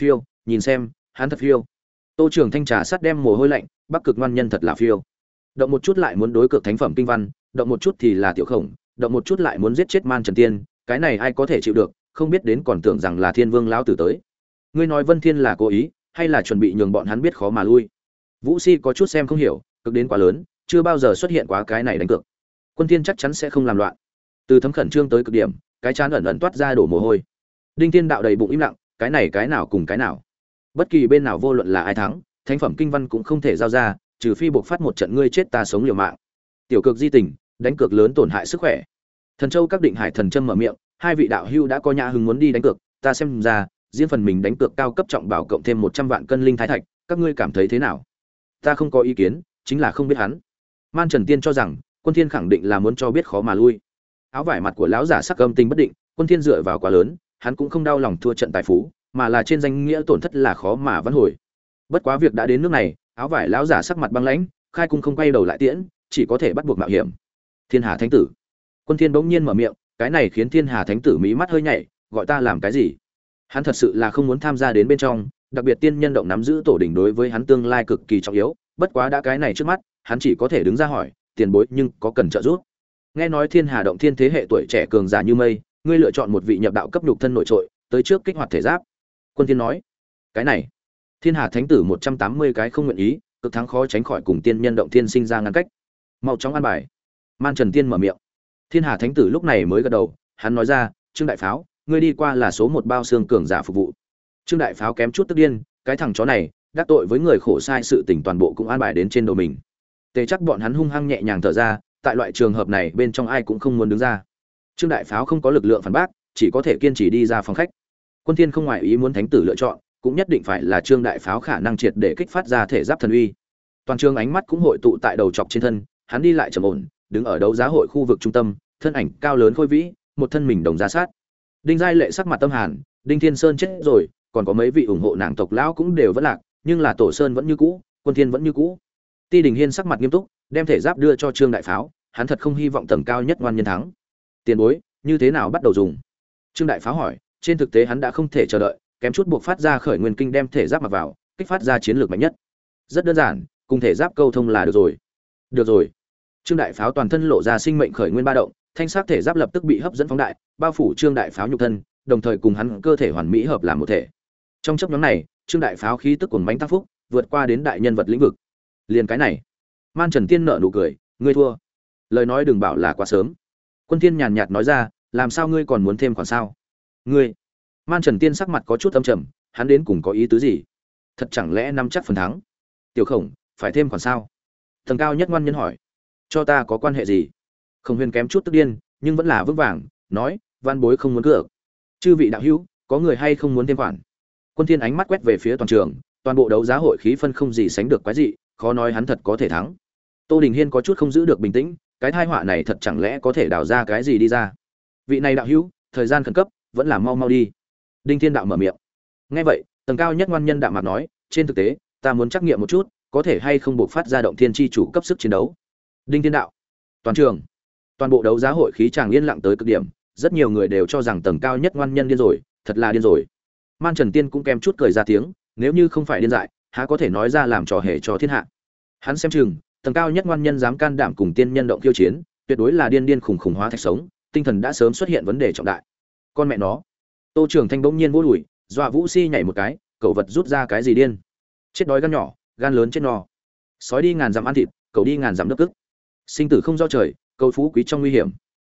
phiêu, nhìn xem, hắn thật phiêu. Tô trưởng thanh trà sắt đem mồ hôi lạnh, bắc cực ngoan nhân thật là phiêu. Động một chút lại muốn đối cực thánh phẩm kinh văn, động một chút thì là tiểu khổng, động một chút lại muốn giết chết man trần tiên, cái này ai có thể chịu được, không biết đến còn tưởng rằng là thiên vương lão tử tới. Ngươi nói vân thiên là cố ý, hay là chuẩn bị nhường bọn hắn biết khó mà lui? Vũ si có chút xem không hiểu, cực đến quá lớn, chưa bao giờ xuất hiện quá cái này đánh cược. Quân thiên chắc chắn sẽ không làm loạn. Từ thấm khẩn trương tới cực điểm, cái chán ẩn ẩn toát ra đổ mồ hôi. Đinh thiên đạo đầy bụng im lặng cái này cái nào cùng cái nào. Bất kỳ bên nào vô luận là ai thắng, thánh phẩm kinh văn cũng không thể giao ra, trừ phi buộc phát một trận ngươi chết ta sống liều mạng. Tiểu cực di tình, đánh cược lớn tổn hại sức khỏe. Thần châu các định hải thần châm mở miệng, hai vị đạo hưu đã có nhã hứng muốn đi đánh cược, ta xem ra, riêng phần mình đánh cược cao cấp trọng bảo cộng thêm một trăm vạn cân linh thái thạch, các ngươi cảm thấy thế nào? Ta không có ý kiến, chính là không biết hắn. Man trần tiên cho rằng, quân thiên khẳng định là muốn cho biết khó mà lui. Áo vải mặt của lão giả sắc âm tình bất định, quân thiên dựa vào quá lớn hắn cũng không đau lòng thua trận tài phú, mà là trên danh nghĩa tổn thất là khó mà vãn hồi. Bất quá việc đã đến nước này, áo vải lão giả sắc mặt băng lãnh, khai cung không quay đầu lại tiễn, chỉ có thể bắt buộc mạo hiểm. Thiên hà thánh tử. Quân thiên bỗng nhiên mở miệng, cái này khiến thiên hà thánh tử mí mắt hơi nhảy, gọi ta làm cái gì? Hắn thật sự là không muốn tham gia đến bên trong, đặc biệt tiên nhân động nắm giữ tổ đỉnh đối với hắn tương lai cực kỳ trọng yếu, bất quá đã cái này trước mắt, hắn chỉ có thể đứng ra hỏi, tiền bối nhưng có cần trợ giúp? Nghe nói thiên hà động thiên thế hệ tuổi trẻ cường giả như mây ngươi lựa chọn một vị nhập đạo cấp nhục thân nội trội, tới trước kích hoạt thể giáp. Quân thiên nói, cái này, thiên hà thánh tử một trăm tám mươi cái không nguyện ý, cực thắng khó tránh khỏi cùng tiên nhân động thiên sinh ra ngăn cách. Mau chóng an bài. Man trần tiên mở miệng. Thiên hà thánh tử lúc này mới gật đầu, hắn nói ra, trương đại pháo, ngươi đi qua là số một bao xương cường giả phục vụ. Trương đại pháo kém chút tức điên, cái thằng chó này, đắc tội với người khổ sai sự tình toàn bộ cũng an bài đến trên đầu mình. Tề chắc bọn hắn hung hăng nhẹ nhàng thở ra, tại loại trường hợp này bên trong ai cũng không muốn đứng ra trương đại pháo không có lực lượng phản bác, chỉ có thể kiên trì đi ra phòng khách. Quân thiên không ngoại ý muốn thánh tử lựa chọn, cũng nhất định phải là trương đại pháo khả năng triệt để kích phát ra thể giáp thần uy. Toàn trường ánh mắt cũng hội tụ tại đầu chọc trên thân, hắn đi lại trầm ổn, đứng ở đấu giá hội khu vực trung tâm, thân ảnh cao lớn khôi vĩ, một thân mình đồng giá sát. Đinh giai lệ sắc mặt tâm hàn, đinh thiên sơn chết rồi, còn có mấy vị ủng hộ nàng tộc lão cũng đều vẫn lạc, nhưng là tổ sơn vẫn như cũ, quân thiên vẫn như cũ. Ti đình hiên sắc mặt nghiêm túc, đem thể giáp đưa cho trương đại pháo, hắn thật không hy vọng tầng cao nhất ngoan nhân thắng tiền bối, như thế nào bắt đầu dùng? Trương đại pháo hỏi, trên thực tế hắn đã không thể chờ đợi, kém chút buộc phát ra khởi nguyên kinh đem thể giáp mặc vào, kích phát ra chiến lược mạnh nhất. Rất đơn giản, cùng thể giáp câu thông là được rồi. Được rồi. Trương đại pháo toàn thân lộ ra sinh mệnh khởi nguyên ba động, thanh sắc thể giáp lập tức bị hấp dẫn phóng đại, bao phủ trương đại pháo nhục thân, đồng thời cùng hắn cơ thể hoàn mỹ hợp làm một thể. Trong chấp nhóm này, trương đại pháo khí tức cuồng bánh tác phúc vượt qua đến đại nhân vật lĩnh vực. Liền cái này. Man trần tiên nợ nụ cười, ngươi thua. Lời nói đừng bảo là quá sớm quân thiên nhàn nhạt nói ra, làm sao ngươi còn muốn thêm khoản sao? Ngươi? Man trần tiên sắc mặt có chút âm trầm, hắn đến cùng có ý tứ gì? Thật chẳng lẽ nắm chắc phần thắng? Tiểu khổng, phải thêm khoản sao? Thần cao nhất ngoan nhân hỏi. Cho ta có quan hệ gì? Khổng huyền kém chút tức điên, nhưng vẫn là vững vàng, nói, văn bối không muốn cược. Chư vị đạo hữu, có người hay không muốn thêm khoản? Quân thiên ánh mắt quét về phía toàn trường, toàn bộ đấu giá hội khí phân không gì sánh được quái dị, khó nói hắn thật có thể thắng. Tô đình hiên có chút không giữ được bình tĩnh cái tai họa này thật chẳng lẽ có thể đào ra cái gì đi ra? Vị này đạo hữu, thời gian khẩn cấp, vẫn là mau mau đi. Đinh thiên đạo mở miệng. Nghe vậy, tầng cao nhất ngoan nhân đạo mặt nói, trên thực tế, ta muốn trắc nghiệm một chút, có thể hay không buộc phát ra động thiên chi chủ cấp sức chiến đấu. Đinh thiên đạo. Toàn trường. Toàn bộ đấu giá hội khí tràng yên lặng tới cực điểm, rất nhiều người đều cho rằng tầng cao nhất ngoan nhân điên rồi, thật là điên rồi. Man trần tiên cũng kèm chút cười ra tiếng, nếu như không phải điên dại, há có thể nói ra làm trò hề cho thiên hạ. Hắn xem chừng tầng cao nhất ngoan nhân dám can đảm cùng tiên nhân động khiêu chiến, tuyệt đối là điên điên khủng khủng hóa thạch sống, tinh thần đã sớm xuất hiện vấn đề trọng đại. Con mẹ nó. Tô trưởng thanh bỗng nhiên vô lùi dọa vũ si nhảy một cái cậu vật rút ra cái gì điên? Chết đói gan nhỏ, gan lớn chết no. Sói đi ngàn dặm ăn thịt, cậu đi ngàn dặm nước cức. Sinh tử không do trời cậu phú quý trong nguy hiểm.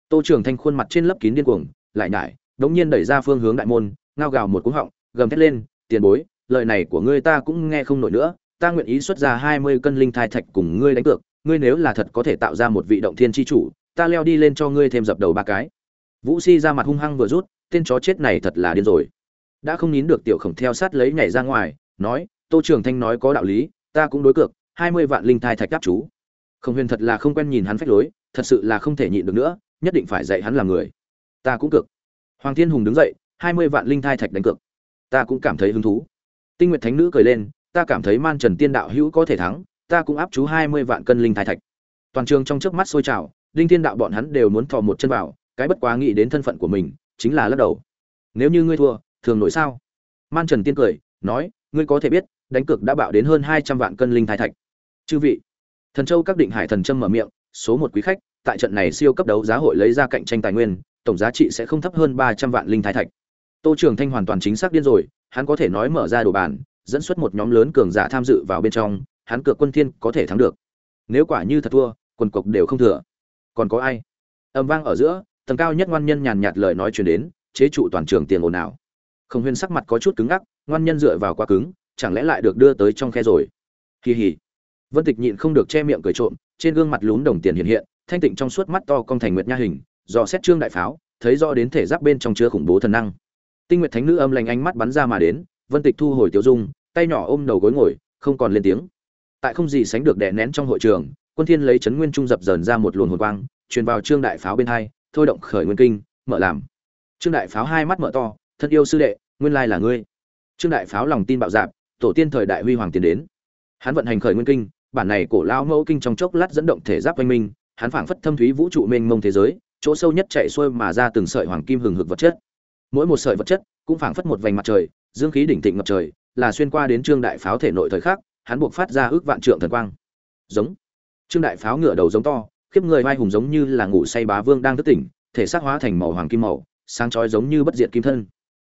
Tô trưởng thanh khuôn mặt trên lấp kín điên cuồng, lại nhải đống nhiên đẩy ra phương hướng đại môn, ngao gào một cú họng, gầm thét lên, tiền bối, lời này của ngươi ta cũng nghe không nổi nữa ta nguyện ý xuất ra hai mươi cân linh thai thạch cùng ngươi đánh cược, ngươi nếu là thật có thể tạo ra một vị động thiên chi chủ, ta leo đi lên cho ngươi thêm dập đầu ba cái. Vũ si ra mặt hung hăng vừa rút, tên chó chết này thật là điên rồi. Đã không nín được tiểu khổng theo sát lấy nhảy ra ngoài, nói, tô trường thanh nói có đạo lý, ta cũng đối cược, hai mươi vạn linh thai thạch đáp chú. Không huyền thật là không quen nhìn hắn phách lối, thật sự là không thể nhịn được nữa, nhất định phải dạy hắn làm người. Ta cũng cực hoàng thiên hùng đứng dậy, hai mươi vạn linh thai thạch đánh cược. Ta cũng cảm thấy hứng thú. Tinh nguyệt thánh nữ cười lên ta cảm thấy man trần tiên đạo hữu có thể thắng, ta cũng áp chú hai mươi vạn cân linh thai thạch. Toàn trường trong trước mắt sôi trào linh thiên đạo bọn hắn đều muốn thò một chân vào, cái bất quá nghĩ đến thân phận của mình, chính là lắc đầu. Nếu như ngươi thua, thường nổi sao? Man trần tiên cười, nói, ngươi có thể biết, đánh cược đã bạo đến hơn hai trăm vạn cân linh thai thạch. Chư vị, thần châu các định hải thần trâm mở miệng, số một quý khách, tại trận này siêu cấp đấu giá hội lấy ra cạnh tranh tài nguyên, tổng giá trị sẽ không thấp hơn ba trăm vạn linh thái thạch. Tô trường thanh hoàn toàn chính xác điên rồi, hắn có thể nói mở ra đồ bàn dẫn xuất một nhóm lớn cường giả tham dự vào bên trong, hắn cược quân thiên có thể thắng được. Nếu quả như thật thua, quần cục đều không thừa. Còn có ai? Âm vang ở giữa, tầng cao nhất ngoan nhân nhàn nhạt lời nói truyền đến, chế trụ toàn trường tiền ồn nào không huyên sắc mặt có chút cứng ngắc, ngoan nhân dựa vào quá cứng, chẳng lẽ lại được đưa tới trong khe rồi? Kỳ hỉ. Vân tịch nhịn không được che miệng cười trộm, trên gương mặt lún đồng tiền hiện hiện, thanh tịnh trong suốt mắt to cong thành nguyệt nha hình dò xét trương đại pháo, thấy rõ đến thể giáp bên trong chứa khủng bố thần năng. Tinh nguyệt thánh nữ âm lành ánh mắt bắn ra mà đến vân tịch thu hồi tiểu dung, tay nhỏ ôm đầu gối ngồi, không còn lên tiếng. Tại không gì sánh được đè nén trong hội trường, quân thiên lấy chấn nguyên trung dập dờn ra một luồng hồn quang, truyền vào trương đại pháo bên hai, thôi động khởi nguyên kinh, mở làm. Trương đại pháo hai mắt mở to, thân yêu sư đệ, nguyên lai là ngươi. Trương đại pháo lòng tin bạo dạn tổ tiên thời đại huy hoàng tiến đến. Hắn vận hành khởi nguyên kinh, bản này cổ lao mẫu kinh trong chốc lát dẫn động thể giáp quanh minh hắn phảng phất thâm thúy vũ trụ mênh mông thế giới, chỗ sâu nhất chạy xuôi mà ra từng sợi hoàng kim hừng hực vật chất. Mỗi một sợi vật chất cũng phảng phất một vành mặt trời dương khí đỉnh thịnh ngập trời, là xuyên qua đến trương đại pháo thể nội thời khắc, hắn buộc phát ra ước vạn trượng thần quang. Giống. Trương đại pháo ngựa đầu giống to, khiếp người vai hùng giống như là ngủ say bá vương đang thức tỉnh, thể xác hóa thành màu hoàng kim màu, sáng chói giống như bất diệt kim thân.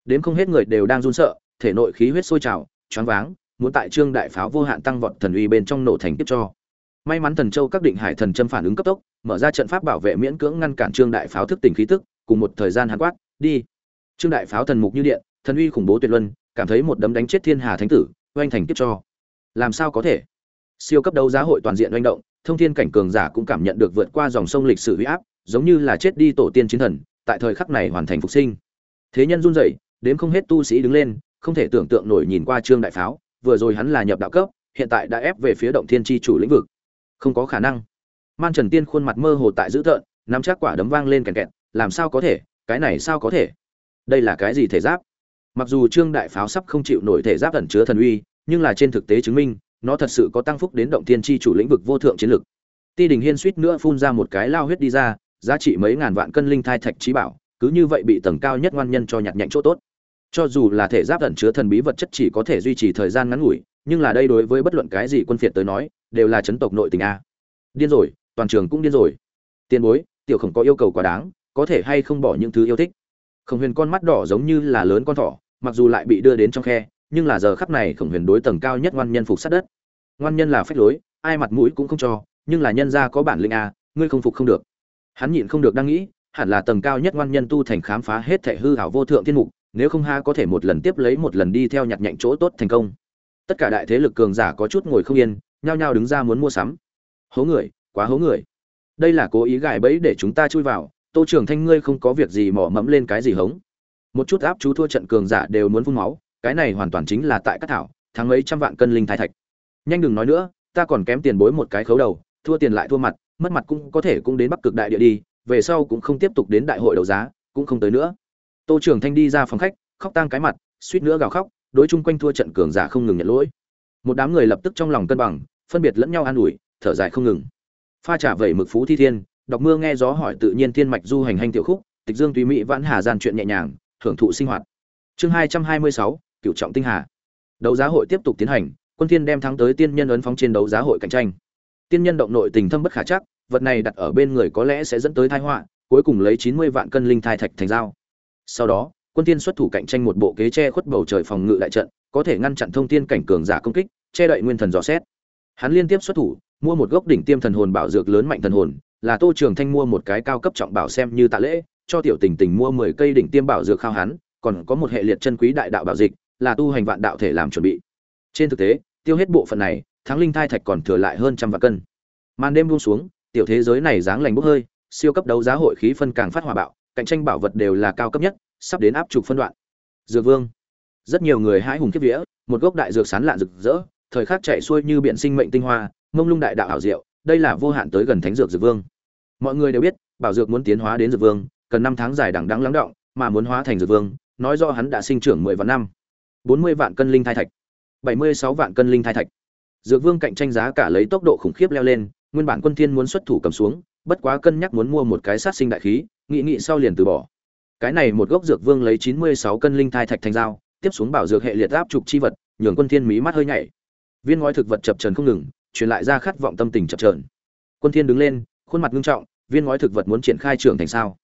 Đến không hết người đều đang run sợ, thể nội khí huyết sôi trào, choáng váng, muốn tại trương đại pháo vô hạn tăng vọt thần uy bên trong nổ thành tiếp cho. May mắn thần châu các định hải thần châm phản ứng cấp tốc, mở ra trận pháp bảo vệ miễn cưỡng ngăn cản trương đại pháo thức tỉnh khí tức, cùng một thời gian hắn quát, đi. Trương đại pháo thần mục như điện thần uy khủng bố tuyệt luân, cảm thấy một đấm đánh chết thiên hà thánh tử, oanh thành tiếp cho. Làm sao có thể? Siêu cấp đấu giá hội toàn diện oanh động, thông thiên cảnh cường giả cũng cảm nhận được vượt qua dòng sông lịch sử huy áp, giống như là chết đi tổ tiên chiến thần, tại thời khắc này hoàn thành phục sinh. Thế nhân run rẩy đến không hết tu sĩ đứng lên, không thể tưởng tượng nổi nhìn qua trương đại pháo, vừa rồi hắn là nhập đạo cấp, hiện tại đã ép về phía động thiên tri chủ lĩnh vực. Không có khả năng. Man trần tiên khuôn mặt mơ hồ tại dữ tợn, nắm chắc quả đấm vang lên kèn kẹt, làm sao có thể, cái này sao có thể? Đây là cái gì thể giáp? Mặc dù trương đại pháo sắp không chịu nổi thể giáp ẩn chứa thần uy, nhưng là trên thực tế chứng minh, nó thật sự có tăng phúc đến động thiên tri chủ lĩnh vực vô thượng chiến lực. Ti đình hiên suýt nữa phun ra một cái lao huyết đi ra, giá trị mấy ngàn vạn cân linh thai thạch trí bảo, cứ như vậy bị tầng cao nhất ngoan nhân cho nhặt nhạnh chỗ tốt. Cho dù là thể giáp ẩn chứa thần bí vật chất chỉ có thể duy trì thời gian ngắn ngủi, nhưng là đây đối với bất luận cái gì quân phiệt tới nói, đều là chấn tộc nội tình a. Điên rồi, toàn trường cũng điên rồi. Tiền bối, tiểu khổng có yêu cầu quá đáng, có thể hay không bỏ những thứ yêu thích? Khổng huyền con mắt đỏ giống như là lớn con thỏ, mặc dù lại bị đưa đến trong khe, nhưng là giờ khắp này khổng huyền đối tầng cao nhất ngoan nhân phục sát đất. Ngoan nhân là phách lối, ai mặt mũi cũng không cho, nhưng là nhân gia có bản lĩnh a ngươi không phục không được. Hắn nhịn không được đang nghĩ, hẳn là tầng cao nhất ngoan nhân tu thành khám phá hết thể hư hảo vô thượng thiên mục, nếu không ha có thể một lần tiếp lấy một lần đi theo nhặt nhạnh chỗ tốt thành công. Tất cả đại thế lực cường giả có chút ngồi không yên, nhao nhao đứng ra muốn mua sắm. Hố người, quá hố người. Đây là cố ý gài bẫy để chúng ta chui vào tô trưởng thanh, ngươi không có việc gì mỏ mẫm lên cái gì hống. Một chút áp chú thua trận cường giả đều muốn phun máu, cái này hoàn toàn chính là tại các thảo thắng ấy trăm vạn cân linh thái thạch. Nhanh đừng nói nữa, ta còn kém tiền bối một cái khấu đầu, thua tiền lại thua mặt, mất mặt cũng có thể cũng đến bắc cực đại địa đi, về sau cũng không tiếp tục đến đại hội đấu giá, cũng không tới nữa. Tô trưởng thanh đi ra phòng khách, khóc tang cái mặt, suýt nữa gào khóc, đối chung quanh thua trận cường giả không ngừng nhận lỗi. Một đám người lập tức trong lòng cân bằng, phân biệt lẫn nhau an ủi, thở dài không ngừng. Pha trả vẩy mực phú thi thiên đọc mưa nghe gió hỏi tự nhiên thiên mạch du hành hành tiểu khúc, tịch dương tùy mỹ vãn hà gian chuyện nhẹ nhàng, hưởng thụ sinh hoạt. Chương hai trăm hai mươi sáu cựu trọng tinh hà. Đấu giá hội tiếp tục tiến hành, quân thiên đem thắng tới tiên nhân ấn phóng trên đấu giá hội cạnh tranh. Tiên nhân động nội tình thâm bất khả chắc, vật này đặt ở bên người có lẽ sẽ dẫn tới tai họa, cuối cùng lấy chín mươi vạn cân linh thai thạch thành dao sau đó, quân tiên xuất thủ cạnh tranh một bộ kế che khuất bầu trời phòng ngự đại trận, có thể ngăn chặn thông tiên cảnh cường giả công kích, che đậy nguyên thần dò xét. Hắn liên tiếp xuất thủ, mua một gốc đỉnh tiêm thần hồn bảo dược lớn mạnh thần hồn là tô trường thanh mua một cái cao cấp trọng bảo xem như tạ lễ, cho tiểu tình tình mua mười cây đỉnh tiêm bảo dược khao hắn, còn có một hệ liệt chân quý đại đạo bảo dịch, là tu hành vạn đạo thể làm chuẩn bị. Trên thực tế, tiêu hết bộ phận này, thắng linh thai thạch còn thừa lại hơn trăm vạn cân. Màn đêm buông xuống, tiểu thế giới này dáng lành bốc hơi, siêu cấp đấu giá hội khí phân càng phát hòa bạo, cạnh tranh bảo vật đều là cao cấp nhất, sắp đến áp trục phân đoạn. Dược vương. Rất nhiều người hãi hùng kiếp vía, một gốc đại dược sán lạn rực rỡ, thời khắc chạy xuôi như biển sinh mệnh tinh hoa, mông lung đại đạo ảo diệu đây là vô hạn tới gần thánh dược dược vương. Mọi người đều biết, bảo dược muốn tiến hóa đến dược vương, cần năm tháng dài đằng đẵng lắng động, mà muốn hóa thành dược vương, nói do hắn đã sinh trưởng mười vạn năm. Bốn mươi vạn cân linh thai thạch. Bảy mươi sáu vạn cân linh thai thạch. Dược vương cạnh tranh giá cả lấy tốc độ khủng khiếp leo lên, nguyên bản quân thiên muốn xuất thủ cầm xuống, bất quá cân nhắc muốn mua một cái sát sinh đại khí, nghị nghị sau liền từ bỏ. Cái này một gốc dược vương lấy chín mươi sáu cân linh thai thạch thành dao, tiếp xuống bảo dược hệ liệt áp trục chi vật, nhường quân thiên mí mắt hơi nhảy. Viên ngói thực vật chập chờn không ngừng truyền lại ra khát vọng tâm tình chập chờn. Quân thiên đứng lên, khuôn mặt nghiêm trọng, viên ngói thực vật muốn triển khai trưởng thành sao?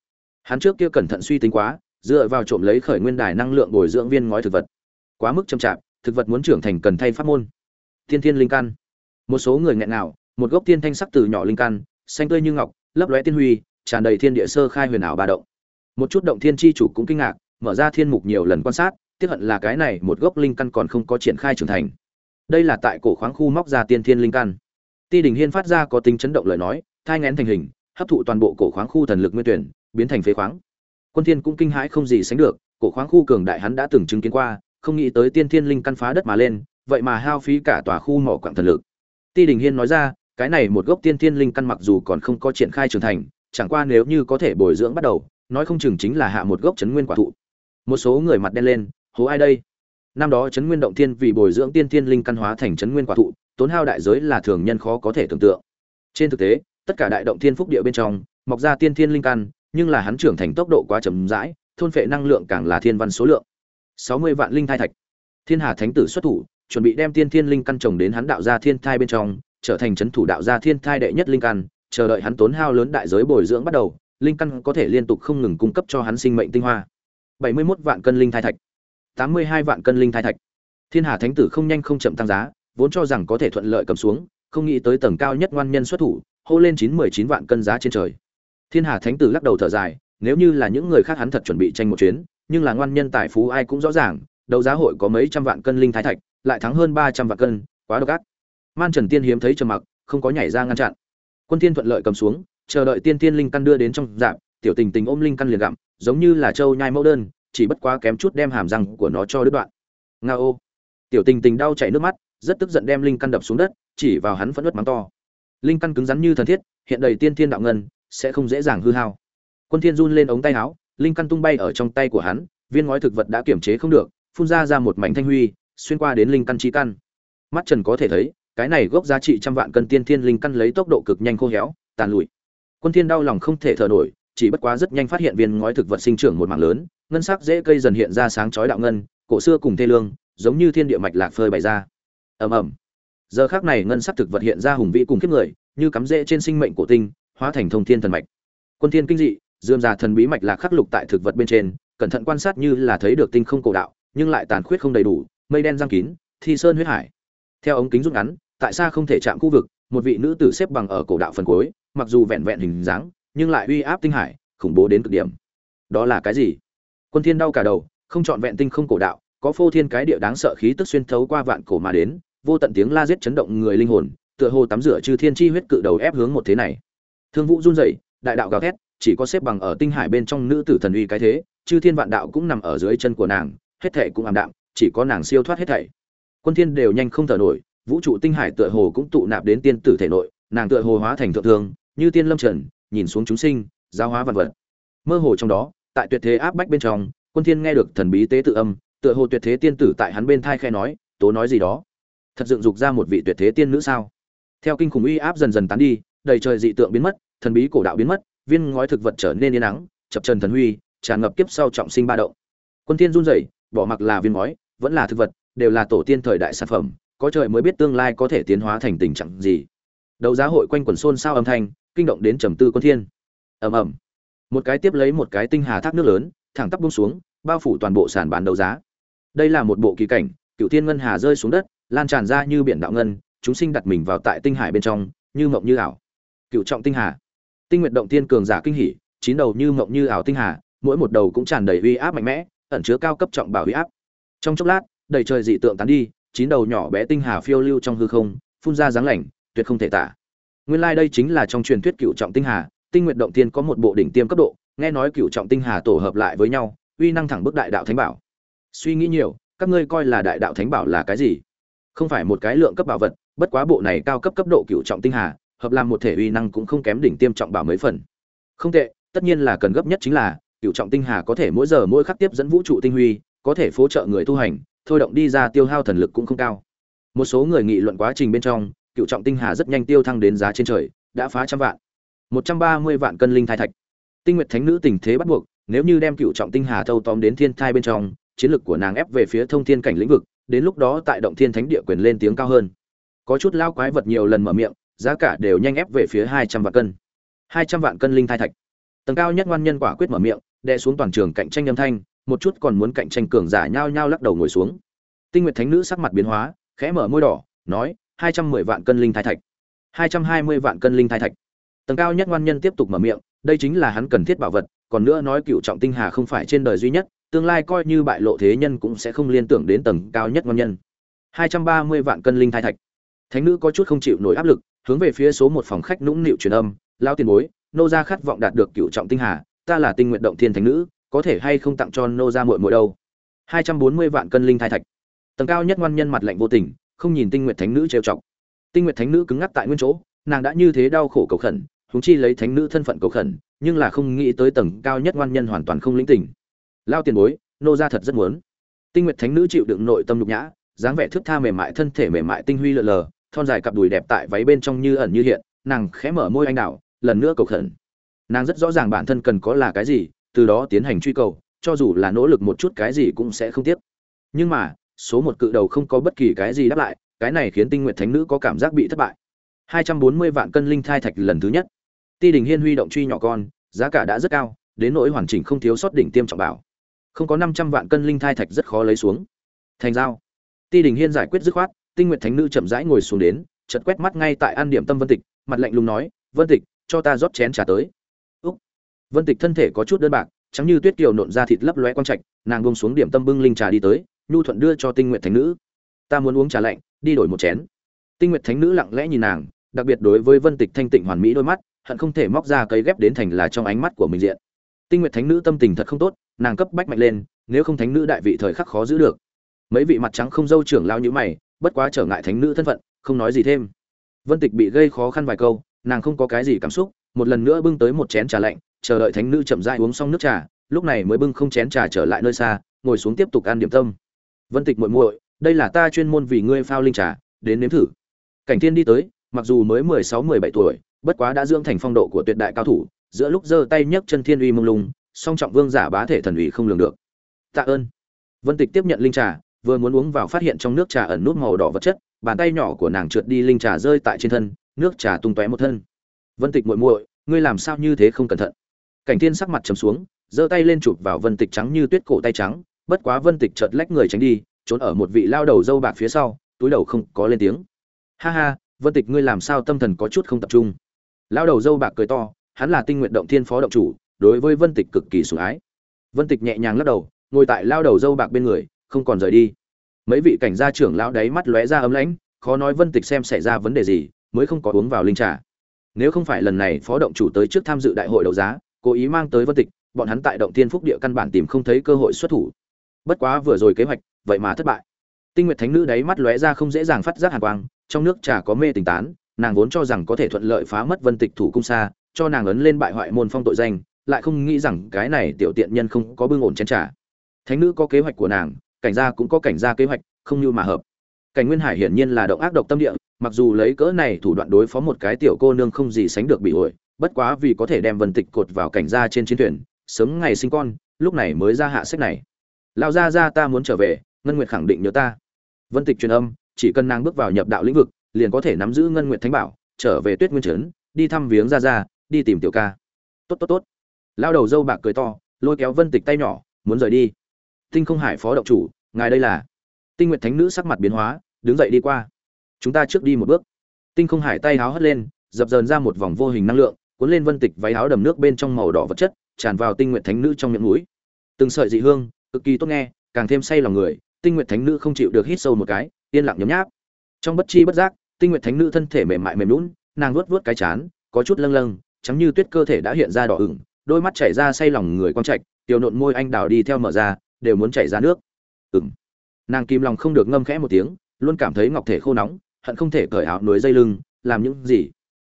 Hắn trước kia cẩn thận suy tính quá, dựa vào trộm lấy khởi nguyên đài năng lượng bồi dưỡng viên ngói thực vật. Quá mức chậm chạp, thực vật muốn trưởng thành cần thay pháp môn. Thiên thiên linh căn. Một số người nghẹn nào một gốc tiên thanh sắc từ nhỏ linh căn, xanh tươi như ngọc, lấp lóe tiên huy, tràn đầy thiên địa sơ khai huyền ảo ba động. Một chút động thiên chi chủ cũng kinh ngạc, mở ra thiên mục nhiều lần quan sát, tiếc hận là cái này một gốc linh căn còn không có triển khai trưởng thành đây là tại cổ khoáng khu móc ra tiên thiên linh căn. Ti đình hiên phát ra có tính chấn động lời nói, thai ngén thành hình, hấp thụ toàn bộ cổ khoáng khu thần lực nguyên tuyển, biến thành phế khoáng. Quân thiên cũng kinh hãi không gì sánh được, cổ khoáng khu cường đại hắn đã từng chứng kiến qua, không nghĩ tới tiên thiên linh căn phá đất mà lên, vậy mà hao phí cả tòa khu mỏ quặng thần lực. Ti đình hiên nói ra, cái này một gốc tiên thiên linh căn mặc dù còn không có triển khai trưởng thành, chẳng qua nếu như có thể bồi dưỡng bắt đầu, nói không chừng chính là hạ một gốc chấn nguyên quả thụ. Một số người mặt đen lên, hố ai đây? Năm đó chấn nguyên động thiên vì bồi dưỡng tiên thiên linh căn hóa thành chấn nguyên quả thụ, tốn hao đại giới là thường nhân khó có thể tưởng tượng. Trên thực tế, tất cả đại động thiên phúc địa bên trong, mọc ra tiên thiên linh căn, nhưng là hắn trưởng thành tốc độ quá chậm rãi, thôn phệ năng lượng càng là thiên văn số lượng. Sáu mươi vạn linh thai thạch. Thiên hà thánh tử xuất thủ, chuẩn bị đem tiên thiên linh căn trồng đến hắn đạo gia thiên thai bên trong, trở thành chấn thủ đạo gia thiên thai đệ nhất linh căn, chờ đợi hắn tốn hao lớn đại giới bồi dưỡng bắt đầu, linh căn có thể liên tục không ngừng cung cấp cho hắn sinh mệnh tinh hoa. Bảy mươi 71 vạn cân linh thai thạch tám mươi hai vạn cân linh thai thạch. Thiên hà thánh tử không nhanh không chậm tăng giá, vốn cho rằng có thể thuận lợi cầm xuống, không nghĩ tới tầng cao nhất ngoan nhân xuất thủ, hô lên chín mười chín vạn cân giá trên trời. Thiên hà thánh tử lắc đầu thở dài, nếu như là những người khác hắn thật chuẩn bị tranh một chuyến, nhưng là ngoan nhân tài phú ai cũng rõ ràng, đấu giá hội có mấy trăm vạn cân linh thái thạch, lại thắng hơn ba trăm vạn cân, quá độc ác. Man trần tiên hiếm thấy trầm mặc, không có nhảy ra ngăn chặn. Quân thiên thuận lợi cầm xuống, chờ đợi tiên tiên linh căn đưa đến trong dạng tiểu tình tình ôm linh căn liền gặm giống như là châu nhai mẫu đơn chỉ bất quá kém chút đem hàm răng của nó cho đứt đoạn. Nga ô. Tiểu tình tình đau chảy nước mắt, rất tức giận đem linh căn đập xuống đất, chỉ vào hắn phẫn nứt mắng to. Linh căn cứng rắn như thần thiết, hiện đầy tiên thiên đạo ngân, sẽ không dễ dàng hư hao. Quân thiên run lên ống tay áo, linh căn tung bay ở trong tay của hắn, viên ngói thực vật đã kiểm chế không được, phun ra ra một mảnh thanh huy, xuyên qua đến linh căn chi căn. Mắt trần có thể thấy, cái này gốc giá trị trăm vạn cân tiên thiên linh căn lấy tốc độ cực nhanh khô héo, tàn lụi. Quân thiên đau lòng không thể thở nổi, chỉ bất quá rất nhanh phát hiện viên ngói thực vật sinh trưởng một mảng lớn ngân sắc dễ cây dần hiện ra sáng chói đạo ngân, cổ xưa cùng thê lương, giống như thiên địa mạch lạc phơi bày ra. Ầm ầm. Giờ khắc này ngân sắc thực vật hiện ra hùng vĩ cùng kiếp người, như cắm rễ trên sinh mệnh cổ tinh, hóa thành thông thiên thần mạch. Quân thiên kinh dị, dương già thần bí mạch lạc khắc lục tại thực vật bên trên, cẩn thận quan sát như là thấy được tinh không cổ đạo, nhưng lại tàn khuyết không đầy đủ, mây đen giăng kín, thi sơn huyết hải. Theo ống kính rút ngắn, tại sao không thể chạm khu vực, một vị nữ tử xếp bằng ở cổ đạo phần cuối, mặc dù vẹn vẹn hình dáng, nhưng lại uy áp tinh hải, khủng bố đến cực điểm. Đó là cái gì? Quân thiên đau cả đầu, không chọn vẹn tinh không cổ đạo, có phô thiên cái địa đáng sợ khí tức xuyên thấu qua vạn cổ mà đến, vô tận tiếng la giết chấn động người linh hồn, tựa hồ tắm rửa chư thiên chi huyết cự đầu ép hướng một thế này. Thương vũ run rẩy, đại đạo gào thét, chỉ có xếp bằng ở tinh hải bên trong nữ tử thần uy cái thế, chư thiên vạn đạo cũng nằm ở dưới chân của nàng, hết thảy cũng ảm đạm, chỉ có nàng siêu thoát hết thảy. Quân thiên đều nhanh không thở nổi, vũ trụ tinh hải tựa hồ cũng tụ nạp đến tiên tử thể nội, nàng tựa hồ hóa thành thượng thương, như tiên lâm trần, nhìn xuống chúng sinh, giáo hóa vạn vật. Mơ hồ trong đó tại tuyệt thế áp bách bên trong, quân thiên nghe được thần bí tế tự âm, tựa hồ tuyệt thế tiên tử tại hắn bên thai khe nói, tố nói gì đó? Thật dựng dục ra một vị tuyệt thế tiên nữ sao? Theo kinh khủng uy áp dần dần tán đi, đầy trời dị tượng biến mất, thần bí cổ đạo biến mất, viên ngói thực vật trở nên yên nắng, chập trần thần huy, tràn ngập kiếp sau trọng sinh ba động. Quân thiên run rẩy, bỏ mặc là viên ngói, vẫn là thực vật, đều là tổ tiên thời đại sản phẩm, có trời mới biết tương lai có thể tiến hóa thành tình trạng gì. Đấu giá hội quanh quần xôn xao âm thanh, kinh động đến trầm tư quân thiên. Ầm ầm một cái tiếp lấy một cái tinh hà thác nước lớn, thẳng tắp buông xuống, bao phủ toàn bộ sàn bán đấu giá. Đây là một bộ kỳ cảnh cựu thiên ngân hà rơi xuống đất, lan tràn ra như biển đạo ngân, chúng sinh đặt mình vào tại tinh hải bên trong, như mộng như ảo. Cựu trọng tinh hà. Tinh nguyện động tiên cường giả kinh hỉ, chín đầu như mộng như ảo tinh hà, mỗi một đầu cũng tràn đầy uy áp mạnh mẽ, ẩn chứa cao cấp trọng bảo uy áp. Trong chốc lát, đầy trời dị tượng tán đi, chín đầu nhỏ bé tinh hà phiêu lưu trong hư không, phun ra dáng lạnh, tuyệt không thể tả. Nguyên lai like đây chính là trong truyền thuyết cựu trọng tinh hà tinh nguyện động tiên có một bộ đỉnh tiêm cấp độ, nghe nói cựu trọng tinh hà tổ hợp lại với nhau, uy năng thẳng bức đại đạo thánh bảo. Suy nghĩ nhiều, các ngươi coi là đại đạo thánh bảo là cái gì? Không phải một cái lượng cấp bảo vật, bất quá bộ này cao cấp cấp độ cựu trọng tinh hà, hợp làm một thể uy năng cũng không kém đỉnh tiêm trọng bảo mấy phần. Không tệ, tất nhiên là cần gấp nhất chính là cựu trọng tinh hà có thể mỗi giờ mỗi khắc tiếp dẫn vũ trụ tinh huy, có thể phối trợ người tu hành, thôi động đi ra tiêu hao thần lực cũng không cao. Một số người nghị luận quá trình bên trong cựu trọng tinh hà rất nhanh tiêu thăng đến giá trên trời, đã phá trăm vạn một trăm ba mươi vạn cân linh thai thạch. Tinh nguyệt thánh nữ tình thế bắt buộc, nếu như đem cựu trọng tinh hà thâu tóm đến thiên thai bên trong, chiến lược của nàng ép về phía thông thiên cảnh lĩnh vực, đến lúc đó tại động thiên thánh địa quyền lên tiếng cao hơn. Có chút lao quái vật nhiều lần mở miệng, giá cả đều nhanh ép về phía hai trăm vạn cân. hai trăm vạn cân linh thai thạch. Tầng cao nhất ngoan nhân quả quyết mở miệng, đè xuống toàn trường cạnh tranh âm thanh, một chút còn muốn cạnh tranh cường giả nhao nhao lắc đầu ngồi xuống. Tinh nguyệt thánh nữ sắc mặt biến hóa, khẽ mở môi đỏ, nói, hai trăm mười vạn cân linh thai thạch. hai trăm hai mươi vạn cân linh thai thạch tầng cao nhất ngoan nhân tiếp tục mở miệng, đây chính là hắn cần thiết bảo vật, còn nữa nói cựu trọng tinh hà không phải trên đời duy nhất, tương lai coi như bại lộ thế nhân cũng sẽ không liên tưởng đến tầng cao nhất ngoan nhân. Hai trăm ba mươi vạn cân linh thai thạch. Thánh nữ có chút không chịu nổi áp lực, hướng về phía số một phòng khách nũng nịu truyền âm lao tiền bối, nô gia khát vọng đạt được cựu trọng tinh hà, ta là tinh nguyện động thiên thánh nữ, có thể hay không tặng cho nô gia muội muội đâu? Hai trăm bốn mươi vạn cân linh thai thạch. Tầng cao nhất ngoan nhân mặt lạnh vô tình, không nhìn tinh nguyện thánh nữ trêu chọc. Tinh nguyện thánh nữ cứng ngắc tại nguyên chỗ, nàng đã như thế đau khổ cầu khẩn huống chi lấy thánh nữ thân phận cầu khẩn, nhưng là không nghĩ tới tầng cao nhất ngoan nhân hoàn toàn không lĩnh tình. Lao tiền bối, nô gia thật rất muốn. Tinh nguyện thánh nữ chịu đựng nội tâm nhục nhã, dáng vẻ thướt tha mềm mại, thân thể mềm mại, tinh huy lờ lờ, thon dài cặp đùi đẹp tại váy bên trong như ẩn như hiện, nàng khẽ mở môi anh đảo lần nữa cầu khẩn. Nàng rất rõ ràng bản thân cần có là cái gì, từ đó tiến hành truy cầu, cho dù là nỗ lực một chút cái gì cũng sẽ không tiếc. Nhưng mà, số một cự đầu không có bất kỳ cái gì đáp lại, cái này khiến tinh nguyện thánh nữ có cảm giác bị thất bại. 240 vạn cân linh thai thạch lần thứ nhất ti đình hiên huy động truy nhỏ con, giá cả đã rất cao, đến nỗi hoàn chỉnh không thiếu sót đỉnh tiêm trọng bảo. Không có 500 vạn cân linh thai thạch rất khó lấy xuống. Thành giao. Ti đình hiên giải quyết dứt khoát, tinh nguyện thánh nữ chậm rãi ngồi xuống đến, chợt quét mắt ngay tại an điểm tâm vân tịch, mặt lạnh lùng nói, vân tịch, cho ta rót chén trà tới. Úc. Vân tịch thân thể có chút đơn bạc, trắng như tuyết kiều nộn ra thịt lấp lóe quang trạch, nàng buông xuống điểm tâm bưng linh trà đi tới, nhu thuận đưa cho tinh nguyện thánh nữ. Ta muốn uống trà lạnh, đi đổi một chén. Tinh nguyện thánh nữ lặng lẽ nhìn nàng, đặc biệt đối với vân tịch thanh tịnh hoàn mỹ đôi mắt hận không thể móc ra cây ghép đến thành là trong ánh mắt của mình diện. Tinh nguyện thánh nữ tâm tình thật không tốt, nàng cấp bách mạnh lên, nếu không thánh nữ đại vị thời khắc khó giữ được. Mấy vị mặt trắng không dâu trưởng lao như mày, bất quá trở ngại thánh nữ thân phận, không nói gì thêm. Vân tịch bị gây khó khăn vài câu, nàng không có cái gì cảm xúc, một lần nữa bưng tới một chén trà lạnh, chờ đợi thánh nữ chậm rãi uống xong nước trà, lúc này mới bưng không chén trà trở lại nơi xa, ngồi xuống tiếp tục ăn điểm tâm. Vân tịch muội muội, đây là ta chuyên môn vì ngươi phao linh trà, đến nếm thử. Cảnh thiên đi tới, mặc dù mới mười sáu, mười bảy tuổi bất quá đã dưỡng thành phong độ của tuyệt đại cao thủ, giữa lúc giơ tay nhấc chân thiên uy mông lung, song trọng vương giả bá thể thần uy không lường được. Tạ ơn. Vân tịch tiếp nhận linh trà, vừa muốn uống vào phát hiện trong nước trà ẩn nút màu đỏ vật chất, bàn tay nhỏ của nàng trượt đi linh trà rơi tại trên thân, nước trà tung tóe một thân. Vân tịch muội muội, ngươi làm sao như thế không cẩn thận? Cảnh thiên sắc mặt trầm xuống, giơ tay lên chụp vào vân tịch trắng như tuyết cổ tay trắng, bất quá vân tịch chợt lách người tránh đi, trốn ở một vị lao đầu dâu bạc phía sau, túi đầu không có lên tiếng. Ha ha, vân tịch ngươi làm sao tâm thần có chút không tập trung? Lao đầu dâu bạc cười to, hắn là tinh nguyện động thiên phó động chủ, đối với vân tịch cực kỳ sủng ái. Vân tịch nhẹ nhàng lắc đầu, ngồi tại lao đầu dâu bạc bên người, không còn rời đi. Mấy vị cảnh gia trưởng lão đáy mắt lóe ra ấm lãnh, khó nói vân tịch xem xảy ra vấn đề gì, mới không có uống vào linh trà. Nếu không phải lần này phó động chủ tới trước tham dự đại hội đấu giá, cố ý mang tới vân tịch, bọn hắn tại động thiên phúc địa căn bản tìm không thấy cơ hội xuất thủ. Bất quá vừa rồi kế hoạch, vậy mà thất bại. Tinh nguyệt thánh nữ đáy mắt lóe ra không dễ dàng phát giác hàn quang, trong nước trà có mê tình tán nàng vốn cho rằng có thể thuận lợi phá mất vân tịch thủ cung xa, cho nàng ấn lên bại hoại môn phong tội danh, lại không nghĩ rằng cái này tiểu tiện nhân không có bưng ổn chén trà. Thánh nữ có kế hoạch của nàng, cảnh gia cũng có cảnh gia kế hoạch, không như mà hợp. Cảnh nguyên hải hiển nhiên là động ác độc tâm địa, mặc dù lấy cỡ này thủ đoạn đối phó một cái tiểu cô nương không gì sánh được bị ổi bất quá vì có thể đem vân tịch cột vào cảnh gia trên chiến thuyền, sớm ngày sinh con, lúc này mới ra hạ sách này. Lao ra ra ta muốn trở về, ngân nguyệt khẳng định nhớ ta. Vân tịch truyền âm, chỉ cần nàng bước vào nhập đạo lĩnh vực liền có thể nắm giữ ngân nguyệt thánh bảo, trở về tuyết nguyên trấn, đi thăm viếng ra ra đi tìm tiểu ca. Tốt tốt tốt. Lao đầu dâu bạc cười to, lôi kéo vân tịch tay nhỏ, muốn rời đi. Tinh không hải phó động chủ, ngài đây là? Tinh nguyệt thánh nữ sắc mặt biến hóa, đứng dậy đi qua. Chúng ta trước đi một bước. Tinh không hải tay háo hất lên, dập dờn ra một vòng vô hình năng lượng, cuốn lên vân tịch váy áo đầm nước bên trong màu đỏ vật chất, tràn vào tinh nguyệt thánh nữ trong miệng mũi. Từng sợi dị hương, cực kỳ tốt nghe, càng thêm say lòng người, tinh nguyệt thánh nữ không chịu được hít sâu một cái, yên lặng nhấm nháp. Trong bất chi bất giác tinh nguyệt thánh nữ thân thể mềm mại mềm lún nàng vuốt vuốt cái chán, có chút lâng lâng chấm như tuyết cơ thể đã hiện ra đỏ ửng, đôi mắt chảy ra say lòng người quang trạch, tiểu nộn môi anh đào đi theo mở ra, đều muốn chảy ra nước. Ừng nàng kim lòng không được ngâm khẽ một tiếng, luôn cảm thấy ngọc thể khô nóng, hận không thể cởi áo núi dây lưng, làm những gì.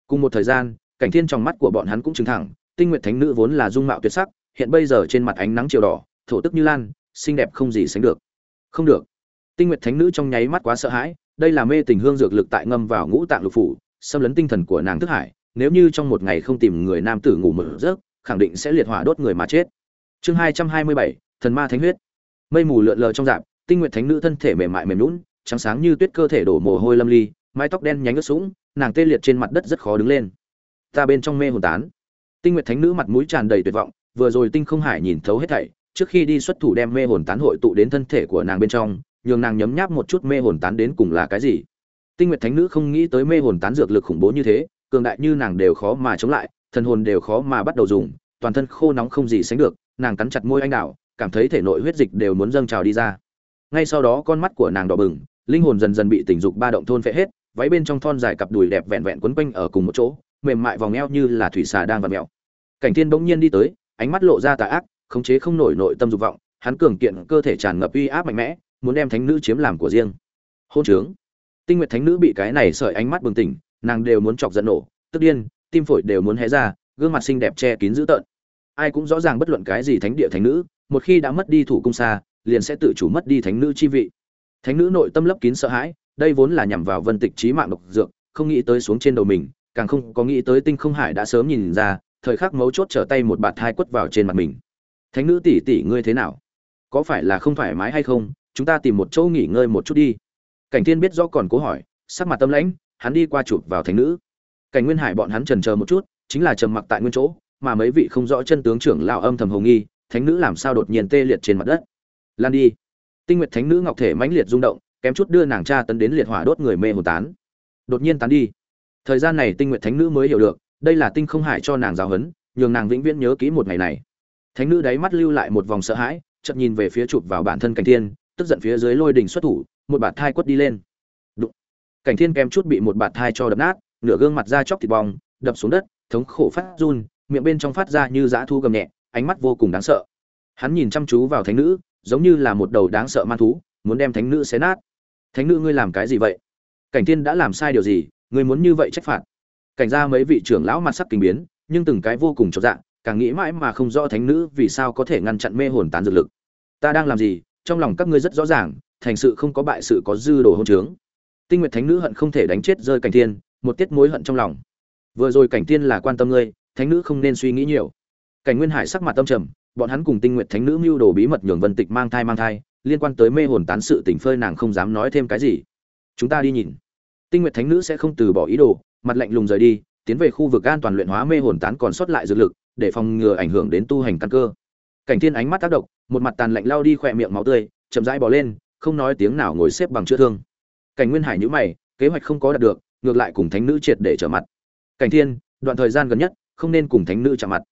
Cùng một thời gian, cảnh thiên trong mắt của bọn hắn cũng trừng thẳng, tinh nguyệt thánh nữ vốn là dung mạo tuyệt sắc, hiện bây giờ trên mặt ánh nắng chiều đỏ, thổ tức như lan, xinh đẹp không gì sánh được. Không được. Tinh nguyệt thánh nữ trong nháy mắt quá sợ hãi đây là mê tình hương dược lực tại ngâm vào ngũ tạng lục phủ, xâm lấn tinh thần của nàng thức hải. Nếu như trong một ngày không tìm người nam tử ngủ mở giấc, khẳng định sẽ liệt hỏa đốt người mà chết. Chương hai trăm hai mươi bảy, thần ma thánh huyết. Mây mù lượn lờ trong dạp, tinh nguyện thánh nữ thân thể mềm mại mềm lún trắng sáng như tuyết cơ thể đổ mồ hôi lâm ly, mái tóc đen nhánh ướt sũng, nàng tê liệt trên mặt đất rất khó đứng lên. Ta bên trong mê hồn tán. Tinh nguyện thánh nữ mặt mũi tràn đầy tuyệt vọng, vừa rồi tinh không hải nhìn thấu hết thảy, trước khi đi xuất thủ đem mê hồn tán hội tụ đến thân thể của nàng bên trong nhường nàng nhấm nháp một chút mê hồn tán đến cùng là cái gì. Tinh nguyệt thánh nữ không nghĩ tới mê hồn tán dược lực khủng bố như thế, cường đại như nàng đều khó mà chống lại, thần hồn đều khó mà bắt đầu dùng, toàn thân khô nóng không gì sánh được, nàng cắn chặt môi anh đào, cảm thấy thể nội huyết dịch đều muốn dâng trào đi ra. Ngay sau đó con mắt của nàng đỏ bừng, linh hồn dần dần bị tình dục ba động thôn phệ hết, váy bên trong thon dài cặp đùi đẹp vẹn vẹn quấn quanh ở cùng một chỗ, mềm mại vòng eo như là thủy xà đang vặn mèo. Cảnh thiên bỗng nhiên đi tới, ánh mắt lộ ra tà ác, khống chế không nổi nội tâm dục vọng, hắn cường kiện cơ thể tràn ngập uy áp mạnh mẽ muốn đem thánh nữ chiếm làm của riêng. Hôn trướng. Tinh nguyệt thánh nữ bị cái này sợi ánh mắt bừng tỉnh, nàng đều muốn chọc giận nổ, tức điên, tim phổi đều muốn hé ra, gương mặt xinh đẹp che kín dữ tợn. Ai cũng rõ ràng bất luận cái gì thánh địa thánh nữ, một khi đã mất đi thủ cung xa, liền sẽ tự chủ mất đi thánh nữ chi vị. Thánh nữ nội tâm lấp kín sợ hãi, đây vốn là nhằm vào vân tịch trí mạng độc dược, không nghĩ tới xuống trên đầu mình, càng không có nghĩ tới tinh không hải đã sớm nhìn ra, thời khắc mấu chốt trở tay một bạt thai quất vào trên mặt mình. Thánh nữ tỷ tỷ ngươi thế nào? Có phải là không thoải mái hay không? Chúng ta tìm một chỗ nghỉ ngơi một chút đi. Cảnh thiên biết rõ còn cố hỏi, sắc mặt tâm lãnh, hắn đi qua chụp vào thánh nữ. Cảnh nguyên hải bọn hắn trần chờ một chút, chính là trầm mặc tại nguyên chỗ, mà mấy vị không rõ chân tướng trưởng lão âm thầm hồng nghi, thánh nữ làm sao đột nhiên tê liệt trên mặt đất. Lan đi. Tinh nguyệt thánh nữ ngọc thể mãnh liệt rung động, kém chút đưa nàng cha tấn đến liệt hỏa đốt người mê hồ tán. Đột nhiên tán đi. Thời gian này tinh nguyệt thánh nữ mới hiểu được, đây là tinh không hải cho nàng giáo huấn, nhường nàng vĩnh viễn nhớ kỹ một ngày này. Thánh nữ đáy mắt lưu lại một vòng sợ hãi, chợt nhìn về phía chụp vào bản thân cảnh thiên tức giận phía dưới lôi đỉnh xuất thủ, một bạt thai quất đi lên. Đụng. cảnh thiên kém chút bị một bạt thai cho đập nát, nửa gương mặt da chóc thịt bong, đập xuống đất, thống khổ phát run, miệng bên trong phát ra như dã thu gầm nhẹ, ánh mắt vô cùng đáng sợ. Hắn nhìn chăm chú vào thánh nữ, giống như là một đầu đáng sợ man thú, muốn đem thánh nữ xé nát. Thánh nữ ngươi làm cái gì vậy? Cảnh thiên đã làm sai điều gì? Ngươi muốn như vậy trách phạt? Cảnh ra mấy vị trưởng lão mặt sắc kinh biến, nhưng từng cái vô cùng chột dạ càng nghĩ mãi mà không rõ thánh nữ vì sao có thể ngăn chặn mê hồn tán dược lực. Ta đang làm gì? Trong lòng các ngươi rất rõ ràng, thành sự không có bại sự có dư đồ hôn trướng tinh nguyệt thánh nữ hận không thể đánh chết rơi cảnh thiên, một tiết mối hận trong lòng. Vừa rồi cảnh thiên là quan tâm ngươi, thánh nữ không nên suy nghĩ nhiều. Cảnh nguyên hải sắc mặt tâm trầm, bọn hắn cùng tinh nguyệt thánh nữ mưu đồ bí mật nhường vân tịch mang thai mang thai, liên quan tới mê hồn tán sự tỉnh phơi nàng không dám nói thêm cái gì. Chúng ta đi nhìn. Tinh nguyệt thánh nữ sẽ không từ bỏ ý đồ, mặt lạnh lùng rời đi, tiến về khu vực an toàn luyện hóa mê hồn tán còn sót lại dược lực, để phòng ngừa ảnh hưởng đến tu hành căn cơ cảnh thiên ánh mắt tác động, một mặt tàn lạnh lao đi khỏe miệng máu tươi, chậm rãi bỏ lên, không nói tiếng nào ngồi xếp bằng chữa thương. Cảnh nguyên hải nhữ mày, kế hoạch không có đạt được, ngược lại cùng thánh nữ triệt để trở mặt. Cảnh thiên, đoạn thời gian gần nhất, không nên cùng thánh nữ chạm mặt.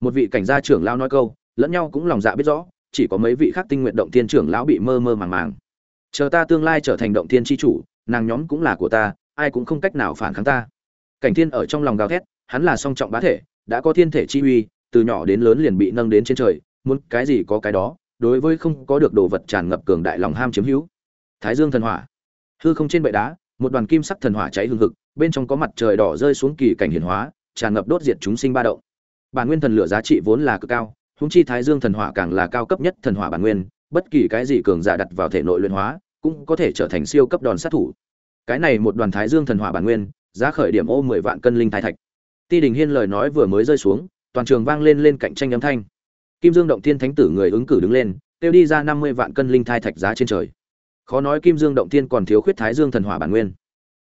Một vị cảnh gia trưởng lao nói câu, lẫn nhau cũng lòng dạ biết rõ, chỉ có mấy vị khác tinh nguyện động thiên trưởng lão bị mơ mơ màng màng. Chờ ta tương lai trở thành động thiên tri chủ, nàng nhóm cũng là của ta, ai cũng không cách nào phản kháng ta. Cảnh thiên ở trong lòng gào thét, hắn là song trọng bá thể, đã có thiên thể chi uy, từ nhỏ đến lớn liền bị nâng đến trên trời muốn cái gì có cái đó, đối với không có được đồ vật tràn ngập cường đại lòng ham chiếm hữu. Thái dương thần hỏa. Hư không trên bệ đá, một đoàn kim sắc thần hỏa cháy hương hực, bên trong có mặt trời đỏ rơi xuống kỳ cảnh hiển hóa, tràn ngập đốt diệt chúng sinh ba động. Bản nguyên thần lửa giá trị vốn là cực cao húng chi thái dương thần hỏa càng là cao cấp nhất thần hỏa bản nguyên, bất kỳ cái gì cường giả đặt vào thể nội luyện hóa, cũng có thể trở thành siêu cấp đòn sát thủ. Cái này một đoàn thái dương thần hỏa bản nguyên, giá khởi điểm ô mười vạn cân linh thái thạch. Ti đình hiên lời nói vừa mới rơi xuống, toàn trường vang lên lên cạnh tranh âm thanh kim dương động thiên thánh tử người ứng cử đứng lên tiêu đi ra năm mươi vạn cân linh thai thạch giá trên trời. Khó nói kim dương động thiên còn thiếu khuyết thái dương thần hỏa bản nguyên.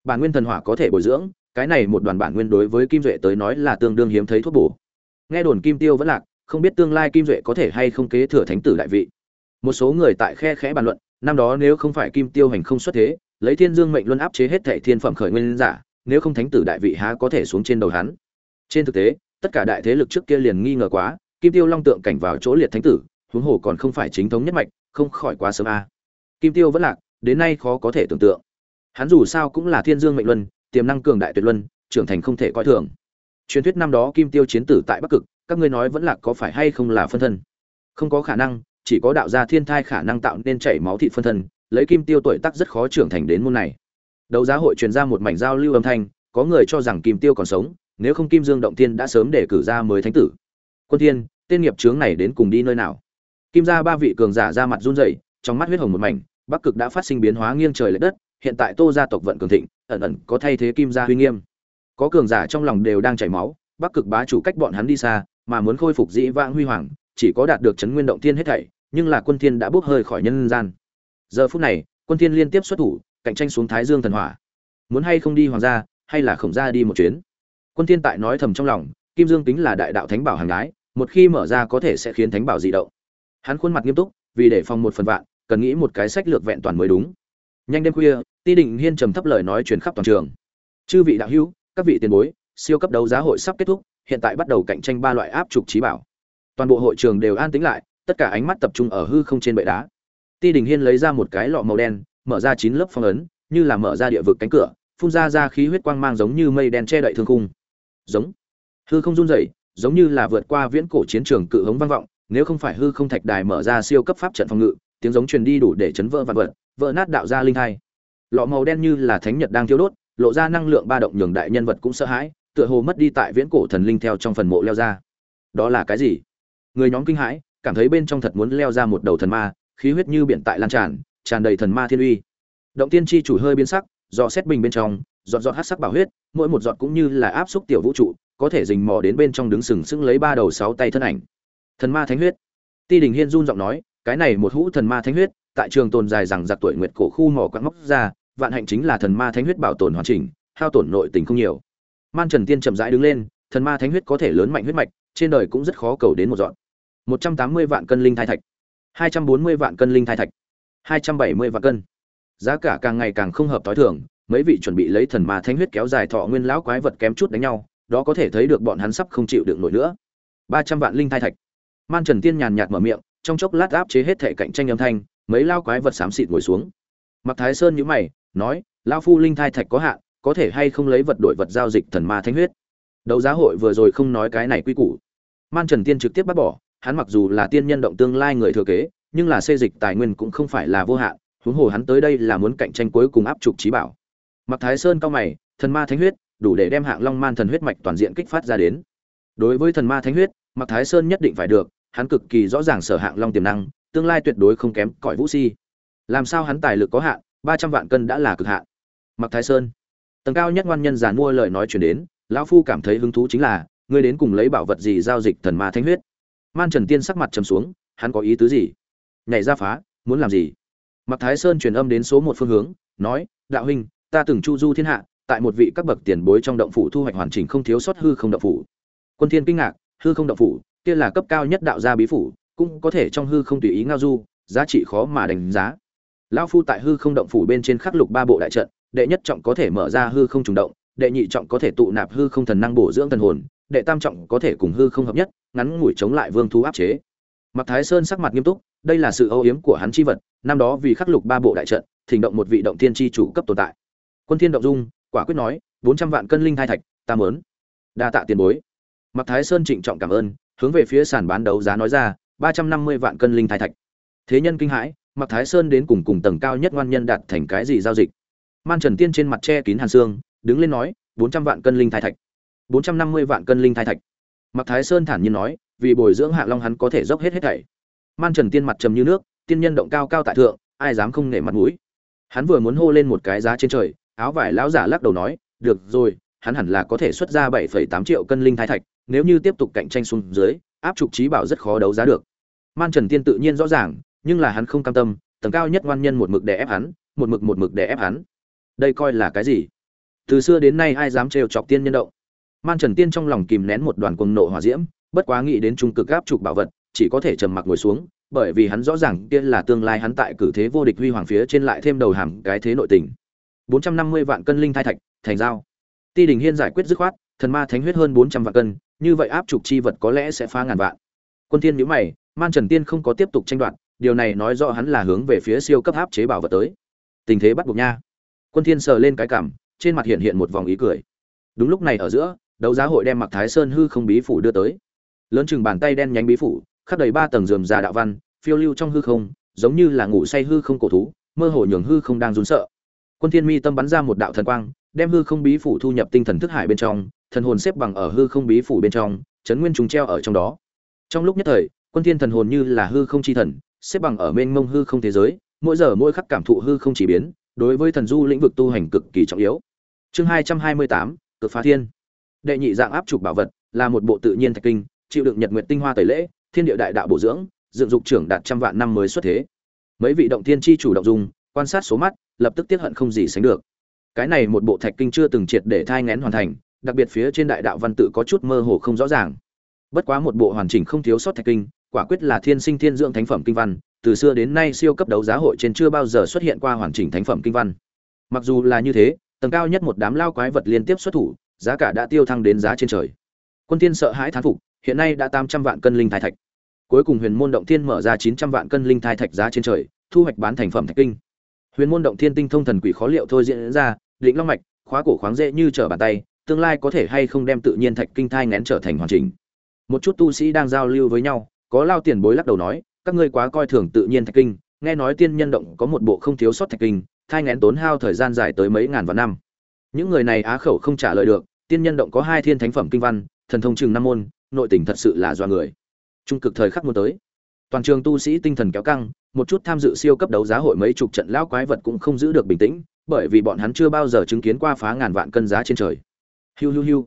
Bản nguyên thần hỏa có thể bồi dưỡng, cái này một đoàn bản nguyên đối với kim duệ tới nói là tương đương hiếm thấy thuốc bổ. Nghe đồn kim tiêu vẫn lạc, không biết tương lai kim duệ có thể hay không kế thừa thánh tử đại vị. Một số người tại khe khẽ bàn luận, năm đó nếu không phải kim tiêu hành không xuất thế, lấy thiên dương mệnh luân áp chế hết thảy thiên phẩm khởi nguyên giả, nếu không thánh tử đại vị há có thể xuống trên đầu hắn. Trên thực tế, tất cả đại thế lực trước kia liền nghi ngờ quá kim tiêu long tượng cảnh vào chỗ liệt thánh tử, huống hồ còn không phải chính thống nhất mạch, không khỏi quá sớm a. Kim tiêu vẫn lạc, đến nay khó có thể tưởng tượng. Hắn dù sao cũng là thiên dương mệnh luân, tiềm năng cường đại tuyệt luân, trưởng thành không thể coi thường. Truyền thuyết năm đó kim tiêu chiến tử tại bắc cực, các ngươi nói vẫn lạc có phải hay không là phân thân? Không có khả năng, chỉ có đạo gia thiên thai khả năng tạo nên chảy máu thị phân thân, lấy kim tiêu tuổi tác rất khó trưởng thành đến môn này. Đấu giá hội truyền ra một mảnh giao lưu âm thanh, có người cho rằng kim tiêu còn sống, nếu không kim dương động thiên đã sớm để cử ra mới thánh tử quân thiên, tên nghiệp chướng này đến cùng đi nơi nào? Kim gia ba vị cường giả ra mặt run rẩy, trong mắt huyết hồng một mảnh, bắc cực đã phát sinh biến hóa nghiêng trời lệch đất, hiện tại tô gia tộc vận cường thịnh, ẩn ẩn có thay thế kim gia huy nghiêm. Có cường giả trong lòng đều đang chảy máu, bắc cực bá chủ cách bọn hắn đi xa, mà muốn khôi phục dĩ vãng huy hoàng, chỉ có đạt được chấn nguyên động thiên hết thảy, nhưng là quân thiên đã bước hơi khỏi nhân gian. Giờ phút này, quân thiên liên tiếp xuất thủ, cạnh tranh xuống thái dương thần hỏa. Muốn hay không đi hoàng gia, hay là khổng gia đi một chuyến? Quân thiên tại nói thầm trong lòng, kim dương tính là đại đạo thánh bảo hàng gái một khi mở ra có thể sẽ khiến thánh bảo dị động. Hắn khuôn mặt nghiêm túc, vì để phòng một phần vạn, cần nghĩ một cái sách lược vẹn toàn mới đúng. Nhanh đêm khuya, ti định hiên trầm thấp lời nói truyền khắp toàn trường. Chư vị đạo hữu, các vị tiền bối, siêu cấp đấu giá hội sắp kết thúc, hiện tại bắt đầu cạnh tranh ba loại áp trục trí bảo. Toàn bộ hội trường đều an tĩnh lại, tất cả ánh mắt tập trung ở hư không trên bệ đá. Ti đình hiên lấy ra một cái lọ màu đen, mở ra chín lớp phong ấn, như là mở ra địa vực cánh cửa, phun ra ra khí huyết quang mang giống như mây đen che đậy thương khung. Giống. Hư không run rẩy giống như là vượt qua viễn cổ chiến trường cự hống vang vọng, nếu không phải hư không thạch đài mở ra siêu cấp pháp trận phòng ngự, tiếng giống truyền đi đủ để chấn vỡ vạn vật, vỡ nát đạo ra linh hai. lọ màu đen như là thánh nhật đang thiêu đốt, lộ ra năng lượng ba động nhường đại nhân vật cũng sợ hãi, tựa hồ mất đi tại viễn cổ thần linh theo trong phần mộ leo ra. Đó là cái gì? Người nhóm kinh hãi, cảm thấy bên trong thật muốn leo ra một đầu thần ma, khí huyết như biển tại lan tràn tràn đầy thần ma thiên uy. Động tiên tri chủ hơi biến sắc, dò xét bình bên trong, giọt giọt hát sắc bảo huyết, mỗi một giọt cũng như là áp xúc tiểu vũ trụ có thể rình mò đến bên trong đứng sừng sững lấy ba đầu sáu tay thân ảnh. Thần ma thánh huyết. Ti đình hiên run giọng nói, cái này một hũ thần ma thánh huyết, tại trường tồn dài rằng giặc tuổi nguyệt cổ khu mỏ quặng móc ra, vạn hạnh chính là thần ma thánh huyết bảo tồn hoàn chỉnh, hao tổn nội tình không nhiều. Man trần tiên chậm rãi đứng lên, thần ma thánh huyết có thể lớn mạnh huyết mạch, trên đời cũng rất khó cầu đến một dọn. Một trăm tám mươi vạn cân linh thai thạch. Hai trăm bốn mươi vạn cân linh thai thạch. Hai trăm bảy mươi vạn cân. Giá cả càng ngày càng không hợp tối thường, mấy vị chuẩn bị lấy thần ma thánh huyết kéo dài thọ nguyên lão quái vật kém chút đánh nhau đó có thể thấy được bọn hắn sắp không chịu đựng nổi nữa. Ba trăm vạn linh thai thạch. Man trần tiên nhàn nhạt mở miệng, trong chốc lát áp chế hết thể cạnh tranh âm thanh, mấy lao quái vật xám xịt ngồi xuống. Mạc thái sơn nhíu mày, nói, lão phu linh thai thạch có hạn, có thể hay không lấy vật đổi vật giao dịch thần ma thánh huyết? Đấu giá hội vừa rồi không nói cái này quy củ. Man trần tiên trực tiếp bắt bỏ, hắn mặc dù là tiên nhân động tương lai người thừa kế, nhưng là xây dịch tài nguyên cũng không phải là vô hạn, huống hồ hắn tới đây là muốn cạnh tranh cuối cùng áp trục trí bảo. Mạc thái sơn cao mày, thần ma thánh huyết đủ để đem hạng long man thần huyết mạch toàn diện kích phát ra đến. Đối với thần ma thánh huyết mặc thái sơn nhất định phải được, hắn cực kỳ rõ ràng sở hạng long tiềm năng, tương lai tuyệt đối không kém cỏi vũ si. Làm sao hắn tài lực có hạn, ba trăm vạn cân đã là cực hạn. Mặc thái sơn. Tầng cao nhất ngoan nhân giàn mua lời nói chuyển đến, lão phu cảm thấy hứng thú chính là, ngươi đến cùng lấy bảo vật gì giao dịch thần ma thánh huyết? Man trần tiên sắc mặt trầm xuống, hắn có ý tứ gì? Nhảy ra phá, muốn làm gì? Mặc thái sơn truyền âm đến số một phương hướng, nói, đạo huynh, ta từng chu du thiên hạ tại một vị các bậc tiền bối trong động phủ thu hoạch hoàn chỉnh không thiếu sót hư không động phủ. Quân thiên kinh ngạc, hư không động phủ, kia là cấp cao nhất đạo gia bí phủ, cũng có thể trong hư không tùy ý ngao du, giá trị khó mà đánh giá. Lão phu tại hư không động phủ bên trên khắc lục ba bộ đại trận, đệ nhất trọng có thể mở ra hư không trùng động, đệ nhị trọng có thể tụ nạp hư không thần năng bổ dưỡng thần hồn, đệ tam trọng có thể cùng hư không hợp nhất, ngắn ngủi chống lại vương thú áp chế. Mặc thái sơn sắc mặt nghiêm túc, đây là sự âu yếm của hắn chi vật, năm đó vì khắc lục ba bộ đại trận, thỉnh động một vị động thiên chi chủ cấp tồn tại. Quân thiên động dung quả quyết nói, bốn trăm vạn cân linh thai thạch, ta mớn. Đa tạ tiền bối. Mặc thái sơn trịnh trọng cảm ơn, hướng về phía sàn bán đấu giá nói ra, ba trăm năm mươi vạn cân linh thai thạch. Thế nhân kinh hãi mặc thái sơn đến cùng cùng tầng cao nhất ngoan nhân đạt thành cái gì giao dịch? Man trần tiên trên mặt che kín hàn xương, đứng lên nói, bốn trăm vạn cân linh thai thạch. Bốn trăm năm mươi vạn cân linh thai thạch. Mặc thái sơn thản nhiên nói, vì bồi dưỡng hạ long hắn có thể dốc hết hết thảy. Man trần tiên mặt trầm như nước, tiên nhân động cao cao tại thượng, ai dám không nể mặt mũi. Hắn vừa muốn hô lên một cái giá trên trời áo vải lão giả lắc đầu nói, được rồi, hắn hẳn là có thể xuất ra bảy phẩy tám triệu cân linh thai thạch, nếu như tiếp tục cạnh tranh xuống dưới, áp trục trí bảo rất khó đấu giá được. Man trần tiên tự nhiên rõ ràng, nhưng là hắn không cam tâm, tầng cao nhất ngoan nhân một mực đè ép hắn, một mực một mực đè ép hắn. Đây coi là cái gì? Từ xưa đến nay ai dám trêu chọc tiên nhân động? Man trần tiên trong lòng kìm nén một đoàn cuồng nộ hỏa diễm, bất quá nghĩ đến trung cực áp trục bảo vật, chỉ có thể trầm mặc ngồi xuống, bởi vì hắn rõ ràng kia là tương lai hắn tại cử thế vô địch huy hoàng phía trên lại thêm đầu hàm cái thế nội tình. 450 vạn cân linh thai thạch, thành giao. Ti đình hiên giải quyết dứt khoát, thần ma thánh huyết hơn 400 vạn cân, như vậy áp trục chi vật có lẽ sẽ phá ngàn vạn. Quân thiên nhíu mày, man trần tiên không có tiếp tục tranh đoạt, điều này nói rõ hắn là hướng về phía siêu cấp áp chế bảo vật tới. Tình thế bắt buộc nha. Quân thiên sờ lên cái cằm trên mặt hiện hiện một vòng ý cười. Đúng lúc này ở giữa, đấu giá hội đem mặc thái sơn hư không bí phủ đưa tới. Lớn chừng bàn tay đen nhánh bí phủ khắc đầy ba tầng rườm rà đạo văn, phiêu lưu trong hư không, giống như là ngủ say hư không cổ thú, mơ hồ nhường hư không đang run sợ quân thiên mi tâm bắn ra một đạo thần quang, đem hư không bí phủ thu nhập tinh thần thức hải bên trong, thần hồn xếp bằng ở hư không bí phủ bên trong, chấn nguyên trùng treo ở trong đó. Trong lúc nhất thời, quân thiên thần hồn như là hư không chi thần, xếp bằng ở mênh mông hư không thế giới, mỗi giờ mỗi khắc cảm thụ hư không chỉ biến, đối với thần du lĩnh vực tu hành cực kỳ trọng yếu. Chương hai trăm hai mươi tám, cực phá thiên. Đệ nhị dạng áp trục bảo vật, là một bộ tự nhiên thạch kinh, chịu đựng nhật nguyệt tinh hoa tẩy lễ, thiên địa đại đạo bổ dưỡng, dựng dục trưởng đạt trăm vạn năm mới xuất thế. Mấy vị động thiên chi chủ động dùng, quan sát số mắt lập tức tiếc hận không gì sánh được. Cái này một bộ thạch kinh chưa từng triệt để thai ngén hoàn thành, đặc biệt phía trên đại đạo văn tự có chút mơ hồ không rõ ràng. Bất quá một bộ hoàn chỉnh không thiếu sót thạch kinh, quả quyết là thiên sinh thiên dưỡng thánh phẩm kinh văn, từ xưa đến nay siêu cấp đấu giá hội trên chưa bao giờ xuất hiện qua hoàn chỉnh thánh phẩm kinh văn. Mặc dù là như thế, tầng cao nhất một đám lao quái vật liên tiếp xuất thủ, giá cả đã tiêu thăng đến giá trên trời. Quân tiên sợ hãi thán phục, hiện nay đã tám trăm vạn cân linh thai thạch. Cuối cùng huyền môn động thiên mở ra chín trăm vạn cân linh thai thạch giá trên trời, thu hoạch bán thành phẩm thạch kinh huyền môn động thiên tinh thông thần quỷ khó liệu thôi diễn ra định long mạch, khóa cổ khoáng dễ như trở bàn tay, tương lai có thể hay không đem tự nhiên thạch kinh thai nén trở thành hoàn chỉnh. Một chút tu sĩ đang giao lưu với nhau, có lao tiền bối lắc đầu nói, các ngươi quá coi thường tự nhiên thạch kinh, nghe nói tiên nhân động có một bộ không thiếu sót thạch kinh, thai ngén tốn hao thời gian dài tới mấy ngàn vạn năm. Những người này á khẩu không trả lời được, tiên nhân động có hai thiên thánh phẩm kinh văn, thần thông chừng năm môn, nội tình thật sự là do người. Trung cực thời khắc muốn tới. Toàn trường tu sĩ tinh thần kéo căng một chút tham dự siêu cấp đấu giá hội mấy chục trận lão quái vật cũng không giữ được bình tĩnh, bởi vì bọn hắn chưa bao giờ chứng kiến qua phá ngàn vạn cân giá trên trời. Hiu hiu hiu.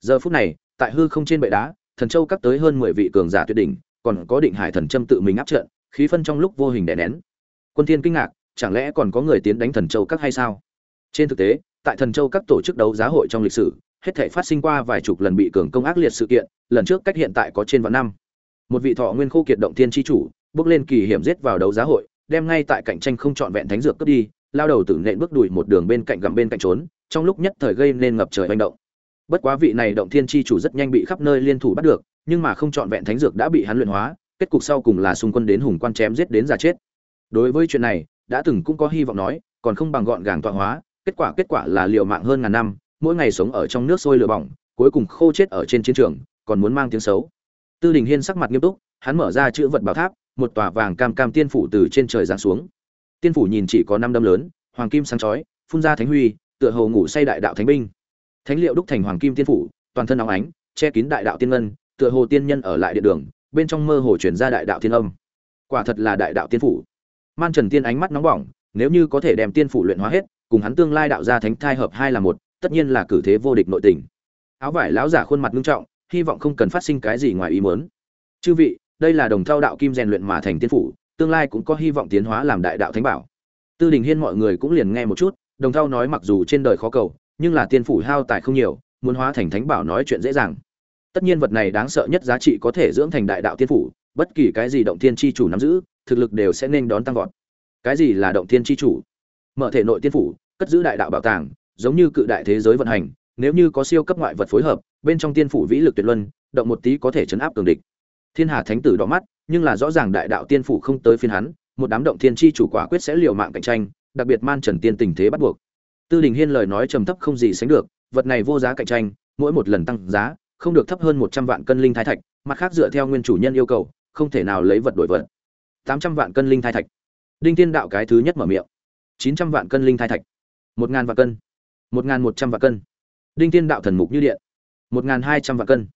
Giờ phút này, tại hư không trên bệ đá, thần châu cắt tới hơn mười vị cường giả tuyệt đỉnh, còn có định hải thần châm tự mình áp trận, khí phân trong lúc vô hình đè nén. Quân thiên kinh ngạc, chẳng lẽ còn có người tiến đánh thần châu các hay sao? Trên thực tế, tại thần châu các tổ chức đấu giá hội trong lịch sử, hết thảy phát sinh qua vài chục lần bị cường công ác liệt sự kiện, lần trước cách hiện tại có trên vạn năm. Một vị thọ nguyên khô kiệt động thiên chi chủ bước lên kỳ hiểm giết vào đấu giá hội, đem ngay tại cạnh tranh không chọn vẹn thánh dược cướp đi, lao đầu tử nện bước đuổi một đường bên cạnh gầm bên cạnh trốn, trong lúc nhất thời gây nên ngập trời hành động. Bất quá vị này động thiên chi chủ rất nhanh bị khắp nơi liên thủ bắt được, nhưng mà không chọn vẹn thánh dược đã bị hắn luyện hóa, kết cục sau cùng là xung quân đến hùng quan chém giết đến già chết. Đối với chuyện này, đã từng cũng có hy vọng nói, còn không bằng gọn gàng tọa hóa, kết quả kết quả là liều mạng hơn ngàn năm, mỗi ngày sống ở trong nước sôi lửa bỏng, cuối cùng khô chết ở trên chiến trường, còn muốn mang tiếng xấu. Tư đình hiên sắc mặt nghiêm túc, hắn mở ra chữ vật bảo tháp một tòa vàng cam cam tiên phủ từ trên trời giáng xuống. Tiên phủ nhìn chỉ có năm đâm lớn, hoàng kim sáng chói, phun ra thánh huy, tựa hồ ngủ say đại đạo thánh binh. Thánh liệu đúc thành hoàng kim tiên phủ, toàn thân óng ánh, che kín đại đạo tiên ngân, tựa hồ tiên nhân ở lại địa đường, bên trong mơ hồ truyền ra đại đạo thiên âm. Quả thật là đại đạo tiên phủ. Man trần tiên ánh mắt nóng bỏng, nếu như có thể đem tiên phủ luyện hóa hết, cùng hắn tương lai đạo gia thánh thai hợp hai là một, tất nhiên là cử thế vô địch nội tình. Áo vải lão giả khuôn mặt nghiêm trọng, hy vọng không cần phát sinh cái gì ngoài ý muốn. Chư vị đây là đồng thao đạo kim rèn luyện mà thành tiên phủ, tương lai cũng có hy vọng tiến hóa làm đại đạo thánh bảo. Tư đình hiên mọi người cũng liền nghe một chút, đồng thao nói mặc dù trên đời khó cầu, nhưng là tiên phủ hao tài không nhiều, muốn hóa thành thánh bảo nói chuyện dễ dàng. Tất nhiên vật này đáng sợ nhất giá trị có thể dưỡng thành đại đạo tiên phủ, bất kỳ cái gì động thiên chi chủ nắm giữ, thực lực đều sẽ nên đón tăng vọt. Cái gì là động thiên chi chủ? Mở thể nội tiên phủ, cất giữ đại đạo bảo tàng, giống như cự đại thế giới vận hành, nếu như có siêu cấp ngoại vật phối hợp, bên trong tiên phủ vĩ lực tuyệt luân, động một tí có thể chấn áp cường địch thiên hà thánh tử đỏ mắt, nhưng là rõ ràng đại đạo tiên phủ không tới phiên hắn, một đám động thiên chi chủ quả quyết sẽ liều mạng cạnh tranh, đặc biệt man trần tiên tình thế bắt buộc. Tư đình hiên lời nói trầm thấp không gì sánh được, vật này vô giá cạnh tranh, mỗi một lần tăng giá, không được thấp hơn một trăm vạn cân linh thái thạch, mặt khác dựa theo nguyên chủ nhân yêu cầu, không thể nào lấy vật đổi vật. Tám trăm vạn cân linh thái thạch. Đinh tiên đạo cái thứ nhất mở miệng. Chín trăm vạn cân linh thái thạch. Một ngàn vạn cân. Một ngàn một trăm vạn cân. Đinh tiên đạo thần mục như điện. Một ngàn hai trăm vạn cân.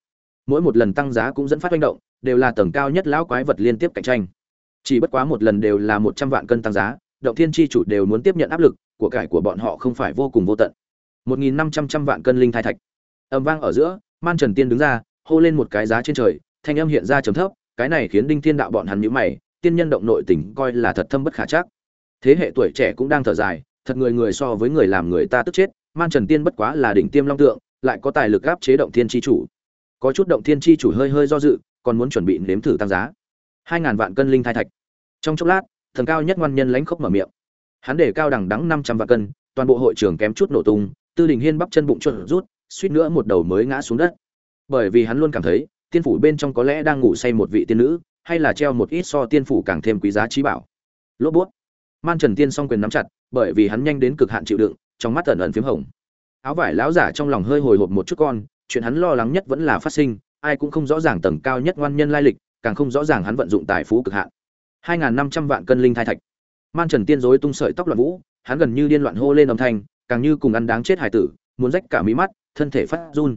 Mỗi một lần tăng giá cũng dẫn phát manh động đều là tầng cao nhất lão quái vật liên tiếp cạnh tranh. Chỉ bất quá một lần đều là một trăm vạn cân tăng giá, động thiên tri chủ đều muốn tiếp nhận áp lực, của cải của bọn họ không phải vô cùng vô tận. Một nghìn năm trăm trăm vạn cân linh thai thạch. Âm vang ở giữa, man trần tiên đứng ra, hô lên một cái giá trên trời, thanh âm hiện ra trầm thấp, cái này khiến đinh thiên đạo bọn hắn nhíu mày, tiên nhân động nội tình coi là thật thâm bất khả chắc. Thế hệ tuổi trẻ cũng đang thở dài, thật người người so với người làm người ta tức chết, man trần tiên bất quá là đỉnh tiêm long tượng, lại có tài lực áp chế động thiên tri chủ. Có chút động thiên tri chủ hơi hơi do dự còn muốn chuẩn bị nếm thử tăng giá. Hai ngàn vạn cân linh thai thạch. Trong chốc lát, thần cao nhất ngoan nhân lãnh khốc mở miệng. Hắn để cao đẳng đắng năm trăm vạn cân, toàn bộ hội trường kém chút nổ tung, tư đình hiên bắp chân bụng chuột rút, suýt nữa một đầu mới ngã xuống đất. Bởi vì hắn luôn cảm thấy, tiên phủ bên trong có lẽ đang ngủ say một vị tiên nữ, hay là treo một ít so tiên phủ càng thêm quý giá trí bảo. Lốp bút. Man trần tiên song quyền nắm chặt, bởi vì hắn nhanh đến cực hạn chịu đựng, trong mắt ẩn ẩn phím hồng. Áo vải lão giả trong lòng hơi hồi hộp một chút con, chuyện hắn lo lắng nhất vẫn là phát sinh ai cũng không rõ ràng tầng cao nhất ngoan nhân lai lịch càng không rõ ràng hắn vận dụng tài phú cực hạn. Hai n năm trăm vạn cân linh thai thạch. Man trần tiên rối tung sợi tóc loạn vũ hắn gần như điên loạn hô lên âm thanh càng như cùng ăn đáng chết hải tử muốn rách cả mí mắt thân thể phát run.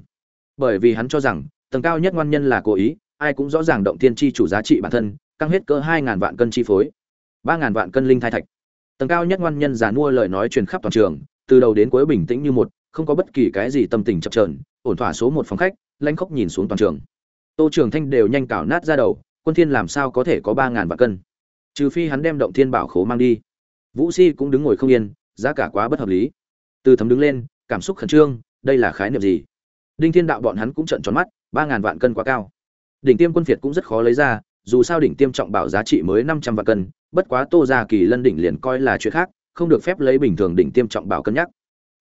Bởi vì hắn cho rằng tầng cao nhất ngoan nhân là cố ý ai cũng rõ ràng động tiên chi chủ giá trị bản thân căng hết cỡ 2000 vạn cân chi phối. 3000 vạn cân linh thai thạch. Tầng cao nhất ngoan nhân giả mua lời nói truyền khắp toàn trường từ đầu đến cuối bình tĩnh như một không có bất kỳ cái gì tâm tình chập chờn, ổn thỏa số một phòng khách lanh khóc nhìn xuống toàn trường. Tô trường thanh đều nhanh cào nát ra đầu, quân thiên làm sao có thể có ba ngàn vạn cân? Trừ phi hắn đem động thiên bảo khố mang đi. Vũ si cũng đứng ngồi không yên, giá cả quá bất hợp lý. Từ thấm đứng lên, cảm xúc khẩn trương, đây là khái niệm gì? Đinh thiên đạo bọn hắn cũng trợn tròn mắt, ba ngàn vạn cân quá cao. Đỉnh tiêm quân phiệt cũng rất khó lấy ra, dù sao đỉnh tiêm trọng bảo giá trị mới năm trăm vạn cân, bất quá tô gia kỳ lân đỉnh liền coi là chuyện khác, không được phép lấy bình thường đỉnh tiêm trọng bảo cân nhắc.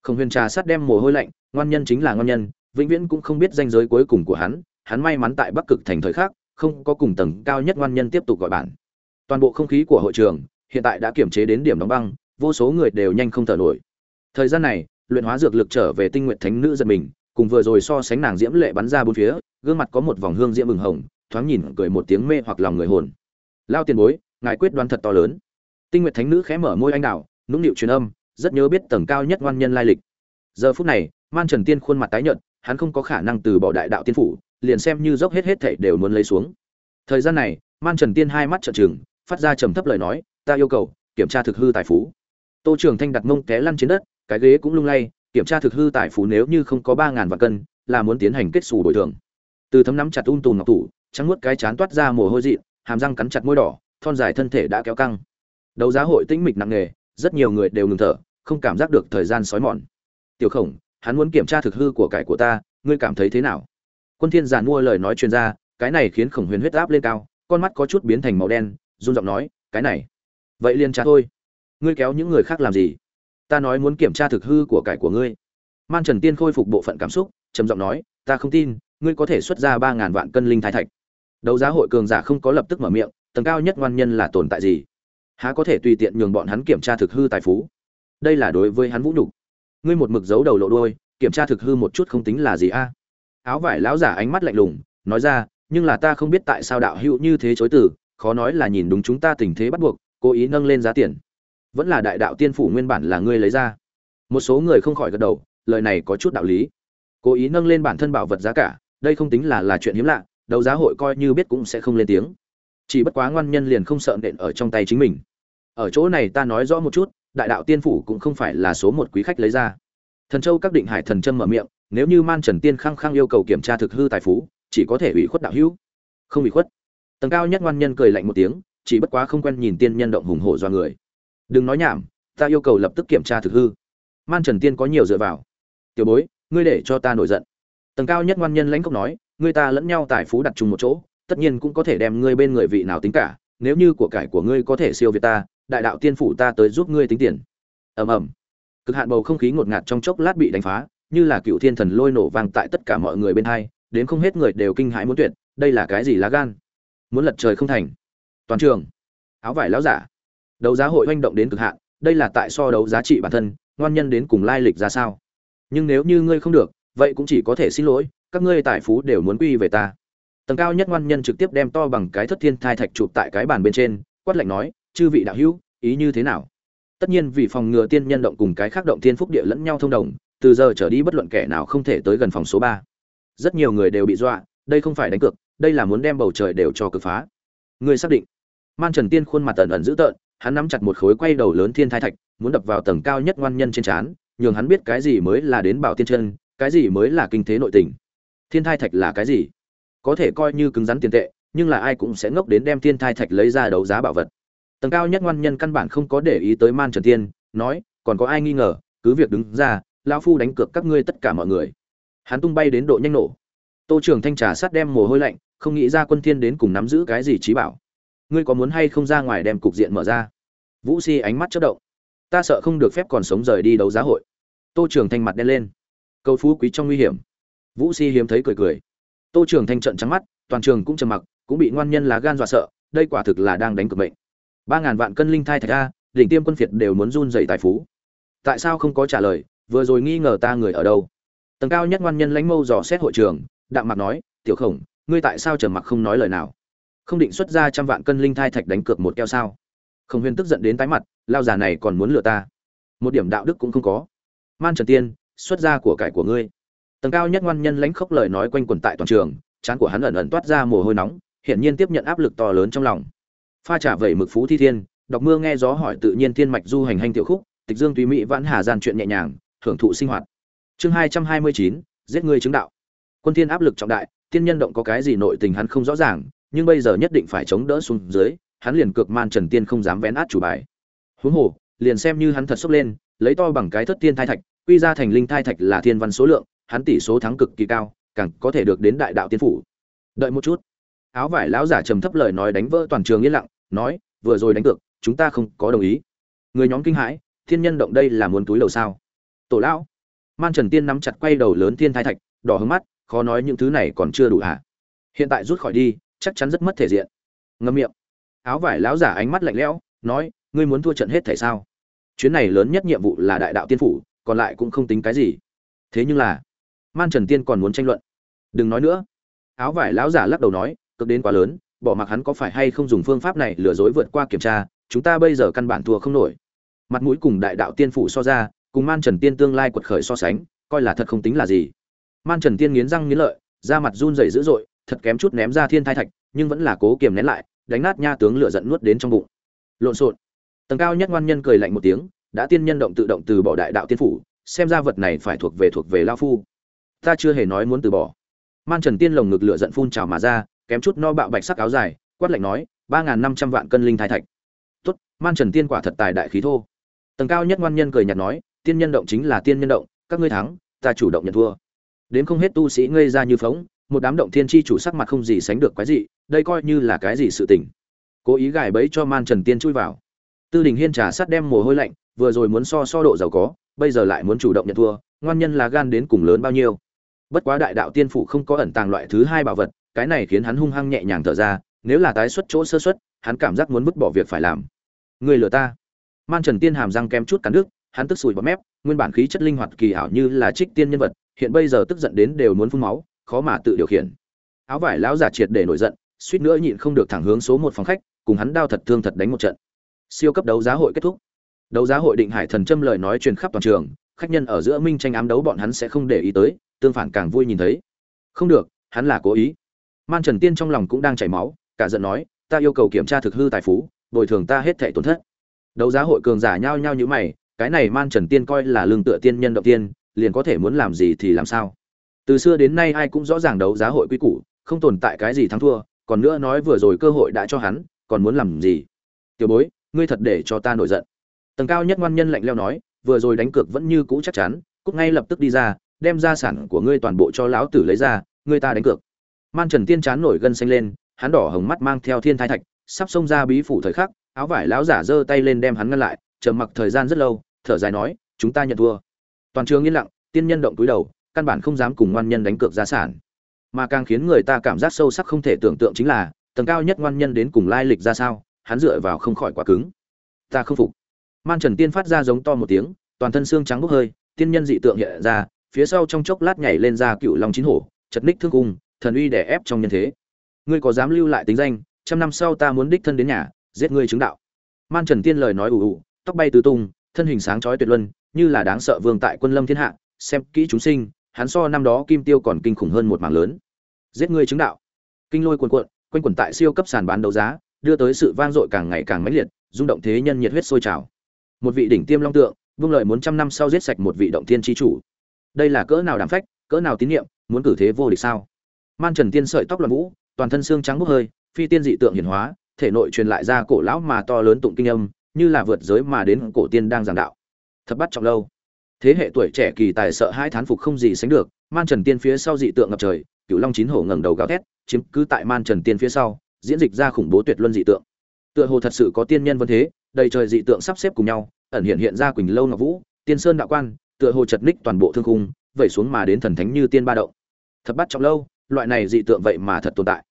Không huyền trà sát đem mồ hôi lạnh, ngoan nhân chính là ngoan nhân vĩnh viễn cũng không biết danh giới cuối cùng của hắn hắn may mắn tại bắc cực thành thời khắc, không có cùng tầng cao nhất ngoan nhân tiếp tục gọi bản toàn bộ không khí của hội trường, hiện tại đã kiểm chế đến điểm đóng băng, vô số người đều nhanh không thở nổi. Thời gian này, luyện hóa dược lực trở về tinh nguyện thánh nữ giật mình, cùng vừa rồi so sánh nàng diễm lệ bắn ra bốn phía, gương mặt có một vòng hương diễm bừng hồng, thoáng nhìn cười một tiếng mê hoặc lòng người hồn. Lao tiền bối, ngài quyết đoán thật to lớn. Tinh nguyện thánh nữ khẽ mở môi anh đạo nũng nịu truyền âm, rất nhớ biết tầng cao nhất ngoan nhân lai lịch. Giờ phút này, man trần tiên khuôn mặt tái nhợt hắn không có khả năng từ bỏ đại đạo tiên phủ, liền xem như dốc hết hết thảy đều muốn lấy xuống. Thời gian này, man trần tiên hai mắt trợn trừng, phát ra trầm thấp lời nói, ta yêu cầu kiểm tra thực hư tài phú. Tô trường thanh đặt mông té lăn trên đất, cái ghế cũng lung lay, kiểm tra thực hư tài phú nếu như không có ba ngàn vạn cân, là muốn tiến hành kết xù bồi thường. Từ thấm nắm chặt ung tùm ngọc tủ trắng nuốt cái chán toát ra mồ hôi dị hàm răng cắn chặt môi đỏ, thon dài thân thể đã kéo căng. Đấu giá hội tĩnh mịch nặng nề, rất nhiều người đều ngừng thở, không cảm giác được thời gian sói mòn. Tiểu khổng hắn muốn kiểm tra thực hư của cải của ta, ngươi cảm thấy thế nào? Quân thiên giàn mua lời nói truyền ra, cái này khiến khổng huyền huyết áp lên cao, con mắt có chút biến thành màu đen, run giọng nói, cái này, vậy liền trả thôi. Ngươi kéo những người khác làm gì? Ta nói muốn kiểm tra thực hư của cải của ngươi. Man trần tiên khôi phục bộ phận cảm xúc, trầm giọng nói, ta không tin, ngươi có thể xuất ra ba ngàn vạn cân linh thái thạch. Đấu giá hội cường giả không có lập tức mở miệng, tầng cao nhất ngoan nhân là tồn tại gì? Há có thể tùy tiện nhường bọn hắn kiểm tra thực hư tài phú? Đây là đối với hắn vũ nhục ngươi một mực giấu đầu lộ đôi kiểm tra thực hư một chút không tính là gì a. Áo vải lão giả ánh mắt lạnh lùng, nói ra, nhưng là ta không biết tại sao đạo hữu như thế chối từ, khó nói là nhìn đúng chúng ta tình thế bắt buộc, cố ý nâng lên giá tiền. Vẫn là đại đạo tiên phủ nguyên bản là ngươi lấy ra. Một số người không khỏi gật đầu, lời này có chút đạo lý. Cố ý nâng lên bản thân bảo vật giá cả, đây không tính là là chuyện hiếm lạ, đấu giá hội coi như biết cũng sẽ không lên tiếng. Chỉ bất quá ngoan nhân liền không sợ nện ở trong tay chính mình. Ở chỗ này ta nói rõ một chút đại đạo tiên phủ cũng không phải là số một quý khách lấy ra. Thần châu các định hải thần trâm mở miệng, nếu như man trần tiên khăng khăng yêu cầu kiểm tra thực hư tài phú, chỉ có thể ủy khuất đạo hữu. Không ủy khuất. Tầng cao nhất ngoan nhân cười lạnh một tiếng, chỉ bất quá không quen nhìn tiên nhân động hùng hổ do người. Đừng nói nhảm, ta yêu cầu lập tức kiểm tra thực hư. Man trần tiên có nhiều dựa vào. Tiểu bối, ngươi để cho ta nổi giận. Tầng cao nhất ngoan nhân lãnh cốc nói, ngươi ta lẫn nhau tài phú đặt chung một chỗ, tất nhiên cũng có thể đem ngươi bên người vị nào tính cả, nếu như của cải của ngươi có thể siêu việt ta đại đạo tiên phủ ta tới giúp ngươi tính tiền. Ầm ầm. Cực hạn bầu không khí ngột ngạt trong chốc lát bị đánh phá, như là cựu thiên thần lôi nổ vang tại tất cả mọi người bên hai, đến không hết người đều kinh hãi muốn tuyệt, đây là cái gì lá gan? Muốn lật trời không thành. Toàn trường. Áo vải láo giả. Đấu giá hội hoành động đến cực hạn, đây là tại so đấu giá trị bản thân, ngoan nhân đến cùng lai lịch ra sao? Nhưng nếu như ngươi không được, vậy cũng chỉ có thể xin lỗi, các ngươi tài phú đều muốn quy về ta. Tầng cao nhất ngoan nhân trực tiếp đem to bằng cái thất thiên thai thạch chụp tại cái bàn bên trên, quát lạnh nói chư vị đạo hữu, ý như thế nào? Tất nhiên vì phòng ngừa tiên nhân động cùng cái khác động thiên phúc địa lẫn nhau thông đồng, từ giờ trở đi bất luận kẻ nào không thể tới gần phòng số ba. Rất nhiều người đều bị dọa, đây không phải đánh cược, đây là muốn đem bầu trời đều cho cực phá. Người xác định. Man trần tiên khuôn mặt ẩn ẩn dữ tợn, hắn nắm chặt một khối quay đầu lớn thiên thai thạch, muốn đập vào tầng cao nhất ngoan nhân trên trán, nhường hắn biết cái gì mới là đến bảo tiên chân, cái gì mới là kinh tế nội tình. Thiên thai thạch là cái gì? Có thể coi như cứng rắn tiền tệ, nhưng là ai cũng sẽ ngốc đến đem thiên thai thạch lấy ra đấu giá bảo vật tầng cao nhất ngoan nhân căn bản không có để ý tới man trần tiên nói, còn có ai nghi ngờ, cứ việc đứng ra, lão phu đánh cược các ngươi tất cả mọi người. Hắn tung bay đến độ nhanh nổ. Tô trưởng thanh trà sát đem mồ hôi lạnh, không nghĩ ra quân thiên đến cùng nắm giữ cái gì trí bảo. Ngươi có muốn hay không ra ngoài đem cục diện mở ra? Vũ si ánh mắt chớp động. Ta sợ không được phép còn sống rời đi đấu giá hội. Tô trưởng thanh mặt đen lên. Câu phú quý trong nguy hiểm. Vũ si hiếm thấy cười cười. Tô trưởng thanh trận trắng mắt, toàn trường cũng trầm mặc, cũng bị ngoan nhân lá gan dọa sợ, đây quả thực là đang đánh cược mệnh ba ngàn vạn cân linh thai thạch a, đỉnh tiêm quân phiệt đều muốn run dậy tài phú. Tại sao không có trả lời, vừa rồi nghi ngờ ta người ở đâu? Tầng cao nhất ngoan nhân lãnh mâu dò xét hội trường, đạm mặt nói, tiểu khổng, ngươi tại sao trầm mặc không nói lời nào? Không định xuất ra trăm vạn cân linh thai thạch đánh cược một keo sao? Khổng huyền tức giận đến tái mặt, lao già này còn muốn lừa ta? Một điểm đạo đức cũng không có. Man trần tiên, xuất ra của cải của ngươi. Tầng cao nhất ngoan nhân lãnh khốc lời nói quanh quẩn tại toàn trường, trán của hắn ẩn ẩn toát ra mồ hôi nóng, hiển nhiên tiếp nhận áp lực to lớn trong lòng pha trả vẩy mực phú thi thiên, đọc mưa nghe gió hỏi tự nhiên thiên mạch du hành hành tiểu khúc, tịch dương tùy mỹ vãn hà gian chuyện nhẹ nhàng hưởng thụ sinh hoạt. Chương hai trăm hai mươi chín, giết người chứng đạo. Quân thiên áp lực trọng đại, tiên nhân động có cái gì nội tình hắn không rõ ràng, nhưng bây giờ nhất định phải chống đỡ xuống dưới, hắn liền cược man trần tiên không dám vén át chủ bài. Huống hồ, liền xem như hắn thật sốc lên, lấy to bằng cái thất tiên thai thạch, quy ra thành linh thai thạch là thiên văn số lượng, hắn tỷ số thắng cực kỳ cao, càng có thể được đến đại đạo tiên phủ. Đợi một chút. Áo vải lão giả trầm thấp lời nói đánh vỡ toàn trường yên lặng nói, vừa rồi đánh cược, chúng ta không có đồng ý. Người nhóm kinh hãi, thiên nhân động đây là muốn túi đầu sao? Tổ lão. Man trần tiên nắm chặt quay đầu lớn thiên thai thạch, đỏ hướng mắt, khó nói những thứ này còn chưa đủ hả? Hiện tại rút khỏi đi, chắc chắn rất mất thể diện. Ngâm miệng. Áo vải lão giả ánh mắt lạnh lẽo, nói, ngươi muốn thua trận hết thể sao? Chuyến này lớn nhất nhiệm vụ là đại đạo tiên phủ, còn lại cũng không tính cái gì. Thế nhưng là, man trần tiên còn muốn tranh luận. Đừng nói nữa. Áo vải lão giả lắc đầu nói cực đến quá lớn bỏ mặc hắn có phải hay không dùng phương pháp này lừa dối vượt qua kiểm tra, chúng ta bây giờ căn bản thua không nổi. Mặt mũi cùng đại đạo tiên phủ so ra, cùng man trần tiên tương lai quật khởi so sánh, coi là thật không tính là gì. Man trần tiên nghiến răng nghiến lợi, da mặt run rẩy dữ dội, thật kém chút ném ra thiên thai thạch, nhưng vẫn là cố kiềm nén lại, đánh nát nha tướng lửa giận nuốt đến trong bụng. Lộn xộn. Tầng cao nhất ngoan nhân cười lạnh một tiếng, đã tiên nhân động tự động từ bỏ đại đạo tiên phủ, xem ra vật này phải thuộc về thuộc về lao phu. Ta chưa hề nói muốn từ bỏ. Man trần tiên lồng ngực lửa giận phun trào mà ra kém chút no bạo bạch sắc áo dài, quát lạnh nói, ba n năm trăm vạn cân linh thai thạch. Tốt, man trần tiên quả thật tài đại khí thô. Tầng cao nhất ngoan nhân cười nhạt nói, tiên nhân động chính là tiên nhân động, các ngươi thắng, ta chủ động nhận thua. Đến không hết tu sĩ ngây ra như phóng, một đám động thiên chi chủ sắc mặt không gì sánh được quái gì đây coi như là cái gì sự tình. Cố ý gài bẫy cho man trần tiên chui vào. Tư đình hiên trà sát đem mồ hôi lạnh, vừa rồi muốn so so độ giàu có, bây giờ lại muốn chủ động nhận thua, ngoan nhân là gan đến cùng lớn bao nhiêu. Bất quá đại đạo tiên phụ không có ẩn tàng loại thứ hai bảo vật cái này khiến hắn hung hăng nhẹ nhàng thở ra, nếu là tái xuất chỗ sơ xuất, hắn cảm giác muốn vứt bỏ việc phải làm. Người lừa ta. Man trần tiên hàm răng kém chút cắn nước hắn tức sùi bọt mép, nguyên bản khí chất linh hoạt kỳ ảo như là trích tiên nhân vật, hiện bây giờ tức giận đến đều muốn phun máu, khó mà tự điều khiển. Áo vải lão giả triệt để nổi giận, suýt nữa nhịn không được thẳng hướng số một phòng khách, cùng hắn đao thật thương thật đánh một trận. Siêu cấp đấu giá hội kết thúc. Đấu giá hội định hải thần châm lời nói truyền khắp toàn trường, khách nhân ở giữa minh tranh ám đấu bọn hắn sẽ không để ý tới, tương phản càng vui nhìn thấy. Không được, hắn là cố ý man trần tiên trong lòng cũng đang chảy máu, cả giận nói, ta yêu cầu kiểm tra thực hư tài phú, bồi thường ta hết thảy tổn thất. Đấu giá hội cường giả nhao nhao như mày, cái này man trần tiên coi là lương tựa tiên nhân động tiên, liền có thể muốn làm gì thì làm sao. Từ xưa đến nay ai cũng rõ ràng đấu giá hội quy củ, không tồn tại cái gì thắng thua, còn nữa nói vừa rồi cơ hội đã cho hắn, còn muốn làm gì? Tiểu bối, ngươi thật để cho ta nổi giận. Tầng cao nhất ngoan nhân lạnh leo nói, vừa rồi đánh cược vẫn như cũ chắc chắn cúc ngay lập tức đi ra, đem gia sản của ngươi toàn bộ cho lão tử lấy ra, ngươi ta đánh cược man trần tiên chán nổi gân xanh lên, hắn đỏ hồng mắt mang theo thiên thai thạch, sắp xông ra bí phủ thời khắc, áo vải lão giả giơ tay lên đem hắn ngăn lại, trầm mặc thời gian rất lâu, thở dài nói, chúng ta nhận thua. Toàn trường yên lặng, tiên nhân động túi đầu, căn bản không dám cùng ngoan nhân đánh cược gia sản. Mà càng khiến người ta cảm giác sâu sắc không thể tưởng tượng chính là, tầng cao nhất ngoan nhân đến cùng lai lịch ra sao, hắn dựa vào không khỏi quá cứng. Ta không phục. Man trần tiên phát ra giống to một tiếng, toàn thân xương trắng bốc hơi, tiên nhân dị tượng hiện ra, phía sau trong chốc lát nhảy lên ra cựu long chín hổ, chật ních thương cung thần uy đè ép trong nhân thế. Ngươi có dám lưu lại tính danh, trăm năm sau ta muốn đích thân đến nhà, giết ngươi chứng đạo. Man trần tiên lời nói ủ ủ tóc bay tứ tung, thân hình sáng chói tuyệt luân, như là đáng sợ vương tại quân lâm thiên hạ, xem kỹ chúng sinh, hắn so năm đó kim tiêu còn kinh khủng hơn một mảng lớn. Giết ngươi chứng đạo. Kinh lôi cuồn cuộn, quanh quẩn tại siêu cấp sàn bán đấu giá, đưa tới sự vang dội càng ngày càng mãnh liệt, rung động thế nhân nhiệt huyết sôi trào. Một vị đỉnh tiêm long tượng vương lợi muốn trăm năm sau giết sạch một vị động thiên chi chủ. Đây là cỡ nào đảm phách, cỡ nào tín nhiệm, muốn cử thế vô địch sao? Man trần tiên sợi tóc loạn vũ, toàn thân xương trắng bốc hơi, phi tiên dị tượng hiển hóa, thể nội truyền lại ra cổ lão mà to lớn tụng kinh âm, như là vượt giới mà đến cổ tiên đang giảng đạo. Thập bắt trọng lâu. Thế hệ tuổi trẻ kỳ tài sợ hai thán phục không gì sánh được, man trần tiên phía sau dị tượng ngập trời cựu long chín hổ ngẩng đầu gào thét, chiếm cứ tại man trần tiên phía sau, diễn dịch ra khủng bố tuyệt luân dị tượng. Tựa hồ thật sự có tiên nhân vân thế, đầy trời dị tượng sắp xếp cùng nhau, ẩn hiện hiện ra quỳnh lâu ngọc vũ, tiên sơn đạo quan, tựa hồ chật ních toàn bộ thương khung, vẩy xuống mà đến thần thánh như tiên ba động. Thập bắt trọng lâu loại này dị tượng vậy mà thật tồn tại.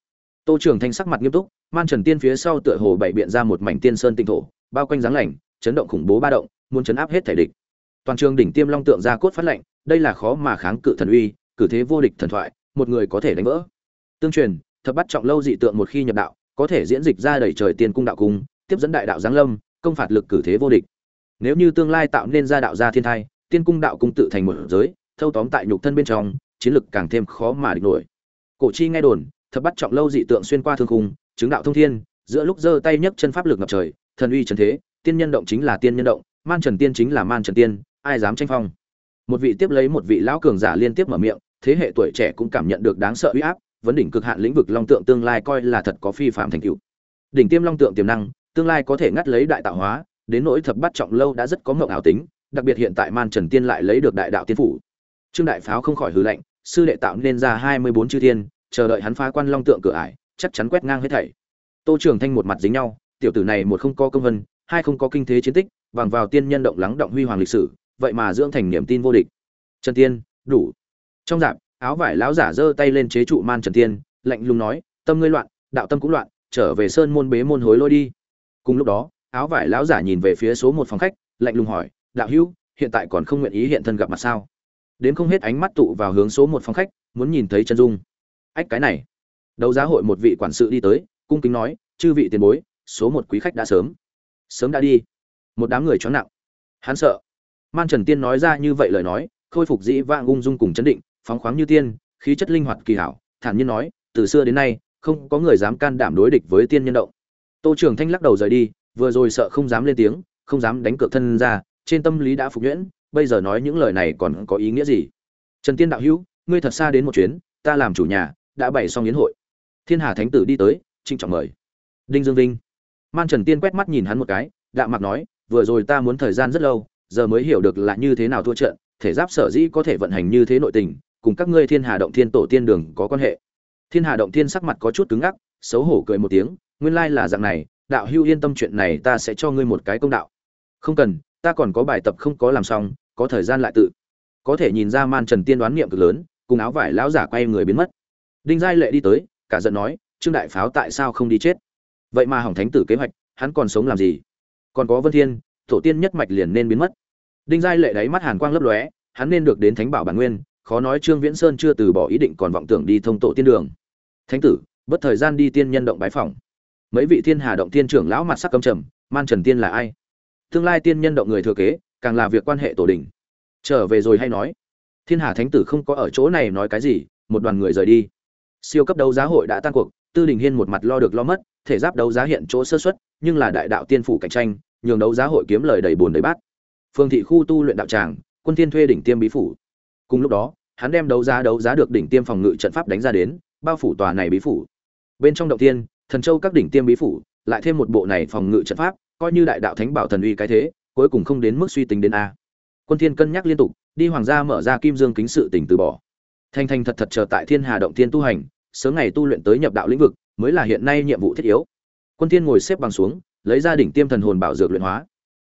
Tô trường thanh sắc mặt nghiêm túc, man trần tiên phía sau tựa hồ bảy biện ra một mảnh tiên sơn tinh thổ, bao quanh dáng lành, chấn động khủng bố ba động, muốn chấn áp hết thể địch. Toàn trường đỉnh tiêm long tượng ra cốt phát lệnh đây là khó mà kháng cự thần uy, cử thế vô địch thần thoại, một người có thể đánh vỡ. Tương truyền, thập bắt trọng lâu dị tượng một khi nhập đạo, có thể diễn dịch ra đầy trời tiên cung đạo cung, tiếp dẫn đại đạo giáng lâm, công phạt lực cử thế vô địch. Nếu như tương lai tạo nên ra đạo gia thiên thai, tiên cung đạo cung tự thành một giới, thâu tóm tại nhục thân bên trong, chiến lực càng thêm khó mà địch nổi cổ chi nghe đồn, thập bắt trọng lâu dị tượng xuyên qua thương khung, chứng đạo thông thiên, giữa lúc giơ tay nhấc chân pháp lực ngập trời, thần uy trần thế, tiên nhân động chính là tiên nhân động, man trần tiên chính là man trần tiên, ai dám tranh phong? Một vị tiếp lấy một vị lão cường giả liên tiếp mở miệng, thế hệ tuổi trẻ cũng cảm nhận được đáng sợ uy áp, vấn đỉnh cực hạn lĩnh vực long tượng tương lai coi là thật có phi phạm thành tựu. Đỉnh tiêm long tượng tiềm năng, tương lai có thể ngắt lấy đại tạo hóa, đến nỗi thập bắt trọng lâu đã rất có mộng ảo tính, đặc biệt hiện tại man trần tiên lại lấy được đại đạo tiên phủ. Trương đại pháo không khỏi hừ lạnh sư đệ tạo nên ra hai mươi bốn chư thiên chờ đợi hắn phá quan long tượng cửa ải chắc chắn quét ngang hết thảy. Tô trường thanh một mặt dính nhau tiểu tử này một không có công văn, hai không có kinh thế chiến tích bằng vào tiên nhân động lắng động huy hoàng lịch sử vậy mà dưỡng thành niềm tin vô địch. Trần tiên đủ. Trong dạ, áo vải lão giả giơ tay lên chế trụ man trần tiên lạnh lùng nói tâm ngươi loạn đạo tâm cũng loạn trở về sơn môn bế môn hối lôi đi. Cùng lúc đó áo vải lão giả nhìn về phía số một phòng khách lạnh lùng hỏi đạo hữu hiện tại còn không nguyện ý hiện thân gặp mặt sao? Đến không hết ánh mắt tụ vào hướng số một phòng khách, muốn nhìn thấy chân dung. Ách, cái này. Đấu giá hội một vị quản sự đi tới, cung kính nói, chư vị tiền bối, số một quý khách đã sớm. Sớm đã đi. Một đám người choáng nặng. Hắn sợ. Man trần tiên nói ra như vậy lời nói, khôi phục dĩ vang ung dung cùng chấn định, phóng khoáng như tiên, khí chất linh hoạt kỳ hảo, thản nhiên nói, từ xưa đến nay, không có người dám can đảm đối địch với tiên nhân động. Tô trường thanh lắc đầu rời đi, vừa rồi sợ không dám lên tiếng, không dám đánh cược thân ra, trên tâm lý đã phục nhuyễn bây giờ nói những lời này còn có ý nghĩa gì? Trần tiên đạo hữu, ngươi thật xa đến một chuyến, ta làm chủ nhà, đã bày xong yến hội. Thiên hà thánh tử đi tới trinh trọng mời. Đinh dương vinh. Man trần tiên quét mắt nhìn hắn một cái, đạm mặt nói, vừa rồi ta muốn thời gian rất lâu, giờ mới hiểu được là như thế nào thua trận, thể giáp sở dĩ có thể vận hành như thế nội tình, cùng các ngươi thiên hà động thiên tổ tiên đường có quan hệ. Thiên hà động thiên sắc mặt có chút cứng ngắc, xấu hổ cười một tiếng, nguyên lai là dạng này, đạo hưu yên tâm chuyện này ta sẽ cho ngươi một cái công đạo. Không cần, ta còn có bài tập không có làm xong có thời gian lại tự. Có thể nhìn ra man trần tiên đoán niệm cực lớn, cùng áo vải lão giả quay người biến mất. Đinh giai lệ đi tới, cả giận nói, trương đại pháo tại sao không đi chết? Vậy mà hỏng thánh tử kế hoạch, hắn còn sống làm gì? Còn có vân thiên tổ tiên nhất mạch liền nên biến mất. Đinh giai lệ đáy mắt hàn quang lấp lóe, hắn nên được đến thánh bảo bản nguyên, khó nói trương viễn sơn chưa từ bỏ ý định còn vọng tưởng đi thông tổ tiên đường. Thánh tử, bất thời gian đi tiên nhân động bái phỏng. Mấy vị thiên hà động tiên trưởng lão mặt sắc căm trầm, man trần tiên là ai? Tương lai tiên nhân động người thừa kế càng là việc quan hệ tổ đình. Trở về rồi hay nói, thiên hà thánh tử không có ở chỗ này nói cái gì, một đoàn người rời đi. Siêu cấp đấu giá hội đã tan cuộc, tư đình hiên một mặt lo được lo mất, thể giáp đấu giá hiện chỗ sơ xuất nhưng là đại đạo tiên phủ cạnh tranh, nhường đấu giá hội kiếm lời đầy bùn đầy bát. Phương thị khu tu luyện đạo tràng, quân tiên thuê đỉnh tiêm bí phủ. Cùng lúc đó, hắn đem đấu giá đấu giá được đỉnh tiêm phòng ngự trận pháp đánh ra đến, bao phủ tòa này bí phủ. Bên trong động tiên thần châu các đỉnh tiêm bí phủ, lại thêm một bộ này phòng ngự trận pháp, coi như đại đạo thánh bảo thần uy cái thế cuối cùng không đến mức suy tính đến a. Quân thiên cân nhắc liên tục, đi hoàng gia mở ra kim dương kính sự tỉnh từ bỏ. Thanh thanh thật thật chờ tại thiên hà động thiên tu hành, sớm ngày tu luyện tới nhập đạo lĩnh vực, mới là hiện nay nhiệm vụ thiết yếu. Quân thiên ngồi xếp bằng xuống, lấy ra đỉnh tiêm thần hồn bảo dược luyện hóa.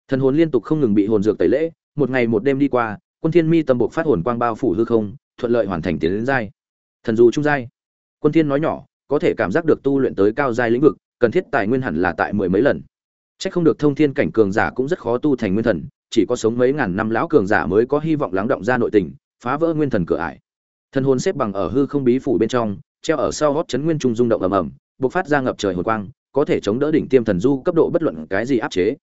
Thần hồn liên tục không ngừng bị hồn dược tẩy lễ, một ngày một đêm đi qua, quân thiên mi tâm buộc phát hồn quang bao phủ hư không, thuận lợi hoàn thành tiến đến giai. Thần du trung giai. Quân thiên nói nhỏ, có thể cảm giác được tu luyện tới cao giai lĩnh vực, cần thiết tài nguyên hẳn là tại mười mấy lần chắc không được thông thiên cảnh cường giả cũng rất khó tu thành nguyên thần, chỉ có sống mấy ngàn năm lão cường giả mới có hy vọng lắng động ra nội tình, phá vỡ nguyên thần cửa ải. Thần hồn xếp bằng ở hư không bí phủ bên trong, treo ở sau gót chấn nguyên trung rung động ầm ầm, bộc phát ra ngập trời hồn quang, có thể chống đỡ đỉnh tiêm thần du cấp độ bất luận cái gì áp chế.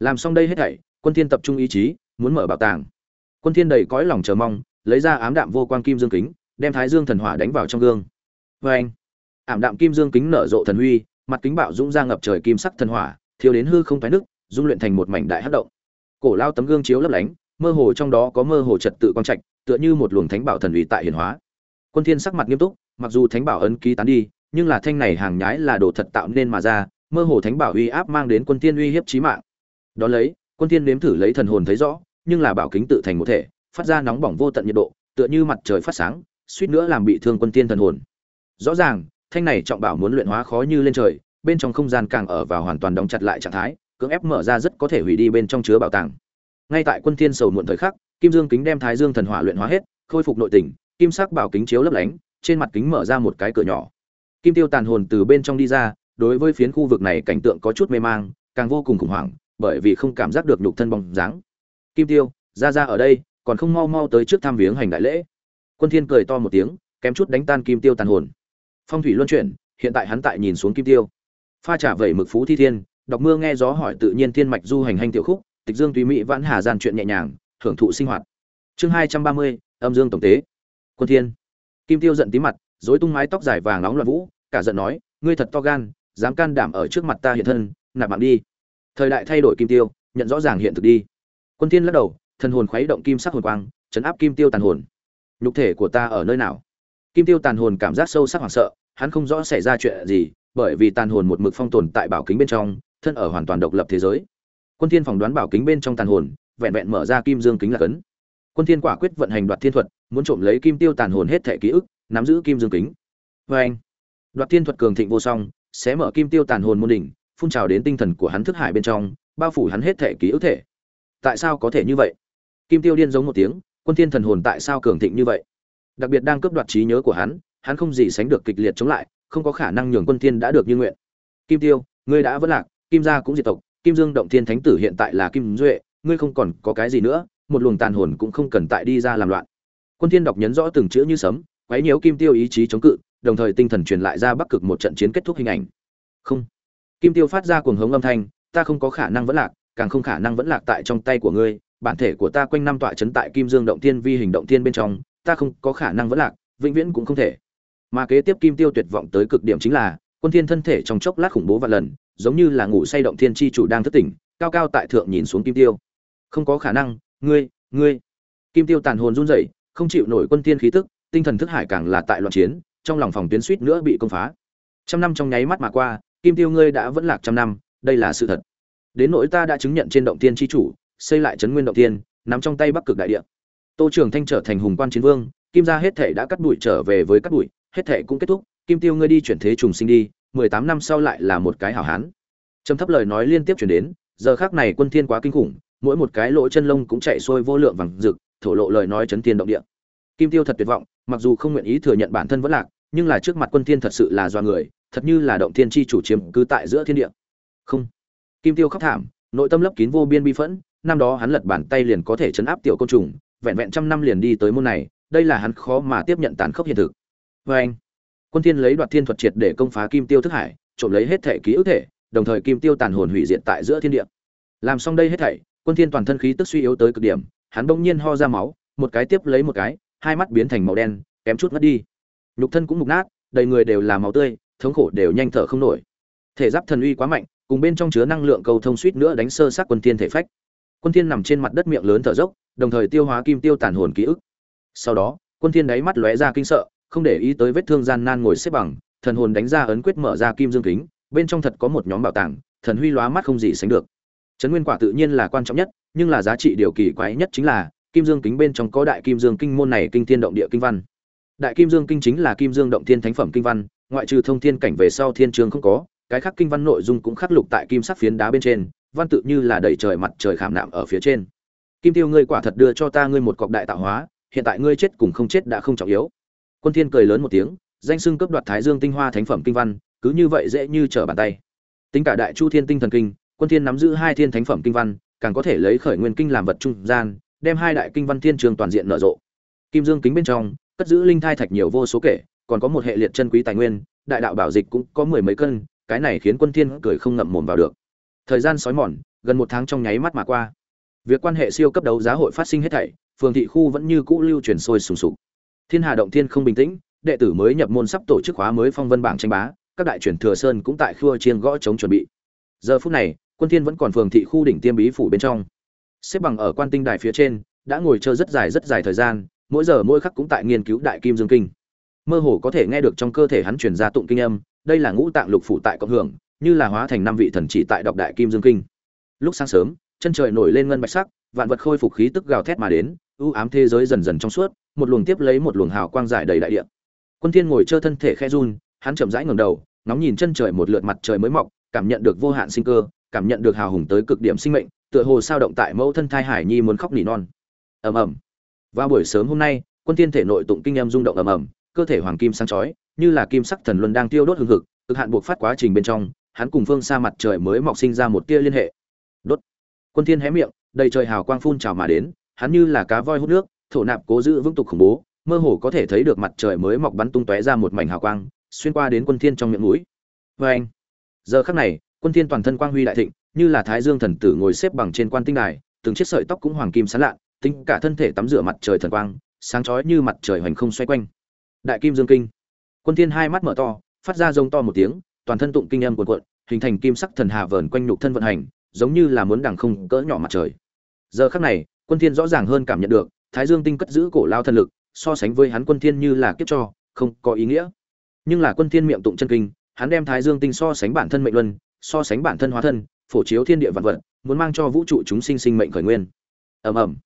Làm xong đây hết thảy, quân thiên tập trung ý chí, muốn mở bảo tàng. Quân thiên đầy cõi lòng chờ mong, lấy ra ám đạm vô quang kim dương kính, đem thái dương thần hỏa đánh vào trong gương. Với anh ảm đạm kim dương kính nở rộ thần huy, mặt kính bạo dũng ra ngập trời kim sắc thần hỏa thiếu đến hư không thoái nước, dung luyện thành một mảnh đại hắc động. Cổ lao tấm gương chiếu lấp lánh, mơ hồ trong đó có mơ hồ trật tự quang trạch, tựa như một luồng thánh bảo thần uy tại hiển hóa. Quân thiên sắc mặt nghiêm túc, mặc dù thánh bảo ấn ký tán đi, nhưng là thanh này hàng nhái là đồ thật tạo nên mà ra, mơ hồ thánh bảo uy áp mang đến quân thiên uy hiếp chí mạng. Đó lấy, quân thiên nếm thử lấy thần hồn thấy rõ, nhưng là bảo kính tự thành một thể, phát ra nóng bỏng vô tận nhiệt độ, tựa như mặt trời phát sáng, suýt nữa làm bị thương quân thiên thần hồn. Rõ ràng, thanh này trọng bảo muốn luyện hóa khó như lên trời bên trong không gian càng ở vào hoàn toàn đóng chặt lại trạng thái, cưỡng ép mở ra rất có thể hủy đi bên trong chứa bảo tàng. Ngay tại quân thiên sầu muộn thời khắc, kim dương kính đem thái dương thần hỏa luyện hóa hết, khôi phục nội tình, kim sắc bảo kính chiếu lấp lánh, trên mặt kính mở ra một cái cửa nhỏ. Kim tiêu tàn hồn từ bên trong đi ra, đối với phiến khu vực này cảnh tượng có chút mê mang, càng vô cùng khủng hoảng, bởi vì không cảm giác được nhục thân bóng dáng. Kim tiêu, ra ra ở đây, còn không mau mau tới trước tham viếng hành đại lễ. Quân thiên cười to một tiếng, kém chút đánh tan kim tiêu tàn hồn. Phong thủy luân chuyển, hiện tại hắn tại nhìn xuống kim tiêu pha trả vẩy mực phú thi thiên, đọc mưa nghe gió hỏi tự nhiên thiên mạch du hành hành tiểu khúc, tịch dương tùy mỹ vãn hà gian chuyện nhẹ nhàng hưởng thụ sinh hoạt. Chương hai trăm ba mươi, âm dương tổng tế. Quân thiên. Kim tiêu giận tí mặt, rối tung mái tóc dài vàng nóng loạn vũ, cả giận nói, ngươi thật to gan, dám can đảm ở trước mặt ta hiện thân, nạp mạng đi. Thời đại thay đổi kim tiêu, nhận rõ ràng hiện thực đi. Quân thiên lắc đầu, thần hồn khuấy động kim sắc hồn quang, chấn áp kim tiêu tàn hồn. Nhục thể của ta ở nơi nào? Kim tiêu tàn hồn cảm giác sâu sắc hoảng sợ, hắn không rõ xảy ra chuyện gì bởi vì tàn hồn một mực phong tồn tại bảo kính bên trong, thân ở hoàn toàn độc lập thế giới. Quân thiên phỏng đoán bảo kính bên trong tàn hồn, vẹn vẹn mở ra kim dương kính là cấn. Quân thiên quả quyết vận hành đoạt thiên thuật, muốn trộm lấy kim tiêu tàn hồn hết thể ký ức, nắm giữ kim dương kính. Với anh, đoạt thiên thuật cường thịnh vô song sẽ mở kim tiêu tàn hồn môn đỉnh, phun trào đến tinh thần của hắn thức hải bên trong, bao phủ hắn hết thể ký ức thể. Tại sao có thể như vậy? Kim tiêu điên giống một tiếng, quân thiên thần hồn tại sao cường thịnh như vậy? Đặc biệt đang cướp đoạt trí nhớ của hắn hắn không gì sánh được kịch liệt chống lại không có khả năng nhường quân thiên đã được như nguyện. Kim tiêu, ngươi đã vẫn lạc, kim gia cũng diệt tộc, kim dương động thiên thánh tử hiện tại là kim duệ, ngươi không còn có cái gì nữa, một luồng tàn hồn cũng không cần tại đi ra làm loạn. Quân thiên đọc nhấn rõ từng chữ như sấm, quấy nhiễu kim tiêu ý chí chống cự, đồng thời tinh thần truyền lại ra bắc cực một trận chiến kết thúc hình ảnh. Không. Kim tiêu phát ra cuồng hống âm thanh, ta không có khả năng vẫn lạc, càng không khả năng vẫn lạc tại trong tay của ngươi, bản thể của ta quanh năm tọa chấn tại kim dương động thiên vi hình động thiên bên trong, ta không có khả năng vẫn lạc, vĩnh viễn cũng không thể mà kế tiếp kim tiêu tuyệt vọng tới cực điểm chính là, quân thiên thân thể trong chốc lát khủng bố và lần, giống như là ngủ say động thiên chi chủ đang thức tỉnh, cao cao tại thượng nhìn xuống kim tiêu. Không có khả năng, ngươi ngươi. Kim tiêu tàn hồn run rẩy, không chịu nổi quân thiên khí tức, tinh thần thức hải càng là tại loạn chiến, trong lòng phòng tuyến suýt nữa bị công phá. Trăm năm trong nháy mắt mà qua, kim tiêu ngươi đã vẫn lạc trăm năm, đây là sự thật. Đến nỗi ta đã chứng nhận trên động thiên chi chủ, xây lại chấn nguyên động thiên nắm trong tay bắc cực đại địa. Tô trường thanh trở thành hùng quan chiến vương, kim gia hết thể đã cắt bụi trở về với cắt bụi hết thệ cũng kết thúc, kim tiêu ngươi đi chuyển thế trùng sinh đi, mười tám năm sau lại là một cái hảo hán. Trầm thấp lời nói liên tiếp truyền đến, giờ khắc này quân thiên quá kinh khủng, mỗi một cái lỗ chân lông cũng chạy xuôi vô lượng vàng rực, thổ lộ lời nói chấn thiên động địa. Kim tiêu thật tuyệt vọng, mặc dù không nguyện ý thừa nhận bản thân vẫn lạc, nhưng là trước mặt quân thiên thật sự là do người, thật như là động thiên chi chủ chiếm cứ tại giữa thiên địa. Không. Kim tiêu khóc thảm, nội tâm lấp kín vô biên bi phẫn, năm đó hắn lật bàn tay liền có thể chấn áp tiểu côn trùng, vẹn vẹn trăm năm liền đi tới môn này, đây là hắn khó mà tiếp nhận tàn khốc hiện thực với anh, quân thiên lấy đoạt thiên thuật triệt để công phá kim tiêu thức hải, trộm lấy hết thể ký ức thể, đồng thời kim tiêu tàn hồn hủy diệt tại giữa thiên địa. Làm xong đây hết thảy, quân thiên toàn thân khí tức suy yếu tới cực điểm, hắn bỗng nhiên ho ra máu, một cái tiếp lấy một cái, hai mắt biến thành màu đen, kém chút ngất đi. Nhục thân cũng mục nát, đầy người đều là máu tươi, thống khổ đều nhanh thở không nổi. Thể giáp thần uy quá mạnh, cùng bên trong chứa năng lượng cầu thông suýt nữa đánh sơ sát quân thiên thể phách. Quân thiên nằm trên mặt đất miệng lớn thở dốc, đồng thời tiêu hóa kim tiêu tàn hồn ký ức. Sau đó, quân thiên đáy mắt lóe ra kinh sợ không để ý tới vết thương gian nan ngồi xếp bằng, thần hồn đánh ra ấn quyết mở ra kim dương kính, bên trong thật có một nhóm bảo tàng, thần huy lóa mắt không gì sánh được. Trấn nguyên quả tự nhiên là quan trọng nhất, nhưng là giá trị điều kỳ quái nhất chính là, kim dương kính bên trong có đại kim dương kinh môn này kinh thiên động địa kinh văn. Đại kim dương kinh chính là kim dương động thiên thánh phẩm kinh văn, ngoại trừ thông thiên cảnh về sau thiên trường không có, cái khác kinh văn nội dung cũng khắc lục tại kim sắc phiến đá bên trên, văn tự như là đầy trời mặt trời khảm nạm ở phía trên. Kim tiêu ngươi quả thật đưa cho ta ngươi một cọc đại tạo hóa, hiện tại ngươi chết cùng không chết đã không trọng yếu quân thiên cười lớn một tiếng, danh sưng cấp đoạt thái dương tinh hoa thánh phẩm kinh văn, cứ như vậy dễ như trở bàn tay. Tính cả đại chu thiên tinh thần kinh, quân thiên nắm giữ hai thiên thánh phẩm kinh văn, càng có thể lấy khởi nguyên kinh làm vật trung gian, đem hai đại kinh văn thiên trường toàn diện nở rộ. Kim dương kính bên trong, cất giữ linh thai thạch nhiều vô số kể, còn có một hệ liệt chân quý tài nguyên, đại đạo bảo dịch cũng có mười mấy cân, cái này khiến quân thiên cười không ngậm mồm vào được. Thời gian sói mòn, gần một tháng trong nháy mắt mà qua. Việc quan hệ siêu cấp đấu giá hội phát sinh hết thảy, phường thị khu vẫn như cũ lưu truyền sôi sùng sục thiên hà động thiên không bình tĩnh, đệ tử mới nhập môn sắp tổ chức khóa mới phong vân bảng tranh bá, các đại truyền thừa sơn cũng tại khua chiêng gõ chống chuẩn bị. Giờ phút này, quân thiên vẫn còn phường thị khu đỉnh tiêm bí phủ bên trong. Xếp bằng ở quan tinh đài phía trên, đã ngồi chờ rất dài rất dài thời gian, mỗi giờ mỗi khắc cũng tại nghiên cứu đại kim dương kinh. Mơ hồ có thể nghe được trong cơ thể hắn truyền ra tụng kinh âm, đây là ngũ tạng lục phủ tại cộng hưởng, như là hóa thành năm vị thần chỉ tại đọc đại kim dương kinh. Lúc sáng sớm, chân trời nổi lên ngân bạch sắc vạn vật khôi phục khí tức gào thét mà đến, ưu ám thế giới dần dần trong suốt, một luồng tiếp lấy một luồng hào quang dài đầy đại địa. Quân thiên ngồi chơi thân thể khe run, hắn chậm rãi ngẩng đầu, ngóng nhìn chân trời một lượt mặt trời mới mọc, cảm nhận được vô hạn sinh cơ, cảm nhận được hào hùng tới cực điểm sinh mệnh, tựa hồ sao động tại mẫu thân thai hải nhi muốn khóc nỉ non. Ầm ầm. Vào buổi sớm hôm nay, quân thiên thể nội tụng kinh âm rung động ầm ầm, cơ thể hoàng kim sáng chói, như là kim sắc thần luân đang tiêu đốt hừng hực, cực hạn buộc phát quá trình bên trong, hắn cùng phương xa mặt trời mới mọc sinh ra một tia liên hệ. Đốt. Quân thiên hé miệng đầy trời hào quang phun trào mà đến, hắn như là cá voi hút nước, thổ nạp cố giữ vững tục khủng bố, mơ hồ có thể thấy được mặt trời mới mọc bắn tung tóe ra một mảnh hào quang, xuyên qua đến quân thiên trong miệng mũi. Với anh, giờ khắc này, quân thiên toàn thân quang huy đại thịnh, như là thái dương thần tử ngồi xếp bằng trên quan tinh đài, từng chiếc sợi tóc cũng hoàng kim sáng lạ, tính cả thân thể tắm rửa mặt trời thần quang, sáng chói như mặt trời hoành không xoay quanh. Đại kim dương kinh. Quân thiên hai mắt mở to, phát ra rống to một tiếng, toàn thân tụng kinh âm cuộn cuộn, hình thành kim sắc thần hà vờn quanh nhục thân vận hành, giống như là muốn đằng không cỡ nhỏ mặt trời giờ khắc này, quân thiên rõ ràng hơn cảm nhận được, thái dương tinh cất giữ cổ lao thần lực, so sánh với hắn quân thiên như là kiếp cho, không có ý nghĩa. Nhưng là quân thiên miệng tụng chân kinh, hắn đem thái dương tinh so sánh bản thân mệnh luân, so sánh bản thân hóa thân, phổ chiếu thiên địa vạn vật, muốn mang cho vũ trụ chúng sinh sinh mệnh khởi nguyên. Ầm ầm.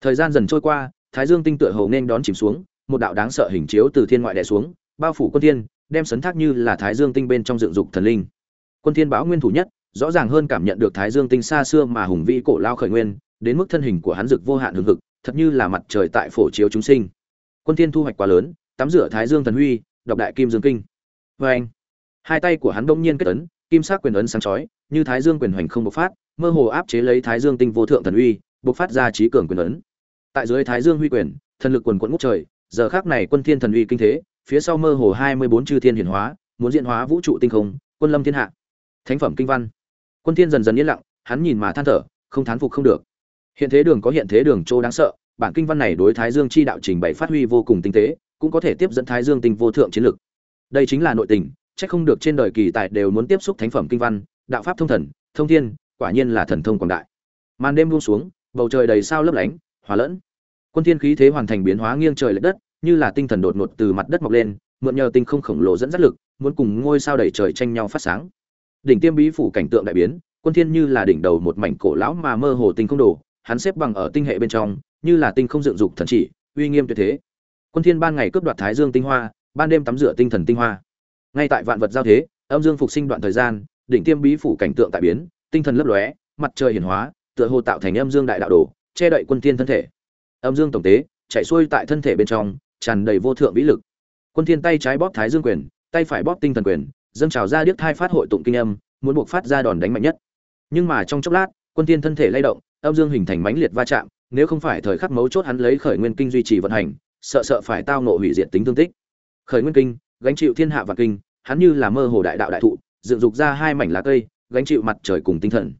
Thời gian dần trôi qua, thái dương tinh tựa hồ nên đón chìm xuống, một đạo đáng sợ hình chiếu từ thiên ngoại đè xuống, bao phủ quân thiên, đem sấn thác như là thái dương tinh bên trong dựng dục thần linh. Quân thiên báo nguyên thủ nhất, rõ ràng hơn cảm nhận được thái dương tinh xa xưa mà hùng vĩ cổ lao khởi nguyên đến mức thân hình của hắn rực vô hạn hừng hực, thật như là mặt trời tại phổ chiếu chúng sinh. Quân thiên thu hoạch quá lớn, tắm rửa thái dương thần huy, đọc đại kim dương kinh. Với anh, hai tay của hắn bỗng nhiên kết ấn, kim sắc quyền ấn sáng chói, như thái dương quyền hoành không bộc phát, mơ hồ áp chế lấy thái dương tinh vô thượng thần uy bộc phát ra trí cường quyền ấn. Tại dưới thái dương huy quyền, thần lực quần cuộn ngút trời, giờ khắc này quân thiên thần uy kinh thế, phía sau mơ hồ hai mươi bốn chư thiên hiển hóa, muốn diễn hóa vũ trụ tinh không, quân lâm thiên hạ. Thánh phẩm kinh văn. Quân thiên dần dần yên lặng, hắn nhìn mà than thở, không thán phục không được hiện thế đường có hiện thế đường châu đáng sợ, bản kinh văn này đối thái dương chi đạo trình bày phát huy vô cùng tinh tế, cũng có thể tiếp dẫn thái dương tinh vô thượng chiến lực. Đây chính là nội tình, chắc không được trên đời kỳ tài đều muốn tiếp xúc thánh phẩm kinh văn, đạo pháp thông thần, thông thiên, quả nhiên là thần thông quảng đại. Màn đêm buông xuống, bầu trời đầy sao lấp lánh, hòa lẫn. Quân thiên khí thế hoàn thành biến hóa nghiêng trời lệch đất, như là tinh thần đột ngột từ mặt đất mọc lên, mượn nhờ tinh không khổng lồ dẫn dắt lực, muốn cùng ngôi sao đầy trời tranh nhau phát sáng. Đỉnh tiêm bí phủ cảnh tượng đại biến, quân thiên như là đỉnh đầu một mảnh cổ lão mà mơ hồ tinh không đổ hắn xếp bằng ở tinh hệ bên trong, như là tinh không dựng dục thần chỉ, uy nghiêm tuyệt thế. Quân thiên ban ngày cướp đoạt thái dương tinh hoa, ban đêm tắm rửa tinh thần tinh hoa. Ngay tại vạn vật giao thế, âm dương phục sinh đoạn thời gian, đỉnh tiêm bí phủ cảnh tượng tại biến, tinh thần lấp lóe, mặt trời hiển hóa, tựa hồ tạo thành âm dương đại đạo đồ, che đậy quân thiên thân thể. Âm dương tổng tế, chạy xuôi tại thân thể bên trong, tràn đầy vô thượng vĩ lực. Quân thiên tay trái bóp thái dương quyền, tay phải bóp tinh thần quyền, dâng trào ra điếc thai phát hội tụng kinh âm, muốn buộc phát ra đòn đánh mạnh nhất. Nhưng mà trong chốc lát, quân thiên thân thể lay động âm dương hình thành mãnh liệt va chạm, nếu không phải thời khắc mấu chốt hắn lấy khởi nguyên kinh duy trì vận hành, sợ sợ phải tao ngộ hủy diệt tính thương tích. Khởi nguyên kinh, gánh chịu thiên hạ và kinh, hắn như là mơ hồ đại đạo đại thụ, dựng dục ra hai mảnh lá cây, gánh chịu mặt trời cùng tinh thần.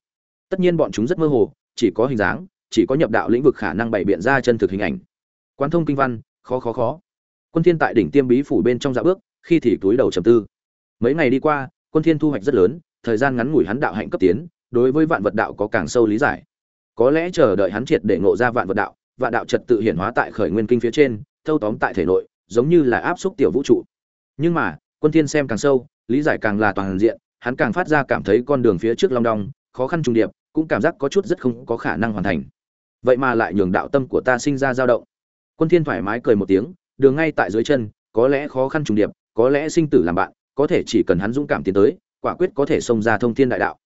Tất nhiên bọn chúng rất mơ hồ, chỉ có hình dáng, chỉ có nhập đạo lĩnh vực khả năng bày biện ra chân thực hình ảnh. Quán thông kinh văn, khó khó khó. Quân thiên tại đỉnh tiêm bí phủ bên trong dạ bước, khi thì túi đầu trầm tư. Mấy ngày đi qua, quân thiên thu hoạch rất lớn, thời gian ngắn ngủi hắn đạo hạnh cấp tiến, đối với vạn vật đạo có càng sâu lý giải có lẽ chờ đợi hắn triệt để ngộ ra vạn vật đạo, vạn đạo trật tự hiển hóa tại khởi nguyên kinh phía trên, thâu tóm tại thể nội, giống như là áp xúc tiểu vũ trụ. Nhưng mà, quân thiên xem càng sâu, lý giải càng là toàn diện, hắn càng phát ra cảm thấy con đường phía trước long đong, khó khăn trùng điệp, cũng cảm giác có chút rất không có khả năng hoàn thành. Vậy mà lại nhường đạo tâm của ta sinh ra dao động. Quân thiên thoải mái cười một tiếng, đường ngay tại dưới chân, có lẽ khó khăn trùng điệp, có lẽ sinh tử làm bạn, có thể chỉ cần hắn dũng cảm tiến tới, quả quyết có thể xông ra thông thiên đại đạo.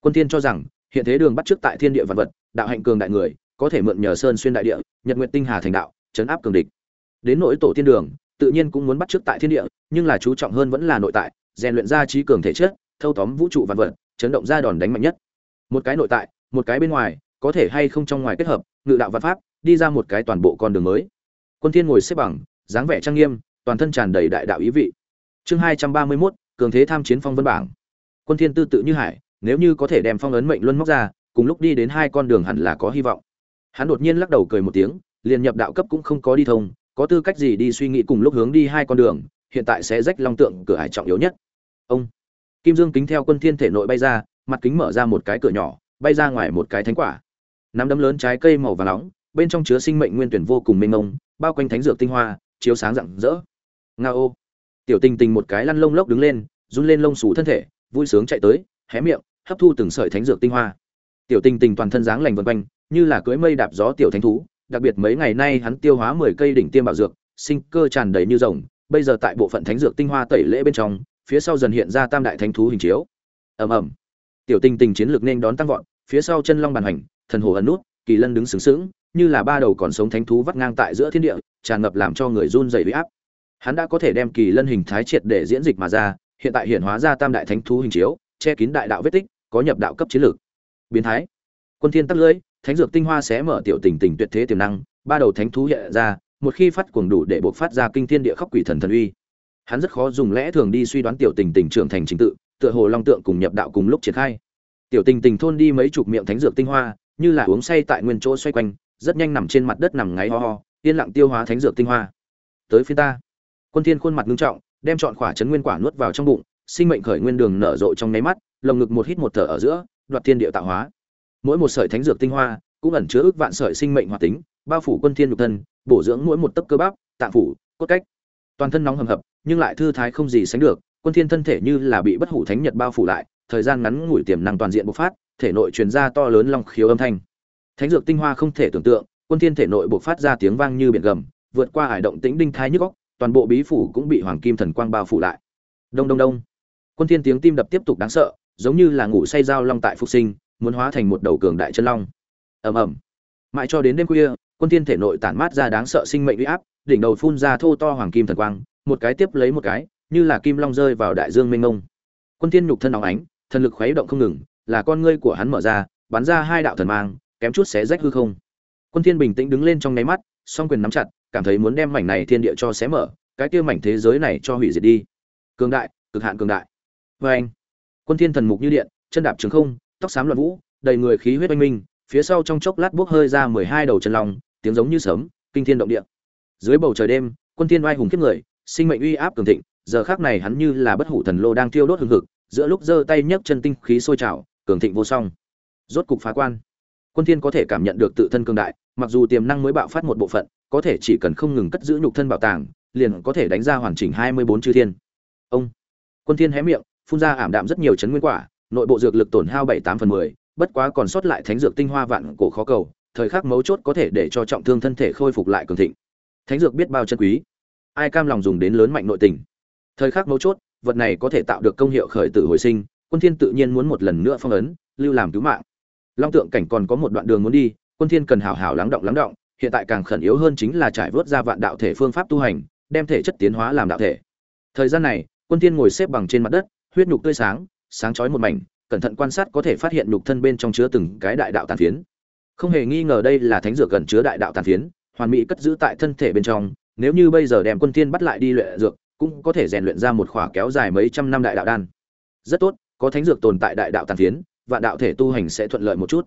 Quân thiên cho rằng hiện thế đường bắt trước tại thiên địa vạn vật đạo hạnh cường đại người có thể mượn nhờ sơn xuyên đại địa nhật nguyện tinh hà thành đạo chấn áp cường địch. Đến nỗi tổ thiên đường tự nhiên cũng muốn bắt trước tại thiên địa nhưng là chú trọng hơn vẫn là nội tại rèn luyện ra trí cường thể chất thâu tóm vũ trụ vạn vật chấn động ra đòn đánh mạnh nhất. Một cái nội tại một cái bên ngoài có thể hay không trong ngoài kết hợp ngự đạo văn pháp đi ra một cái toàn bộ con đường mới. Quân thiên ngồi xếp bằng dáng vẻ trang nghiêm toàn thân tràn đầy đại đạo ý vị. Chương hai trăm ba mươi 231, cường thế tham chiến phong vân bảng. Quân thiên tư tự như hải nếu như có thể đem phong ấn mệnh luân móc ra, cùng lúc đi đến hai con đường hẳn là có hy vọng. Hắn đột nhiên lắc đầu cười một tiếng, liền nhập đạo cấp cũng không có đi thông, có tư cách gì đi suy nghĩ cùng lúc hướng đi hai con đường, hiện tại sẽ rách long tượng cửa hải trọng yếu nhất. Ông kim dương kính theo quân thiên thể nội bay ra, mặt kính mở ra một cái cửa nhỏ, bay ra ngoài một cái thánh quả. Nắm đấm lớn trái cây màu vàng nóng, bên trong chứa sinh mệnh nguyên tuyển vô cùng mênh mông, bao quanh thánh dược tinh hoa, chiếu sáng rạng rỡ. Nga ô. Tiểu tình tình một cái lăn lông lốc đứng lên, run lên lông xù thân thể, vui sướng chạy tới, hé miệng hấp thu từng sợi thánh dược tinh hoa. Tiểu tình tình toàn thân dáng lành vân quanh, như là cưỡi mây đạp gió tiểu thánh thú, đặc biệt mấy ngày nay hắn tiêu hóa mười cây đỉnh tiêm bảo dược, sinh cơ tràn đầy như rồng, bây giờ tại bộ phận thánh dược tinh hoa tẩy lễ bên trong, phía sau dần hiện ra tam đại thánh thú hình chiếu. Ầm ầm. Tiểu tình tình chiến lược nên đón tăng vọt, phía sau chân long bàn hành thần hồ ẩn nút, kỳ lân đứng sướng sướng như là ba đầu còn sống thánh thú vắt ngang tại giữa thiên địa, tràn ngập làm cho người run rẩy uy áp. Hắn đã có thể đem kỳ lân hình thái triệt để diễn dịch mà ra, hiện tại hiện hóa ra tam đại thánh thú hình chiếu, che kín đại đạo vết tích có nhập đạo cấp chiến lược. Biến thái. Quân thiên tắt lưỡi, thánh dược tinh hoa sẽ mở tiểu tình tình tuyệt thế tiềm năng, ba đầu thánh thú hiện ra, một khi phát cuồng đủ để bộc phát ra kinh thiên địa khốc quỷ thần thần uy. Hắn rất khó dùng lẽ thường đi suy đoán tiểu tình tình trưởng thành trình tự, tựa hồ long tượng cùng nhập đạo cùng lúc triển khai. Tiểu tình tình thôn đi mấy chục miệng thánh dược tinh hoa, như là uống say tại nguyên chỗ xoay quanh, rất nhanh nằm trên mặt đất nằm ngáy ho ho, yên lặng tiêu hóa thánh dược tinh hoa. Tới phía ta. Quân thiên khuôn mặt ngưng trọng, đem chọn quả chấn nguyên quả nuốt vào trong bụng, sinh mệnh khởi nguyên đường nở rộ trong nháy mắt lồng ngực một hít một thở ở giữa, đoạt thiên địa tạo hóa. Mỗi một sợi thánh dược tinh hoa cũng ẩn chứa ước vạn sợi sinh mệnh hoạt tính, bao phủ quân thiên nhục thân, bổ dưỡng mỗi một tấc cơ bắp, tạng phủ, cốt cách. Toàn thân nóng hầm hập, nhưng lại thư thái không gì sánh được, quân thiên thân thể như là bị bất hủ thánh nhật bao phủ lại, thời gian ngắn ngủi tiềm năng toàn diện bộc phát, thể nội truyền ra to lớn long khiếu âm thanh. Thánh dược tinh hoa không thể tưởng tượng, quân thiên thể nội bộc phát ra tiếng vang như biển gầm, vượt qua hải động tĩnh đinh thái nhức óc, toàn bộ bí phủ cũng bị hoàng kim thần quang bao phủ lại. Đông đông đông. Quân thiên tiếng tim đập tiếp tục đáng sợ giống như là ngủ say dao long tại phục sinh, muốn hóa thành một đầu cường đại chân long. Ầm ầm. Mãi cho đến đêm khuya, quân thiên thể nội tản mát ra đáng sợ sinh mệnh uy áp, đỉnh đầu phun ra thô to hoàng kim thần quang, một cái tiếp lấy một cái, như là kim long rơi vào đại dương mênh mông. Quân thiên nhục thân nóng ánh, thần lực khuấy động không ngừng, là con ngươi của hắn mở ra, bắn ra hai đạo thần mang, kém chút xé rách hư không. Quân thiên bình tĩnh đứng lên trong nháy mắt, song quyền nắm chặt, cảm thấy muốn đem mảnh này thiên địa cho xé mở, cái kia mảnh thế giới này cho hủy diệt đi. Cường đại, cực hạn cường đại. Với anh quân thiên thần mục như điện, chân đạp trường không, tóc xám loạn vũ, đầy người khí huyết oanh minh, phía sau trong chốc lát bước hơi ra mười hai đầu chân long, tiếng giống như sấm, kinh thiên động địa. Dưới bầu trời đêm, quân thiên oai hùng kiếp người, sinh mệnh uy áp cường thịnh, giờ khắc này hắn như là bất hủ thần lô đang thiêu đốt hừng hực, giữa lúc giơ tay nhấc chân tinh khí sôi trào, cường thịnh vô song. Rốt cục phá quan. Quân thiên có thể cảm nhận được tự thân cường đại, mặc dù tiềm năng mới bạo phát một bộ phận, có thể chỉ cần không ngừng cất giữ nhục thân bảo tàng, liền có thể đánh ra hoàn chỉnh 24 chư thiên. Ông. Quân thiên hé miệng phun ra ảm đạm rất nhiều chấn nguyên quả nội bộ dược lực tổn hao 7-8 phần 10, bất quá còn sót lại thánh dược tinh hoa vạn cổ khó cầu thời khắc mấu chốt có thể để cho trọng thương thân thể khôi phục lại cường thịnh. Thánh dược biết bao chân quý ai cam lòng dùng đến lớn mạnh nội tình. Thời khắc mấu chốt vật này có thể tạo được công hiệu khởi tử hồi sinh quân thiên tự nhiên muốn một lần nữa phong ấn lưu làm cứu mạng. Long tượng cảnh còn có một đoạn đường muốn đi quân thiên cần hảo hảo lắng động lắng động hiện tại càng khẩn yếu hơn chính là trải vớt ra vạn đạo thể phương pháp tu hành đem thể chất tiến hóa làm đạo thể. Thời gian này quân thiên ngồi xếp bằng trên mặt đất huyết nhục tươi sáng sáng chói một mảnh, cẩn thận quan sát có thể phát hiện nhục thân bên trong chứa từng cái đại đạo tàn phiến. Không hề nghi ngờ đây là thánh dược gần chứa đại đạo tàn phiến, hoàn mỹ cất giữ tại thân thể bên trong, nếu như bây giờ đem quân thiên bắt lại đi luyện dược, cũng có thể rèn luyện ra một khỏa kéo dài mấy trăm năm đại đạo đan. Rất tốt, có thánh dược tồn tại đại đạo tàn phiến và đạo thể tu hành sẽ thuận lợi một chút.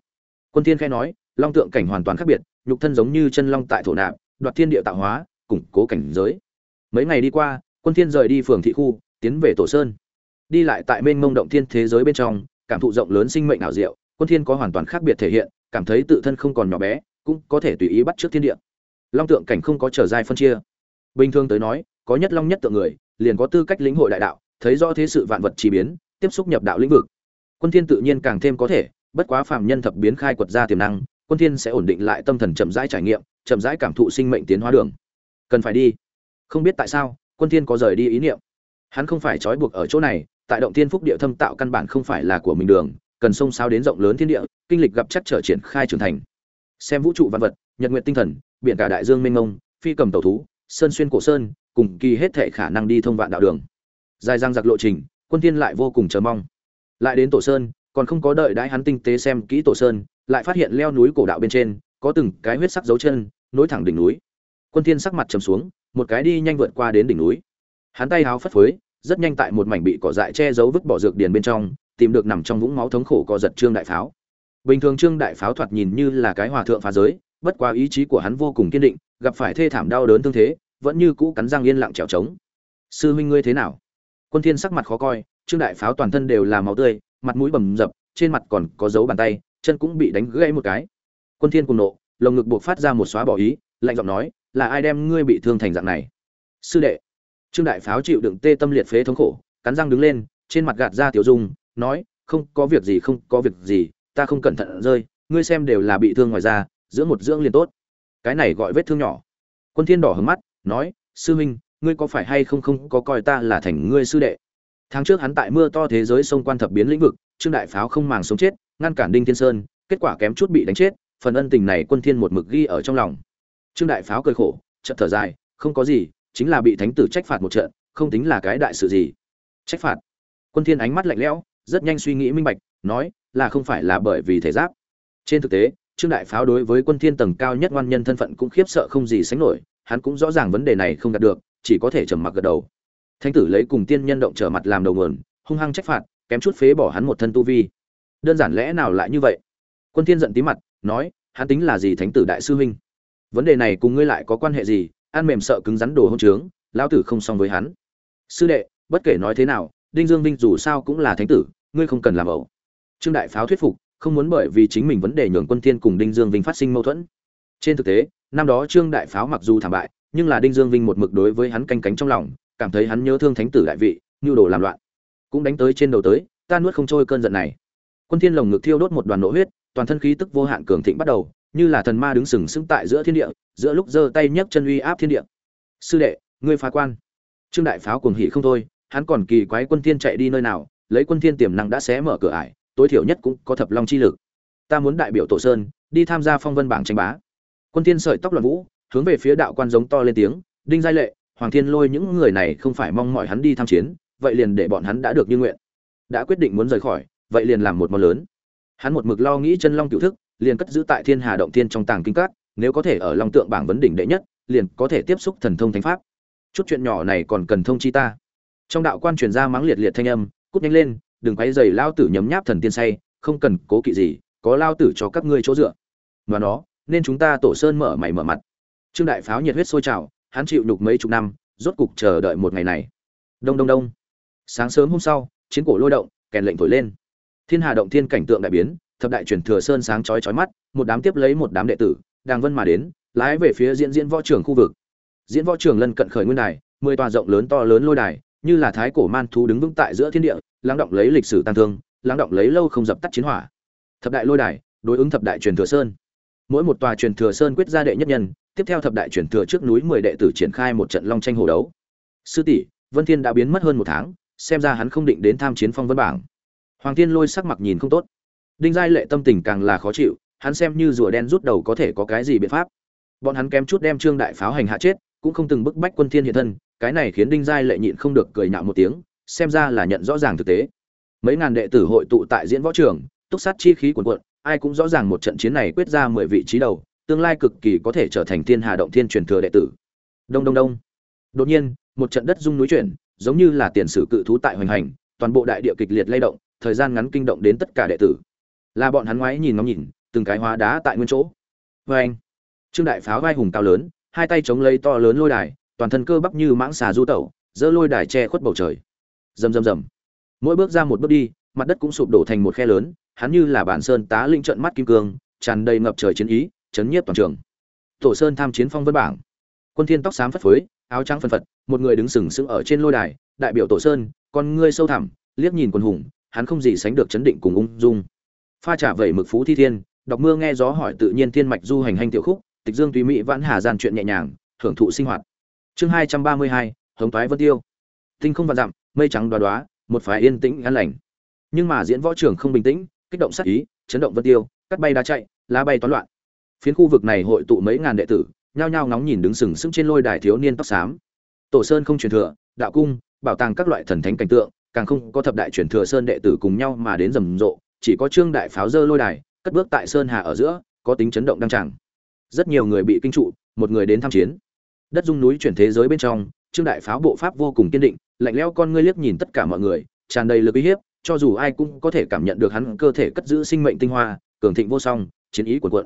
Quân thiên khẽ nói, long tượng cảnh hoàn toàn khác biệt, nhục thân giống như chân long tại thổ nạp, đoạt thiên địa tạo hóa, củng cố cảnh giới. Mấy ngày đi qua, quân thiên rời đi phường thị khu, tiến về tổ sơn đi lại tại mênh mông động thiên thế giới bên trong, cảm thụ rộng lớn sinh mệnh ảo diệu, quân thiên có hoàn toàn khác biệt thể hiện, cảm thấy tự thân không còn nhỏ bé, cũng có thể tùy ý bắt trước thiên địa. Long tượng cảnh không có trở dài phân chia. Bình thường tới nói, có nhất long nhất tượng người, liền có tư cách lĩnh hội đại đạo, thấy rõ thế sự vạn vật chi biến, tiếp xúc nhập đạo lĩnh vực. Quân thiên tự nhiên càng thêm có thể, bất quá phàm nhân thập biến khai quật ra tiềm năng, quân thiên sẽ ổn định lại tâm thần chậm rãi trải nghiệm, chậm rãi cảm thụ sinh mệnh tiến hóa đường. Cần phải đi. Không biết tại sao, quân thiên có rời đi ý niệm. Hắn không phải trói buộc ở chỗ này tại động thiên phúc địa thâm tạo căn bản không phải là của mình đường, cần sông sao đến rộng lớn thiên địa, kinh lịch gặp chắc trở triển khai trưởng thành. Xem vũ trụ văn vật, nhật nguyện tinh thần, biển cả đại dương mênh mông, phi cầm tàu thú, sơn xuyên cổ sơn, cùng kỳ hết thể khả năng đi thông vạn đạo đường. Dài răng giặc lộ trình, quân thiên lại vô cùng chờ mong. Lại đến tổ sơn, còn không có đợi đãi hắn tinh tế xem kỹ tổ sơn, lại phát hiện leo núi cổ đạo bên trên, có từng cái huyết sắc dấu chân, nối thẳng đỉnh núi. Quân thiên sắc mặt trầm xuống, một cái đi nhanh vượt qua đến đỉnh núi. Hắn tay háo phất phới rất nhanh tại một mảnh bị cỏ dại che giấu vứt bỏ dược điền bên trong, tìm được nằm trong vũng máu thống khổ co giật trương đại pháo. Bình thường trương đại pháo thoạt nhìn như là cái hòa thượng phá giới, bất quá ý chí của hắn vô cùng kiên định, gặp phải thê thảm đau đớn thương thế, vẫn như cũ cắn răng yên lặng trèo trống. Sư huynh ngươi thế nào? Quân thiên sắc mặt khó coi, trương đại pháo toàn thân đều là máu tươi, mặt mũi bầm dập, trên mặt còn có dấu bàn tay, chân cũng bị đánh gãy một cái. Quân thiên cùng nộ, lồng ngực buộc phát ra một xóa bỏ ý, lạnh giọng nói, là ai đem ngươi bị thương thành dạng này? Sư đệ trương đại pháo chịu đựng tê tâm liệt phế thống khổ, cắn răng đứng lên, trên mặt gạt ra tiểu dung, nói, không có việc gì, không có việc gì, ta không cẩn thận rơi, ngươi xem đều là bị thương ngoài da, dưỡng một dưỡng liền tốt. Cái này gọi vết thương nhỏ. Quân thiên đỏ hứng mắt, nói, sư huynh ngươi có phải hay không không có coi ta là thành ngươi sư đệ? Tháng trước hắn tại mưa to thế giới sông quan thập biến lĩnh vực, trương đại pháo không màng sống chết, ngăn cản đinh thiên sơn, kết quả kém chút bị đánh chết, phần ân tình này quân thiên một mực ghi ở trong lòng. Trương đại pháo cười khổ, chợt thở dài, không có gì chính là bị thánh tử trách phạt một trận, không tính là cái đại sự gì. Trách phạt? Quân thiên ánh mắt lạnh lẽo, rất nhanh suy nghĩ minh bạch, nói, là không phải là bởi vì thể giáp. Trên thực tế, trương đại pháo đối với quân thiên tầng cao nhất ngoan nhân thân phận cũng khiếp sợ không gì sánh nổi, hắn cũng rõ ràng vấn đề này không đạt được, chỉ có thể trầm mặc gật đầu. Thánh tử lấy cùng tiên nhân động trở mặt làm đầu nguồn, hung hăng trách phạt, kém chút phế bỏ hắn một thân tu vi. Đơn giản lẽ nào lại như vậy? Quân thiên giận tí mặt, nói, hắn tính là gì thánh tử đại sư huynh? Vấn đề này cùng ngươi lại có quan hệ gì? An mềm sợ cứng rắn đồ hôn trướng, lão tử không xong với hắn. Sư đệ, bất kể nói thế nào, đinh dương vinh dù sao cũng là thánh tử, ngươi không cần làm ẩu. Trương đại pháo thuyết phục, không muốn bởi vì chính mình vấn đề nhường quân thiên cùng đinh dương vinh phát sinh mâu thuẫn. Trên thực tế, năm đó trương đại pháo mặc dù thảm bại, nhưng là đinh dương vinh một mực đối với hắn canh cánh trong lòng, cảm thấy hắn nhớ thương thánh tử đại vị nhu đồ làm loạn. Cũng đánh tới trên đầu tới, ta nuốt không trôi cơn giận này. Quân thiên lồng ngực thiêu đốt một đoàn nổ huyết, toàn thân khí tức vô hạn cường thịnh bắt đầu, như là thần ma đứng sừng sững tại giữa thiên địa giữa lúc giơ tay nhấc chân uy áp thiên địa. Sư đệ, ngươi phá quan. Trương đại pháo cuồng hỉ không thôi, hắn còn kỳ quái quân thiên chạy đi nơi nào, lấy quân thiên tiềm năng đã xé mở cửa ải, tối thiểu nhất cũng có thập long chi lực. Ta muốn đại biểu tổ sơn, đi tham gia phong vân bảng tranh bá. Quân thiên sợi tóc loạn vũ, hướng về phía đạo quan giống to lên tiếng, đinh giai lệ, hoàng thiên lôi những người này không phải mong mỏi hắn đi tham chiến, vậy liền để bọn hắn đã được như nguyện. Đã quyết định muốn rời khỏi, vậy liền làm một món lớn. Hắn một mực lo nghĩ chân long cửu thức, liền cất giữ tại thiên hà động thiên trong tàng kinh cát nếu có thể ở long tượng bảng vấn đỉnh đệ nhất, liền có thể tiếp xúc thần thông thánh pháp. Chút chuyện nhỏ này còn cần thông chi ta. Trong đạo quan truyền ra mắng liệt liệt thanh âm, cút nhanh lên, đừng quấy giày lao tử nhấm nháp thần tiên say, không cần cố kỵ gì, có lao tử cho các ngươi chỗ dựa. Và nó, nên chúng ta tổ sơn mở mày mở mặt. Trương đại pháo nhiệt huyết sôi trào, hắn chịu nhục mấy chục năm, rốt cục chờ đợi một ngày này. Đông đông đông. Sáng sớm hôm sau, chiến cổ lôi động, kèn lệnh thổi lên. Thiên hà động thiên cảnh tượng đại biến, thập đại truyền thừa sơn sáng chói chói mắt, một đám tiếp lấy một đám đệ tử đang vân mà đến, lái về phía diễn diễn võ trường khu vực. Diễn võ trường lân cận khởi nguyên đài, mười tòa rộng lớn to lớn lôi đài, như là thái cổ man thú đứng vững tại giữa thiên địa, lắng động lấy lịch sử tăng thương, lắng động lấy lâu không dập tắt chiến hỏa. Thập đại lôi đài, đối ứng thập đại truyền thừa sơn. Mỗi một tòa truyền thừa sơn quyết ra đệ nhất nhân, tiếp theo thập đại truyền thừa trước núi mười đệ tử triển khai một trận long tranh hồ đấu. Sư tỷ, vân thiên đã biến mất hơn một tháng, xem ra hắn không định đến tham chiến phong vân bảng. Hoàng thiên lôi sắc mặt nhìn không tốt. Đinh giai lệ tâm tình càng là khó chịu hắn xem như rùa đen rút đầu có thể có cái gì biện pháp. Bọn hắn kém chút đem trương đại pháo hành hạ chết, cũng không từng bức bách quân thiên hiện thân, cái này khiến đinh giai lệ nhịn không được cười nhạo một tiếng, xem ra là nhận rõ ràng thực tế. Mấy ngàn đệ tử hội tụ tại diễn võ trường, túc sát chi khí cuồn cuộn, ai cũng rõ ràng một trận chiến này quyết ra mười vị trí đầu, tương lai cực kỳ có thể trở thành thiên hà động thiên truyền thừa đệ tử. Đông đông đông. Đột nhiên, một trận đất rung núi chuyển, giống như là tiền sử cự thú tại hoành hành, toàn bộ đại địa kịch liệt lay động, thời gian ngắn kinh động đến tất cả đệ tử. Là bọn hắn ngoái nhìn ngóng nhìn từng cái hóa đá tại nguyên chỗ. Vê anh, trương đại pháo vai hùng cao lớn, hai tay chống lấy to lớn lôi đài, toàn thân cơ bắp như mãng xà du tẩu, giơ lôi đài che khuất bầu trời. Rầm rầm rầm. Mỗi bước ra một bước đi, mặt đất cũng sụp đổ thành một khe lớn, hắn như là bản sơn tá linh trận mắt kim cương, tràn đầy ngập trời chiến ý, chấn nhiếp toàn trường. Tổ sơn tham chiến phong vân bảng. Quân thiên tóc xám phất phới, áo trắng phân phật, một người đứng sừng sững ở trên lôi đài, đại biểu tổ sơn, con ngươi sâu thẳm, liếc nhìn quân hùng, hắn không gì sánh được chấn định cùng ung dung. Pha trả vẩy mực phú thi thiên đọc mưa nghe gió hỏi tự nhiên thiên mạch du hành hành tiểu khúc, tịch dương tùy mỹ vãn hà gian chuyện nhẹ nhàng, hưởng thụ sinh hoạt. Chương hai trăm ba mươi hai, hống toái vân tiêu. Tinh không vạn dặm, mây trắng đoá đoá một phái yên tĩnh an lành. Nhưng mà diễn võ trưởng không bình tĩnh, kích động sát ý, chấn động vân tiêu, cắt bay đá chạy, lá bay toán loạn. Phiến khu vực này hội tụ mấy ngàn đệ tử, nhao nhao ngóng nhìn đứng sừng sững trên lôi đài thiếu niên tóc xám. Tổ sơn không truyền thừa, đạo cung, bảo tàng các loại thần thánh cảnh tượng, càng không có thập đại truyền thừa sơn đệ tử cùng nhau mà đến rầm rộ, chỉ có trương đại pháo dơ lôi đài cất bước tại sơn hà ở giữa, có tính chấn động đăng tràng. Rất nhiều người bị kinh trụ, một người đến tham chiến. Đất dung núi chuyển thế giới bên trong, trương đại pháo bộ pháp vô cùng kiên định, lạnh lẽo con ngươi liếc nhìn tất cả mọi người, tràn đầy lực uy hiếp, cho dù ai cũng có thể cảm nhận được hắn cơ thể cất giữ sinh mệnh tinh hoa, cường thịnh vô song, chiến ý cuồn cuộn.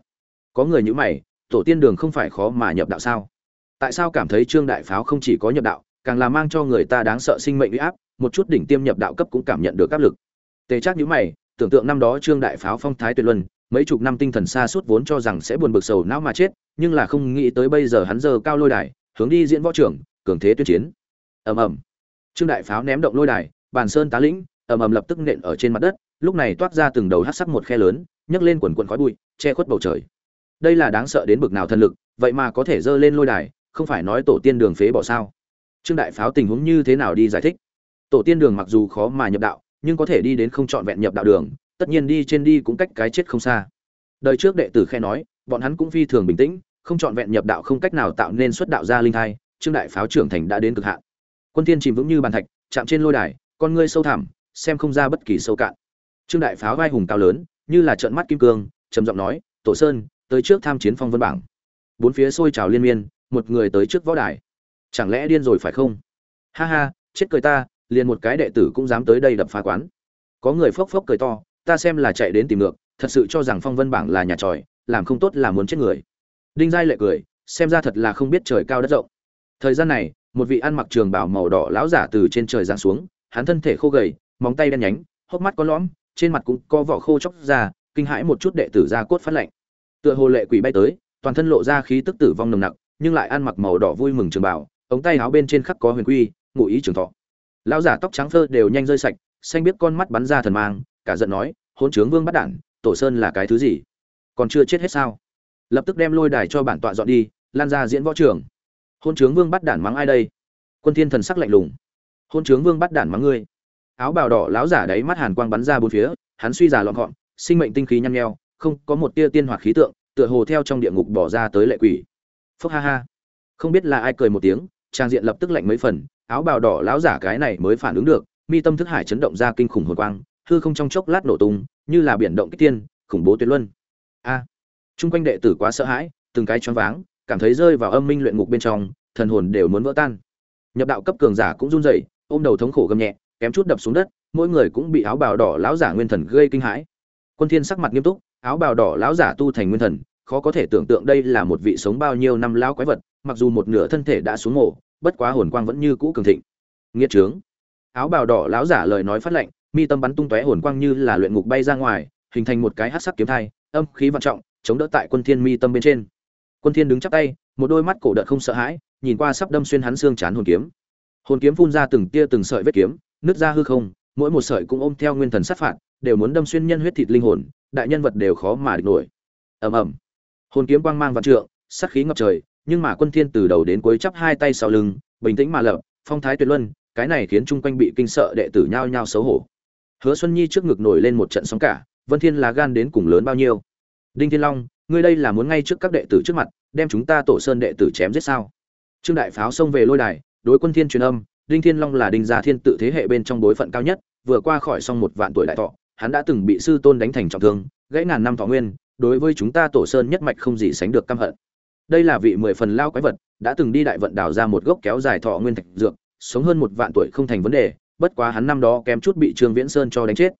Có người như mày, tổ tiên đường không phải khó mà nhập đạo sao? Tại sao cảm thấy trương đại pháo không chỉ có nhập đạo, càng là mang cho người ta đáng sợ sinh mệnh uy áp, một chút đỉnh tiêm nhập đạo cấp cũng cảm nhận được áp lực. Tề trác nhíu mày tưởng tượng năm đó trương đại pháo phong thái tuyệt luân, mấy chục năm tinh thần xa suốt vốn cho rằng sẽ buồn bực sầu não mà chết, nhưng là không nghĩ tới bây giờ hắn giờ cao lôi đài, hướng đi diễn võ trưởng, cường thế tuyên chiến. Ầm ầm. Trương đại pháo ném động lôi đài, bàn sơn tá lĩnh, ầm ầm lập tức nện ở trên mặt đất, lúc này toát ra từng đầu hắc sắc một khe lớn, nhấc lên quần quần khói bụi, che khuất bầu trời. Đây là đáng sợ đến bực nào thần lực, vậy mà có thể dơ lên lôi đài, không phải nói tổ tiên đường phế bỏ sao? Trương đại pháo tình huống như thế nào đi giải thích? Tổ tiên đường mặc dù khó mà nhập đạo nhưng có thể đi đến không trọn vẹn nhập đạo đường, tất nhiên đi trên đi cũng cách cái chết không xa. Đời trước đệ tử khe nói, bọn hắn cũng phi thường bình tĩnh, không trọn vẹn nhập đạo không cách nào tạo nên xuất đạo gia linh thai, trương đại pháo trưởng thành đã đến cực hạn. Quân thiên chìm vững như bàn thạch, chạm trên lôi đài, con ngươi sâu thẳm, xem không ra bất kỳ sâu cạn. Trương đại pháo vai hùng cao lớn, như là trợn mắt kim cương, trầm giọng nói, tổ sơn, tới trước tham chiến phong vân bảng. Bốn phía sôi trào liên miên, một người tới trước võ đài. Chẳng lẽ điên rồi phải không? Ha ha, chết cười ta liền một cái đệ tử cũng dám tới đây đập phá quán. Có người phốc phốc cười to, ta xem là chạy đến tìm ngược, thật sự cho rằng phong vân bảng là nhà tròi, làm không tốt là muốn chết người. Đinh giai lệ cười, xem ra thật là không biết trời cao đất rộng. Thời gian này, một vị ăn mặc trường bảo màu đỏ lão giả từ trên trời giáng xuống, hắn thân thể khô gầy, móng tay đen nhánh, hốc mắt có lõm, trên mặt cũng có vỏ khô chóc ra, kinh hãi một chút đệ tử ra cốt phát lạnh tựa hồ lệ quỷ bay tới, toàn thân lộ ra khí tức tử vong nồng nặc, nhưng lại ăn mặc màu đỏ vui mừng trường bảo, ống tay áo bên trên khắc có huyền quy, ngụ ý trường thọ lão giả tóc trắng phơ đều nhanh rơi sạch, xanh biết con mắt bắn ra thần mang, cả giận nói hôn trướng vương bắt đản, tổ sơn là cái thứ gì? Còn chưa chết hết sao? Lập tức đem lôi đài cho bản tọa dọn đi, lan ra diễn võ trường. Hôn trướng vương bắt đản mắng ai đây? Quân thiên thần sắc lạnh lùng. Hôn trướng vương bắt đản mắng ngươi. Áo bào đỏ lão giả đáy mắt hàn quang bắn ra bốn phía, hắn suy già lọn gọn, sinh mệnh tinh khí nhăn nheo, không có một tia tiên hoạt khí tượng, tựa hồ theo trong địa ngục bỏ ra tới lệ quỷ. Phúc ha ha. Không biết là ai cười một tiếng trang diện lập tức lạnh mấy phần áo bào đỏ lão giả cái này mới phản ứng được mi tâm thức hải chấn động ra kinh khủng hồn quang hư không trong chốc lát nổ tung như là biển động kích tiên khủng bố tuyệt luân. A! À, chung quanh đệ tử quá sợ hãi từng cái choáng váng cảm thấy rơi vào âm minh luyện ngục bên trong thần hồn đều muốn vỡ tan. Nhập đạo cấp cường giả cũng run rẩy ôm đầu thống khổ gầm nhẹ kém chút đập xuống đất mỗi người cũng bị áo bào đỏ lão giả nguyên thần gây kinh hãi. Quân thiên sắc mặt nghiêm túc áo bào đỏ lão giả tu thành nguyên thần khó có thể tưởng tượng đây là một vị sống bao nhiêu năm lão quái vật mặc dù một nửa thân thể đã xuống mổ, bất quá hồn quang vẫn như cũ cường thịnh. Nghiệt trướng. Áo bào đỏ lão giả lời nói phát lệnh, mi tâm bắn tung tóe hồn quang như là luyện ngục bay ra ngoài, hình thành một cái hắc sắc kiếm thai, âm khí vạn trọng, chống đỡ tại quân thiên mi tâm bên trên. Quân thiên đứng chắp tay, một đôi mắt cổ đợt không sợ hãi, nhìn qua sắp đâm xuyên hắn xương chán hồn kiếm. Hồn kiếm phun ra từng tia từng sợi vết kiếm, nứt ra hư không, mỗi một sợi cũng ôm theo nguyên thần sát phạt, đều muốn đâm xuyên nhân huyết thịt linh hồn, đại nhân vật đều khó mà địch nổi. Ầm ầm. Hồn kiếm quang mang vạn trượng, sát khí ngập trời nhưng mà quân thiên từ đầu đến cuối chắp hai tay sau lưng, bình tĩnh mà lập, phong thái tuyệt luân, cái này khiến chung quanh bị kinh sợ đệ tử nhao nhao xấu hổ. Hứa xuân nhi trước ngực nổi lên một trận sóng cả, vân thiên là gan đến cùng lớn bao nhiêu? Đinh thiên long, ngươi đây là muốn ngay trước các đệ tử trước mặt, đem chúng ta tổ sơn đệ tử chém giết sao? Trương đại pháo xông về lôi đài, đối quân thiên truyền âm, đinh thiên long là đinh gia thiên tự thế hệ bên trong đối phận cao nhất, vừa qua khỏi xong một vạn tuổi đại thọ, hắn đã từng bị sư tôn đánh thành trọng thương, gãy ngàn năm thọ nguyên, đối với chúng ta tổ sơn nhất mạch không gì sánh được căm hận đây là vị mười phần lao quái vật, đã từng đi đại vận đào ra một gốc kéo dài thọ nguyên thạch dược, sống hơn một vạn tuổi không thành vấn đề, bất quá hắn năm đó kém chút bị trương viễn sơn cho đánh chết.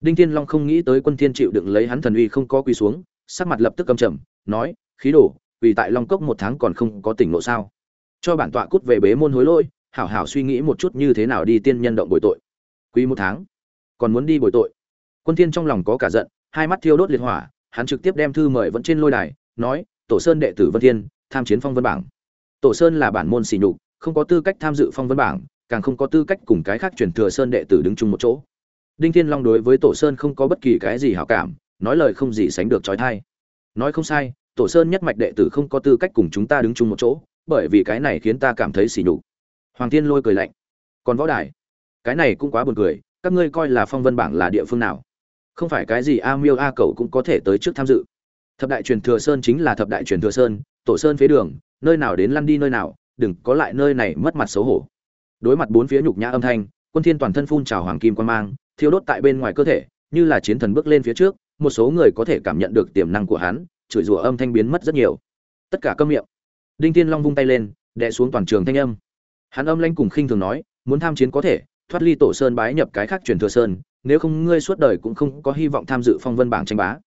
Đinh thiên long không nghĩ tới quân thiên chịu đựng lấy hắn thần uy không có quỳ xuống, sắc mặt lập tức cầm trầm, nói, khí đổ vì tại long cốc một tháng còn không có tỉnh lộ sao? Cho bản tọa cút về bế môn hối lỗi, hảo hảo suy nghĩ một chút như thế nào đi tiên nhân động bồi tội. Quý một tháng, còn muốn đi bồi tội? Quân thiên trong lòng có cả giận, hai mắt thiêu đốt liệt hỏa, hắn trực tiếp đem thư mời vẫn trên lôi đài, nói tổ sơn đệ tử vân thiên, tham chiến phong vân bảng. Tổ sơn là bản môn xỉ nhục, không có tư cách tham dự phong vân bảng, càng không có tư cách cùng cái khác truyền thừa sơn đệ tử đứng chung một chỗ. Đinh thiên long đối với tổ sơn không có bất kỳ cái gì hảo cảm, nói lời không gì sánh được trói thai. Nói không sai, tổ sơn nhất mạch đệ tử không có tư cách cùng chúng ta đứng chung một chỗ, bởi vì cái này khiến ta cảm thấy xỉ nhục. Hoàng thiên lôi cười lạnh. Còn võ đài? Cái này cũng quá buồn cười, các ngươi coi là phong vân bảng là địa phương nào? Không phải cái gì a miêu a cầu cũng có thể tới trước tham dự thập đại truyền thừa sơn chính là thập đại truyền thừa sơn, tổ sơn phía đường, nơi nào đến lăn đi nơi nào, đừng có lại nơi này mất mặt xấu hổ. Đối mặt bốn phía nhục nhã âm thanh, quân thiên toàn thân phun trào hoàng kim quan mang, thiêu đốt tại bên ngoài cơ thể, như là chiến thần bước lên phía trước, một số người có thể cảm nhận được tiềm năng của hắn, chửi rủa âm thanh biến mất rất nhiều. Tất cả câm miệng. Đinh thiên long vung tay lên, đè xuống toàn trường thanh âm. Hắn âm lãnh cùng khinh thường nói, muốn tham chiến có thể, thoát ly tổ sơn bái nhập cái khác truyền thừa sơn, nếu không ngươi suốt đời cũng không có hy vọng tham dự phong vân bảng tranh bá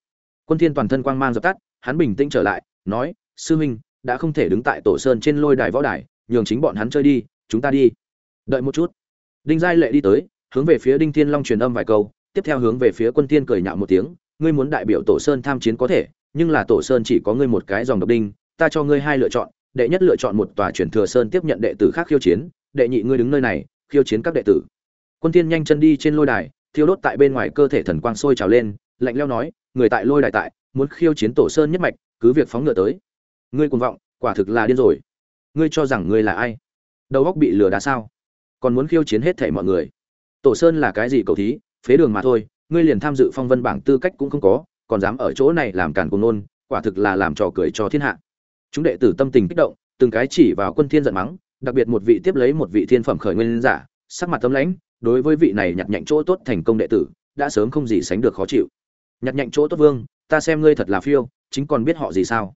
quân thiên toàn thân quang mang dập tắt, hắn bình tĩnh trở lại, nói, sư huynh, đã không thể đứng tại tổ sơn trên lôi đài võ đài, nhường chính bọn hắn chơi đi, chúng ta đi. Đợi một chút, đinh giai lệ đi tới, hướng về phía đinh thiên long truyền âm vài câu, tiếp theo hướng về phía quân thiên cười nhạo một tiếng, ngươi muốn đại biểu tổ sơn tham chiến có thể, nhưng là tổ sơn chỉ có ngươi một cái dòng độc đinh, ta cho ngươi hai lựa chọn, đệ nhất lựa chọn một tòa truyền thừa sơn tiếp nhận đệ tử khác khiêu chiến, đệ nhị ngươi đứng nơi này, khiêu chiến các đệ tử. Quân thiên nhanh chân đi trên lôi đài, thiêu đốt tại bên ngoài cơ thể thần quang sôi trào lên, lạnh lẽo nói người tại lôi đại tại, muốn khiêu chiến tổ sơn nhất mạch, cứ việc phóng ngựa tới. Ngươi cuồng vọng, quả thực là điên rồi. Ngươi cho rằng ngươi là ai? Đầu góc bị lừa đá sao? Còn muốn khiêu chiến hết thảy mọi người. Tổ sơn là cái gì cầu thí? Phế đường mà thôi, ngươi liền tham dự phong vân bảng tư cách cũng không có, còn dám ở chỗ này làm càn cùng nôn, quả thực là làm trò cười cho thiên hạ. Chúng đệ tử tâm tình kích động, từng cái chỉ vào quân thiên giận mắng, đặc biệt một vị tiếp lấy một vị thiên phẩm khởi nguyên giả, sắc mặt tấm lãnh, đối với vị này nhặt nhạnh chỗ tốt thành công đệ tử, đã sớm không gì sánh được khó chịu nhặt nhạnh chỗ tốt vương, ta xem ngươi thật là phiêu, chính còn biết họ gì sao?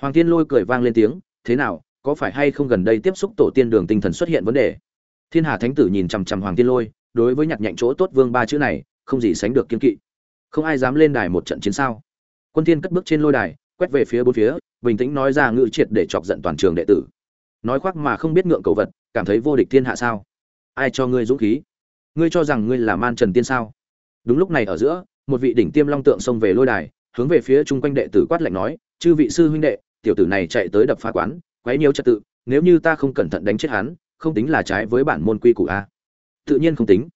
Hoàng thiên lôi cười vang lên tiếng, thế nào, có phải hay không gần đây tiếp xúc tổ tiên đường tinh thần xuất hiện vấn đề? Thiên hà thánh tử nhìn chằm chằm hoàng thiên lôi, đối với nhặt nhạnh chỗ tốt vương ba chữ này, không gì sánh được kiên kỵ. Không ai dám lên đài một trận chiến sao? Quân thiên cất bước trên lôi đài, quét về phía bốn phía, bình tĩnh nói ra ngữ triệt để chọc giận toàn trường đệ tử. Nói khoác mà không biết ngượng cầu vật, cảm thấy vô địch thiên hạ sao? Ai cho ngươi dũng khí? Ngươi cho rằng ngươi là man trần tiên sao? Đúng lúc này ở giữa một vị đỉnh tiêm long tượng xông về lôi đài, hướng về phía chung quanh đệ tử quát lạnh nói, chư vị sư huynh đệ, tiểu tử này chạy tới đập phá quán, quấy nhiều trật tự, nếu như ta không cẩn thận đánh chết hắn, không tính là trái với bản môn quy củ a. Tự nhiên không tính.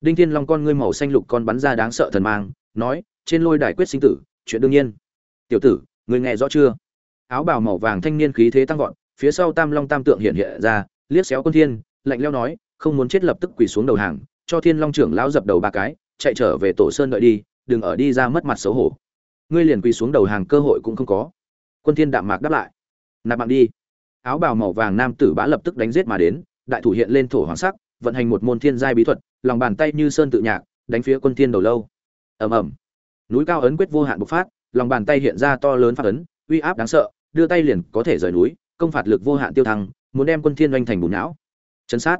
Đinh thiên long con ngươi màu xanh lục con bắn ra đáng sợ thần mang, nói, trên lôi đài quyết sinh tử, chuyện đương nhiên. Tiểu tử, người nghe rõ chưa? Áo bào màu vàng thanh niên khí thế tăng vọt, phía sau tam long tam tượng hiện hiện ra, liếc xéo quân thiên, lạnh leo nói, không muốn chết lập tức quỳ xuống đầu hàng, cho thiên long trưởng lão dập đầu ba cái, chạy trở về tổ sơn đợi đi đừng ở đi ra mất mặt xấu hổ. Ngươi liền quỳ xuống đầu hàng cơ hội cũng không có. Quân thiên đạm mạc đáp lại. Nạp mạng đi. Áo bào màu vàng nam tử bá lập tức đánh giết mà đến, đại thủ hiện lên thổ hoàng sắc, vận hành một môn thiên giai bí thuật, lòng bàn tay như sơn tự nhạc, đánh phía quân thiên đầu lâu. Ầm ầm. Núi cao ấn quyết vô hạn bộc phát, lòng bàn tay hiện ra to lớn phát ấn, uy áp đáng sợ, đưa tay liền có thể rời núi, công phạt lực vô hạn tiêu thăng, muốn đem quân thiên doanh thành bùn não. Chấn sát.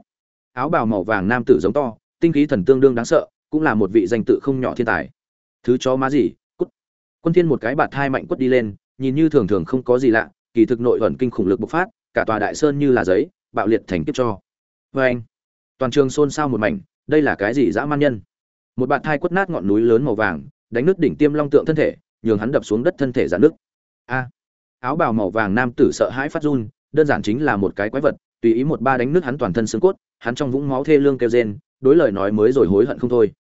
Áo bào màu vàng nam tử giống to, tinh khí thần tương đương đáng sợ, cũng là một vị danh tự không nhỏ thiên tài thứ chó má gì, cút. Quân thiên một cái bạt thai mạnh quất đi lên, nhìn như thường thường không có gì lạ, kỳ thực nội ẩn kinh khủng lực bộc phát, cả tòa đại sơn như là giấy, bạo liệt thành kiếp cho. Với anh, toàn trường xôn xao một mảnh, đây là cái gì dã man nhân? Một bạt thai quất nát ngọn núi lớn màu vàng, đánh nứt đỉnh tiêm long tượng thân thể, nhường hắn đập xuống đất thân thể giãn nước a, áo bào màu vàng nam tử sợ hãi phát run, đơn giản chính là một cái quái vật, tùy ý một ba đánh nứt hắn toàn thân xương cốt, hắn trong vũng máu thê lương kêu rên, đối lời nói mới rồi hối hận không thôi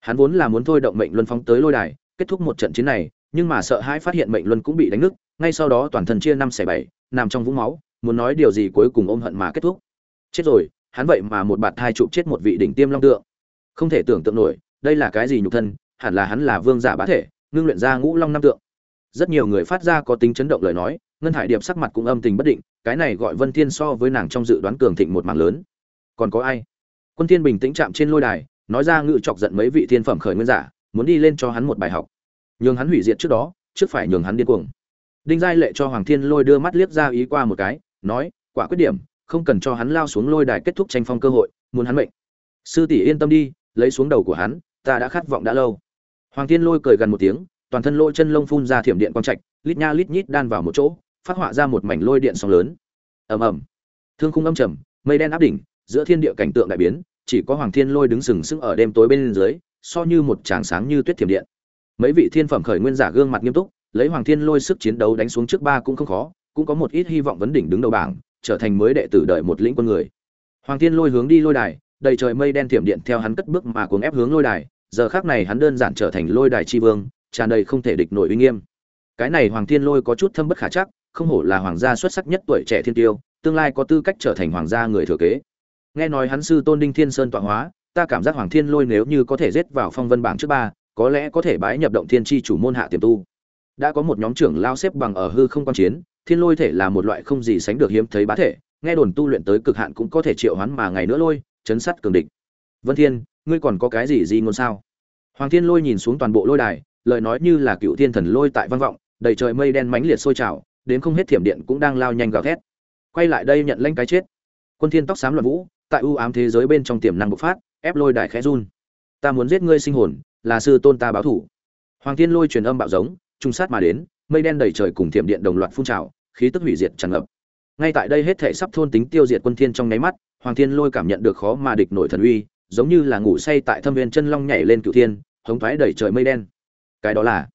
hắn vốn là muốn thôi động mệnh luân phóng tới lôi đài, kết thúc một trận chiến này, nhưng mà sợ hãi phát hiện mệnh luân cũng bị đánh nứt, ngay sau đó toàn thân chia năm xẻ bảy, nằm trong vũng máu, muốn nói điều gì cuối cùng ôm hận mà kết thúc. Chết rồi, hắn vậy mà một bạt thai chụp chết một vị đỉnh tiêm long tượng. Không thể tưởng tượng nổi, đây là cái gì nhục thân, hẳn là hắn là vương giả bá thể, ngưng luyện ra ngũ long năm tượng. Rất nhiều người phát ra có tính chấn động lời nói, ngân hải điệp sắc mặt cũng âm tình bất định, cái này gọi vân thiên so với nàng trong dự đoán cường thịnh một mảng lớn. Còn có ai? Quân thiên bình tĩnh chạm trên lôi đài nói ra ngự chọc giận mấy vị thiên phẩm khởi nguyên giả, muốn đi lên cho hắn một bài học. Nhường hắn hủy diệt trước đó, trước phải nhường hắn điên cuồng. Đinh giai lệ cho hoàng thiên lôi đưa mắt liếc ra ý qua một cái, nói, quả quyết điểm, không cần cho hắn lao xuống lôi đài kết thúc tranh phong cơ hội, muốn hắn mệnh. Sư tỷ yên tâm đi, lấy xuống đầu của hắn, ta đã khát vọng đã lâu. Hoàng thiên lôi cười gần một tiếng, toàn thân lôi chân lông phun ra thiểm điện quang trạch, lít nha lít nhít đan vào một chỗ, phát họa ra một mảnh lôi điện sóng lớn. Ầm ầm. Thương khung âm trầm, mây đen áp đỉnh, giữa thiên địa cảnh tượng đại biến chỉ có hoàng thiên lôi đứng sừng sững ở đêm tối bên dưới, so như một tràng sáng như tuyết thiểm điện. Mấy vị thiên phẩm khởi nguyên giả gương mặt nghiêm túc, lấy hoàng thiên lôi sức chiến đấu đánh xuống trước ba cũng không khó, cũng có một ít hy vọng vấn đỉnh đứng đầu bảng, trở thành mới đệ tử đợi một lĩnh quân người. Hoàng thiên lôi hướng đi lôi đài, đầy trời mây đen thiểm điện theo hắn cất bước mà cuồng ép hướng lôi đài, giờ khác này hắn đơn giản trở thành lôi đài tri vương, tràn đầy không thể địch nổi uy nghiêm. Cái này hoàng thiên lôi có chút thâm bất khả chắc, không hổ là hoàng gia xuất sắc nhất tuổi trẻ thiên tiêu, tương lai có tư cách trở thành hoàng gia người thừa kế nghe nói hắn sư tôn đinh thiên sơn tọa hóa, ta cảm giác hoàng thiên lôi nếu như có thể giết vào phong vân bảng trước ba, có lẽ có thể bái nhập động thiên tri chủ môn hạ tiềm tu. Đã có một nhóm trưởng lao xếp bằng ở hư không quan chiến, thiên lôi thể là một loại không gì sánh được hiếm thấy bá thể, nghe đồn tu luyện tới cực hạn cũng có thể triệu hoán mà ngày nữa lôi, chấn sắt cường địch. Vân thiên, ngươi còn có cái gì gì ngôn sao? Hoàng thiên lôi nhìn xuống toàn bộ lôi đài, lời nói như là cựu thiên thần lôi tại văn vọng, đầy trời mây đen mãnh liệt sôi trào, đến không hết thiểm điện cũng đang lao nhanh gào thét. Quay lại đây nhận lãnh cái chết. Quân thiên tóc xám loạn vũ tại ưu ám thế giới bên trong tiềm năng bộc phát, ép lôi đài khẽ run. Ta muốn giết ngươi sinh hồn, là sư tôn ta báo thủ. Hoàng thiên lôi truyền âm bạo giống trung sát mà đến, mây đen đầy trời cùng thiểm điện đồng loạt phun trào, khí tức hủy diệt tràn ngập. Ngay tại đây hết thể sắp thôn tính tiêu diệt quân thiên trong nháy mắt, hoàng thiên lôi cảm nhận được khó mà địch nổi thần uy, giống như là ngủ say tại thâm viên chân long nhảy lên cửu thiên, hống thoái đầy trời mây đen. Cái đó là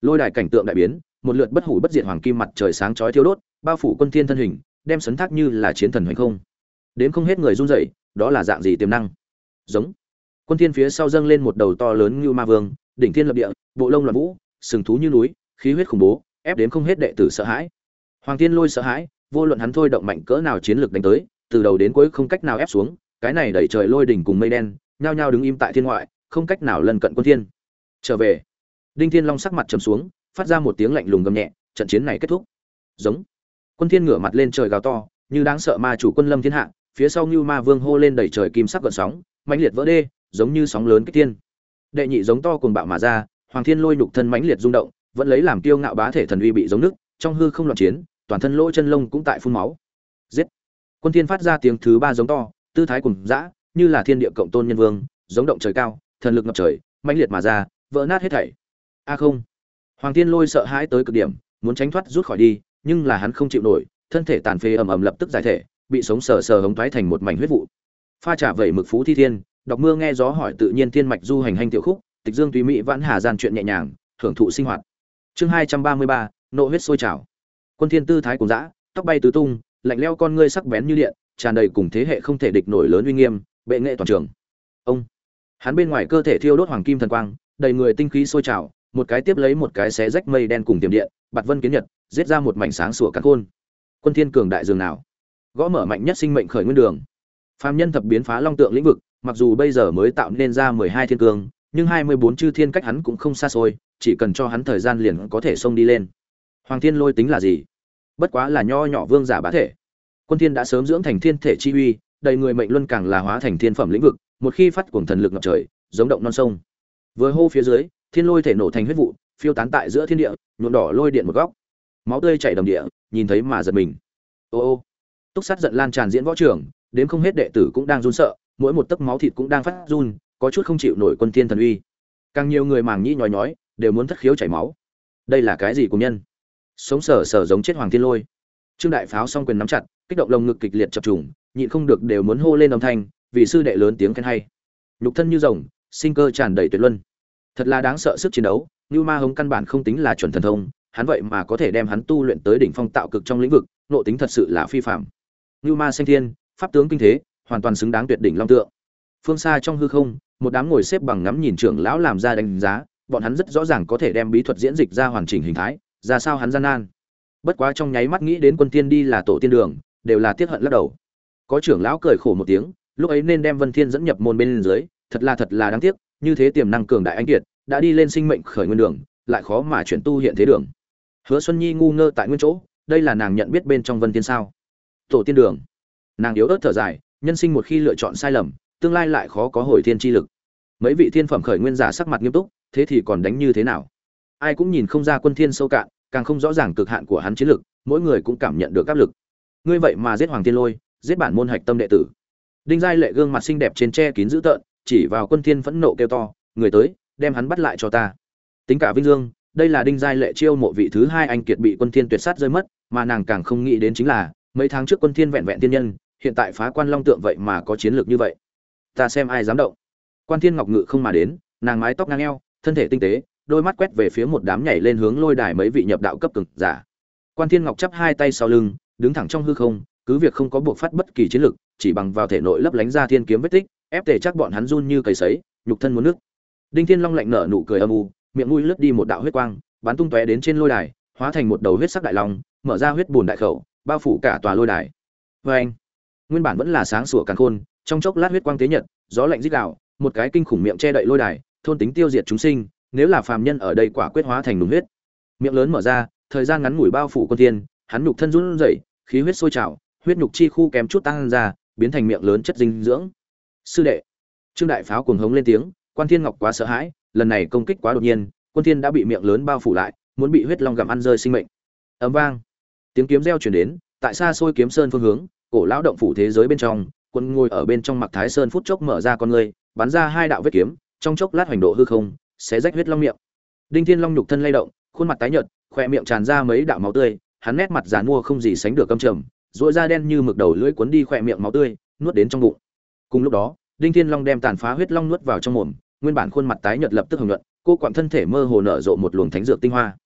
lôi đài cảnh tượng đại biến, một lượt bất hủ bất diệt hoàng kim mặt trời sáng chói thiêu đốt, bao phủ quân thiên thân hình, đem sấn thác như là chiến thần hoành không đến không hết người run rẩy, đó là dạng gì tiềm năng? Giống. Quân thiên phía sau dâng lên một đầu to lớn như ma vương, đỉnh thiên lập địa, bộ lông loạn vũ, sừng thú như núi, khí huyết khủng bố, ép đến không hết đệ tử sợ hãi. Hoàng thiên lôi sợ hãi, vô luận hắn thôi động mạnh cỡ nào chiến lược đánh tới, từ đầu đến cuối không cách nào ép xuống, cái này đẩy trời lôi đỉnh cùng mây đen, nhao nhao đứng im tại thiên ngoại, không cách nào lân cận quân thiên. Trở về. Đinh thiên long sắc mặt trầm xuống, phát ra một tiếng lạnh lùng gầm nhẹ, trận chiến này kết thúc. Giống. Quân thiên ngửa mặt lên trời gào to, như đáng sợ ma chủ quân lâm thiên hạ phía sau Nưu ma vương hô lên đầy trời kim sắc gợn sóng, mãnh liệt vỡ đê, giống như sóng lớn kích thiên. Đệ nhị giống to cuồng bạo mà ra, hoàng thiên lôi nhục thân mãnh liệt rung động, vẫn lấy làm tiêu ngạo bá thể thần uy bị giống nước, trong hư không loạn chiến, toàn thân lỗ chân lông cũng tại phun máu. Giết! Quân thiên phát ra tiếng thứ ba giống to, tư thái cùng dã, như là thiên địa cộng tôn nhân vương, giống động trời cao, thần lực ngập trời, mãnh liệt mà ra, vỡ nát hết thảy. A không! Hoàng thiên lôi sợ hãi tới cực điểm, muốn tránh thoát rút khỏi đi, nhưng là hắn không chịu nổi, thân thể tàn phế ầm ầm lập tức giải thể bị sống sờ sờ hống thoái thành một mảnh huyết vụ. Pha trả vẩy mực phú thi thiên, đọc mưa nghe gió hỏi tự nhiên thiên mạch du hành hành tiểu khúc, tịch dương tùy mỹ vãn hà gian chuyện nhẹ nhàng hưởng thụ sinh hoạt. Chương hai trăm ba mươi ba, nộ huyết sôi trào. Quân thiên tư thái cùng dã, tóc bay tứ tung, lạnh leo con ngươi sắc bén như điện, tràn đầy cùng thế hệ không thể địch nổi lớn uy nghiêm, bệ nghệ toàn trường. Ông. Hắn bên ngoài cơ thể thiêu đốt hoàng kim thần quang, đầy người tinh khí sôi trào, một cái tiếp lấy một cái xé rách mây đen cùng tiềm điện, bạt vân kiến nhật, giết ra một mảnh sáng sủa cắn khôn. Quân thiên cường đại dường nào? Gõ mở mạnh nhất sinh mệnh khởi nguyên đường. Phàm nhân thập biến phá long tượng lĩnh vực, mặc dù bây giờ mới tạo nên ra mười hai thiên cương, nhưng hai mươi bốn chư thiên cách hắn cũng không xa xôi, chỉ cần cho hắn thời gian liền có thể xông đi lên. Hoàng thiên lôi tính là gì? Bất quá là nho nhỏ vương giả bá thể. Quân thiên đã sớm dưỡng thành thiên thể chi uy, đầy người mệnh luân càng là hóa thành thiên phẩm lĩnh vực, một khi phát cuồng thần lực ngập trời, giống động non sông. Vừa hô phía dưới, thiên lôi thể nổ thành huyết vụ, phiêu tán tại giữa thiên địa, nhuộm đỏ lôi điện một góc. Máu tươi chảy đầm địa, nhìn thấy mà giật mình. Ô ô túc sát giận lan tràn diễn võ trường, đến không hết đệ tử cũng đang run sợ, mỗi một tấc máu thịt cũng đang phát run, có chút không chịu nổi quân thiên thần uy. Càng nhiều người màng nhĩ nhói nhói, đều muốn thất khiếu chảy máu. Đây là cái gì của nhân? Sống sờ sờ giống chết hoàng thiên lôi. Trương đại pháo song quyền nắm chặt, kích động lồng ngực kịch liệt chập trùng, nhịn không được đều muốn hô lên âm thanh, vì sư đệ lớn tiếng khen hay. Nhục thân như rồng, sinh cơ tràn đầy tuyệt luân. Thật là đáng sợ sức chiến đấu như ma hống căn bản không tính là chuẩn thần thông, hắn vậy mà có thể đem hắn tu luyện tới đỉnh phong tạo cực trong lĩnh vực nộ tính thật sự là phi phạm như ma xanh thiên, pháp tướng kinh thế, hoàn toàn xứng đáng tuyệt đỉnh long tượng. Phương xa trong hư không, một đám ngồi xếp bằng ngắm nhìn trưởng lão làm ra đánh giá, bọn hắn rất rõ ràng có thể đem bí thuật diễn dịch ra hoàn chỉnh hình thái, ra sao hắn gian nan. Bất quá trong nháy mắt nghĩ đến quân tiên đi là tổ tiên đường, đều là tiết hận lắc đầu. Có trưởng lão cười khổ một tiếng, lúc ấy nên đem vân thiên dẫn nhập môn bên dưới, thật là thật là đáng tiếc, như thế tiềm năng cường đại anh kiệt, đã đi lên sinh mệnh khởi nguyên đường, lại khó mà chuyển tu hiện thế đường. Hứa xuân nhi ngu ngơ tại nguyên chỗ, đây là nàng nhận biết bên trong vân thiên sao? Tổ tiên đường. Nàng yếu ớt thở dài, nhân sinh một khi lựa chọn sai lầm, tương lai lại khó có hồi thiên chi lực. Mấy vị thiên phẩm khởi nguyên giả sắc mặt nghiêm túc, thế thì còn đánh như thế nào? Ai cũng nhìn không ra quân thiên sâu cạn, càng không rõ ràng cực hạn của hắn chiến lực, mỗi người cũng cảm nhận được áp lực. Ngươi vậy mà giết hoàng thiên lôi, giết bản môn hạch tâm đệ tử. Đinh giai lệ gương mặt xinh đẹp trên tre kín dữ tợn, chỉ vào quân thiên phẫn nộ kêu to, người tới, đem hắn bắt lại cho ta. Tính cả vinh dương, đây là đinh giai lệ chiêu mộ vị thứ hai anh kiệt bị quân thiên tuyệt sát rơi mất, mà nàng càng không nghĩ đến chính là mấy tháng trước quân thiên vẹn vẹn tiên nhân, hiện tại phá quan long tượng vậy mà có chiến lược như vậy. Ta xem ai dám động. Quan thiên ngọc ngự không mà đến, nàng mái tóc ngang eo, thân thể tinh tế, đôi mắt quét về phía một đám nhảy lên hướng lôi đài mấy vị nhập đạo cấp cực giả. Quan thiên ngọc chắp hai tay sau lưng, đứng thẳng trong hư không, cứ việc không có buộc phát bất kỳ chiến lược, chỉ bằng vào thể nội lấp lánh ra thiên kiếm vết tích, ép tề chắc bọn hắn run như cầy sấy, nhục thân muốn nước. Đinh thiên long lạnh nở nụ cười âm u, miệng mũi lướt đi một đạo huyết quang, bắn tung tóe đến trên lôi đài, hóa thành một đầu huyết sắc đại long, mở ra huyết bùn đại khẩu bao phủ cả tòa lôi đài. Vê anh, nguyên bản vẫn là sáng sủa càng khôn, trong chốc lát huyết quang tế nhật, gió lạnh rít đạo một cái kinh khủng miệng che đậy lôi đài, thôn tính tiêu diệt chúng sinh, nếu là phàm nhân ở đây quả quyết hóa thành nùng huyết. Miệng lớn mở ra, thời gian ngắn ngủi bao phủ quân tiên hắn nhục thân run rẩy, khí huyết sôi trào, huyết nhục chi khu kém chút tăng ra, biến thành miệng lớn chất dinh dưỡng. Sư đệ, trương đại pháo cuồng hống lên tiếng, quan thiên ngọc quá sợ hãi, lần này công kích quá đột nhiên, quân thiên đã bị miệng lớn bao phủ lại, muốn bị huyết long gặm ăn rơi sinh mệnh. Ầm vang tiếng kiếm reo truyền đến, tại xa xôi kiếm sơn phương hướng, cổ lão động phủ thế giới bên trong, quân ngồi ở bên trong mặc thái sơn phút chốc mở ra con người bắn ra hai đạo vết kiếm, trong chốc lát hoành độ hư không, xé rách huyết long miệng. Đinh thiên long nhục thân lay động, khuôn mặt tái nhợt, khoe miệng tràn ra mấy đạo máu tươi, hắn nét mặt dàn mua không gì sánh được căm trầm rỗi da đen như mực đầu lưỡi cuốn đi khoe miệng máu tươi, nuốt đến trong bụng. Cùng lúc đó, đinh thiên long đem tàn phá huyết long nuốt vào trong mồm, nguyên bản khuôn mặt tái nhợt lập tức hồng nhuận, cô quặn thân thể mơ hồ nở rộ một luồng thánh dược tinh hoa.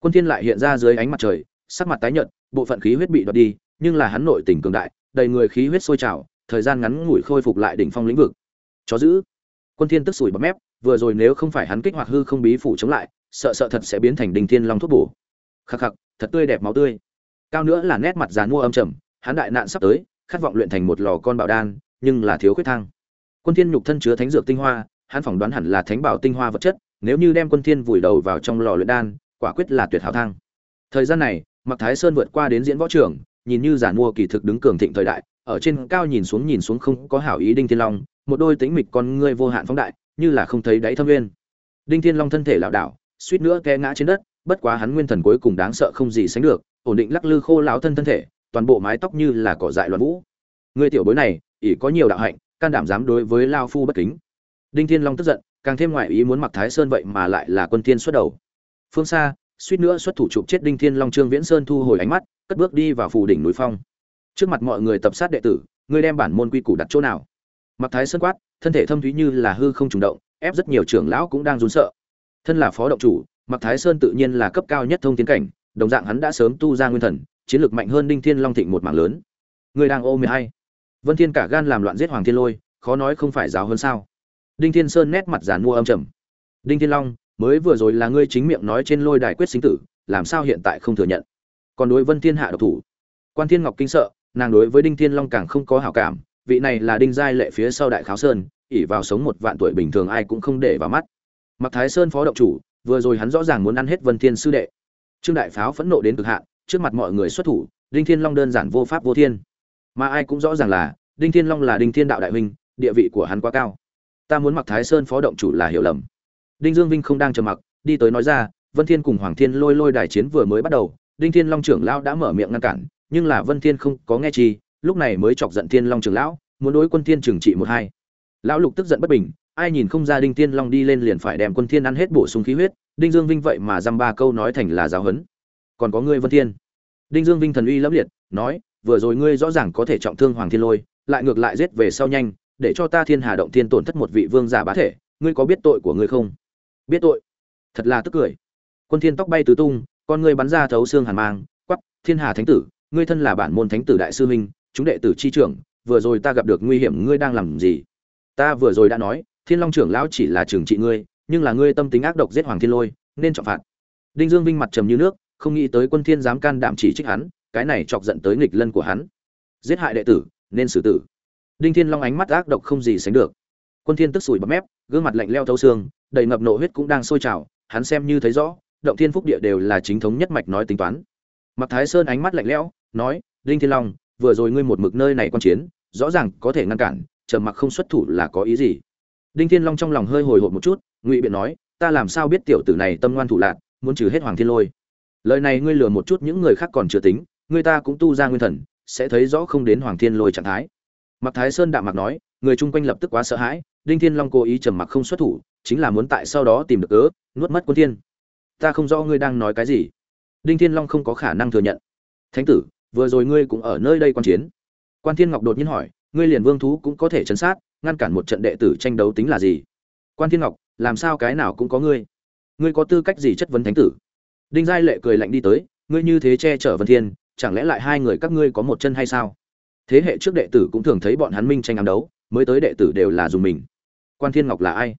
Quân thiên lại hiện ra dưới ánh mặt trời sắc mặt tái nhợt, bộ phận khí huyết bị đoạt đi, nhưng là hắn nội tình cường đại, đầy người khí huyết sôi trào, thời gian ngắn ngủi khôi phục lại đỉnh phong lĩnh vực. Chó giữ quân thiên tức sủi bọt mép, vừa rồi nếu không phải hắn kích hoạt hư không bí phủ chống lại, sợ sợ thật sẽ biến thành đỉnh thiên long thuốc bổ. Khắc khắc, thật tươi đẹp máu tươi. Cao nữa là nét mặt giàn mua âm trầm, hắn đại nạn sắp tới, khát vọng luyện thành một lò con bảo đan, nhưng là thiếu khuyết thang. Quân thiên nhục thân chứa thánh dược tinh hoa, hắn phỏng đoán hẳn là thánh bảo tinh hoa vật chất, nếu như đem quân thiên vùi đầu vào trong lò luyện đan, quả quyết là tuyệt hảo thang. Thời gian này mặc thái sơn vượt qua đến diễn võ trường, nhìn như giản mua kỳ thực đứng cường thịnh thời đại, ở trên cao nhìn xuống nhìn xuống không có hảo ý đinh thiên long, một đôi tính mịch con ngươi vô hạn phóng đại, như là không thấy đáy thâm nguyên. Đinh thiên long thân thể lảo đảo, suýt nữa té ngã trên đất, bất quá hắn nguyên thần cuối cùng đáng sợ không gì sánh được, ổn định lắc lư khô lão thân thân thể, toàn bộ mái tóc như là cỏ dại loạn vũ. Người tiểu bối này, ỷ có nhiều đạo hạnh, can đảm dám đối với lao phu bất kính. Đinh thiên long tức giận, càng thêm ngoại ý muốn mặc thái sơn vậy mà lại là quân thiên xuất đầu. Phương xa suýt nữa xuất thủ chụp chết đinh thiên long, trương viễn sơn thu hồi ánh mắt, cất bước đi vào phủ đỉnh núi phong. Trước mặt mọi người tập sát đệ tử, ngươi đem bản môn quy củ đặt chỗ nào? Mặc thái sơn quát, thân thể thâm thúy như là hư không trùng động, ép rất nhiều trưởng lão cũng đang run sợ. Thân là phó động chủ, mặc thái sơn tự nhiên là cấp cao nhất thông tiến cảnh, đồng dạng hắn đã sớm tu ra nguyên thần, chiến lược mạnh hơn đinh thiên long thịnh một mảng lớn. Người đang ô mười hai vân thiên cả gan làm loạn giết hoàng thiên lôi, khó nói không phải giáo hơn sao? Đinh thiên sơn nét mặt giàn mua âm trầm. Đinh thiên long mới vừa rồi là ngươi chính miệng nói trên lôi đài quyết sinh tử, làm sao hiện tại không thừa nhận? Còn đối vân thiên hạ độc thủ. Quan thiên ngọc kinh sợ, nàng đối với đinh thiên long càng không có hảo cảm, vị này là đinh giai lệ phía sau đại kháo sơn ỉ vào sống một vạn tuổi bình thường ai cũng không để vào mắt. Mặc thái sơn phó động chủ, vừa rồi hắn rõ ràng muốn ăn hết vân thiên sư đệ. Trương đại pháo phẫn nộ đến cực hạn, trước mặt mọi người xuất thủ, đinh thiên long đơn giản vô pháp vô thiên. Mà ai cũng rõ ràng là, đinh thiên long là đinh thiên đạo đại huynh, địa vị của hắn quá cao. Ta muốn mặc thái sơn phó động chủ là hiểu lầm đinh dương vinh không đang trầm mặc, đi tới nói ra, vân thiên cùng hoàng thiên lôi lôi đài chiến vừa mới bắt đầu, đinh thiên long trưởng lão đã mở miệng ngăn cản, nhưng là vân thiên không có nghe chi, lúc này mới chọc giận thiên long trưởng lão, muốn đối quân thiên trừng trị một hai. Lão lục tức giận bất bình, ai nhìn không ra đinh thiên long đi lên liền phải đem quân thiên ăn hết bổ sung khí huyết, đinh dương vinh vậy mà dăm ba câu nói thành là giáo huấn. Còn có ngươi vân thiên? Đinh dương vinh thần uy lẫm liệt, nói, vừa rồi ngươi rõ ràng có thể trọng thương hoàng thiên lôi, lại ngược lại giết về sau nhanh, để cho ta thiên hà động thiên tổn thất một vị vương giả bá thể, ngươi có biết tội của ngươi không? Biết tội. Thật là tức cười. Quân thiên tóc bay tứ tung, con ngươi bắn ra thấu xương hàn mang, quắc, thiên hà thánh tử, ngươi thân là bản môn thánh tử đại sư huynh, chúng đệ tử chi trưởng, vừa rồi ta gặp được nguy hiểm, ngươi đang làm gì? Ta vừa rồi đã nói, thiên long trưởng lão chỉ là trưởng trị ngươi, nhưng là ngươi tâm tính ác độc giết hoàng thiên lôi, nên trọng phạt. Đinh dương vinh mặt trầm như nước, không nghĩ tới quân thiên dám can đảm chỉ trích hắn, cái này chọc giận tới nghịch lân của hắn. Giết hại đệ tử, nên xử tử. Đinh thiên long ánh mắt ác độc không gì sánh được. Quân thiên tức sùi bọt mép, gương mặt lạnh leo thấu xương đầy ngập nộ huyết cũng đang sôi trào hắn xem như thấy rõ động thiên phúc địa đều là chính thống nhất mạch nói tính toán. Mạc thái sơn ánh mắt lạnh lẽo nói đinh thiên long vừa rồi ngươi một mực nơi này quan chiến rõ ràng có thể ngăn cản trầm mặc không xuất thủ là có ý gì? Đinh thiên long trong lòng hơi hồi hộp một chút ngụy biện nói ta làm sao biết tiểu tử này tâm ngoan thủ lạn, muốn trừ hết hoàng thiên lôi? Lời này ngươi lừa một chút những người khác còn chưa tính người ta cũng tu ra nguyên thần sẽ thấy rõ không đến hoàng thiên lôi trạng thái. Mạc thái sơn đạm mạc nói người chung quanh lập tức quá sợ hãi đinh thiên long cố ý trầm mặc không xuất thủ chính là muốn tại sau đó tìm được cớ, nuốt mất quân thiên. Ta không rõ ngươi đang nói cái gì. Đinh thiên long không có khả năng thừa nhận. Thánh tử, vừa rồi ngươi cũng ở nơi đây quan chiến. Quan thiên ngọc đột nhiên hỏi, ngươi liền vương thú cũng có thể chấn sát, ngăn cản một trận đệ tử tranh đấu tính là gì? Quan thiên ngọc, làm sao cái nào cũng có ngươi? Ngươi có tư cách gì chất vấn thánh tử? Đinh giai lệ cười lạnh đi tới, ngươi như thế che chở vân thiên, chẳng lẽ lại hai người các ngươi có một chân hay sao? Thế hệ trước đệ tử cũng thường thấy bọn hắn minh tranh ám đấu, mới tới đệ tử đều là dùng mình. Quan thiên ngọc là ai?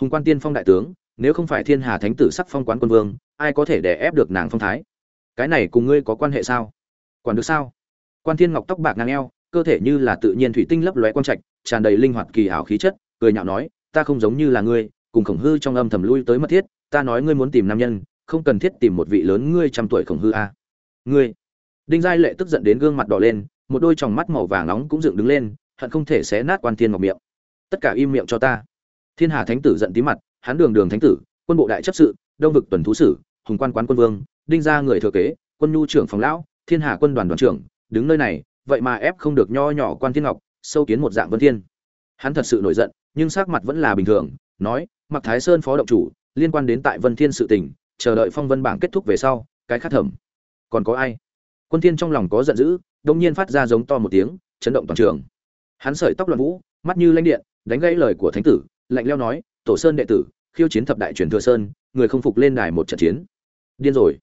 Hùng quan tiên phong đại tướng, nếu không phải thiên hà thánh tử sắc phong quán quân vương, ai có thể đè ép được nàng phong thái? Cái này cùng ngươi có quan hệ sao? Quản được sao? Quan thiên ngọc tóc bạc ngang eo, cơ thể như là tự nhiên thủy tinh lấp lóe quang trạch, tràn đầy linh hoạt kỳ ảo khí chất, cười nhạo nói, ta không giống như là ngươi, cùng khổng hư trong âm thầm lui tới mất thiết, ta nói ngươi muốn tìm nam nhân, không cần thiết tìm một vị lớn ngươi trăm tuổi khổng hư a. À. ngươi? Đinh giai lệ tức giận đến gương mặt đỏ lên, một đôi tròng mắt màu vàng nóng cũng dựng đứng lên, hận không thể xé nát quan thiên ngọc miệng. Tất cả im miệng cho ta thiên hà thánh tử giận tí mặt, hắn đường đường thánh tử, quân bộ đại chấp sự, đông vực tuần thú sử, hùng quan quán quân vương, đinh gia người thừa kế, quân nhu trưởng phòng lão, thiên hà quân đoàn đoàn trưởng, đứng nơi này, vậy mà ép không được nho nhỏ quan thiên ngọc, sâu kiến một dạng vân thiên. Hắn thật sự nổi giận, nhưng sắc mặt vẫn là bình thường, nói mặc thái sơn phó động chủ, liên quan đến tại vân thiên sự tình, chờ đợi phong vân bảng kết thúc về sau, cái khát thẩm. Còn có ai? Quân thiên trong lòng có giận dữ đột nhiên phát ra giống to một tiếng, chấn động toàn trường. Hắn sợi tóc loạn vũ, mắt như lanh điện, đánh gãy lời của thánh tử lạnh leo nói, tổ sơn đệ tử, khiêu chiến thập đại truyền thừa sơn, người không phục lên đài một trận chiến. Điên rồi.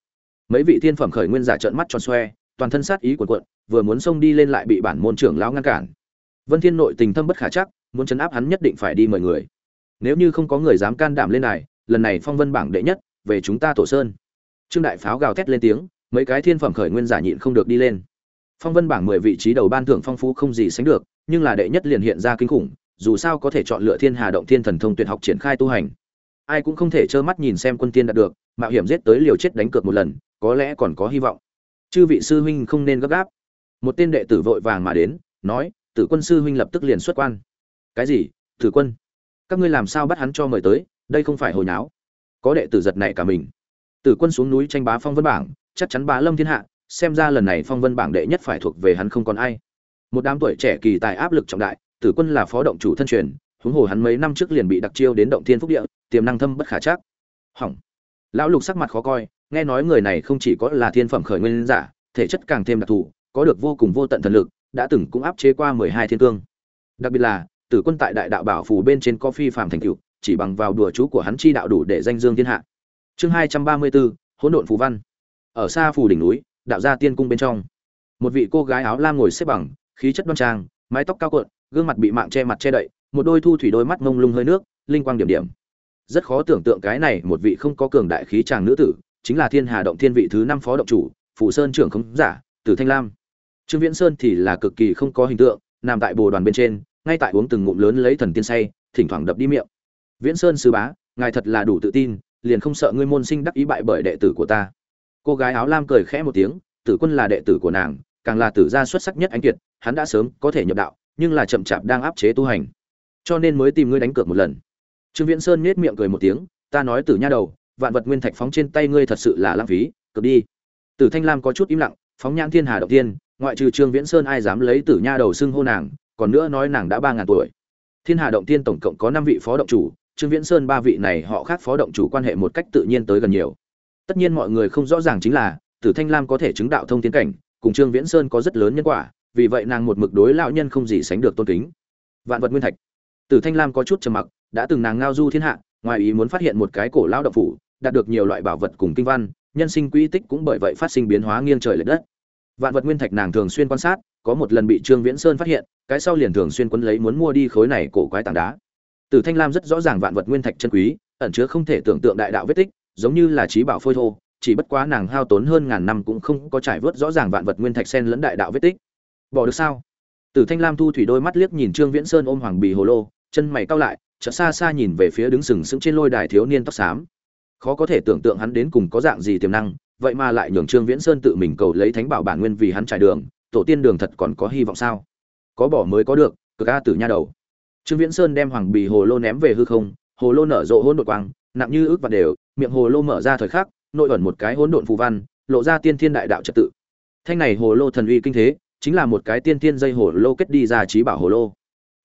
Mấy vị thiên phẩm khởi nguyên giả trợn mắt tròn xoe, toàn thân sát ý cuộn cuộn, vừa muốn xông đi lên lại bị bản môn trưởng lão ngăn cản. Vân thiên nội tình thâm bất khả chắc, muốn chấn áp hắn nhất định phải đi mời người. Nếu như không có người dám can đảm lên đài, lần này phong vân bảng đệ nhất, về chúng ta tổ sơn. Trương đại pháo gào thét lên tiếng, mấy cái thiên phẩm khởi nguyên giả nhịn không được đi lên. Phong vân bảng mười vị trí đầu ban thưởng phong phú không gì sánh được, nhưng là đệ nhất liền hiện ra kinh khủng dù sao có thể chọn lựa thiên hà động thiên thần thông tuyệt học triển khai tu hành. Ai cũng không thể trơ mắt nhìn xem quân tiên đạt được, mạo hiểm giết tới liều chết đánh cược một lần, có lẽ còn có hy vọng. Chư vị sư huynh không nên gấp gáp. Một tên đệ tử vội vàng mà đến, nói, tử quân sư huynh lập tức liền xuất quan. Cái gì? Tử quân? Các ngươi làm sao bắt hắn cho mời tới? Đây không phải hồi nháo. Có đệ tử giật nảy cả mình. Tử quân xuống núi tranh bá phong vân bảng, chắc chắn bá lâm thiên hạ, xem ra lần này phong vân bảng đệ nhất phải thuộc về hắn không còn ai. Một đám tuổi trẻ kỳ tài áp lực trọng đại tử quân là phó động chủ thân truyền, huống hồ hắn mấy năm trước liền bị đặc chiêu đến động thiên phúc địa, tiềm năng thâm bất khả chắc. Hỏng. Lão lục sắc mặt khó coi, nghe nói người này không chỉ có là thiên phẩm khởi nguyên giả, thể chất càng thêm đặc thù, có được vô cùng vô tận thần lực, đã từng cũng áp chế qua mười hai thiên cương. Đặc biệt là, tử quân tại đại đạo bảo phủ bên trên có phi phạm thành cựu chỉ bằng vào đùa chú của hắn chi đạo đủ để danh dương thiên hạ. Chương hai trăm ba mươi bốn, hỗn độn phù văn. Ở xa phù đỉnh núi, đạo gia tiên cung bên trong. Một vị cô gái áo lam ngồi xếp bằng, khí chất đoan trang, mái tóc cao cuộn gương mặt bị mạng che mặt che đậy, một đôi thu thủy đôi mắt mông lung hơi nước, linh quang điểm điểm. Rất khó tưởng tượng cái này một vị không có cường đại khí chàng nữ tử, chính là thiên hà động thiên vị thứ năm phó động chủ phủ sơn trưởng khống giả, tử thanh lam. Trương viễn sơn thì là cực kỳ không có hình tượng, nằm tại bồ đoàn bên trên, ngay tại uống từng ngụm lớn lấy thần tiên say, thỉnh thoảng đập đi miệng. Viễn sơn sư bá, ngài thật là đủ tự tin, liền không sợ ngươi môn sinh đắc ý bại bởi đệ tử của ta. Cô gái áo lam cười khẽ một tiếng, tử quân là đệ tử của nàng, càng là tử gia xuất sắc nhất anh kiệt, hắn đã sớm có thể nhập đạo nhưng là chậm chạp đang áp chế tu hành. Cho nên mới tìm ngươi đánh cược một lần. Trương viễn sơn nhếch miệng cười một tiếng, ta nói tử nha đầu, vạn vật nguyên thạch phóng trên tay ngươi thật sự là lãng phí cực đi. Tử thanh lam có chút im lặng, phóng nhãn thiên hà động tiên ngoại trừ trương viễn sơn ai dám lấy tử nha đầu xưng hô nàng, còn nữa nói nàng đã ba ngàn tuổi. Thiên hà động tiên tổng cộng có năm vị phó động chủ, trương viễn sơn ba vị này họ khác phó động chủ quan hệ một cách tự nhiên tới gần nhiều. Tất nhiên mọi người không rõ ràng chính là, tử thanh lam có thể chứng đạo thông tiến cảnh, cùng trương viễn sơn có rất lớn nhân quả vì vậy nàng một mực đối lão nhân không gì sánh được tôn kính. Vạn vật nguyên thạch. Tử thanh lam có chút trầm mặc đã từng nàng ngao du thiên hạ ngoài ý muốn phát hiện một cái cổ lao động phủ đạt được nhiều loại bảo vật cùng kinh văn nhân sinh quỹ tích cũng bởi vậy phát sinh biến hóa nghiêng trời lệch đất. Vạn vật nguyên thạch nàng thường xuyên quan sát có một lần bị trương viễn sơn phát hiện cái sau liền thường xuyên quấn lấy muốn mua đi khối này cổ quái tảng đá. Tử Thanh Lam rất rõ ràng vạn vật nguyên thạch chân quý, ẩn chứa không thể tưởng tượng đại đạo vết tích, giống như là trí bảo phôi thô, chỉ bất quá nàng hao tốn hơn ngàn năm cũng không có trải vớt rõ ràng vạn vật nguyên thạch sen lẫn đại đạo vết tích. Bỏ được sao? Tử Thanh Lam thu thủy đôi mắt liếc nhìn Trương Viễn Sơn ôm hoàng bì hồ lô, chân mày cau lại, chợt xa xa nhìn về phía đứng sừng sững trên lôi đài thiếu niên tóc xám. Khó có thể tưởng tượng hắn đến cùng có dạng gì tiềm năng, vậy mà lại nhường Trương Viễn Sơn tự mình cầu lấy thánh bảo bản nguyên vì hắn trải đường, tổ tiên đường thật còn có hy vọng sao? Có bỏ mới có được, cực a tử nha đầu. Trương Viễn Sơn đem hoàng bì hồ lô ném về hư không, hồ lô nở rộ hỗn độn quang, nặng như ước và đều, miệng hồ lô mở ra thời khắc, nội ẩn một cái hỗn độn phù văn, lộ ra tiên thiên đại đạo trật tự. Thanh này hồ lô thần uy kinh thế, chính là một cái tiên tiên dây hồ lô kết đi ra trí bảo hồ lô.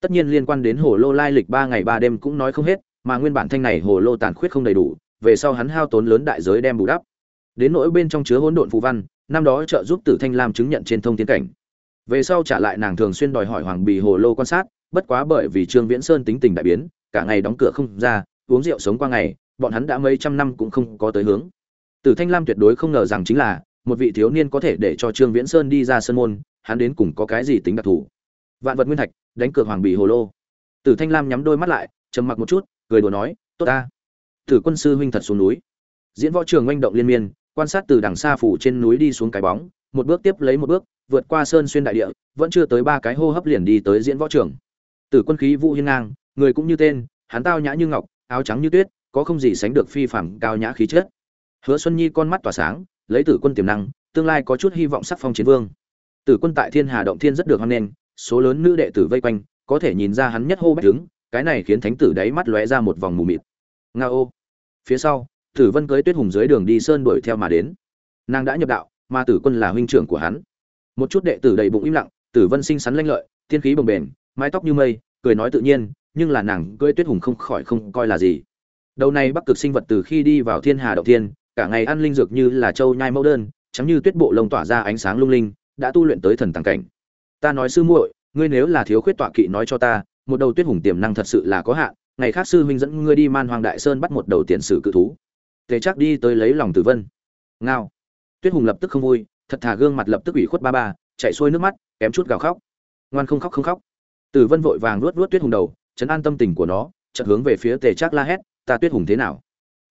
Tất nhiên liên quan đến hồ lô lai lịch 3 ngày 3 đêm cũng nói không hết, mà nguyên bản thanh này hồ lô tàn khuyết không đầy đủ, về sau hắn hao tốn lớn đại giới đem bù đắp. Đến nỗi bên trong chứa hỗn độn phù văn, năm đó trợ giúp Tử Thanh Lam chứng nhận trên thông tiến cảnh. Về sau trả lại nàng thường xuyên đòi hỏi Hoàng Bì hồ lô quan sát, bất quá bởi vì Trương Viễn Sơn tính tình đại biến, cả ngày đóng cửa không ra, uống rượu sống qua ngày, bọn hắn đã mấy trăm năm cũng không có tới hướng. Tử Thanh Lam tuyệt đối không ngờ rằng chính là một vị thiếu niên có thể để cho Trương Viễn Sơn đi ra sân môn, hắn đến cùng có cái gì tính đặc thù. Vạn vật nguyên thạch, đánh cược hoàng bì hồ lô. Tử Thanh Lam nhắm đôi mắt lại, trầm mặc một chút, cười đùa nói, "Tốt ta." Tử Quân sư huynh thật xuống núi. Diễn võ trường oanh động liên miên, quan sát từ đằng xa phủ trên núi đi xuống cái bóng, một bước tiếp lấy một bước, vượt qua sơn xuyên đại địa, vẫn chưa tới ba cái hô hấp liền đi tới diễn võ trường. Tử quân khí vũ hiên ngang, người cũng như tên, hắn tao nhã như ngọc, áo trắng như tuyết, có không gì sánh được phi phẳng cao nhã khí chất. Hứa Xuân Nhi con mắt tỏa sáng, lấy Tử quân tiềm năng, tương lai có chút hy vọng sắc phong chiến vương. Tử quân tại Thiên Hà động thiên rất được hoan nghênh, số lớn nữ đệ tử vây quanh, có thể nhìn ra hắn nhất hô bách đứng, cái này khiến thánh tử đáy mắt lóe ra một vòng mù mịt. Ngao. Phía sau, Tử Vân cưới Tuyết Hùng dưới đường đi sơn đuổi theo mà đến. Nàng đã nhập đạo, mà Tử Quân là huynh trưởng của hắn. Một chút đệ tử đầy bụng im lặng, Tử Vân sinh sắn lanh lợi, tiên khí bồng bềnh, mái tóc như mây, cười nói tự nhiên, nhưng là nàng cưỡi tuyết hùng không khỏi không coi là gì. Đầu này Bắc Cực sinh vật từ khi đi vào Thiên Hà động thiên, cả ngày ăn linh dược như là châu nhai mẫu đơn, chấm như tuyết bộ lông tỏa ra ánh sáng lung linh, đã tu luyện tới thần tàng cảnh. Ta nói sư muội, ngươi nếu là thiếu khuyết tọa kỵ nói cho ta, một đầu tuyết hùng tiềm năng thật sự là có hạn, ngày khác sư huynh dẫn ngươi đi Man Hoàng Đại Sơn bắt một đầu tiền sử cự thú. Tề chắc đi tới lấy lòng Tử Vân. Ngao. Tuyết hùng lập tức không vui, thật thà gương mặt lập tức ủy khuất ba ba, chạy xuôi nước mắt, kém chút gào khóc. Ngoan không khóc không khóc. Tử Vân vội vàng luốt luốt Tuyết Hùng đầu, chấn an tâm tình của nó, chợt hướng về phía Tề Trác la hét, "Ta Tuyết Hùng thế nào?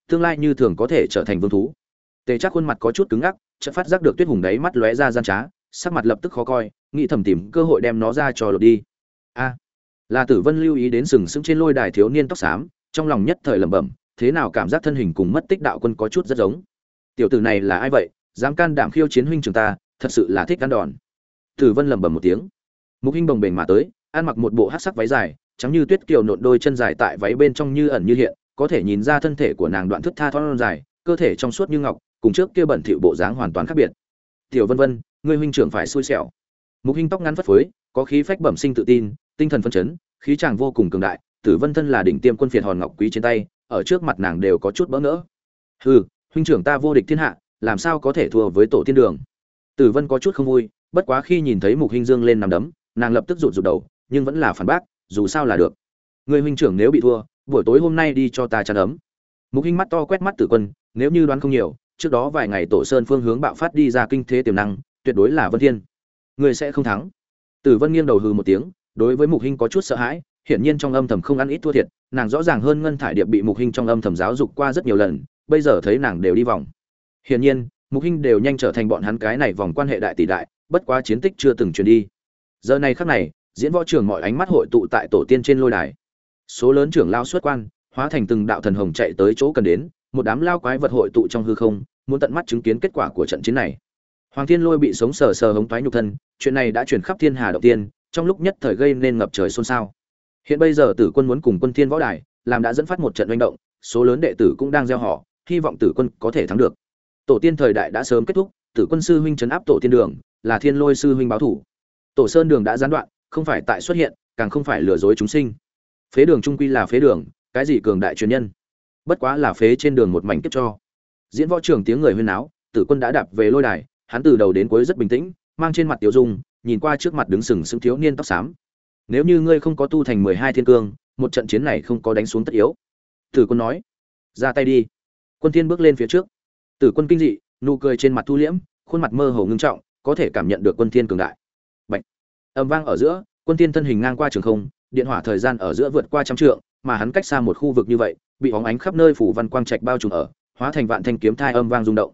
Tương lai như thường có thể trở thành vương thú." Tề Trác khuôn mặt có chút cứng ngắc, chợt phát giác được Tuyết Hùng đấy mắt lóe ra gian trá, sắc mặt lập tức khó coi, nghĩ thầm tìm cơ hội đem nó ra cho lột đi. A, à, là Tử Vân lưu ý đến sừng sững trên lôi đài thiếu niên tóc xám, trong lòng nhất thời lẩm bẩm, thế nào cảm giác thân hình cùng mất tích đạo quân có chút rất giống. Tiểu tử này là ai vậy, dám can đảm khiêu chiến huynh trưởng ta, thật sự là thích ăn đòn. Tử Vân lẩm bẩm một tiếng. Mục Hinh bồng bềnh mà tới, ăn mặc một bộ hắc sắc váy dài, trắng như tuyết kiều nộn đôi chân dài tại váy bên trong như ẩn như hiện, có thể nhìn ra thân thể của nàng đoạn thức tha thon dài, cơ thể trong suốt như ngọc, cùng trước kia bẩn thỉu bộ dáng hoàn toàn khác biệt. Tiểu Vân Vân, ngươi huynh trưởng phải xui xẻo. Mục Hinh tóc ngắn phất phới, có khí phách bẩm sinh tự tin, tinh thần phấn chấn, khí chàng vô cùng cường đại, Tử Vân thân là đỉnh tiêm quân phiệt hòn ngọc quý trên tay, ở trước mặt nàng đều có chút bỡ ngỡ. Hừ, huynh trưởng ta vô địch thiên hạ, làm sao có thể thua với tổ tiên đường? Tử Vân có chút không vui, bất quá khi nhìn thấy Mục Hinh Dương lên nằm đấm, nàng lập tức rụt rụt đầu, nhưng vẫn là phản bác, dù sao là được người huynh trưởng nếu bị thua buổi tối hôm nay đi cho ta chăn ấm mục hinh mắt to quét mắt tử quân nếu như đoán không nhiều trước đó vài ngày tổ sơn phương hướng bạo phát đi ra kinh thế tiềm năng tuyệt đối là vân thiên. Người sẽ không thắng. Tử vân nghiêng đầu hừ một tiếng, đối với mục hinh có chút sợ hãi, hiển nhiên trong âm thầm không ăn ít thua thiệt, nàng rõ ràng hơn ngân thải điệp bị mục hinh trong âm thầm giáo dục qua rất nhiều lần, bây giờ thấy nàng đều đi vòng. Hiển nhiên, mục hinh đều nhanh trở thành bọn hắn cái này vòng quan hệ đại tỷ đại, bất quá chiến tích chưa từng truyền đi. Giờ này khắc này, diễn võ trường mọi ánh mắt hội tụ tại tổ tiên trên lôi đài. Số lớn trưởng lao xuất quan, hóa thành từng đạo thần hồng chạy tới chỗ cần đến, một đám lao quái vật hội tụ trong hư không, muốn tận mắt chứng kiến kết quả của trận chiến này hoàng thiên lôi bị sống sờ sờ hống toái nhục thân, chuyện này đã truyền khắp thiên hà đầu tiên, trong lúc nhất thời gây nên ngập trời xôn xao. Hiện bây giờ tử quân muốn cùng quân thiên võ đài, làm đã dẫn phát một trận manh động, số lớn đệ tử cũng đang gieo họ, hy vọng tử quân có thể thắng được. Tổ tiên thời đại đã sớm kết thúc, tử quân sư huynh trấn áp tổ tiên đường, là thiên lôi sư huynh báo thủ. Tổ sơn đường đã gián đoạn, không phải tại xuất hiện, càng không phải lừa dối chúng sinh. Phế đường trung quy là phế đường, cái gì cường đại truyền nhân? Bất quá là phế trên đường một mảnh kiếp cho. Diễn võ trường tiếng người huyên náo, tử quân đã đạp về lôi đài hắn từ đầu đến cuối rất bình tĩnh mang trên mặt tiểu dung nhìn qua trước mặt đứng sừng sững thiếu niên tóc xám. Nếu như ngươi không có tu thành mười hai thiên cương một trận chiến này không có đánh xuống tất yếu. Tử quân nói ra tay đi. Quân thiên bước lên phía trước. Tử quân kinh dị nụ cười trên mặt thu liễm khuôn mặt mơ hồ ngưng trọng có thể cảm nhận được quân thiên cường đại. Bệnh, âm vang ở giữa quân thiên thân hình ngang qua trường không điện hỏa thời gian ở giữa vượt qua trăm trượng mà hắn cách xa một khu vực như vậy bị óng ánh khắp nơi phủ văn quang trạch bao trùm ở hóa thành vạn thanh kiếm thai âm vang rung động.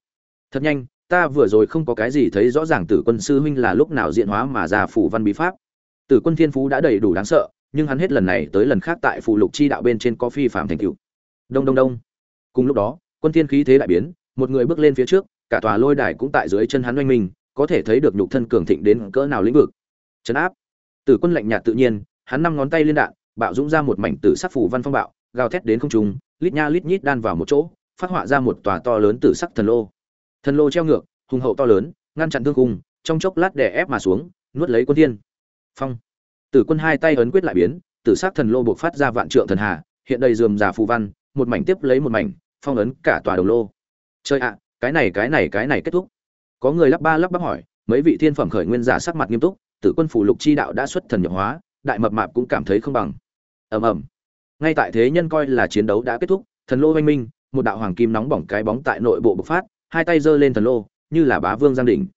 Thật nhanh ta vừa rồi không có cái gì thấy rõ ràng tử quân sư huynh là lúc nào diện hóa mà ra phủ văn bí pháp. Tử quân thiên phú đã đầy đủ đáng sợ, nhưng hắn hết lần này tới lần khác tại phụ lục chi đạo bên trên có phi phạm thành cựu đông đông đông. Cùng lúc đó, quân thiên khí thế đại biến, một người bước lên phía trước, cả tòa lôi đài cũng tại dưới chân hắn oanh minh, có thể thấy được nhục thân cường thịnh đến cỡ nào lĩnh vực. Chấn áp. Tử quân lạnh nhạt tự nhiên, hắn năm ngón tay liên đạn, bạo dũng ra một mảnh tử sắc phủ văn phong bạo, gào thét đến không trung, lít nha lít nhít đan vào một chỗ, phát họa ra một tòa to lớn tử sắc thần lô thần lô treo ngược, hùng hậu to lớn, ngăn chặn thương cung trong chốc lát đè ép mà xuống, nuốt lấy quân thiên. Phong. Tử quân hai tay ấn quyết lại biến, tử sắc thần lô buộc phát ra vạn trượng thần hà, hiện đầy dườm già phù văn, một mảnh tiếp lấy một mảnh, phong ấn cả tòa đồng lô. Chơi ạ, cái này cái này cái này kết thúc. Có người lắp ba lắp bắp hỏi, mấy vị thiên phẩm khởi nguyên giả sắc mặt nghiêm túc, tử quân phủ lục chi đạo đã xuất thần nhập hóa, đại mập mạp cũng cảm thấy không bằng. Ầm ầm. Ngay tại thế nhân coi là chiến đấu đã kết thúc, thần lô oanh minh, một đạo hoàng kim nóng bỏng cái bóng tại nội bộ bộc phát hai tay giơ lên thần lô, như là bá vương giang đỉnh.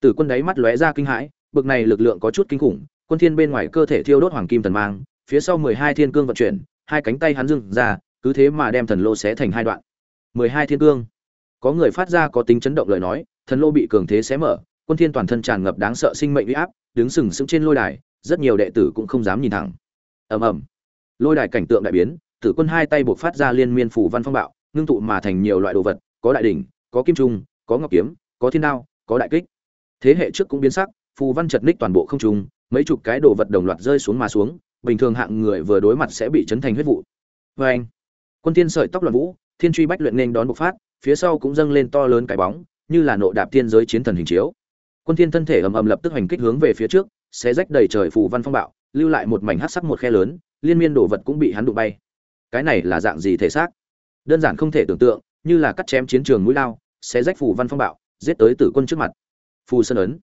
Tử quân đáy mắt lóe ra kinh hãi, bực này lực lượng có chút kinh khủng, quân thiên bên ngoài cơ thể thiêu đốt hoàng kim thần mang, phía sau mười hai thiên cương vận chuyển, hai cánh tay hắn dưng ra, cứ thế mà đem thần lô xé thành hai đoạn. mười hai thiên cương. Có người phát ra có tính chấn động lời nói, thần lô bị cường thế xé mở, quân thiên toàn thân tràn ngập đáng sợ sinh mệnh uy áp, đứng sừng sững trên lôi đài, rất nhiều đệ tử cũng không dám nhìn thẳng. Ầm ầm. Lôi đài cảnh tượng đại biến, tử quân hai tay buộc phát ra liên miên phủ văn phong bạo, ngưng tụ mà thành nhiều loại đồ vật, có đại đỉnh có kim trung, có ngọc kiếm, có thiên đao, có đại kích. Thế hệ trước cũng biến sắc, phù văn chật ních toàn bộ không trung, mấy chục cái đồ vật đồng loạt rơi xuống mà xuống, bình thường hạng người vừa đối mặt sẽ bị chấn thành huyết vụ. Vê anh, quân tiên sợi tóc loạn vũ, thiên truy bách luyện nên đón bộc phát, phía sau cũng dâng lên to lớn cái bóng, như là nộ đạp tiên giới chiến thần hình chiếu. Quân thiên thân thể ầm ầm lập tức hành kích hướng về phía trước sẽ rách đầy trời phù văn phong bạo, lưu lại một mảnh hắc sắc một khe lớn, liên miên đồ vật cũng bị hắn đụng bay. Cái này là dạng gì thể xác? Đơn giản không thể tưởng tượng, như là cắt chém chiến trường mũi lao sẽ rách phù văn phong bạo, giết tới tử quân trước mặt. Phù sơn ấn.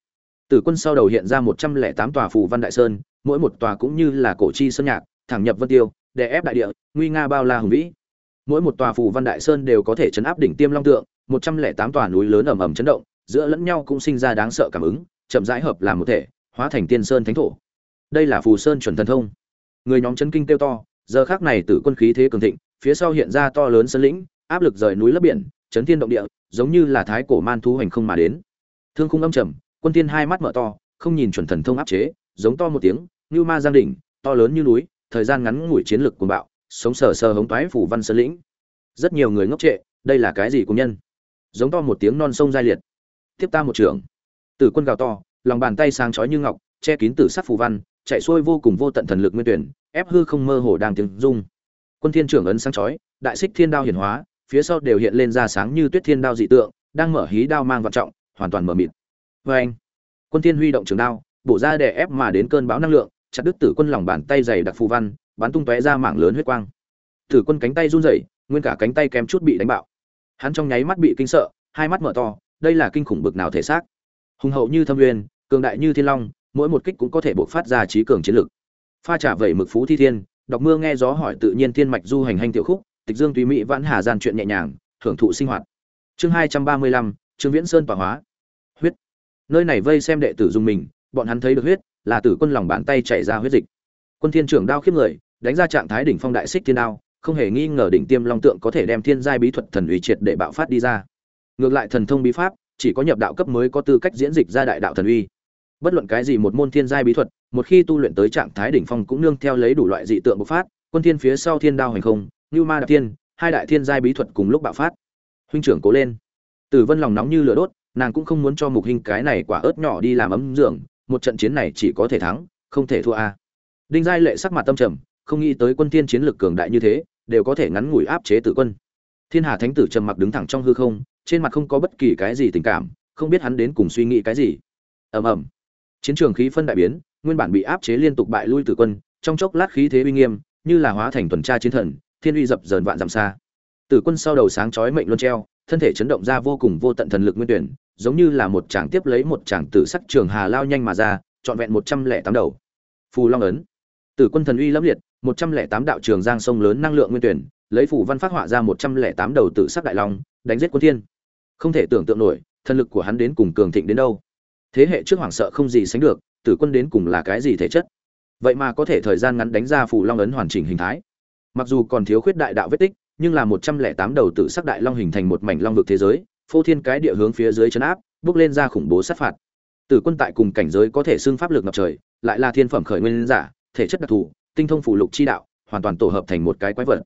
Tử quân sau đầu hiện ra một trăm lẻ tám tòa phù văn đại sơn, mỗi một tòa cũng như là cổ chi sơn nhạc, thẳng nhập vân tiêu, đè ép đại địa, nguy nga bao la hùng vĩ. Mỗi một tòa phù văn đại sơn đều có thể chấn áp đỉnh tiêm long tượng, một trăm lẻ tám tòa núi lớn ầm ầm chấn động, giữa lẫn nhau cũng sinh ra đáng sợ cảm ứng, chậm rãi hợp làm một thể, hóa thành tiên sơn thánh thổ. Đây là phù sơn chuẩn thần thông. Người nhóm chân kinh kêu to, giờ khác này tử quân khí thế cường thịnh, phía sau hiện ra to lớn sơn lĩnh, áp lực rời núi lấp biển, chấn thiên động địa giống như là thái cổ man thú hành không mà đến. Thương khung âm trầm, quân tiên hai mắt mở to, không nhìn chuẩn thần thông áp chế, giống to một tiếng, như ma giang đỉnh, to lớn như núi, thời gian ngắn ngủi chiến lực cuồng bạo, sống sờ sờ hống toái phủ văn sơn lĩnh. Rất nhiều người ngốc trệ, đây là cái gì của nhân? Giống to một tiếng non sông giai liệt. Tiếp ta một trưởng. Tử quân gào to, lòng bàn tay sáng chói như ngọc, che kín tử sắc phù văn, chạy xuôi vô cùng vô tận thần lực nguyên tuyển, ép hư không mơ hồ đang tiếng rung. Quân thiên trưởng ấn sáng chói, đại xích thiên đao hiển hóa phía sau đều hiện lên ra sáng như tuyết thiên đao dị tượng, đang mở hí đao mang vạn trọng, hoàn toàn mở mịt. Với anh, quân thiên huy động trường đao, bổ ra để ép mà đến cơn bão năng lượng, chặt đứt tử quân lòng bàn tay dày đặc phù văn, bắn tung tóe ra mảng lớn huyết quang. Tử quân cánh tay run rẩy, nguyên cả cánh tay kém chút bị đánh bạo. Hắn trong nháy mắt bị kinh sợ, hai mắt mở to, đây là kinh khủng bực nào thể xác. Hùng hậu như thâm uyên, cường đại như thiên long, mỗi một kích cũng có thể bộc phát ra trí cường chiến lực. Pha trả vẩy mực phú thi thiên, đọc mưa nghe gió hỏi tự nhiên thiên mạch du hành hành tiểu khúc tịch dương tùy mỹ vãn hà gian chuyện nhẹ nhàng, thưởng thụ sinh hoạt. Chương hai trăm ba mươi lăm, trương viễn sơn tỏa hóa. Huyết. Nơi này vây xem đệ tử dùng mình, bọn hắn thấy được huyết, là tử quân lòng bàn tay chảy ra huyết dịch. Quân thiên trưởng đao khiếp người, đánh ra trạng thái đỉnh phong đại xích thiên đao, không hề nghi ngờ đỉnh tiêm long tượng có thể đem thiên giai bí thuật thần uy triệt để bạo phát đi ra. Ngược lại thần thông bí pháp, chỉ có nhập đạo cấp mới có tư cách diễn dịch ra đại đạo thần uy. Bất luận cái gì một môn thiên giai bí thuật, một khi tu luyện tới trạng thái đỉnh phong cũng nương theo lấy đủ loại dị tượng bộc phát, quân thiên phía sau thiên đao hành không Nưu ma đạp thiên, hai đại thiên giai bí thuật cùng lúc bạo phát. Huynh trưởng cố lên. Tử vân lòng nóng như lửa đốt, nàng cũng không muốn cho mục Hinh cái này quả ớt nhỏ đi làm ấm dưỡng một trận chiến này chỉ có thể thắng, không thể thua a. Đinh giai lệ sắc mặt tâm trầm, không nghĩ tới quân thiên chiến lực cường đại như thế, đều có thể ngắn ngủi áp chế tử quân. Thiên hà thánh tử trầm mặc đứng thẳng trong hư không, trên mặt không có bất kỳ cái gì tình cảm, không biết hắn đến cùng suy nghĩ cái gì. Ầm ầm. Chiến trường khí phân đại biến, nguyên bản bị áp chế liên tục bại lui tử quân, trong chốc lát khí thế uy nghiêm, như là hóa thành tuần tra chiến thần thiên uy dập dờn vạn dặm xa. Tử quân sau đầu sáng chói mệnh luân treo, thân thể chấn động ra vô cùng vô tận thần lực nguyên tuyển, giống như là một chàng tiếp lấy một chàng tử sắc trường hà lao nhanh mà ra, trọn vẹn một trăm lẻ tám đầu. Phù long ấn. Tử quân thần uy lâm liệt, một trăm lẻ tám đạo trường giang sông lớn năng lượng nguyên tuyển, lấy phủ văn phát họa ra một trăm lẻ tám đầu tử sắc đại long, đánh giết quân thiên. Không thể tưởng tượng nổi, thần lực của hắn đến cùng cường thịnh đến đâu. Thế hệ trước hoảng sợ không gì sánh được, tử quân đến cùng là cái gì thể chất? Vậy mà có thể thời gian ngắn đánh ra phù long ấn hoàn chỉnh hình thái mặc dù còn thiếu khuyết đại đạo vết tích, nhưng là một trăm lẻ tám đầu tử sắc đại long hình thành một mảnh long vực thế giới, phô thiên cái địa hướng phía dưới chấn áp, bước lên ra khủng bố sát phạt. Tử quân tại cùng cảnh giới có thể xưng pháp lực ngập trời, lại là thiên phẩm khởi nguyên giả, thể chất đặc thù, tinh thông phụ lục chi đạo, hoàn toàn tổ hợp thành một cái quái vật.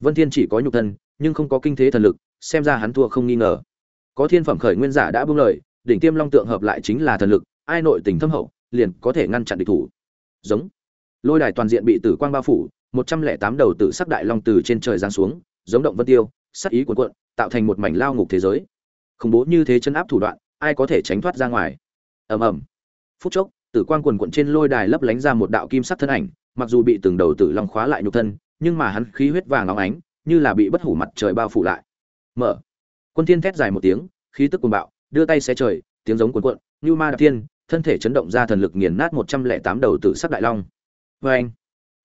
Vân thiên chỉ có nhục thân, nhưng không có kinh thế thần lực, xem ra hắn thua không nghi ngờ. Có thiên phẩm khởi nguyên giả đã buông lời, đỉnh tiêm long tượng hợp lại chính là thần lực, ai nội tình thâm hậu, liền có thể ngăn chặn địch thủ. Giống. Lôi đài toàn diện bị tử quang bao phủ một trăm lẻ tám đầu tử sắc đại long từ trên trời giáng xuống, giống động vân tiêu, sắc ý cuộn cuộn, tạo thành một mảnh lao ngục thế giới. Khủng bố như thế chân áp thủ đoạn, ai có thể tránh thoát ra ngoài? Ầm ầm. Phút chốc, tử quang quần quận trên lôi đài lấp lánh ra một đạo kim sắc thân ảnh, mặc dù bị từng đầu tử long khóa lại nhục thân, nhưng mà hắn khí huyết vàng óng ánh, như là bị bất hủ mặt trời bao phủ lại. Mở. Quân thiên thét dài một tiếng, khí tức cuồng bạo, đưa tay xé trời, tiếng giống cuồn cuộn, như ma đạp thiên, thân thể chấn động ra thần lực nghiền nát một trăm lẻ tám đầu tử sắc đại long. Vê anh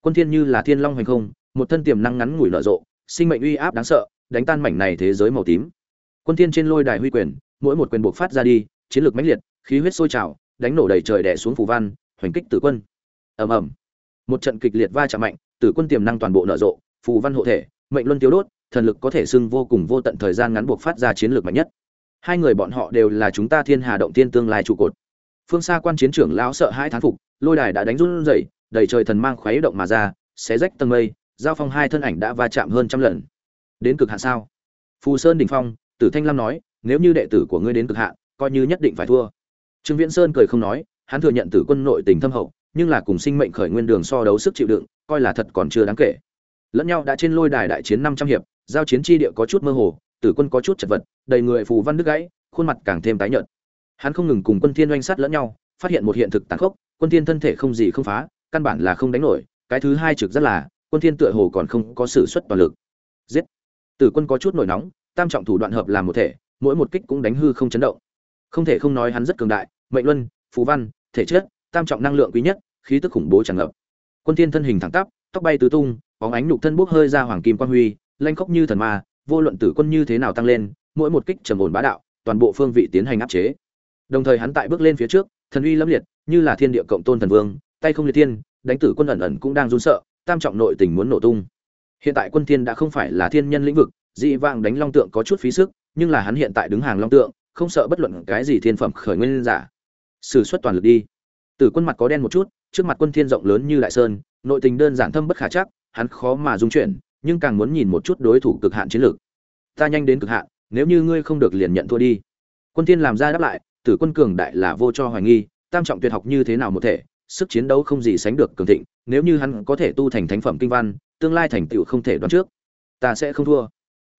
quân thiên như là thiên long hành không, một thân tiềm năng ngắn ngủi nở rộ, sinh mệnh uy áp đáng sợ, đánh tan mảnh này thế giới màu tím. Quân thiên trên lôi đài huy quyền, mỗi một quyền buộc phát ra đi, chiến lược mãnh liệt, khí huyết sôi trào, đánh nổ đầy trời đè xuống phù văn, hoành kích tử quân. Ầm ầm. Một trận kịch liệt va chạm mạnh, tử quân tiềm năng toàn bộ nở rộ, phù văn hộ thể, mệnh luân tiêu đốt, thần lực có thể xưng vô cùng vô tận thời gian ngắn buộc phát ra chiến lược mạnh nhất. Hai người bọn họ đều là chúng ta thiên hà động thiên tương lai trụ cột. Phương xa quan chiến trưởng lão sợ hai thán phục, lôi đài đã đánh run rẩy đầy trời thần mang khoáy động mà ra, xé rách tầng mây, giao phong hai thân ảnh đã va chạm hơn trăm lần. Đến cực hạn sao? Phù sơn đỉnh phong, tử thanh lam nói, nếu như đệ tử của ngươi đến cực hạn, coi như nhất định phải thua. Trương viễn sơn cười không nói, hắn thừa nhận tử quân nội tình thâm hậu, nhưng là cùng sinh mệnh khởi nguyên đường so đấu sức chịu đựng, coi là thật còn chưa đáng kể. Lẫn nhau đã trên lôi đài đại chiến năm trăm hiệp, giao chiến chi địa có chút mơ hồ, tử quân có chút chật vật, đầy người phù văn đứt gãy, khuôn mặt càng thêm tái nhợt. Hắn không ngừng cùng quân thiên oanh sát lẫn nhau, phát hiện một hiện thực tàn khốc, quân thiên thân thể không gì không phá căn bản là không đánh nổi, cái thứ hai trực rất là, quân thiên tựa hồ còn không có sử xuất toàn lực. Giết! Tử quân có chút nổi nóng, tam trọng thủ đoạn hợp làm một thể, mỗi một kích cũng đánh hư không chấn động. Không thể không nói hắn rất cường đại, mệnh luân, phù văn, thể chất, tam trọng năng lượng quý nhất, khí tức khủng bố tràn ngập. Quân thiên thân hình thẳng tắp, tóc bay tứ tung, bóng ánh nhục thân bốc hơi ra hoàng kim quan huy, lanh khốc như thần ma, vô luận tử quân như thế nào tăng lên, mỗi một kích trầm ổn bá đạo, toàn bộ phương vị tiến hành áp chế. Đồng thời hắn tại bước lên phía trước, thần uy lâm liệt, như là thiên địa cộng tôn thần vương tay không liệt thiên, đánh tử quân ẩn ẩn cũng đang run sợ, tam trọng nội tình muốn nổ tung. Hiện tại quân thiên đã không phải là thiên nhân lĩnh vực, dị vang đánh long tượng có chút phí sức, nhưng là hắn hiện tại đứng hàng long tượng, không sợ bất luận cái gì thiên phẩm khởi nguyên giả. Sử xuất toàn lực đi. Tử quân mặt có đen một chút, trước mặt quân thiên rộng lớn như đại sơn, nội tình đơn giản thâm bất khả chắc, hắn khó mà dung chuyển, nhưng càng muốn nhìn một chút đối thủ cực hạn chiến lược. Ta nhanh đến cực hạn, nếu như ngươi không được liền nhận thua đi. Quân thiên làm ra đáp lại, tử quân cường đại là vô cho hoài nghi, tam trọng tuyệt học như thế nào một thể sức chiến đấu không gì sánh được cường thịnh, nếu như hắn có thể tu thành thánh phẩm kinh văn, tương lai thành tựu không thể đoán trước. Ta sẽ không thua.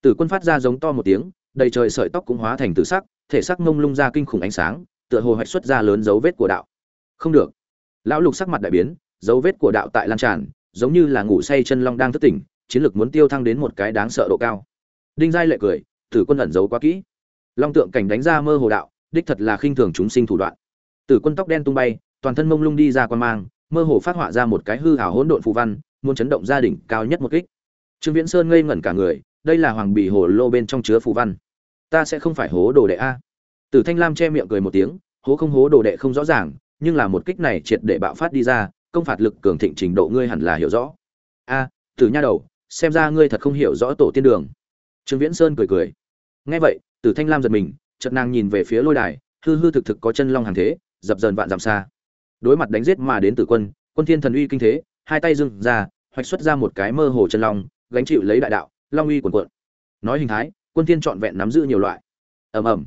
Tử quân phát ra giống to một tiếng, đầy trời sợi tóc cũng hóa thành tử sắc, thể sắc mông lung ra kinh khủng ánh sáng, tựa hồ hoạch xuất ra lớn dấu vết của đạo. Không được. Lão lục sắc mặt đại biến, dấu vết của đạo tại lan tràn, giống như là ngủ say chân long đang thức tỉnh, chiến lực muốn tiêu thăng đến một cái đáng sợ độ cao. Đinh giai lệ cười, tử quân ẩn giấu quá kỹ. Long tượng cảnh đánh ra mơ hồ đạo, đích thật là khinh thường chúng sinh thủ đoạn. Tử quân tóc đen tung bay toàn thân mông lung đi ra quan mang, mơ hồ phát họa ra một cái hư hảo hỗn độn phù văn, muốn chấn động gia đình cao nhất một kích. Trương viễn sơn ngây ngẩn cả người, đây là hoàng bì hồ lô bên trong chứa phù văn. Ta sẽ không phải hố đồ đệ a. Tử thanh lam che miệng cười một tiếng, hố không hố đồ đệ không rõ ràng, nhưng là một kích này triệt để bạo phát đi ra, công phạt lực cường thịnh trình độ ngươi hẳn là hiểu rõ. A, tử nha đầu, xem ra ngươi thật không hiểu rõ tổ tiên đường. Trương viễn sơn cười cười. Nghe vậy, tử thanh lam giật mình, chợt nàng nhìn về phía lôi đài, hư hư thực thực có chân long hàng thế, dập dờn vạn dặm xa đối mặt đánh giết mà đến tử quân quân thiên thần uy kinh thế, hai tay dưng ra, hoạch xuất ra một cái mơ hồ chân long, gánh chịu lấy đại đạo, long uy quần quận nói hình thái, quân thiên trọn vẹn nắm giữ nhiều loại. Ầm ầm.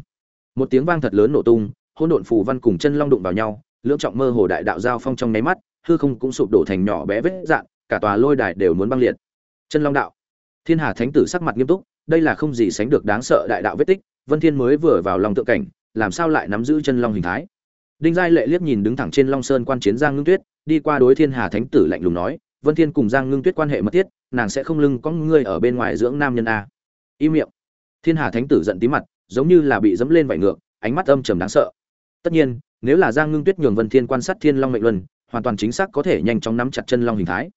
Một tiếng vang thật lớn nổ tung, hỗn độn phù văn cùng chân long đụng vào nhau, lưỡng trọng mơ hồ đại đạo giao phong trong nháy mắt, hư không cũng sụp đổ thành nhỏ bé vết dạn, cả tòa lôi đài đều muốn băng liệt. Chân long đạo. Thiên hà thánh tử sắc mặt nghiêm túc, đây là không gì sánh được đáng sợ đại đạo vết tích, vân thiên mới vừa vào lòng tượng cảnh, làm sao lại nắm giữ chân long hình thái? Đinh giai lệ liếc nhìn đứng thẳng trên long sơn quan chiến giang ngưng tuyết, đi qua đối thiên hà thánh tử lạnh lùng nói, vân thiên cùng giang ngưng tuyết quan hệ mật thiết, nàng sẽ không lưng có ngươi ở bên ngoài dưỡng nam nhân a. Im miệng. Thiên hà thánh tử giận tí mặt, giống như là bị dẫm lên vải ngược, ánh mắt âm trầm đáng sợ. Tất nhiên, nếu là giang ngưng tuyết nhường vân thiên quan sát thiên long mệnh luân, hoàn toàn chính xác có thể nhanh chóng nắm chặt chân long hình thái.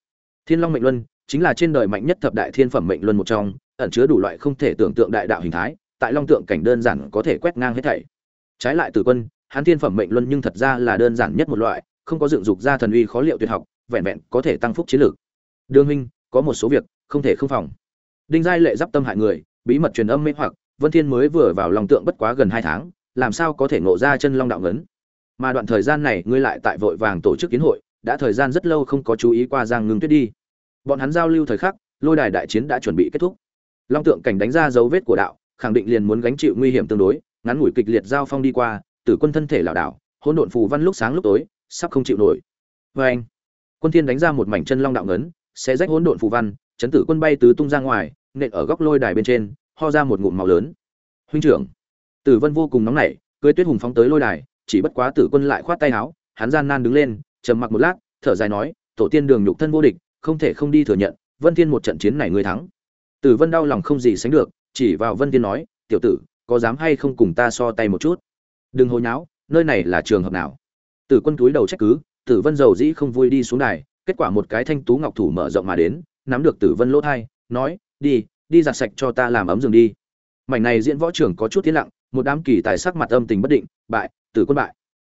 Thiên long mệnh luân chính là trên đời mạnh nhất thập đại thiên phẩm mệnh luân một trong, ẩn chứa đủ loại không thể tưởng tượng đại đạo hình thái, tại long tượng cảnh đơn giản có thể quét ngang hết thảy. Trái lại tử quân hắn thiên phẩm mệnh luân nhưng thật ra là đơn giản nhất một loại, không có dựng dục ra thần uy khó liệu tuyệt học, vẹn vẹn có thể tăng phúc chiến lược. Đường huynh, có một số việc, không thể không phòng. Đinh giai lệ giáp tâm hại người, bí mật truyền âm mê hoặc, vân thiên mới vừa vào lòng tượng bất quá gần hai tháng, làm sao có thể ngộ ra chân long đạo ngấn? Mà đoạn thời gian này, ngươi lại tại vội vàng tổ chức kiến hội, đã thời gian rất lâu không có chú ý qua giang ngưng tuyết đi. Bọn hắn giao lưu thời khắc, lôi đài đại chiến đã chuẩn bị kết thúc. Long tượng cảnh đánh ra dấu vết của đạo, khẳng định liền muốn gánh chịu nguy hiểm tương đối, ngắn ngủi kịch liệt giao phong đi qua tử quân thân thể lảo đảo, hỗn độn phù văn lúc sáng lúc tối, sắp không chịu nổi. Vê anh, quân thiên đánh ra một mảnh chân long đạo ngấn sẽ rách hỗn độn phù văn, chấn tử quân bay tứ tung ra ngoài, nện ở góc lôi đài bên trên, ho ra một ngụm màu lớn. Huynh trưởng, tử vân vô cùng nóng nảy cưỡi tuyết hùng phóng tới lôi đài, chỉ bất quá tử quân lại khoát tay áo, hắn gian nan đứng lên, trầm mặc một lát, thở dài nói, tổ tiên đường nhục thân vô địch, không thể không đi thừa nhận, vân thiên một trận chiến này ngươi thắng. Tử vân đau lòng không gì sánh được, chỉ vào vân thiên nói, tiểu tử, có dám hay không cùng ta so tay một chút? Đừng hồi nháo, nơi này là trường hợp nào? Tử quân túi đầu trách cứ, tử vân dầu dĩ không vui đi xuống đài, kết quả một cái thanh tú ngọc thủ mở rộng mà đến, nắm được tử vân lỗ thai, nói, đi đi giặt sạch cho ta làm ấm giường đi. Mảnh này diễn võ trưởng có chút tiến lặng, một đám kỳ tài sắc mặt âm tình bất định, bại, tử quân bại.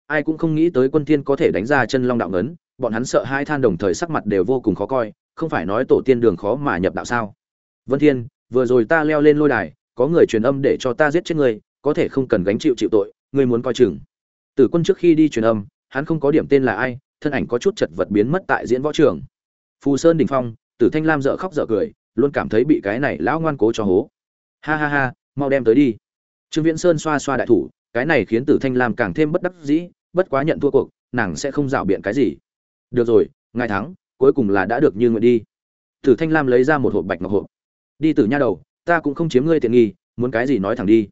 Ai cũng không nghĩ tới quân thiên có thể đánh ra chân long đạo ngấn, bọn hắn sợ hai than đồng thời sắc mặt đều vô cùng khó coi, không phải nói tổ tiên đường khó mà nhập đạo sao. Vân thiên, vừa rồi ta leo lên lôi đài, có người truyền âm để cho ta giết chết ngươi có thể không cần gánh chịu chịu tội ngươi muốn coi chừng. Tử quân trước khi đi truyền âm, hắn không có điểm tên là ai, thân ảnh có chút chật vật biến mất tại diễn võ trường. Phù sơn đình phong, tử thanh lam dở khóc dở cười, luôn cảm thấy bị cái này lão ngoan cố cho hố. Ha ha ha, mau đem tới đi. Trương viễn sơn xoa xoa đại thủ, cái này khiến tử thanh lam càng thêm bất đắc dĩ, bất quá nhận thua cuộc, nàng sẽ không rảo biện cái gì. Được rồi, ngài thắng, cuối cùng là đã được như nguyện đi. Tử thanh lam lấy ra một hộp bạch ngọc hộp. Đi tử nha đầu, ta cũng không chiếm ngươi tiện nghi, muốn cái gì nói thẳng đi.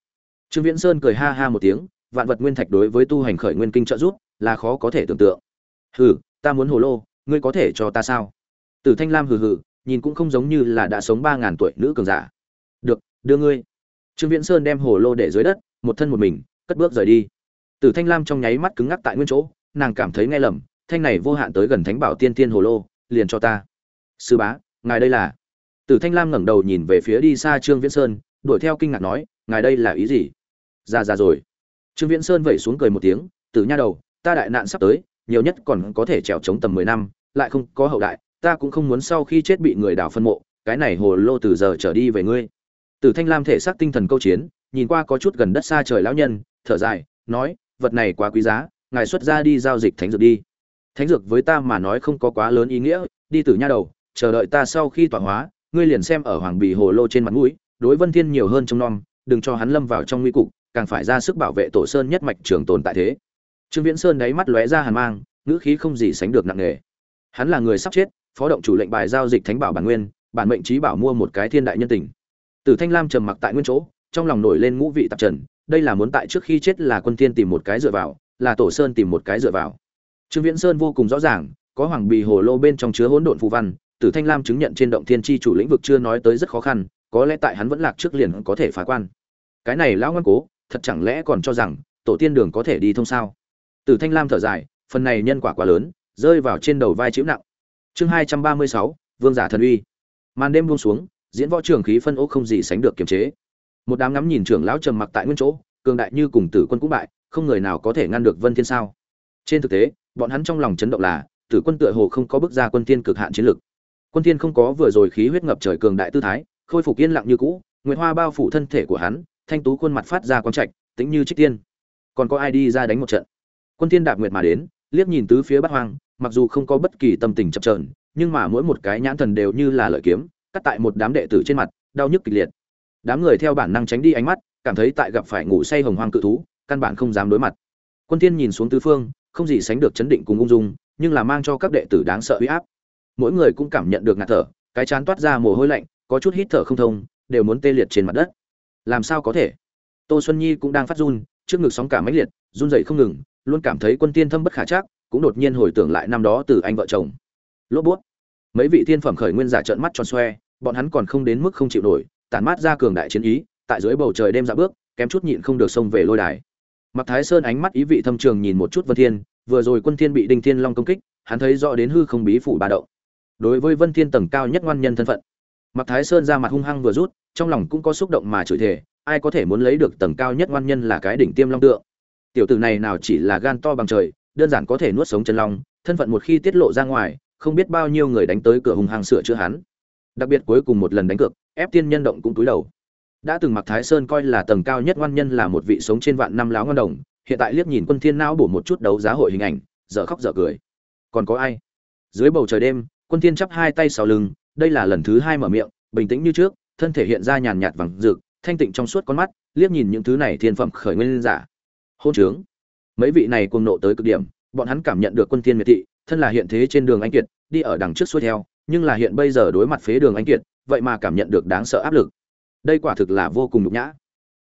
Trương viễn sơn cười ha ha một tiếng vạn vật nguyên thạch đối với tu hành khởi nguyên kinh trợ giúp, là khó có thể tưởng tượng. Hừ, ta muốn hồ lô, ngươi có thể cho ta sao? Tử thanh lam hừ hừ, nhìn cũng không giống như là đã sống ba ngàn tuổi nữ cường giả. Được, đưa ngươi. Trương viễn sơn đem hồ lô để dưới đất, một thân một mình, cất bước rời đi. Tử thanh lam trong nháy mắt cứng ngắc tại nguyên chỗ, nàng cảm thấy nghe lầm, thanh này vô hạn tới gần thánh bảo tiên tiên hồ lô, liền cho ta. Sư bá, ngài đây là? Tử thanh lam ngẩng đầu nhìn về phía đi xa trương viễn sơn, đuổi theo kinh ngạc nói, ngài đây là ý gì? Ra ra rồi trương viễn sơn vẩy xuống cười một tiếng, tử nha đầu, ta đại nạn sắp tới, nhiều nhất còn có thể trèo chống tầm mười năm, lại không có hậu đại, ta cũng không muốn sau khi chết bị người đào phân mộ, cái này hồ lô từ giờ trở đi về ngươi. Tử thanh lam thể xác tinh thần câu chiến, nhìn qua có chút gần đất xa trời lão nhân, thở dài, nói, vật này quá quý giá, ngài xuất ra đi giao dịch thánh dược đi. Thánh dược với ta mà nói không có quá lớn ý nghĩa, đi từ nha đầu, chờ đợi ta sau khi tọa hóa, ngươi liền xem ở hoàng bì hồ lô trên mặt mũi, đối vân thiên nhiều hơn trong non đừng cho hắn lâm vào trong nguy cục càng phải ra sức bảo vệ tổ sơn nhất mạch trường tồn tại thế. Trương viễn sơn đáy mắt lóe ra hàn mang, ngữ khí không gì sánh được nặng nề. Hắn là người sắp chết, phó động chủ lệnh bài giao dịch thánh bảo bản nguyên, bản mệnh trí bảo mua một cái thiên đại nhân tình. Từ thanh lam trầm mặc tại nguyên chỗ, trong lòng nổi lên ngũ vị tạp trần, đây là muốn tại trước khi chết là quân thiên tìm một cái dựa vào, là tổ sơn tìm một cái dựa vào. Trương viễn sơn vô cùng rõ ràng, có hoàng bì hồ lô bên trong chứa hỗn độn phù văn, tử thanh lam chứng nhận trên động thiên chi chủ lĩnh vực chưa nói tới rất khó khăn, có lẽ tại hắn vẫn lạc trước liền có thể phá quan. Cái này lão ngoan cố thật chẳng lẽ còn cho rằng tổ tiên đường có thể đi thông sao? Từ thanh lam thở dài, phần này nhân quả quá lớn, rơi vào trên đầu vai chịu nặng. Chương hai trăm ba mươi sáu, vương giả thần uy. Màn đêm buông xuống, diễn võ trường khí phân ố không gì sánh được kiềm chế. Một đám ngắm nhìn trưởng lão trầm mặc tại nguyên chỗ, cường đại như cùng tử quân cũng bại, không người nào có thể ngăn được vân thiên sao? Trên thực tế, bọn hắn trong lòng chấn động là, tử quân tựa hồ không có bước ra quân thiên cực hạn chiến lực. Quân thiên không có vừa rồi khí huyết ngập trời cường đại tư thái, khôi phục yên lặng như cũ, nguyệt hoa bao phủ thân thể của hắn thanh tú khuôn mặt phát ra quang trạch, tĩnh như trích tiên. Còn có ai đi ra đánh một trận? Quân thiên đạp nguyệt mà đến, liếc nhìn tứ phía bát hoang, mặc dù không có bất kỳ tâm tình chập chờn, nhưng mà mỗi một cái nhãn thần đều như là lợi kiếm, cắt tại một đám đệ tử trên mặt, đau nhức kịch liệt. Đám người theo bản năng tránh đi ánh mắt, cảm thấy tại gặp phải ngủ say hồng hoang cự thú, căn bản không dám đối mặt. Quân thiên nhìn xuống tứ phương, không gì sánh được chấn định cùng ung dung, nhưng là mang cho các đệ tử đáng sợ uy áp. Mỗi người cũng cảm nhận được ngạt thở, cái chán toát ra mồ hôi lạnh, có chút hít thở không thông, đều muốn tê liệt trên mặt đất làm sao có thể? Tô xuân nhi cũng đang phát run, trước ngực sóng cả mãnh liệt, run dậy không ngừng, luôn cảm thấy quân tiên thâm bất khả chắc, cũng đột nhiên hồi tưởng lại năm đó từ anh vợ chồng. Lốp bút. Mấy vị thiên phẩm khởi nguyên giả trợn mắt tròn xoe, bọn hắn còn không đến mức không chịu nổi, tản mát ra cường đại chiến ý, tại dưới bầu trời đêm dạ bước, kém chút nhịn không được xông về lôi đài. Mặc thái sơn ánh mắt ý vị thâm trường nhìn một chút vân thiên, vừa rồi quân thiên bị đinh thiên long công kích, hắn thấy rõ đến hư không bí phủ ba động. Đối với vân thiên tầng cao nhất ngoan nhân thân phận, mặc thái sơn ra mặt hung hăng vừa rút trong lòng cũng có xúc động mà chửi thề, ai có thể muốn lấy được tầng cao nhất ngoan nhân là cái đỉnh tiêm long tượng. Tiểu tử này nào chỉ là gan to bằng trời, đơn giản có thể nuốt sống chân long, thân phận một khi tiết lộ ra ngoài, không biết bao nhiêu người đánh tới cửa hùng hăng sửa chữa hắn. Đặc biệt cuối cùng một lần đánh cược, ép tiên nhân động cũng túi đầu. Đã từng mặc thái sơn coi là tầng cao nhất ngoan nhân là một vị sống trên vạn năm láo ngon đồng, hiện tại liếc nhìn quân thiên não bổ một chút đấu giá hội hình ảnh, dở khóc dở cười. Còn có ai? Dưới bầu trời đêm, quân thiên chắp hai tay sau lưng, đây là lần thứ hai mở miệng, bình tĩnh như trước thân thể hiện ra nhàn nhạt vàng rực, thanh tịnh trong suốt con mắt, liếc nhìn những thứ này thiên phẩm khởi nguyên giả. Hôn trướng. Mấy vị này cuồng nộ tới cực điểm, bọn hắn cảm nhận được quân thiên miệt thị, thân là hiện thế trên đường anh kiệt, đi ở đằng trước xuôi theo, nhưng là hiện bây giờ đối mặt phế đường anh kiệt, vậy mà cảm nhận được đáng sợ áp lực. Đây quả thực là vô cùng nhục nhã.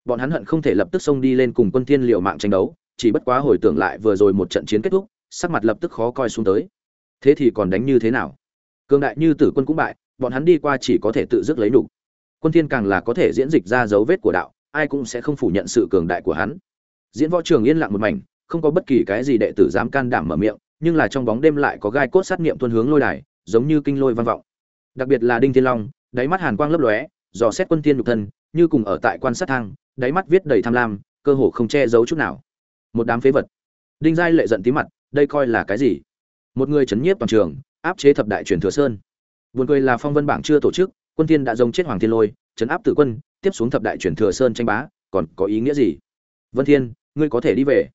Bọn hắn hận không thể lập tức xông đi lên cùng quân thiên liều mạng tranh đấu, chỉ bất quá hồi tưởng lại vừa rồi một trận chiến kết thúc, sắc mặt lập tức khó coi xuống tới. Thế thì còn đánh như thế nào? Cường đại như tử quân cũng bại, bọn hắn đi qua chỉ có thể tự dứt lấy đủ quân thiên càng là có thể diễn dịch ra dấu vết của đạo, ai cũng sẽ không phủ nhận sự cường đại của hắn. Diễn võ trường yên lặng một mảnh, không có bất kỳ cái gì đệ tử dám can đảm mở miệng, nhưng là trong bóng đêm lại có gai cốt sát niệm tuân hướng lôi đài, giống như kinh lôi văn vọng. Đặc biệt là đinh thiên long, đáy mắt hàn quang lấp lóe, dò xét quân thiên nhục thân, như cùng ở tại quan sát thang, đáy mắt viết đầy tham lam, cơ hồ không che giấu chút nào. Một đám phế vật. Đinh giai lệ giận tí mặt, đây coi là cái gì? Một người chấn nhiếp toàn trường, áp chế thập đại truyền thừa sơn. Buồn cười là phong vân bảng chưa tổ chức quân thiên đã giống chết hoàng thiên lôi chấn áp tử quân, tiếp xuống thập đại truyền thừa sơn tranh bá, còn có ý nghĩa gì? Vân thiên, ngươi có thể đi về.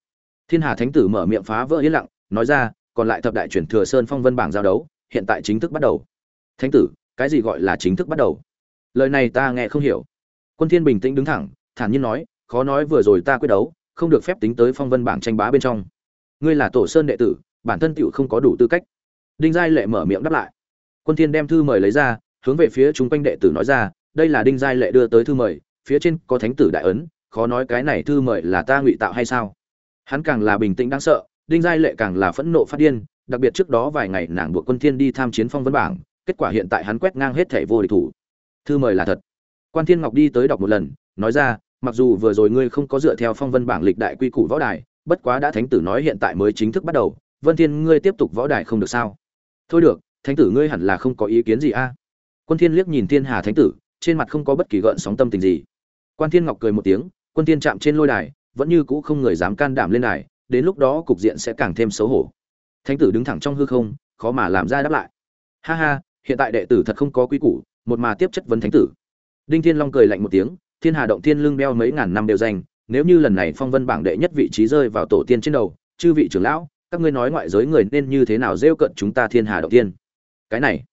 Thiên hà thánh tử mở miệng phá vỡ yên lặng, nói ra, còn lại thập đại truyền thừa sơn phong vân bảng giao đấu, hiện tại chính thức bắt đầu. Thánh tử, cái gì gọi là chính thức bắt đầu? Lời này ta nghe không hiểu. Quân thiên bình tĩnh đứng thẳng, thản nhiên nói, khó nói vừa rồi ta quyết đấu, không được phép tính tới phong vân bảng tranh bá bên trong. Ngươi là tổ sơn đệ tử, bản thân tiểu không có đủ tư cách. Đinh giai lệ mở miệng đáp lại. Quân thiên đem thư mời lấy ra hướng về phía chúng quanh đệ tử nói ra, đây là đinh giai lệ đưa tới thư mời, phía trên có thánh tử đại ấn, khó nói cái này thư mời là ta ngụy tạo hay sao? Hắn càng là bình tĩnh đáng sợ, đinh giai lệ càng là phẫn nộ phát điên, đặc biệt trước đó vài ngày nàng buộc quân thiên đi tham chiến phong vân bảng, kết quả hiện tại hắn quét ngang hết thể vô địch thủ. Thư mời là thật. Quan thiên ngọc đi tới đọc một lần, nói ra, mặc dù vừa rồi ngươi không có dựa theo phong vân bảng lịch đại quy củ võ đài, bất quá đã thánh tử nói hiện tại mới chính thức bắt đầu, vân thiên ngươi tiếp tục võ đài không được sao? Thôi được, thánh tử ngươi hẳn là không có ý kiến gì a quân thiên liếc nhìn thiên hà thánh tử, trên mặt không có bất kỳ gợn sóng tâm tình gì. Quan thiên ngọc cười một tiếng, quân thiên chạm trên lôi đài, vẫn như cũ không người dám can đảm lên đài, đến lúc đó cục diện sẽ càng thêm xấu hổ. Thánh tử đứng thẳng trong hư không, khó mà làm ra đáp lại. Ha ha, hiện tại đệ tử thật không có quy củ, một mà tiếp chất vấn thánh tử. Đinh thiên long cười lạnh một tiếng, thiên hà động thiên lưng đeo mấy ngàn năm đều danh nếu như lần này phong vân bảng đệ nhất vị trí rơi vào tổ tiên trên đầu, chư vị trưởng lão, các ngươi nói ngoại giới người nên như thế nào rêu cận chúng ta thiên hà động tiên cái này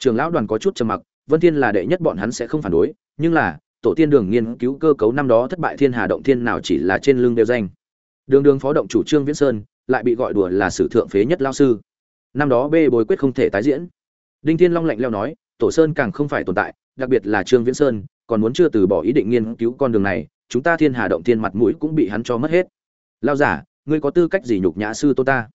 trưởng lão đoàn có chút trầm mặc vân thiên là đệ nhất bọn hắn sẽ không phản đối nhưng là tổ tiên đường nghiên cứu cơ cấu năm đó thất bại thiên hà động thiên nào chỉ là trên lưng đều danh. Đường đường phó động chủ trương viễn sơn lại bị gọi đùa là sử thượng phế nhất Lão sư. Năm đó bê bối quyết không thể tái diễn. Đinh thiên long lạnh lẽo nói tổ sơn càng không phải tồn tại đặc biệt là trương viễn sơn còn muốn chưa từ bỏ ý định nghiên cứu con đường này chúng ta thiên hà động thiên mặt mũi cũng bị hắn cho mất hết. Lão giả ngươi có tư cách gì nhục nhã sư tôn ta?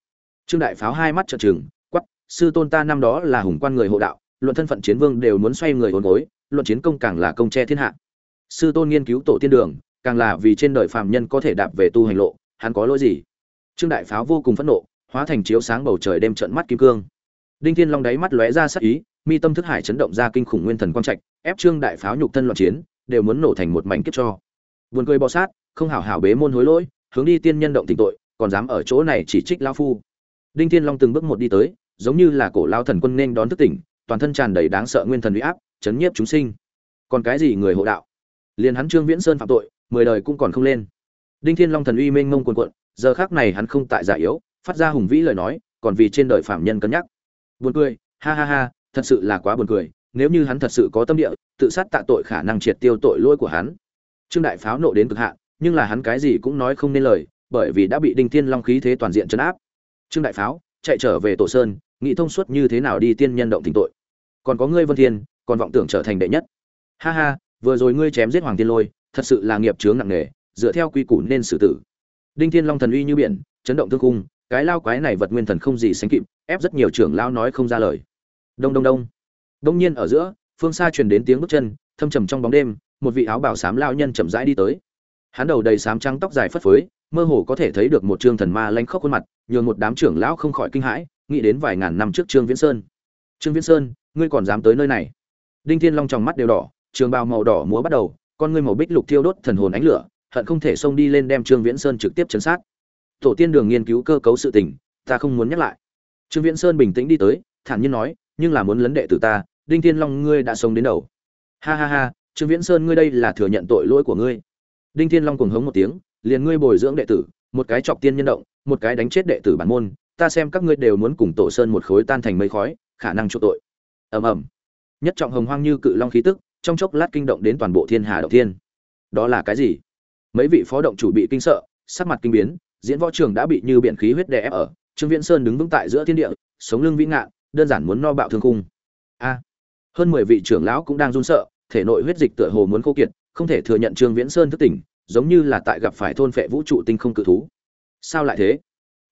Trương đại pháo hai mắt trợn trừng Quát, sư tôn ta năm đó là hùng quan người hộ đạo luận thân phận chiến vương đều muốn xoay người hồn gối, luận chiến công càng là công che thiên hạ. Sư tôn nghiên cứu tổ tiên đường, càng là vì trên đời phàm nhân có thể đạp về tu hành lộ, hắn có lỗi gì? Trương đại pháo vô cùng phẫn nộ, hóa thành chiếu sáng bầu trời đem trận mắt kim cương. Đinh thiên long đáy mắt lóe ra sắc ý, mi tâm thức hải chấn động ra kinh khủng nguyên thần quang trạch, ép trương đại pháo nhục thân loạn chiến, đều muốn nổ thành một mảnh kiếp cho. Buồn cười bò sát, không hảo hảo bế môn hối lỗi, hướng đi tiên nhân động tình tội, còn dám ở chỗ này chỉ trích lao phu. Đinh thiên long từng bước một đi tới, giống như là cổ lao thần quân nên đón thức tỉnh toàn thân tràn đầy đáng sợ nguyên thần uy áp, chấn nhiếp chúng sinh. Còn cái gì người hộ đạo? Liền hắn trương viễn sơn phạm tội, mười đời cũng còn không lên. Đinh thiên long thần uy mênh mông cuồn cuộn, giờ khắc này hắn không tại giả yếu, phát ra hùng vĩ lời nói, còn vì trên đời phạm nhân cân nhắc. Buồn cười, ha ha ha, thật sự là quá buồn cười, nếu như hắn thật sự có tâm địa, tự sát tạ tội khả năng triệt tiêu tội lỗi của hắn. Trương đại pháo nộ đến cực hạn, nhưng là hắn cái gì cũng nói không nên lời, bởi vì đã bị đinh thiên long khí thế toàn diện chấn áp. Trương đại pháo, chạy trở về tổ sơn nghĩ thông suốt như thế nào đi tiên nhân động tình tội. Còn có ngươi vân thiên, còn vọng tưởng trở thành đệ nhất. Ha ha, vừa rồi ngươi chém giết hoàng tiên lôi, thật sự là nghiệp chướng nặng nề, dựa theo quy củ nên xử tử. Đinh thiên long thần uy như biển, chấn động thương cung, cái lao quái này vật nguyên thần không gì sánh kịp, ép rất nhiều trưởng lao nói không ra lời. Đông đông đông. Đông nhiên ở giữa, phương xa truyền đến tiếng bước chân, thâm trầm trong bóng đêm, một vị áo bào xám lao nhân chậm rãi đi tới. Hắn đầu đầy xám trắng tóc dài phất phới, mơ hồ có thể thấy được một trương thần ma lanh khóc khuôn mặt, nhường một đám trưởng lão không khỏi kinh hãi nghĩ đến vài ngàn năm trước trương viễn sơn. Trương viễn sơn, ngươi còn dám tới nơi này? Đinh thiên long trong mắt đều đỏ, trường bào màu đỏ múa bắt đầu, con ngươi màu bích lục thiêu đốt thần hồn ánh lửa, hận không thể xông đi lên đem trương viễn sơn trực tiếp chấn sát. Tổ tiên đường nghiên cứu cơ cấu sự tình, ta không muốn nhắc lại. Trương viễn sơn bình tĩnh đi tới, thản nhiên nói, nhưng là muốn lấn đệ tử ta, đinh thiên long ngươi đã sống đến đầu. Ha ha ha, trương viễn sơn ngươi đây là thừa nhận tội lỗi của ngươi. Đinh thiên long cùng hống một tiếng, liền ngươi bồi dưỡng đệ tử, một cái chọc tiên nhân động, một cái đánh chết đệ tử bản môn ta xem các ngươi đều muốn cùng tổ sơn một khối tan thành mây khói, khả năng chỗ tội. Ầm ầm. Nhất trọng hồng hoang như cự long khí tức, trong chốc lát kinh động đến toàn bộ thiên hà động thiên. Đó là cái gì? Mấy vị phó động chủ bị kinh sợ, sắc mặt kinh biến, diễn võ trường đã bị như biển khí huyết đè ép ở, trương viễn sơn đứng vững tại giữa thiên địa, sống lưng vĩ ngạn, đơn giản muốn no bạo thương cung a. Hơn mười vị trưởng lão cũng đang run sợ, thể nội huyết dịch tựa hồ muốn khô kiệt, không thể thừa nhận trương viễn sơn thức tỉnh, giống như là tại gặp phải thôn phệ vũ trụ tinh không cự thú. Sao lại thế?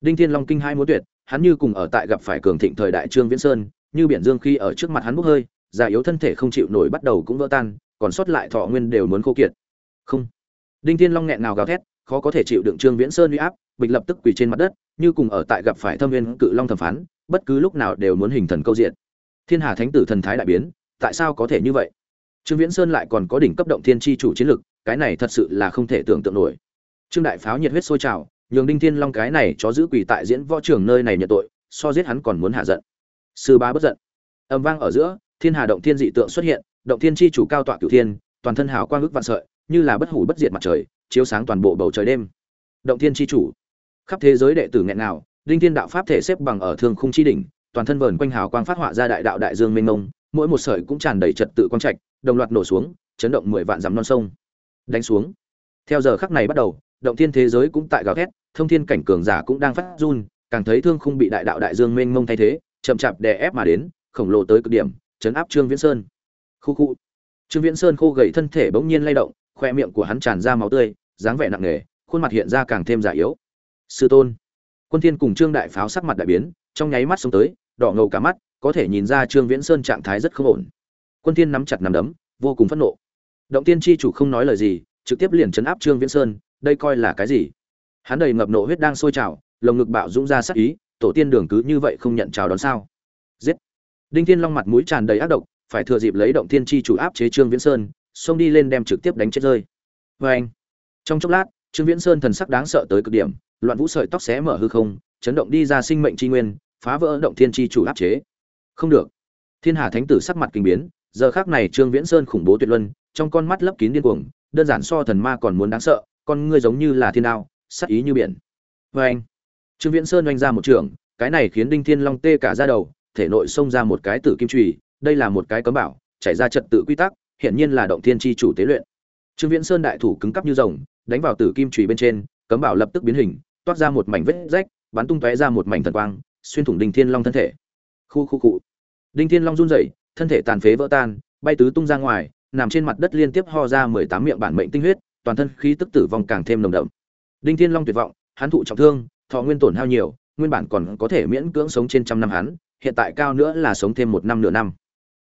Đinh thiên long kinh hai muốn tuyệt, hắn như cùng ở tại gặp phải cường thịnh thời đại trương viễn sơn, như biển dương khi ở trước mặt hắn bốc hơi, già yếu thân thể không chịu nổi bắt đầu cũng vỡ tan, còn sót lại thọ nguyên đều muốn khô kiệt. Không. Đinh thiên long nghẹn nào gào thét, khó có thể chịu đựng trương viễn sơn uy áp, bịch lập tức quỳ trên mặt đất, như cùng ở tại gặp phải thâm nguyên cự long thẩm phán, bất cứ lúc nào đều muốn hình thần câu diện. Thiên hà thánh tử thần thái đại biến, tại sao có thể như vậy? Trương viễn sơn lại còn có đỉnh cấp động thiên chi chủ chiến lực, cái này thật sự là không thể tưởng tượng nổi. Trương đại pháo nhiệt huyết sôi trào nhường đinh thiên long cái này chó giữ quỳ tại diễn võ trường nơi này nhận tội, so giết hắn còn muốn hạ giận. Sư bá bất giận. Âm vang ở giữa, thiên hà động thiên dị tượng xuất hiện, động thiên tri chủ cao tọa cửu thiên, toàn thân hào quang ức vạn sợi, như là bất hủ bất diệt mặt trời, chiếu sáng toàn bộ bầu trời đêm. Động thiên tri chủ. Khắp thế giới đệ tử nghẹn nào đinh thiên đạo pháp thể xếp bằng ở thương khung chi đỉnh, toàn thân vờn quanh hào quang phát họa ra đại đạo đại dương mênh mông, mỗi một sợi cũng tràn đầy trật tự quang trạch, đồng loạt nổ xuống, chấn động mười vạn dặm non sông. Đánh xuống. Theo giờ khắc này bắt đầu động thiên thế giới cũng tại gào thét, thông thiên cảnh cường giả cũng đang phát run, càng thấy thương khung bị đại đạo đại dương mênh mông thay thế, chậm chạp đè ép mà đến, khổng lồ tới cực điểm, chấn áp trương viễn sơn. Khu khu. Trương viễn sơn khô gầy thân thể bỗng nhiên lay động, khoe miệng của hắn tràn ra máu tươi, dáng vẻ nặng nề, khuôn mặt hiện ra càng thêm già yếu. Sư tôn. Quân thiên cùng trương đại pháo sắc mặt đại biến, trong nháy mắt xuống tới, đỏ ngầu cả mắt, có thể nhìn ra trương viễn sơn trạng thái rất không ổn. Quân thiên nắm chặt nắm đấm, vô cùng phẫn nộ. Động tiên chi chủ không nói lời gì, trực tiếp liền chấn áp trương viễn sơn đây coi là cái gì? Hắn đầy ngập nộ huyết đang sôi trào, lồng ngực bạo dũng ra sắc ý, tổ tiên đường cứ như vậy không nhận chào đón sao? Giết! Đinh thiên long mặt mũi tràn đầy ác độc, phải thừa dịp lấy động thiên chi chủ áp chế trương viễn sơn, xông đi lên đem trực tiếp đánh chết rơi. Vê anh trong chốc lát, trương viễn sơn thần sắc đáng sợ tới cực điểm, loạn vũ sợi tóc xé mở hư không, chấn động đi ra sinh mệnh chi nguyên, phá vỡ động thiên chi chủ áp chế. Không được! Thiên hà thánh tử sắc mặt kinh biến, giờ khác này trương viễn sơn khủng bố tuyệt luân, trong con mắt lấp kín điên cuồng, đơn giản so thần ma còn muốn đáng sợ con ngươi giống như là thiên đao, sắc ý như biển. Vê anh, trương viễn sơn oanh ra một trường, cái này khiến đinh thiên long tê cả ra đầu, thể nội xông ra một cái tử kim trùy đây là một cái cấm bảo chảy ra trật tự quy tắc hiện nhiên là động thiên chi chủ tế luyện. Trương viễn sơn đại thủ cứng cắp như rồng, đánh vào tử kim trùy bên trên, cấm bảo lập tức biến hình, toát ra một mảnh vết rách, bắn tung tóe ra một mảnh thần quang, xuyên thủng đinh thiên long thân thể. Khu khu cụ đinh thiên long run rẩy, thân thể tàn phế vỡ tan, bay tứ tung ra ngoài, nằm trên mặt đất liên tiếp ho ra mười tám miệng bản mệnh tinh huyết toàn thân khí tức tử vong càng thêm nồng đậm. Đinh thiên long tuyệt vọng, hắn thụ trọng thương, thọ nguyên tổn hao nhiều, nguyên bản còn có thể miễn cưỡng sống trên trăm năm hắn, hiện tại cao nữa là sống thêm một năm nửa năm.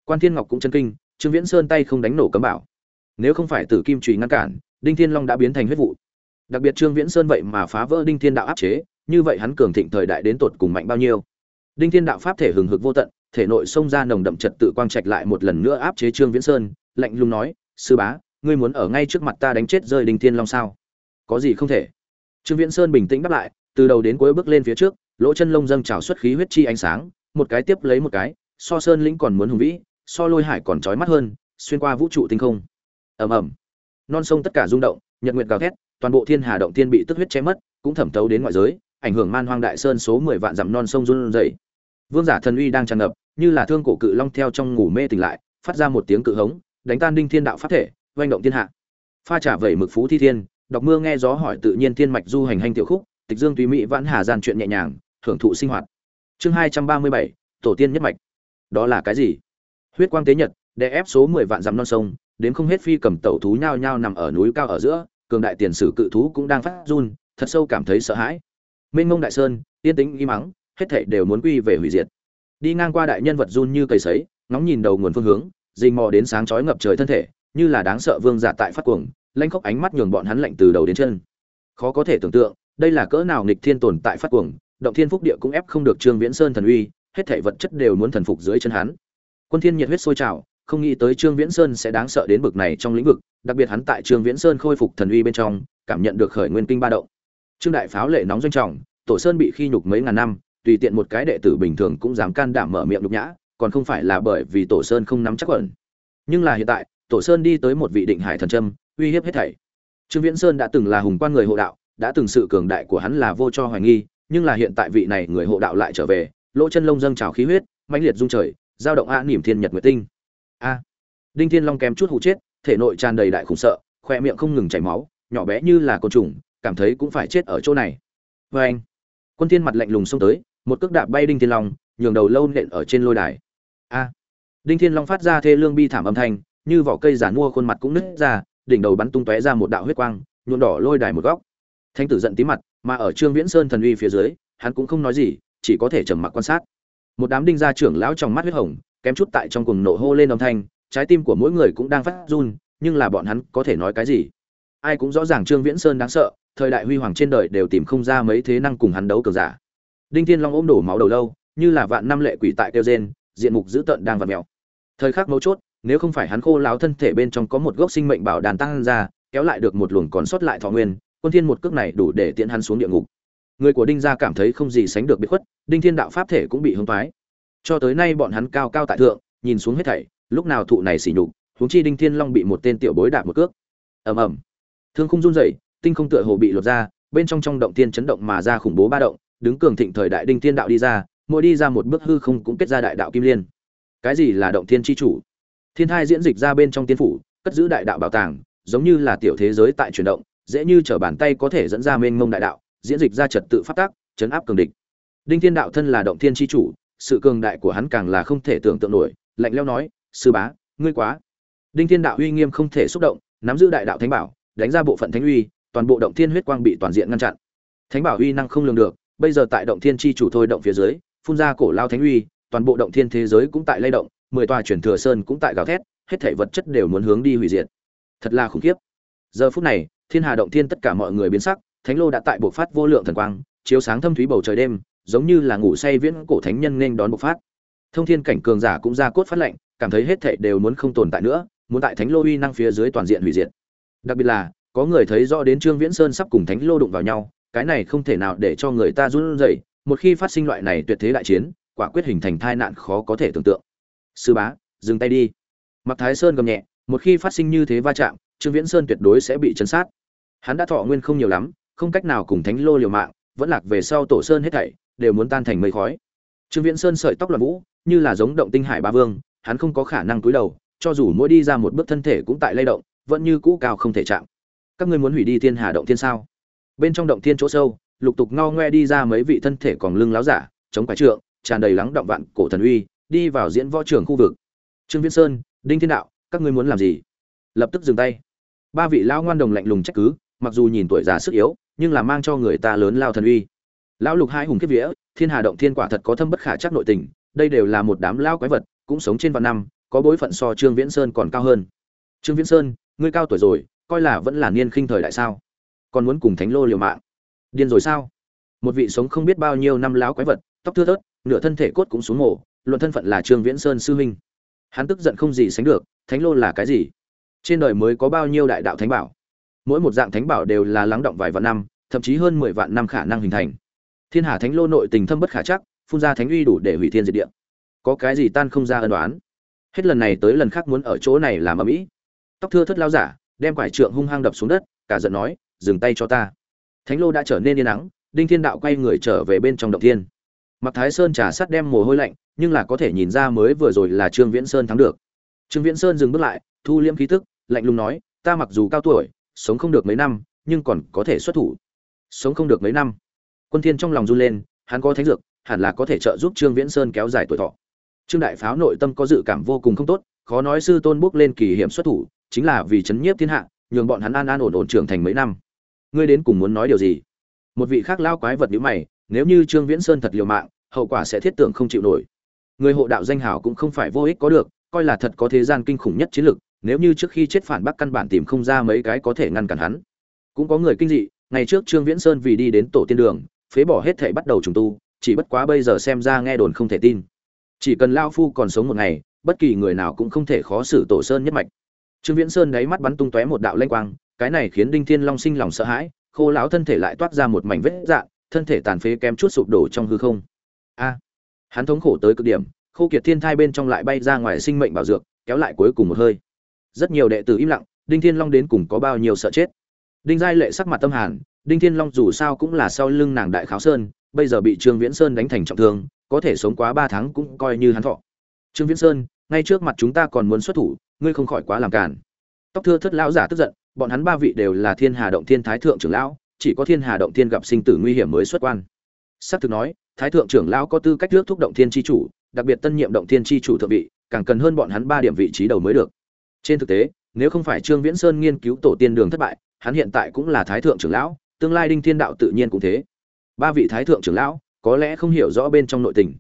Quan thiên ngọc cũng chân kinh, trương viễn sơn tay không đánh nổ cấm bảo. Nếu không phải tử kim trùy ngăn cản, đinh thiên long đã biến thành huyết vụ. Đặc biệt trương viễn sơn vậy mà phá vỡ đinh thiên đạo áp chế, như vậy hắn cường thịnh thời đại đến tột cùng mạnh bao nhiêu? Đinh thiên đạo pháp thể hừng hực vô tận, thể nội xông ra nồng đậm trật tự quang trạch lại một lần nữa áp chế trương viễn sơn, lạnh lùng nói, sư bá ngươi muốn ở ngay trước mặt ta đánh chết rơi đinh thiên long sao? Có gì không thể? Trương viễn sơn bình tĩnh đáp lại, từ đầu đến cuối bước lên phía trước, lỗ chân lông dâng trào xuất khí huyết chi ánh sáng, một cái tiếp lấy một cái, so sơn lĩnh còn muốn hùng vĩ, so lôi hải còn trói mắt hơn, xuyên qua vũ trụ tinh không. Ầm ầm. Non sông tất cả rung động, nhật nguyệt gào thét, toàn bộ thiên hà động thiên bị tức huyết che mất, cũng thẩm thấu đến ngoại giới, ảnh hưởng man hoang đại sơn số mười vạn dặm non sông run rẩy. Vương giả thần uy đang tràn ngập, như là thương cổ cự long theo trong ngủ mê tỉnh lại, phát ra một tiếng cự hống, đánh tan đinh thiên đạo pháp thể oanh động thiên hạ. Pha trả vẩy mực phú thi thiên, đọc mưa nghe gió hỏi tự nhiên thiên mạch du hành hành tiểu khúc, tịch dương tùy mỹ vãn hà gian chuyện nhẹ nhàng, hưởng thụ sinh hoạt. Chương hai trăm ba mươi bảy, tổ tiên nhất mạch. Đó là cái gì? Huyết quang tế nhật, đè ép số mười vạn dặm non sông, đến không hết phi cầm tẩu thú nhao nhao nằm ở núi cao ở giữa, cường đại tiền sử cự thú cũng đang phát run, thật sâu cảm thấy sợ hãi. Mênh mông đại sơn, yên tĩnh im mắng hết thảy đều muốn quy về hủy diệt. Đi ngang qua đại nhân vật run như cây sấy, ngóng nhìn đầu nguồn phương hướng dình mò đến sáng chói ngập trời thân thể như là đáng sợ vương giả tại phát cuồng, lanh khóc ánh mắt nhường bọn hắn lạnh từ đầu đến chân. Khó có thể tưởng tượng, đây là cỡ nào nghịch thiên tồn tại phát cuồng, động thiên phúc địa cũng ép không được trương viễn sơn thần uy, hết thảy vật chất đều muốn thần phục dưới chân hắn. Quân thiên nhiệt huyết sôi trào, không nghĩ tới trương viễn sơn sẽ đáng sợ đến bực này trong lĩnh vực, đặc biệt hắn tại trương viễn sơn khôi phục thần uy bên trong, cảm nhận được khởi nguyên kinh ba động. Trương đại pháo lệ nóng doanh trọng, tổ sơn bị khi nhục mấy ngàn năm, tùy tiện một cái đệ tử bình thường cũng dám can đảm mở miệng nhục nhã, còn không phải là bởi vì tổ sơn không nắm chắc ẩn nhưng là hiện tại tổ sơn đi tới một vị định hải thần trâm uy hiếp hết thảy. Trương viễn sơn đã từng là hùng quan người hộ đạo, đã từng sự cường đại của hắn là vô cho hoài nghi, nhưng là hiện tại vị này người hộ đạo lại trở về, lỗ chân lông dâng trào khí huyết, mãnh liệt dung trời giao động a niềm thiên nhật nguyệt tinh. A. Đinh thiên long kém chút hụ chết, thể nội tràn đầy đại khủng sợ, khoe miệng không ngừng chảy máu, nhỏ bé như là côn trùng, cảm thấy cũng phải chết ở chỗ này. Vê anh, quân thiên mặt lạnh lùng xông tới, một cước đạp bay đinh thiên long, nhường đầu lâu nện ở trên lôi đài. A. Đinh thiên long phát ra thê lương bi thảm âm thanh như vỏ cây giàn mua khuôn mặt cũng nứt ra, đỉnh đầu bắn tung tóe ra một đạo huyết quang, nhuộm đỏ lôi đài một góc. Thanh tử giận tí mặt, mà ở trương viễn sơn thần uy phía dưới, hắn cũng không nói gì, chỉ có thể trầm mặc quan sát. Một đám đinh gia trưởng lão trong mắt huyết hồng, kém chút tại trong cuồng nộ hô lên âm thanh, trái tim của mỗi người cũng đang phát run, nhưng là bọn hắn có thể nói cái gì? Ai cũng rõ ràng trương viễn sơn đáng sợ, thời đại huy hoàng trên đời đều tìm không ra mấy thế năng cùng hắn đấu cường giả. Đinh thiên long ôm đổ máu đầu lâu, như là vạn năm lệ quỷ tại kêu gen diện mục dữ tợn đang vặn mèo. Thời khắc mấu chốt nếu không phải hắn khô láo thân thể bên trong có một gốc sinh mệnh bảo đàn tăng ra, kéo lại được một luồng còn sót lại thọ nguyên, quân thiên một cước này đủ để tiễn hắn xuống địa ngục. Người của đinh gia cảm thấy không gì sánh được biệt khuất, đinh thiên đạo pháp thể cũng bị hưng thoái cho tới nay bọn hắn cao cao tại thượng, nhìn xuống hết thảy, lúc nào thụ này xỉ nhục, huống chi đinh thiên long bị một tên tiểu bối đạp một cước. Ầm ầm. Thương không run rẩy, tinh không tựa hồ bị lột ra, bên trong trong động thiên chấn động mà ra khủng bố ba động, đứng cường thịnh thời đại đinh thiên đạo đi ra, mỗi đi ra một bước hư không cũng kết ra đại đạo kim liên. Cái gì là động thiên chi chủ? Thiên thai diễn dịch ra bên trong tiên phủ, cất giữ đại đạo bảo tàng, giống như là tiểu thế giới tại chuyển động, dễ như trở bàn tay có thể dẫn ra mênh mông đại đạo, diễn dịch ra trật tự phát tác chấn áp cường địch. Đinh thiên đạo thân là động thiên chi chủ, sự cường đại của hắn càng là không thể tưởng tượng nổi, lạnh leo nói, sư bá, ngươi quá. Đinh thiên đạo uy nghiêm không thể xúc động, nắm giữ đại đạo thánh bảo, đánh ra bộ phận thánh uy, toàn bộ động thiên huyết quang bị toàn diện ngăn chặn. Thánh bảo uy năng không lường được, bây giờ tại động thiên chi chủ thôi động phía dưới, phun ra cổ lao thánh uy, toàn bộ động thiên thế giới cũng tại lay động mười tòa chuyển thừa sơn cũng tại gào thét, hết thảy vật chất đều muốn hướng đi hủy diệt. Thật là khủng khiếp. Giờ phút này, thiên hà động thiên tất cả mọi người biến sắc, thánh lô đã tại bộc phát vô lượng thần quang, chiếu sáng thâm thúy bầu trời đêm, giống như là ngủ say viễn cổ thánh nhân nên đón bộc phát. Thông thiên cảnh cường giả cũng ra cốt phát lệnh, cảm thấy hết thảy đều muốn không tồn tại nữa, muốn tại thánh lô uy năng phía dưới toàn diện hủy diệt. Đặc biệt là, có người thấy rõ đến trương viễn sơn sắp cùng thánh lô đụng vào nhau, cái này không thể nào để cho người ta run rẩy, một khi phát sinh loại này tuyệt thế đại chiến, quả quyết hình thành tai nạn khó có thể tưởng tượng sư bá, dừng tay đi. Mặc thái sơn gầm nhẹ, một khi phát sinh như thế va chạm, trương viễn sơn tuyệt đối sẽ bị chấn sát. Hắn đã thọ nguyên không nhiều lắm, không cách nào cùng thánh lô liều mạng, vẫn lạc về sau tổ sơn hết thảy, đều muốn tan thành mây khói. Trương viễn sơn sợi tóc loạn vũ, như là giống động tinh hải ba vương, hắn không có khả năng cúi đầu, cho dù mỗi đi ra một bước thân thể cũng tại lay động, vẫn như cũ cao không thể chạm. Các ngươi muốn hủy đi thiên hà động thiên sao? Bên trong động thiên chỗ sâu, lục tục ngao ngoe đi ra mấy vị thân thể còn lưng láo giả, chống quái trượng, tràn đầy lắng động vạn cổ thần uy đi vào diễn võ trường khu vực. Trương viễn sơn, đinh thiên đạo, các ngươi muốn làm gì? Lập tức dừng tay. Ba vị lão ngoan đồng lạnh lùng trách cứ, mặc dù nhìn tuổi già sức yếu, nhưng là mang cho người ta lớn lao thần uy. Lão lục hai hùng kiếp vía, thiên hà động thiên quả thật có thâm bất khả chắc nội tình, đây đều là một đám lao quái vật, cũng sống trên vạn năm, có bối phận so trương viễn sơn còn cao hơn. Trương viễn sơn, ngươi cao tuổi rồi, coi là vẫn là niên khinh thời đại sao? Còn muốn cùng thánh lô liều mạng. Điên rồi sao? Một vị sống không biết bao nhiêu năm láo quái vật, tóc thưa thớt, nửa thân thể cốt cũng xuống mổ luận thân phận là trương viễn sơn sư huynh. Hắn tức giận không gì sánh được, thánh lô là cái gì? Trên đời mới có bao nhiêu đại đạo thánh bảo? Mỗi một dạng thánh bảo đều là lắng động vài vạn năm, thậm chí hơn mười vạn năm khả năng hình thành. Thiên hà thánh lô nội tình thâm bất khả chắc, phun ra thánh uy đủ để hủy thiên diệt địa. Có cái gì tan không ra ân đoán hết lần này tới lần khác muốn ở chỗ này làm ở mỹ tóc thưa thất lao giả, đem quải trượng hung hăng đập xuống đất, cả giận nói, dừng tay cho ta. Thánh lô đã trở nên yên nắng đinh thiên đạo quay người trở về bên trong động thiên. Mạc thái sơn trà sắt đem mồ hôi lạnh, nhưng là có thể nhìn ra mới vừa rồi là trương viễn sơn thắng được. Trương viễn sơn dừng bước lại, thu liễm khí tức, lạnh lùng nói, ta mặc dù cao tuổi, sống không được mấy năm, nhưng còn có thể xuất thủ. Sống không được mấy năm? Quân thiên trong lòng run lên, hắn có thánh dược, hẳn là có thể trợ giúp trương viễn sơn kéo dài tuổi thọ. Trương đại pháo nội tâm có dự cảm vô cùng không tốt, khó nói sư tôn bước lên kỳ hiểm xuất thủ, chính là vì chấn nhiếp thiên hạ, nhường bọn hắn an an ổn ổn trưởng thành mấy năm. Ngươi đến cùng muốn nói điều gì? Một vị khác lao quái vật nhíu mày nếu như trương viễn sơn thật liều mạng, hậu quả sẽ thiết tưởng không chịu nổi. Người hộ đạo danh hảo cũng không phải vô ích có được, coi là thật có thế gian kinh khủng nhất chiến lực nếu như trước khi chết phản bác căn bản tìm không ra mấy cái có thể ngăn cản hắn. Cũng có người kinh dị, ngày trước trương viễn sơn vì đi đến tổ tiên đường, phế bỏ hết thể bắt đầu trùng tu, chỉ bất quá bây giờ xem ra nghe đồn không thể tin. Chỉ cần lao phu còn sống một ngày, bất kỳ người nào cũng không thể khó xử tổ sơn nhất mạch. Trương viễn sơn đáy mắt bắn tung tóe một đạo lanh quang, cái này khiến đinh thiên long sinh lòng sợ hãi, khô lão thân thể lại toát ra một mảnh vết dạn thân thể tàn phế kém chút sụp đổ trong hư không. A, hắn thống khổ tới cực điểm, khô kiệt thiên thai bên trong lại bay ra ngoài sinh mệnh bảo dược, kéo lại cuối cùng một hơi. Rất nhiều đệ tử im lặng, đinh thiên long đến cùng có bao nhiêu sợ chết? Đinh giai lệ sắc mặt tâm hàn, đinh thiên long dù sao cũng là sau lưng nàng đại kháo sơn, bây giờ bị trương viễn sơn đánh thành trọng thương, có thể sống quá ba tháng cũng coi như hắn thọ. Trương viễn sơn, ngay trước mặt chúng ta còn muốn xuất thủ, ngươi không khỏi quá làm cản tóc thưa thất lão giả tức giận, bọn hắn ba vị đều là thiên hà động thiên thái thượng trưởng lão chỉ có thiên hà động thiên gặp sinh tử nguy hiểm mới xuất quan. Xác thực nói, thái thượng trưởng lão có tư cách trước thúc động thiên tri chủ, đặc biệt tân nhiệm động thiên tri chủ thượng vị, càng cần hơn bọn hắn ba điểm vị trí đầu mới được. Trên thực tế, nếu không phải trương viễn sơn nghiên cứu tổ tiên đường thất bại, hắn hiện tại cũng là thái thượng trưởng lão, tương lai đinh thiên đạo tự nhiên cũng thế. Ba vị thái thượng trưởng lão, có lẽ không hiểu rõ bên trong nội tình.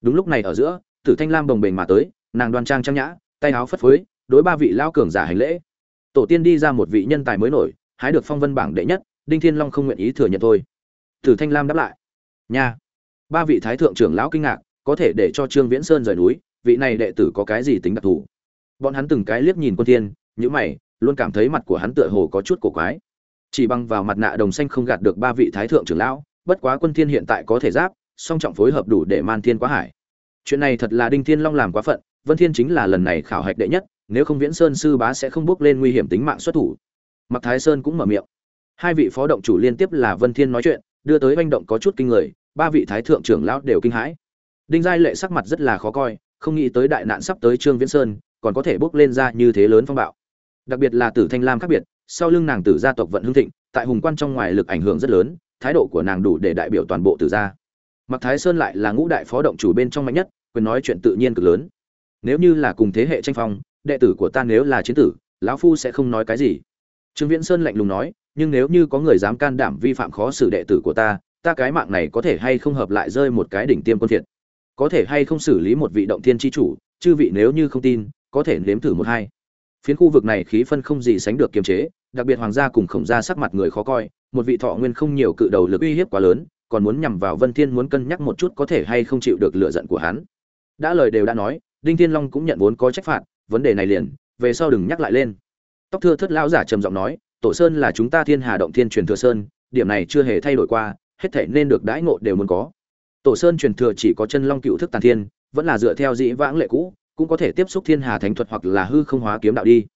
Đúng lúc này ở giữa, tử thanh lam đồng bềnh mà tới, nàng đoan trang trang nhã, tay áo phất phới, đối ba vị lao cường giả hành lễ. Tổ tiên đi ra một vị nhân tài mới nổi, hái được phong vân bảng đệ nhất đinh thiên long không nguyện ý thừa nhận thôi. Tử thanh lam đáp lại. Nha. Ba vị thái thượng trưởng lão kinh ngạc, có thể để cho trương viễn sơn rời núi, vị này đệ tử có cái gì tính đặc thù? Bọn hắn từng cái liếc nhìn quân thiên nhữ mày, luôn cảm thấy mặt của hắn tựa hồ có chút cổ quái. Chỉ bằng vào mặt nạ đồng xanh không gạt được ba vị thái thượng trưởng lão, bất quá quân thiên hiện tại có thể giáp, song trọng phối hợp đủ để man thiên quá hải. Chuyện này thật là đinh thiên long làm quá phận, vân thiên chính là lần này khảo hạch đệ nhất, nếu không viễn sơn sư bá sẽ không bước lên nguy hiểm tính mạng xuất thủ. Mặc thái sơn cũng mở miệng hai vị phó động chủ liên tiếp là vân thiên nói chuyện, đưa tới manh động có chút kinh người, ba vị thái thượng trưởng lão đều kinh hãi. Đinh giai lệ sắc mặt rất là khó coi, không nghĩ tới đại nạn sắp tới trương viễn sơn, còn có thể bước lên ra như thế lớn phong bạo. Đặc biệt là tử thanh lam khác biệt, sau lưng nàng tử gia tộc vận hưng thịnh, tại hùng quan trong ngoài lực ảnh hưởng rất lớn, thái độ của nàng đủ để đại biểu toàn bộ tử gia. Mặc thái sơn lại là ngũ đại phó động chủ bên trong mạnh nhất, quyền nói chuyện tự nhiên cực lớn. Nếu như là cùng thế hệ tranh phong, đệ tử của ta nếu là chiến tử, lão phu sẽ không nói cái gì trương viễn sơn lạnh lùng nói, nhưng nếu như có người dám can đảm vi phạm khó xử đệ tử của ta ta cái mạng này có thể hay không hợp lại rơi một cái đỉnh tiêm quân thiệt có thể hay không xử lý một vị động thiên chi chủ, chư vị nếu như không tin, có thể nếm thử một hai. Phiến khu vực này khí phân không gì sánh được kiềm chế, đặc biệt hoàng gia cùng khổng gia sắc mặt người khó coi, một vị thọ nguyên không nhiều cự đầu lực uy hiếp quá lớn, còn muốn nhằm vào vân thiên muốn cân nhắc một chút có thể hay không chịu được lửa giận của hắn. Đã lời đều đã nói, đinh thiên long cũng nhận vốn có trách phạt, vấn đề này liền, về sau đừng nhắc lại lên tóc thưa thất lão giả trầm giọng nói, tổ sơn là chúng ta thiên hà động thiên truyền thừa sơn, điểm này chưa hề thay đổi qua, hết thể nên được đãi ngộ đều muốn có. Tổ sơn truyền thừa chỉ có chân long cựu thức tàn thiên, vẫn là dựa theo dĩ vãng lệ cũ, cũng có thể tiếp xúc thiên hà thánh thuật hoặc là hư không hóa kiếm đạo đi.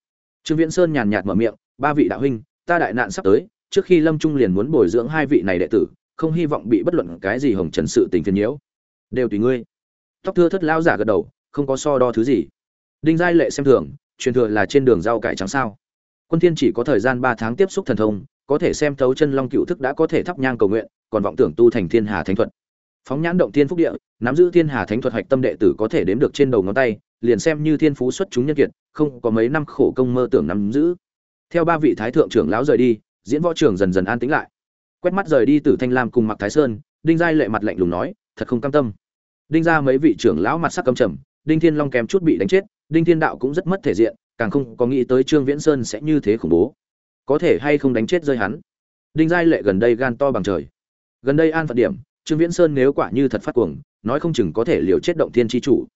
Trương viễn sơn nhàn nhạt mở miệng, ba vị đạo huynh, ta đại nạn sắp tới, trước khi lâm trung liền muốn bồi dưỡng hai vị này đệ tử, không hy vọng bị bất luận cái gì hồng trần sự tình phiền nhiễu. Đều tùy ngươi. Tóc thưa thất lão giả gật đầu, không có so đo thứ gì. Đinh giai lệ xem thường, truyền thừa là trên đường rau cải trắng sao? Quân thiên chỉ có thời gian ba tháng tiếp xúc thần thông, có thể xem thấu chân long cựu thức đã có thể thắp nhang cầu nguyện, còn vọng tưởng tu thành thiên hà thánh thuật. Phóng nhãn động thiên phúc địa, nắm giữ thiên hà thánh thuật hạch tâm đệ tử có thể đếm được trên đầu ngón tay, liền xem như thiên phú xuất chúng nhân kiệt, không có mấy năm khổ công mơ tưởng nắm giữ. Theo ba vị thái thượng trưởng lão rời đi, diễn võ trưởng dần dần an tĩnh lại. Quét mắt rời đi từ thanh lam cùng mặc thái sơn, đinh giai lệ mặt lạnh lùng nói, thật không cam tâm. Đinh ra mấy vị trưởng lão mặt sắc căm trầm, đinh thiên long kém chút bị đánh chết, đinh thiên đạo cũng rất mất thể diện càng không có nghĩ tới trương viễn sơn sẽ như thế khủng bố. Có thể hay không đánh chết rơi hắn? Đinh giai lệ gần đây gan to bằng trời. Gần đây an phận điểm, trương viễn sơn nếu quả như thật phát cuồng, nói không chừng có thể liều chết động thiên tri chủ.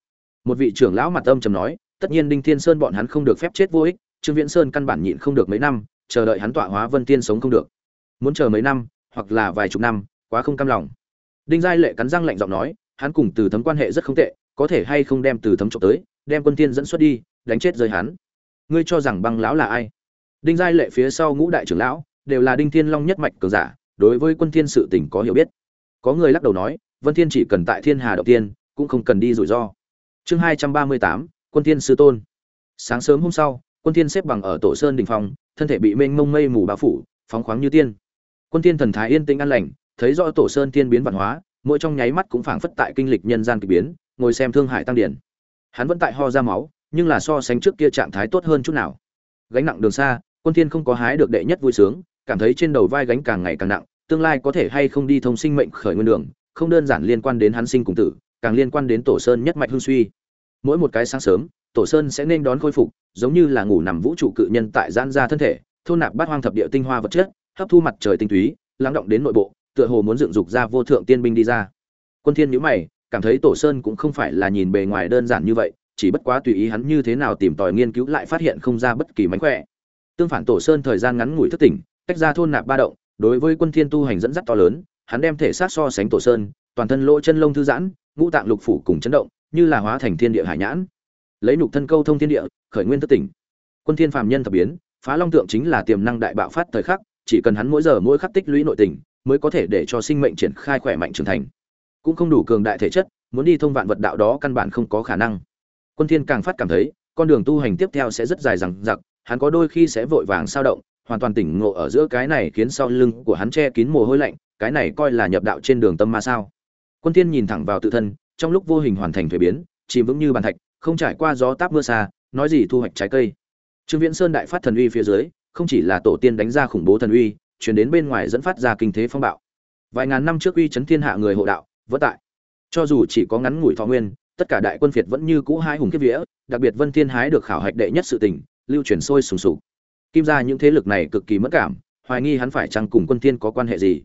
Một vị trưởng lão mặt âm trầm nói, tất nhiên đinh thiên sơn bọn hắn không được phép chết vô ích, trương viễn sơn căn bản nhịn không được mấy năm, chờ đợi hắn tọa hóa vân tiên sống không được. Muốn chờ mấy năm, hoặc là vài chục năm, quá không cam lòng. Đinh giai lệ cắn răng lạnh giọng nói, hắn cùng từ thấm quan hệ rất không tệ, có thể hay không đem từ thấm trộm tới, đem quân tiên dẫn xuất đi, đánh chết rơi hắn ngươi cho rằng băng lão là ai? Đinh giai lệ phía sau ngũ đại trưởng lão, đều là đinh thiên long nhất mạch cường giả, đối với quân thiên sự tình có hiểu biết. Có người lắc đầu nói, vân thiên chỉ cần tại thiên hà đầu tiên, cũng không cần đi rủi ro. Chương hai trăm ba mươi tám, quân thiên sư tôn. Sáng sớm hôm sau, quân thiên xếp bằng ở tổ sơn đỉnh phong thân thể bị mênh mông mây mù bao phủ, phóng khoáng như tiên. Quân thiên thần thái yên tĩnh an lành, thấy rõ tổ sơn tiên biến văn hóa, mỗi trong nháy mắt cũng phảng phất tại kinh lịch nhân gian kỳ biến, ngồi xem thương hải tăng điển. Hắn vẫn tại ho ra máu nhưng là so sánh trước kia trạng thái tốt hơn chút nào. Gánh nặng đường xa, quân thiên không có hái được đệ nhất vui sướng, cảm thấy trên đầu vai gánh càng ngày càng nặng, tương lai có thể hay không đi thông sinh mệnh khởi nguyên đường, không đơn giản liên quan đến hắn sinh cùng tử, càng liên quan đến tổ sơn nhất mạch hương suy. Mỗi một cái sáng sớm, tổ sơn sẽ nên đón khôi phục, giống như là ngủ nằm vũ trụ cự nhân tại gian ra thân thể, thôn nạp bát hoang thập địa tinh hoa vật chất, hấp thu mặt trời tinh túy, lắng động đến nội bộ, tựa hồ muốn dựng dục ra vô thượng tiên binh đi ra. Quân thiên nhíu mày, cảm thấy tổ sơn cũng không phải là nhìn bề ngoài đơn giản như vậy chỉ bất quá tùy ý hắn như thế nào tìm tòi nghiên cứu lại phát hiện không ra bất kỳ mánh khỏe. Tương phản tổ sơn thời gian ngắn ngủi thức tỉnh, tách ra thôn nạp ba động, đối với quân thiên tu hành dẫn dắt to lớn, hắn đem thể xác so sánh tổ sơn, toàn thân lỗ chân lông thư giãn, ngũ tạng lục phủ cùng chấn động, như là hóa thành thiên địa hải nhãn. Lấy nhục thân câu thông thiên địa, khởi nguyên thức tỉnh. Quân thiên phàm nhân thập biến, phá long tượng chính là tiềm năng đại bạo phát thời khắc, chỉ cần hắn mỗi giờ mỗi khắc tích lũy nội tình, mới có thể để cho sinh mệnh triển khai khỏe mạnh trưởng thành. Cũng không đủ cường đại thể chất, muốn đi thông vạn vật đạo đó căn bản không có khả năng quân thiên càng phát cảm thấy, con đường tu hành tiếp theo sẽ rất dài dằng dặc, hắn có đôi khi sẽ vội vàng sao động, hoàn toàn tỉnh ngộ ở giữa cái này khiến sau lưng của hắn che kín mồ hôi lạnh, cái này coi là nhập đạo trên đường tâm ma sao. Quân thiên nhìn thẳng vào tự thân, trong lúc vô hình hoàn thành thủy biến, chìm vững như bàn thạch, không trải qua gió táp mưa xa, nói gì thu hoạch trái cây. Trương viễn sơn đại phát thần uy phía dưới, không chỉ là tổ tiên đánh ra khủng bố thần uy truyền đến bên ngoài dẫn phát ra kinh thế phong bạo. Vài ngàn năm trước uy chấn thiên hạ người hộ đạo, vỡ tại. Cho dù chỉ có ngắn ngủi thọ nguyên tất cả đại quân phiệt vẫn như cũ hai hùng kiếp vía, đặc biệt vân thiên hái được khảo hạch đệ nhất sự tình, lưu truyền sôi sùng sục. Kim ra những thế lực này cực kỳ mất cảm, hoài nghi hắn phải chăng cùng quân thiên có quan hệ gì.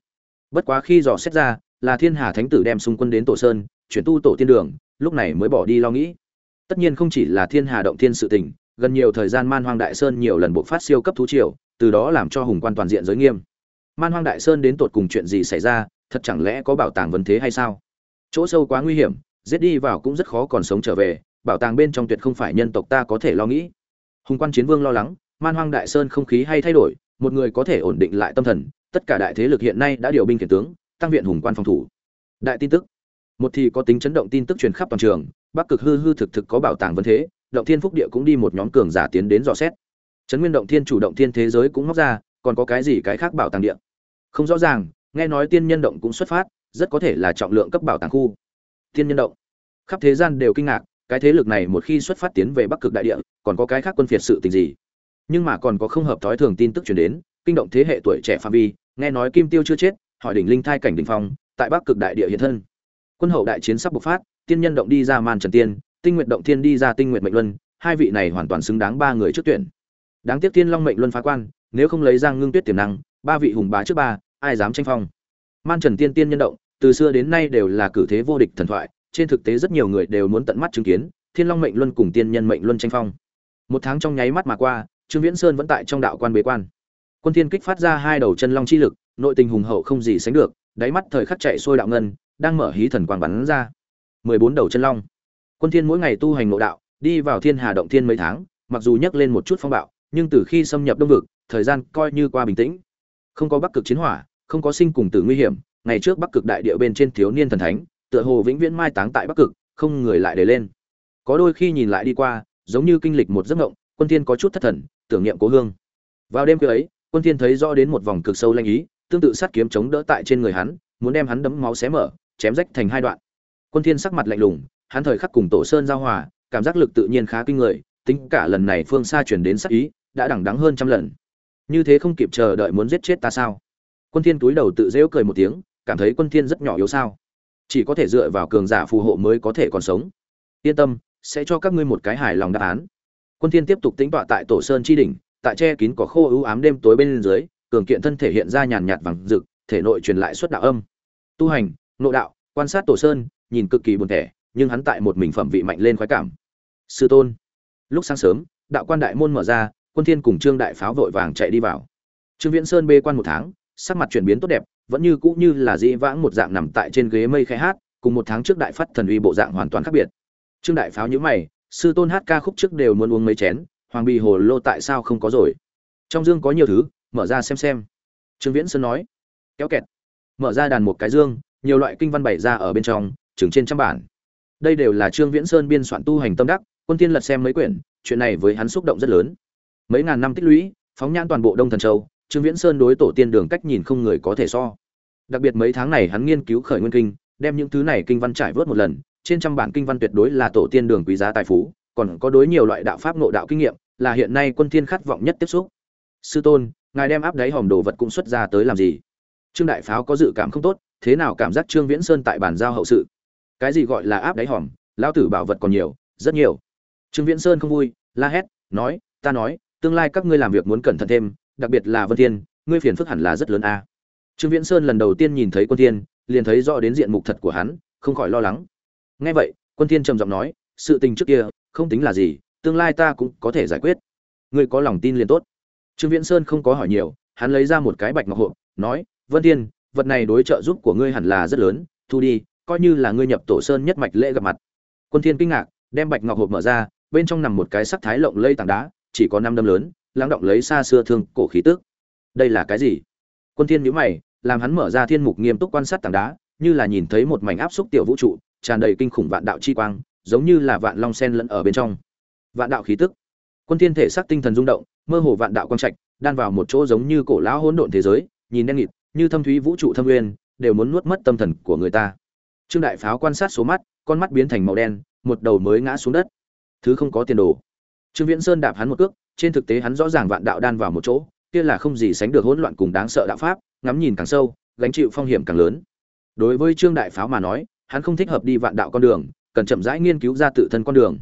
Bất quá khi dò xét ra, là thiên hà thánh tử đem xung quân đến tổ sơn, chuyển tu tổ tiên đường, lúc này mới bỏ đi lo nghĩ. Tất nhiên không chỉ là thiên hà động thiên sự tình, gần nhiều thời gian man hoang đại sơn nhiều lần buộc phát siêu cấp thú triều, từ đó làm cho hùng quan toàn diện giới nghiêm. Man hoang đại sơn đến tột cùng chuyện gì xảy ra, thật chẳng lẽ có bảo tàng vấn thế hay sao? Chỗ sâu quá nguy hiểm giết đi vào cũng rất khó còn sống trở về, bảo tàng bên trong tuyệt không phải nhân tộc ta có thể lo nghĩ. Hùng quan chiến vương lo lắng, man hoang đại sơn không khí hay thay đổi, một người có thể ổn định lại tâm thần, tất cả đại thế lực hiện nay đã điều binh khiển tướng, tăng viện hùng quan phòng thủ. Đại tin tức. Một thì có tính chấn động tin tức truyền khắp toàn trường, bắc cực hư hư thực thực có bảo tàng vấn thế, động thiên phúc địa cũng đi một nhóm cường giả tiến đến dò xét. Trấn nguyên động thiên chủ động thiên thế giới cũng móc ra, còn có cái gì cái khác bảo tàng địa? Không rõ ràng, nghe nói tiên nhân động cũng xuất phát, rất có thể là trọng lượng cấp bảo tàng khu tiên nhân động. Khắp thế gian đều kinh ngạc, cái thế lực này một khi xuất phát tiến về bắc cực đại địa, còn có cái khác quân phiệt sự tình gì? Nhưng mà còn có không hợp thói thường tin tức truyền đến, kinh động thế hệ tuổi trẻ phạm vi, nghe nói kim tiêu chưa chết, hỏi đỉnh linh thai cảnh đỉnh phong, tại bắc cực đại địa hiện thân. Quân hậu đại chiến sắp bộc phát, tiên nhân động đi ra màn trần tiên, tinh nguyện động thiên đi ra tinh nguyện mệnh luân, hai vị này hoàn toàn xứng đáng ba người trước tuyển. Đáng tiếc tiên long mệnh luân phá quan, nếu không lấy giang ngưng tuyết tiềm năng, ba vị hùng bá trước ba, ai dám tranh phong? Man trần tiên tiên nhân động từ xưa đến nay đều là cử thế vô địch thần thoại, trên thực tế rất nhiều người đều muốn tận mắt chứng kiến, thiên long mệnh luân cùng tiên nhân mệnh luân tranh phong. Một tháng trong nháy mắt mà qua, trương viễn sơn vẫn tại trong đạo quan bế quan. Quân thiên kích phát ra hai đầu chân long chi lực, nội tình hùng hậu không gì sánh được, đáy mắt thời khắc chạy xuôi đạo ngân, đang mở hí thần quang bắn ra. Mười bốn đầu chân long. Quân thiên mỗi ngày tu hành nội đạo, đi vào thiên hà động thiên mấy tháng, mặc dù nhấc lên một chút phong bạo, nhưng từ khi xâm nhập đông vực, thời gian coi như qua bình tĩnh. Không có bắc cực chiến hỏa, không có sinh cùng tử nguy hiểm ngày trước bắc cực đại địa bên trên thiếu niên thần thánh, tựa hồ vĩnh viễn mai táng tại bắc cực, không người lại để lên. Có đôi khi nhìn lại đi qua, giống như kinh lịch một giấc mộng, quân thiên có chút thất thần, tưởng niệm cố hương. Vào đêm kia ấy, quân thiên thấy rõ đến một vòng cực sâu lanh ý, tương tự sát kiếm chống đỡ tại trên người hắn, muốn đem hắn đấm máu xé mở, chém rách thành hai đoạn. Quân thiên sắc mặt lạnh lùng, hắn thời khắc cùng tổ sơn giao hòa, cảm giác lực tự nhiên khá kinh người, tính cả lần này phương xa truyền đến sát ý, đã đẳng đắng hơn trăm lần. Như thế không kịp chờ đợi muốn giết chết ta sao? Quân thiên túi đầu tự dễ cười một tiếng cảm thấy quân thiên rất nhỏ yếu sao? Chỉ có thể dựa vào cường giả phù hộ mới có thể còn sống. Yên tâm, sẽ cho các ngươi một cái hài lòng đáp án. Quân thiên tiếp tục tĩnh tọa tại tổ sơn chi đỉnh, tại che kín cỏ khô ưu ám đêm tối bên dưới, cường kiện thân thể hiện ra nhàn nhạt vàng rực, thể nội truyền lại xuất đạo âm. Tu hành nội đạo, quan sát tổ sơn, nhìn cực kỳ buồn tẻ, nhưng hắn tại một mình phẩm vị mạnh lên khoái cảm. Sư tôn. Lúc sáng sớm, đạo quan đại môn mở ra, quân thiên cùng trương đại pháo vội vàng chạy đi vào. Trương viễn sơn bê quan một tháng, sắc mặt chuyển biến tốt đẹp vẫn như cũ như là dĩ vãng một dạng nằm tại trên ghế mây khai hát, cùng một tháng trước đại phát thần uy bộ dạng hoàn toàn khác biệt. Trương đại pháo nhữ mày, sư tôn hát ca khúc trước đều muốn uống mấy chén, hoàng bì hồ lô tại sao không có rồi? Trong dương có nhiều thứ, mở ra xem xem. Trương viễn sơn nói, kéo kẹt. Mở ra đàn một cái dương, nhiều loại kinh văn bày ra ở bên trong, chừng trên trăm bản. Đây đều là trương viễn sơn biên soạn tu hành tâm đắc, quân tiên lật xem mấy quyển, chuyện này với hắn xúc động rất lớn. Mấy ngàn năm tích lũy, phóng nhãn toàn bộ đông thần châu trương viễn sơn đối tổ tiên đường cách nhìn không người có thể so. Đặc biệt mấy tháng này hắn nghiên cứu khởi nguyên kinh, đem những thứ này kinh văn trải vớt một lần, trên trăm bản kinh văn tuyệt đối là tổ tiên đường quý giá tài phú, còn có đối nhiều loại đạo pháp ngộ đạo kinh nghiệm, là hiện nay quân thiên khát vọng nhất tiếp xúc. Sư tôn, ngài đem áp đáy hòm đồ vật cũng xuất ra tới làm gì? Trương đại pháo có dự cảm không tốt, thế nào cảm giác trương viễn sơn tại bản giao hậu sự? Cái gì gọi là áp đáy hòm? Lao tử bảo vật còn nhiều, rất nhiều. Trương viễn sơn không vui, la hét, nói, ta nói, tương lai các ngươi làm việc muốn cẩn thận thêm đặc biệt là vân thiên, ngươi phiền phức hẳn là rất lớn a. Trương viễn sơn lần đầu tiên nhìn thấy quân thiên, liền thấy rõ đến diện mục thật của hắn, không khỏi lo lắng. Nghe vậy, quân thiên trầm giọng nói, sự tình trước kia, không tính là gì, tương lai ta cũng có thể giải quyết. Ngươi có lòng tin liền tốt. Trương viễn sơn không có hỏi nhiều, hắn lấy ra một cái bạch ngọc hộp, nói, vân thiên, vật này đối trợ giúp của ngươi hẳn là rất lớn, thu đi, coi như là ngươi nhập tổ sơn nhất mạch lễ gặp mặt. Quân thiên kinh ngạc, đem bạch ngọc hộp mở ra, bên trong nằm một cái sắc thái lộng lây tảng đá, chỉ có năm đâm lớn lắng động lấy xa xưa thương cổ khí tức. Đây là cái gì? Quân thiên nhíu mày, làm hắn mở ra thiên mục nghiêm túc quan sát tảng đá, như là nhìn thấy một mảnh áp xúc tiểu vũ trụ, tràn đầy kinh khủng vạn đạo chi quang, giống như là vạn long sen lẫn ở bên trong. Vạn đạo khí tức. Quân thiên thể xác tinh thần rung động, mơ hồ vạn đạo quang trạch, đan vào một chỗ giống như cổ lão hỗn độn thế giới, nhìn đen nghịt, như thâm thúy vũ trụ thâm nguyên, đều muốn nuốt mất tâm thần của người ta. Trương đại pháo quan sát số mắt, con mắt biến thành màu đen, một đầu mới ngã xuống đất. Thứ không có tiền đồ. Trương viễn sơn đạp hắn một cước trên thực tế hắn rõ ràng vạn đạo đan vào một chỗ, kia là không gì sánh được hỗn loạn cùng đáng sợ đạo pháp, ngắm nhìn càng sâu, gánh chịu phong hiểm càng lớn. Đối với trương đại pháo mà nói, hắn không thích hợp đi vạn đạo con đường, cần chậm rãi nghiên cứu ra tự thân con đường.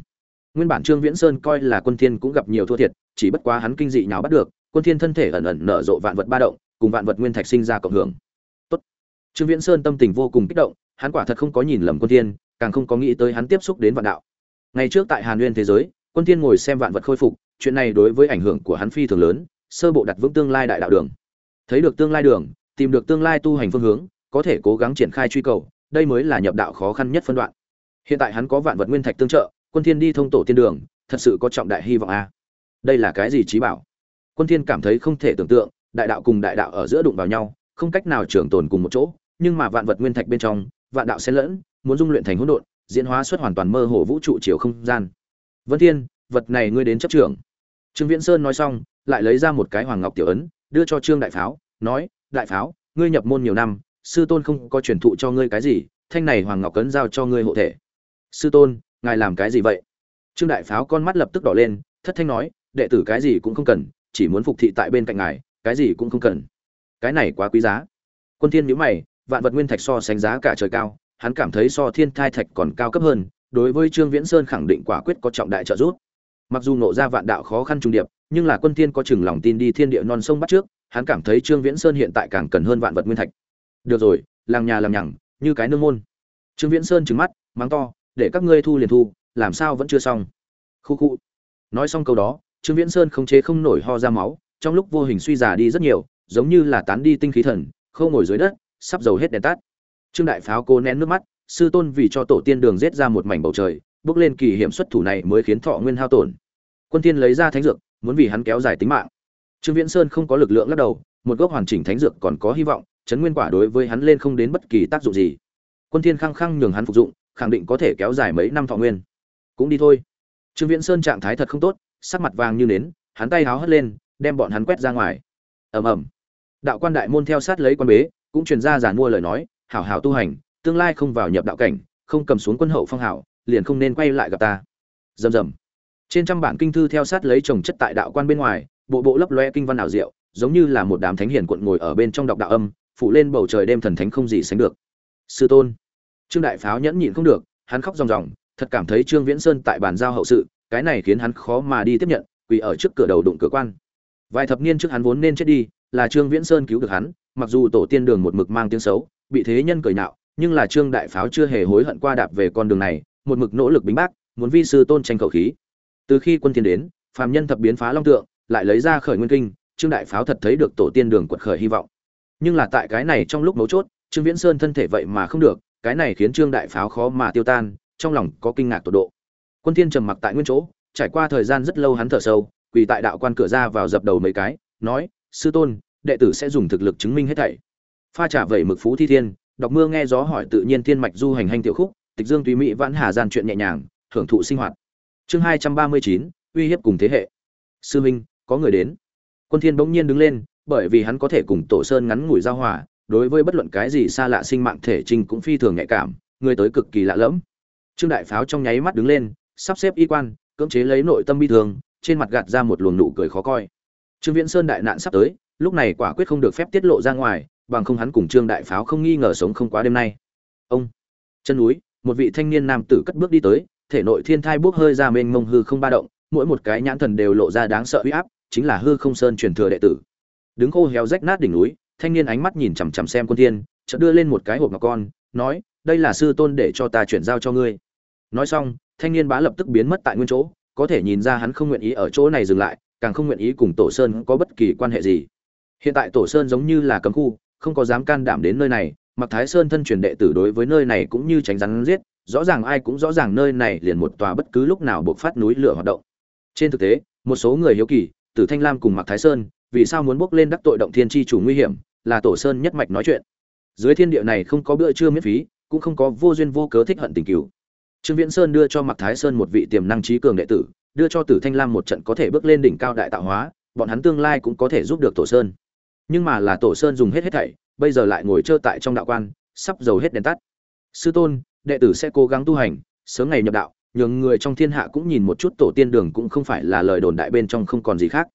Nguyên bản trương viễn sơn coi là quân thiên cũng gặp nhiều thua thiệt, chỉ bất quá hắn kinh dị nhào bắt được, quân thiên thân thể ẩn ẩn nở rộ vạn vật ba động, cùng vạn vật nguyên thạch sinh ra cộng hưởng. Tốt. Trương viễn sơn tâm tình vô cùng kích động, hắn quả thật không có nhìn lầm quân thiên, càng không có nghĩ tới hắn tiếp xúc đến vạn đạo. Ngày trước tại hàn nguyên thế giới, quân thiên ngồi xem vạn vật khôi phục chuyện này đối với ảnh hưởng của hắn phi thường lớn, sơ bộ đặt vững tương lai đại đạo đường. Thấy được tương lai đường, tìm được tương lai tu hành phương hướng, có thể cố gắng triển khai truy cầu, đây mới là nhập đạo khó khăn nhất phân đoạn. Hiện tại hắn có vạn vật nguyên thạch tương trợ, quân thiên đi thông tổ tiên đường, thật sự có trọng đại hy vọng a. Đây là cái gì trí bảo? Quân thiên cảm thấy không thể tưởng tượng, đại đạo cùng đại đạo ở giữa đụng vào nhau, không cách nào trường tồn cùng một chỗ, nhưng mà vạn vật nguyên thạch bên trong, vạn đạo xen lẫn, muốn dung luyện thành hỗn độn, diễn hóa xuất hoàn toàn mơ hồ vũ trụ chiều không gian. Vân thiên, vật này ngươi đến chấp trưởng trương viễn sơn nói xong, lại lấy ra một cái hoàng ngọc tiểu ấn, đưa cho trương đại pháo, nói, đại pháo, ngươi nhập môn nhiều năm, sư tôn không có truyền thụ cho ngươi cái gì, thanh này hoàng ngọc ấn giao cho ngươi hộ thể. Sư tôn, ngài làm cái gì vậy? Trương đại pháo con mắt lập tức đỏ lên, thất thanh nói, đệ tử cái gì cũng không cần, chỉ muốn phục thị tại bên cạnh ngài, cái gì cũng không cần. Cái này quá quý giá. Quân thiên nhíu mày, vạn vật nguyên thạch so sánh giá cả trời cao, hắn cảm thấy so thiên thai thạch còn cao cấp hơn, đối với trương viễn sơn khẳng định quả quyết có trọng đại trợ giúp mặc dù nộ ra vạn đạo khó khăn trùng điệp, nhưng là quân thiên có chừng lòng tin đi thiên địa non sông bắt trước, hắn cảm thấy trương viễn sơn hiện tại càng cần hơn vạn vật nguyên thạch. Được rồi, làng nhà làm nhằng, như cái nương môn. Trương viễn sơn trừng mắt, mắng to, để các ngươi thu liền thu, làm sao vẫn chưa xong? Khu khu. Nói xong câu đó, trương viễn sơn không chế không nổi ho ra máu, trong lúc vô hình suy già đi rất nhiều, giống như là tán đi tinh khí thần, khâu ngồi dưới đất, sắp dầu hết đèn tắt. Trương đại pháo cố nén nước mắt, sư tôn vì cho tổ tiên đường giết ra một mảnh bầu trời bước lên kỳ hiểm xuất thủ này mới khiến thọ nguyên hao tổn. Quân thiên lấy ra thánh dược, muốn vì hắn kéo dài tính mạng. Trương viễn sơn không có lực lượng lắc đầu, một gốc hoàn chỉnh thánh dược còn có hy vọng chấn nguyên quả đối với hắn lên không đến bất kỳ tác dụng gì. Quân thiên khăng khăng nhường hắn phục dụng, khẳng định có thể kéo dài mấy năm thọ nguyên. Cũng đi thôi. Trương viễn sơn trạng thái thật không tốt, sắc mặt vàng như nến, hắn tay háo hất lên, đem bọn hắn quét ra ngoài. Ầm ầm. Đạo quan đại môn theo sát lấy quan bế, cũng truyền ra giả mua lời nói, hảo hảo tu hành, tương lai không vào nhập đạo cảnh, không cầm xuống quân hậu phong hảo liền không nên quay lại gặp ta. Rầm rầm. Trên trăm bản kinh thư theo sát lấy trồng chất tại đạo quan bên ngoài, bộ bộ lấp loe kinh văn ảo diệu, giống như là một đám thánh hiền cuộn ngồi ở bên trong đọc đạo âm, phủ lên bầu trời đêm thần thánh không gì sánh được. Sư tôn. Trương đại pháo nhẫn nhịn không được, hắn khóc ròng ròng, thật cảm thấy trương viễn sơn tại bàn giao hậu sự, cái này khiến hắn khó mà đi tiếp nhận, quỳ ở trước cửa đầu đụng cửa quan. Vài thập niên trước hắn vốn nên chết đi, là trương viễn sơn cứu được hắn, mặc dù tổ tiên đường một mực mang tiếng xấu, bị thế nhân cười nhạo, nhưng là trương đại pháo chưa hề hối hận qua đạp về con đường này một mực nỗ lực bính bác, muốn vi sư tôn tranh khẩu khí. Từ khi quân thiên đến, phàm nhân thập biến phá long tượng, lại lấy ra khởi nguyên kinh, trương đại pháo thật thấy được tổ tiên đường quật khởi hy vọng. Nhưng là tại cái này trong lúc mấu chốt, trương viễn sơn thân thể vậy mà không được, cái này khiến trương đại pháo khó mà tiêu tan, trong lòng có kinh ngạc tột độ. Quân thiên trầm mặc tại nguyên chỗ, trải qua thời gian rất lâu hắn thở sâu, quỳ tại đạo quan cửa ra vào dập đầu mấy cái, nói, sư tôn, đệ tử sẽ dùng thực lực chứng minh hết thảy. Pha trả vẩy mực phú thi thiên, đọc mưa nghe gió hỏi tự nhiên thiên mạch du hành hành tiểu khúc tịch dương tùy mỹ vãn hà gian chuyện nhẹ nhàng, hưởng thụ sinh hoạt. Chương hai trăm ba mươi chín, uy hiếp cùng thế hệ. Sư minh, có người đến. Quân thiên bỗng nhiên đứng lên, bởi vì hắn có thể cùng tổ sơn ngắn ngủi giao hòa, đối với bất luận cái gì xa lạ sinh mạng thể trình cũng phi thường nhạy cảm, người tới cực kỳ lạ lẫm. Trương đại pháo trong nháy mắt đứng lên, sắp xếp y quan, cưỡng chế lấy nội tâm bi thương, trên mặt gạt ra một luồng nụ cười khó coi. Trương viễn sơn đại nạn sắp tới, lúc này quả quyết không được phép tiết lộ ra ngoài, bằng không hắn cùng trương đại pháo không nghi ngờ sống không quá đêm nay. Ông, chân núi một vị thanh niên nam tử cất bước đi tới, thể nội thiên thai bốc hơi ra mênh mông hư không ba động, mỗi một cái nhãn thần đều lộ ra đáng sợ uy áp, chính là hư không sơn truyền thừa đệ tử. Đứng khô héo rách nát đỉnh núi, thanh niên ánh mắt nhìn chằm chằm xem quân thiên, chợt đưa lên một cái hộp ngọc con, nói, đây là sư tôn để cho ta chuyển giao cho ngươi. Nói xong, thanh niên bá lập tức biến mất tại nguyên chỗ, có thể nhìn ra hắn không nguyện ý ở chỗ này dừng lại, càng không nguyện ý cùng tổ sơn có bất kỳ quan hệ gì. Hiện tại tổ sơn giống như là cấm khu, không có dám can đảm đến nơi này mặc thái sơn thân truyền đệ tử đối với nơi này cũng như tránh rắn giết, rõ ràng ai cũng rõ ràng nơi này liền một tòa bất cứ lúc nào buộc phát núi lửa hoạt động. Trên thực tế, một số người hiếu kỳ, tử thanh lam cùng mặc thái sơn, vì sao muốn bước lên đắc tội động thiên tri chủ nguy hiểm, là tổ sơn nhất mạch nói chuyện. Dưới thiên địa này không có bữa trưa miễn phí, cũng không có vô duyên vô cớ thích hận tình cửu. Trương viễn sơn đưa cho mặc thái sơn một vị tiềm năng trí cường đệ tử, đưa cho tử thanh lam một trận có thể bước lên đỉnh cao đại tạo hóa, bọn hắn tương lai cũng có thể giúp được tổ sơn. Nhưng mà là tổ sơn dùng hết hết thảy bây giờ lại ngồi chơi tại trong đạo quan, sắp dầu hết đèn tắt. Sư tôn, đệ tử sẽ cố gắng tu hành, sớm ngày nhập đạo, nhường người trong thiên hạ cũng nhìn một chút tổ tiên đường cũng không phải là lời đồn đại bên trong không còn gì khác.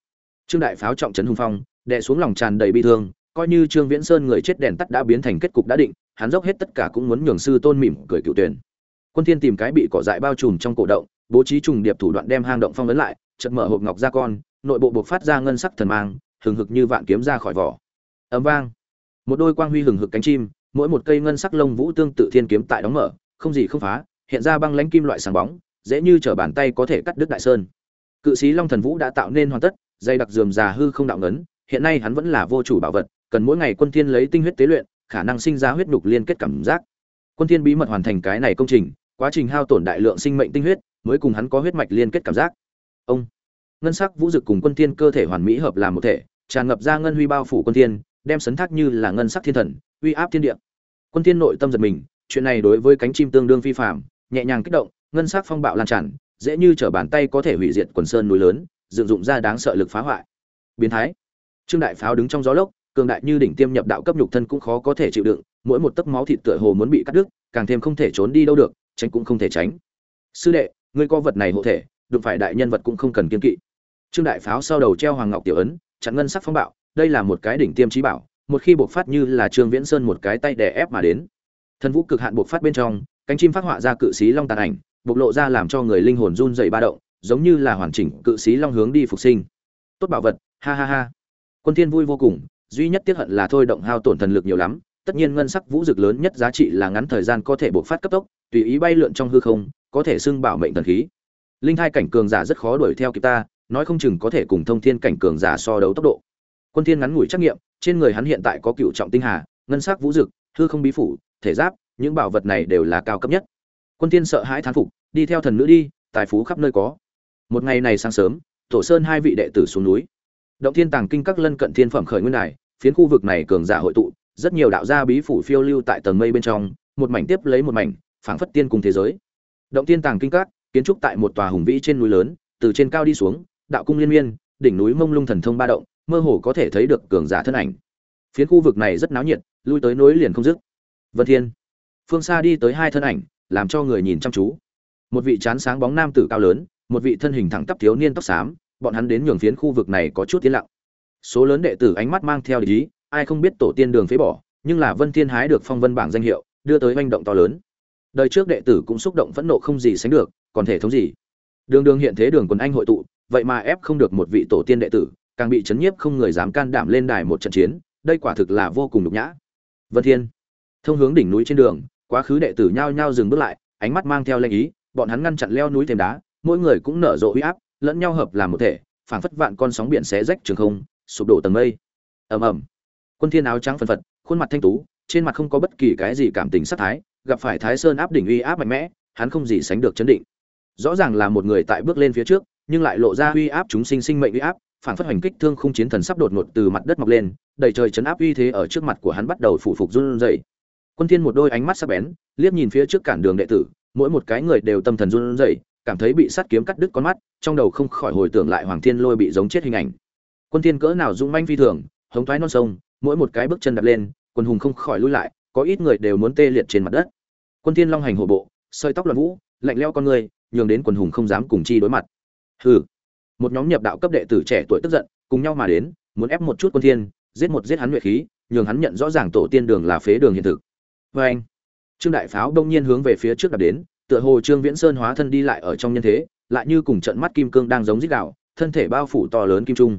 Trương đại pháo trọng trấn hùng phong, đệ xuống lòng tràn đầy bi thương, coi như trương viễn sơn người chết đèn tắt đã biến thành kết cục đã định, hắn dốc hết tất cả cũng muốn nhường sư tôn mỉm cười cựu tuyển. Quân thiên tìm cái bị cỏ dại bao trùm trong cổ động, bố trí trùng điệp thủ đoạn đem hang động phong ấn lại, chợt mở hộp ngọc ra con, nội bộ bộc phát ra ngân sắc thần mang, hừng hực như vạn kiếm ra khỏi vỏ. Ấm vang một đôi quang huy hừng hực cánh chim, mỗi một cây ngân sắc lông vũ tương tự thiên kiếm tại đóng mở, không gì không phá, hiện ra băng lãnh kim loại sáng bóng, dễ như trở bàn tay có thể cắt đứt đại sơn. Cự sĩ long thần vũ đã tạo nên hoàn tất, dây đặc dườm già hư không đạo ngấn, hiện nay hắn vẫn là vô chủ bảo vật, cần mỗi ngày quân thiên lấy tinh huyết tế luyện, khả năng sinh ra huyết nhục liên kết cảm giác. Quân thiên bí mật hoàn thành cái này công trình, quá trình hao tổn đại lượng sinh mệnh tinh huyết, mới cùng hắn có huyết mạch liên kết cảm giác. Ông. Ngân sắc vũ dực cùng quân thiên cơ thể hoàn mỹ hợp làm một thể, tràn ngập ra ngân huy bao phủ quân thiên đem sấn thác như là ngân sắc thiên thần uy áp thiên địa. Quân thiên nội tâm giật mình chuyện này đối với cánh chim tương đương phi phạm, nhẹ nhàng kích động ngân sắc phong bạo lan tràn dễ như trở bàn tay có thể hủy diệt quần sơn núi lớn dựng dụng ra đáng sợ lực phá hoại. Biến thái. Trương đại pháo đứng trong gió lốc cường đại như đỉnh tiêm nhập đạo cấp nhục thân cũng khó có thể chịu đựng mỗi một tấc máu thịt tựa hồ muốn bị cắt đứt càng thêm không thể trốn đi đâu được tránh cũng không thể tránh. Sư đệ ngươi có vật này hộ thể đụng phải đại nhân vật cũng không cần kiên kỵ. Trương đại pháo sau đầu treo hoàng ngọc tiểu ấn chặn ngân sắc phong bạo đây là một cái đỉnh tiêm trí bảo, một khi bộc phát như là trương viễn sơn một cái tay đè ép mà đến. Thần vũ cực hạn bộc phát bên trong, cánh chim phát họa ra cự sĩ long tàn ảnh, bộc lộ ra làm cho người linh hồn run dày ba động, giống như là hoàn chỉnh cự sĩ long hướng đi phục sinh. Tốt bảo vật, ha ha ha. Quân thiên vui vô cùng, duy nhất tiếc hận là thôi động hao tổn thần lực nhiều lắm, tất nhiên ngân sắc vũ dực lớn nhất giá trị là ngắn thời gian có thể bộc phát cấp tốc, tùy ý bay lượn trong hư không, có thể xưng bảo mệnh thần khí. Linh hai cảnh cường giả rất khó đuổi theo kịp ta, nói không chừng có thể cùng thông thiên cảnh cường giả so đấu tốc độ quân thiên ngắn ngủi trắc nghiệm, trên người hắn hiện tại có cựu trọng tinh hà, ngân sắc vũ dực, hư không bí phủ, thể giáp, những bảo vật này đều là cao cấp nhất. Quân thiên sợ hãi thán phục, đi theo thần nữ đi, tài phú khắp nơi có. Một ngày này sáng sớm tổ sơn hai vị đệ tử xuống núi. Động thiên tàng kinh các lân cận thiên phẩm khởi nguyên đài, phiến khu vực này cường giả hội tụ, rất nhiều đạo gia bí phủ phiêu lưu tại tầng mây bên trong, một mảnh tiếp lấy một mảnh, phảng phất tiên cùng thế giới. Động thiên tàng kinh các, kiến trúc tại một tòa hùng vĩ trên núi lớn, từ trên cao đi xuống, đạo cung liên miên, đỉnh núi mông lung thần thông ba động mơ hồ có thể thấy được cường giả thân ảnh. Phiến khu vực này rất náo nhiệt, lui tới nối liền không dứt. Vân thiên, phương xa đi tới hai thân ảnh, làm cho người nhìn chăm chú. Một vị chán sáng bóng nam tử cao lớn, một vị thân hình thẳng tắp thiếu niên tóc xám, bọn hắn đến nhường phiến khu vực này có chút tiến lặng. Số lớn đệ tử ánh mắt mang theo ý, ai không biết tổ tiên đường phế bỏ, nhưng là vân thiên hái được phong vân bảng danh hiệu, đưa tới manh động to lớn. Đời trước đệ tử cũng xúc động phẫn nộ không gì sánh được, còn thể thống gì? Đường đường hiện thế đường quần anh hội tụ, vậy mà ép không được một vị tổ tiên đệ tử càng bị chấn nhiếp không người dám can đảm lên đài một trận chiến, đây quả thực là vô cùng nhục nhã. Vân thiên, thông hướng đỉnh núi trên đường, quá khứ đệ tử nhao nhao dừng bước lại, ánh mắt mang theo lệnh ý, bọn hắn ngăn chặn leo núi thêm đá, mỗi người cũng nở rộ uy áp, lẫn nhau hợp làm một thể, phảng phất vạn con sóng biển xé rách trường không, sụp đổ tầng mây. Ầm ầm. Quân thiên áo trắng phần phật, khuôn mặt thanh tú, trên mặt không có bất kỳ cái gì cảm tình sát thái, gặp phải thái sơn áp đỉnh uy áp mạnh mẽ, hắn không gì sánh được chấn định. Rõ ràng là một người tại bước lên phía trước, nhưng lại lộ ra uy áp chúng sinh sinh mệnh uy áp phản phất hành kích thương khung chiến thần sắp đột ngột từ mặt đất mọc lên, đầy trời chấn áp uy thế ở trước mặt của hắn bắt đầu phủ phục run rẩy. Quân thiên một đôi ánh mắt sắc bén, liếc nhìn phía trước cản đường đệ tử, mỗi một cái người đều tâm thần run rẩy, cảm thấy bị sát kiếm cắt đứt con mắt, trong đầu không khỏi hồi tưởng lại hoàng thiên lôi bị giống chết hình ảnh. Quân thiên cỡ nào dũng manh phi thường, hống thoái non sông, mỗi một cái bước chân đặt lên quân hùng không khỏi lùi lại, có ít người đều muốn tê liệt trên mặt đất. Quân thiên long hành hổ bộ, sợi tóc loạn vũ, lạnh lẽo con người, nhường đến quân hùng không dám cùng chi đối mặt. Hừ một nhóm nhập đạo cấp đệ tử trẻ tuổi tức giận, cùng nhau mà đến, muốn ép một chút quân thiên, giết một giết hắn nhuệ khí, nhường hắn nhận rõ ràng tổ tiên đường là phế đường hiện thực. Với anh, trương đại pháo đông nhiên hướng về phía trước đạp đến, tựa hồ trương viễn sơn hóa thân đi lại ở trong nhân thế, lại như cùng trận mắt kim cương đang giống dích đạo thân thể bao phủ to lớn kim trung.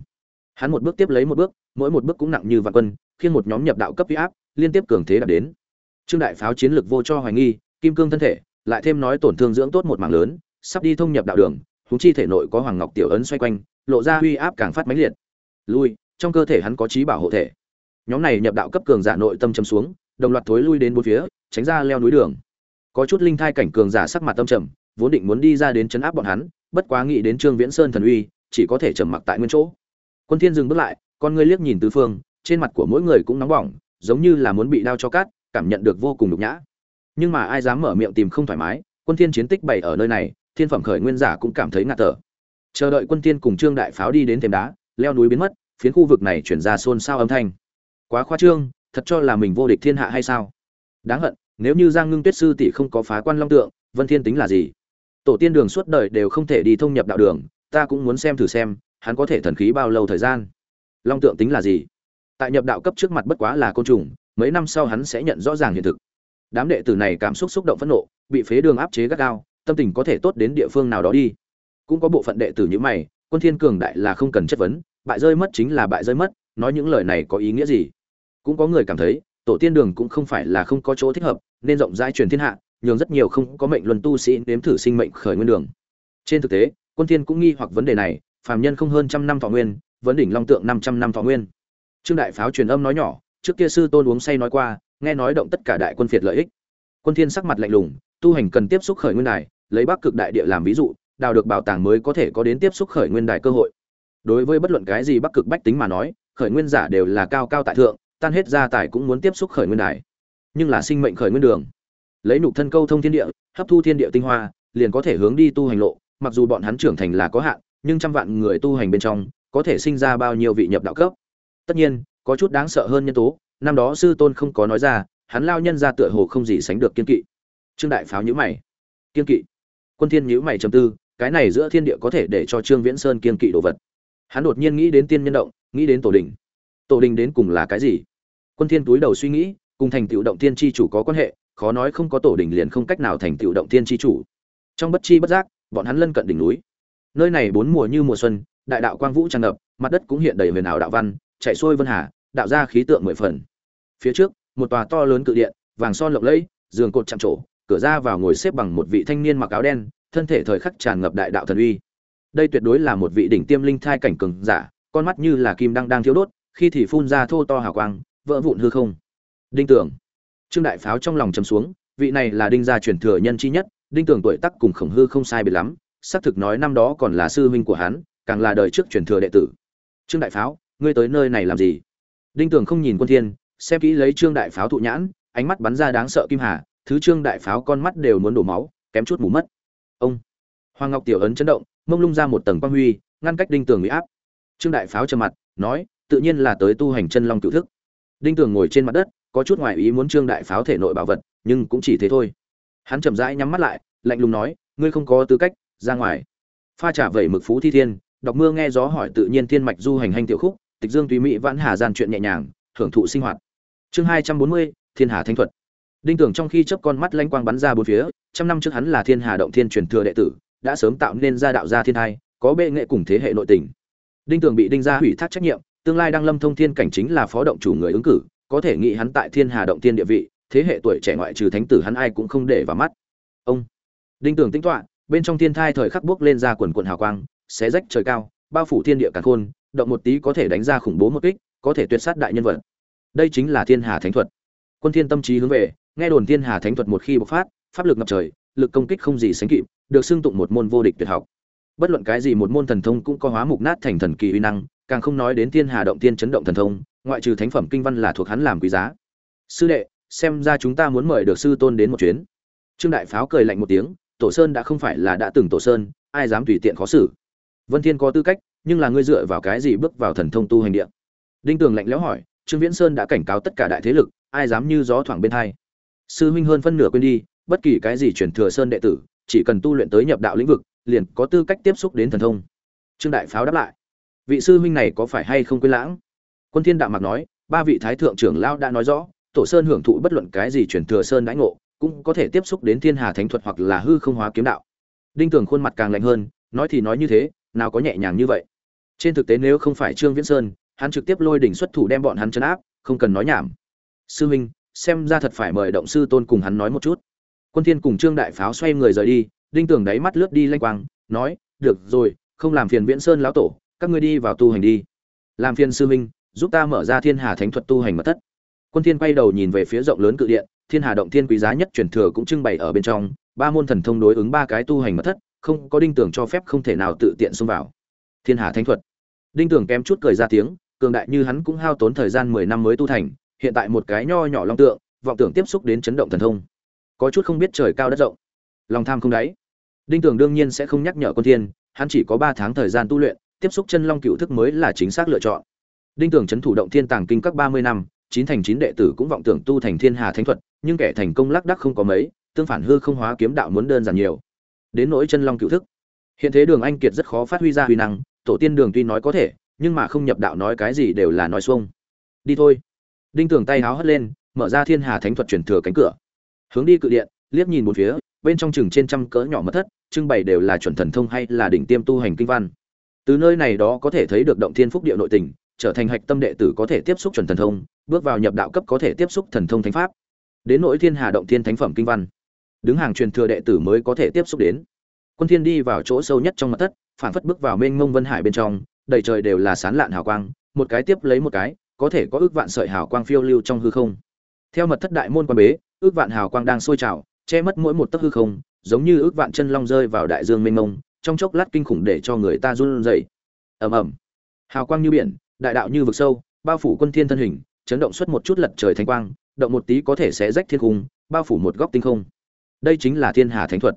Hắn một bước tiếp lấy một bước, mỗi một bước cũng nặng như vạn quân, khiến một nhóm nhập đạo cấp uy áp, liên tiếp cường thế đạp đến. Trương đại pháo chiến lược vô cho hoài nghi, kim cương thân thể, lại thêm nói tổn thương dưỡng tốt một mảng lớn, sắp đi thông nhập đạo đường huống chi thể nội có hoàng ngọc tiểu ấn xoay quanh, lộ ra uy áp càng phát mãnh liệt. Lui, trong cơ thể hắn có trí bảo hộ thể. Nhóm này nhập đạo cấp cường giả nội tâm châm xuống, đồng loạt thối lui đến bốn phía, tránh ra leo núi đường. Có chút linh thai cảnh cường giả sắc mặt tâm trầm, vốn định muốn đi ra đến chấn áp bọn hắn, bất quá nghĩ đến trương viễn sơn thần uy, chỉ có thể trầm mặc tại nguyên chỗ. Quân thiên dừng bước lại, con ngươi liếc nhìn tứ phương, trên mặt của mỗi người cũng nóng bỏng, giống như là muốn bị đao cho cát, cảm nhận được vô cùng nhục nhã. Nhưng mà ai dám mở miệng tìm không thoải mái, quân thiên chiến tích bày ở nơi này thiên phẩm khởi nguyên giả cũng cảm thấy ngạt thở. Chờ đợi quân tiên cùng trương đại pháo đi đến thềm đá, leo núi biến mất, phiến khu vực này chuyển ra xôn xao âm thanh. Quá khoa trương, thật cho là mình vô địch thiên hạ hay sao? Đáng hận, nếu như giang ngưng tuyết sư tỷ không có phá quan long tượng, vân thiên tính là gì? Tổ tiên đường suốt đời đều không thể đi thông nhập đạo đường, ta cũng muốn xem thử xem, hắn có thể thần khí bao lâu thời gian? Long tượng tính là gì? Tại nhập đạo cấp trước mặt bất quá là côn trùng, mấy năm sau hắn sẽ nhận rõ ràng hiện thực. Đám đệ tử này cảm xúc xúc động phẫn nộ, bị phế đường áp chế gắt gao tâm tình có thể tốt đến địa phương nào đó đi. Cũng có bộ phận đệ tử như mày, quân thiên cường đại là không cần chất vấn, bại rơi mất chính là bại rơi mất, nói những lời này có ý nghĩa gì? Cũng có người cảm thấy, tổ tiên đường cũng không phải là không có chỗ thích hợp, nên rộng rãi truyền thiên hạ, nhường rất nhiều không có mệnh luân tu sĩ nếm thử sinh mệnh khởi nguyên đường. Trên thực tế, quân thiên cũng nghi hoặc vấn đề này, phàm nhân không hơn trăm năm thọ nguyên, vấn đỉnh long tượng 500 năm thọ nguyên. Trương đại pháo truyền âm nói nhỏ, trước kia sư tôn uống say nói qua, nghe nói động tất cả đại quân phiệt lợi ích. Quân thiên sắc mặt lạnh lùng, tu hành cần tiếp xúc khởi nguyên đài lấy bắc cực đại địa làm ví dụ, đào được bảo tàng mới có thể có đến tiếp xúc khởi nguyên đài cơ hội. Đối với bất luận cái gì bắc cực bách tính mà nói, khởi nguyên giả đều là cao cao tại thượng, tan hết gia tài cũng muốn tiếp xúc khởi nguyên đài. Nhưng là sinh mệnh khởi nguyên đường. Lấy nục thân câu thông thiên địa, hấp thu thiên địa tinh hoa, liền có thể hướng đi tu hành lộ, mặc dù bọn hắn trưởng thành là có hạn, nhưng trăm vạn người tu hành bên trong, có thể sinh ra bao nhiêu vị nhập đạo cấp. Tất nhiên, có chút đáng sợ hơn nhân tố, năm đó sư tôn không có nói ra, hắn lao nhân ra tựa hồ không gì sánh được kiên kỵ. Trương đại pháo nhữ mày. Kiên kỵ? Quân thiên nhíu mày trầm tư, cái này giữa thiên địa có thể để cho trương viễn sơn kiên kỵ đồ vật. Hắn đột nhiên nghĩ đến tiên nhân động, nghĩ đến tổ đình. Tổ đình đến cùng là cái gì? Quân thiên túi đầu suy nghĩ, cùng thành tựu động tiên chi chủ có quan hệ, khó nói không có tổ đình liền không cách nào thành tựu động tiên chi chủ. Trong bất chi bất giác, bọn hắn lân cận đỉnh núi. Nơi này bốn mùa như mùa xuân, đại đạo quang vũ tràn ngập, mặt đất cũng hiện đầy huyền ảo đạo văn, chạy xuôi vân hà, đạo ra khí tượng mười phần. Phía trước, một tòa to lớn cự điện, vàng son lộng lẫy, giường cột chạm trổ cửa ra vào ngồi xếp bằng một vị thanh niên mặc áo đen, thân thể thời khắc tràn ngập đại đạo thần uy. Đây tuyệt đối là một vị đỉnh tiêm linh thai cảnh cường giả, con mắt như là kim đang đang thiếu đốt, khi thì phun ra thô to hào quang, vỡ vụn hư không. Đinh tưởng. Trương đại pháo trong lòng chấm xuống, vị này là đinh gia truyền thừa nhân chi nhất, đinh tưởng tuổi tác cùng khổng hư không sai biệt lắm, xác thực nói năm đó còn là sư huynh của hắn, càng là đời trước truyền thừa đệ tử. Trương đại pháo, ngươi tới nơi này làm gì? Đinh tưởng không nhìn quân thiên, xem kỹ lấy trương đại pháo thụ nhãn, ánh mắt bắn ra đáng sợ kim hà thứ trương đại pháo con mắt đều muốn đổ máu, kém chút mù mất. Ông hoàng ngọc tiểu ấn chấn động, mông lung ra một tầng quang huy, ngăn cách đinh tường bị áp. Trương đại pháo trầm mặt, nói, tự nhiên là tới tu hành chân long cựu thức. Đinh tường ngồi trên mặt đất, có chút ngoài ý muốn trương đại pháo thể nội bảo vật, nhưng cũng chỉ thế thôi. Hắn chậm rãi nhắm mắt lại, lạnh lùng nói, ngươi không có tư cách, ra ngoài. Pha trả vẩy mực phú thi thiên, đọc mưa nghe gió hỏi tự nhiên thiên mạch du hành hành tiểu khúc, tịch dương tùy mỹ vãn hà gian chuyện nhẹ nhàng, thưởng thụ sinh hoạt. Chương hai trăm bốn mươi, thiên hà thanh thuật đinh tưởng trong khi chớp con mắt lanh quang bắn ra bốn phía, trăm năm trước hắn là thiên hà động thiên truyền thừa đệ tử, đã sớm tạo nên gia đạo gia thiên thai, có bệ nghệ cùng thế hệ nội tình. Đinh tưởng bị đinh gia hủy thác trách nhiệm, tương lai đăng lâm thông thiên cảnh chính là phó động chủ người ứng cử, có thể nghĩ hắn tại thiên hà động thiên địa vị, thế hệ tuổi trẻ ngoại trừ thánh tử hắn ai cũng không để vào mắt. Ông đinh tưởng tính toán bên trong thiên thai thời khắc bước lên ra quần quần hào quang, xé rách trời cao, bao phủ thiên địa cả khôn, động một tí có thể đánh ra khủng bố một kích, có thể tuyệt sát đại nhân vật. Đây chính là thiên hà thánh thuật. Quân thiên tâm trí hướng về nghe đồn thiên hà thánh thuật một khi bộc phát, pháp lực ngập trời, lực công kích không gì sánh kịp, được xưng tụng một môn vô địch tuyệt học. Bất luận cái gì một môn thần thông cũng có hóa mục nát thành thần kỳ uy năng, càng không nói đến thiên hà động tiên chấn động thần thông, ngoại trừ thánh phẩm kinh văn là thuộc hắn làm quý giá. Sư đệ, xem ra chúng ta muốn mời được sư tôn đến một chuyến. Trương đại pháo cười lạnh một tiếng, tổ sơn đã không phải là đã từng tổ sơn, ai dám tùy tiện khó xử. Vân thiên có tư cách, nhưng là ngươi dựa vào cái gì bước vào thần thông tu hành địa? Đinh tường lạnh lẽo hỏi, trương viễn sơn đã cảnh cáo tất cả đại thế lực, ai dám như gió thoảng bên hai? Sư huynh hơn phân nửa quên đi, bất kỳ cái gì truyền thừa sơn đệ tử, chỉ cần tu luyện tới nhập đạo lĩnh vực, liền có tư cách tiếp xúc đến thần thông. Trương đại pháo đáp lại. Vị sư huynh này có phải hay không quên lãng? Quân thiên Đạo mặc nói, ba vị thái thượng trưởng lao đã nói rõ, tổ sơn hưởng thụ bất luận cái gì truyền thừa sơn đãi ngộ, cũng có thể tiếp xúc đến thiên hà thánh thuật hoặc là hư không hóa kiếm đạo. Đinh tường khuôn mặt càng lạnh hơn, nói thì nói như thế, nào có nhẹ nhàng như vậy. Trên thực tế nếu không phải trương viễn sơn, hắn trực tiếp lôi đỉnh xuất thủ đem bọn hắn chấn áp, không cần nói nhảm. Sư huynh xem ra thật phải mời động sư tôn cùng hắn nói một chút. Quân thiên cùng trương đại pháo xoay người rời đi đinh tường đáy mắt lướt đi lanh quang nói được rồi không làm phiền viễn sơn lão tổ các ngươi đi vào tu hành đi. Làm phiền sư minh, giúp ta mở ra thiên hà thánh thuật tu hành mật thất. Quân thiên quay đầu nhìn về phía rộng lớn cự điện thiên hà động thiên quý giá nhất truyền thừa cũng trưng bày ở bên trong ba môn thần thông đối ứng ba cái tu hành mật thất không có đinh tưởng cho phép không thể nào tự tiện xông vào. Thiên hà thánh thuật. Đinh tưởng kém chút cười ra tiếng cường đại như hắn cũng hao tốn thời gian mười năm mới tu thành hiện tại một cái nho nhỏ long tượng, vọng tưởng tiếp xúc đến chấn động thần thông. Có chút không biết trời cao đất rộng. Lòng tham không đáy. Đinh tưởng đương nhiên sẽ không nhắc nhở quân thiên, hắn chỉ có ba tháng thời gian tu luyện, tiếp xúc chân long cựu thức mới là chính xác lựa chọn. Đinh tưởng chấn thủ động thiên tàng kinh các ba mươi năm, chín thành chín đệ tử cũng vọng tưởng tu thành thiên hà thánh thuật, nhưng kẻ thành công lác đắc không có mấy, tương phản hư không hóa kiếm đạo muốn đơn giản nhiều. Đến nỗi chân long cựu thức. Hiện thế đường anh kiệt rất khó phát huy ra huy năng, tổ tiên đường tuy nói có thể, nhưng mà không nhập đạo nói cái gì đều là nói xuông. Đi thôi đinh tường tay háo hất lên, mở ra thiên hà thánh thuật chuyển thừa cánh cửa. Hướng đi cự điện, liếc nhìn một phía, bên trong chừng trên trăm cỡ nhỏ mất thất, trưng bày đều là chuẩn thần thông hay là đỉnh tiêm tu hành kinh văn. Từ nơi này đó có thể thấy được động thiên phúc địa nội tình, trở thành hạch tâm đệ tử có thể tiếp xúc chuẩn thần thông, bước vào nhập đạo cấp có thể tiếp xúc thần thông thánh pháp. Đến nỗi thiên hà động thiên thánh phẩm kinh văn, đứng hàng truyền thừa đệ tử mới có thể tiếp xúc đến. Quân thiên đi vào chỗ sâu nhất trong mặt thất, phản phất bước vào mênh mông vân hải bên trong, đầy trời đều là sán lạn hào quang, một cái tiếp lấy một cái có thể có ước vạn sợi hào quang phiêu lưu trong hư không. Theo mật thất đại môn quan bế, ước vạn hào quang đang sôi trào, che mất mỗi một tấc hư không, giống như ước vạn chân long rơi vào đại dương mênh mông, trong chốc lát kinh khủng để cho người ta run rẩy. Ầm ầm. Hào quang như biển, đại đạo như vực sâu, bao phủ quân thiên thân hình, chấn động xuất một chút lật trời thánh quang, động một tí có thể sẽ rách thiên cung bao phủ một góc tinh không. Đây chính là thiên hà thánh thuật.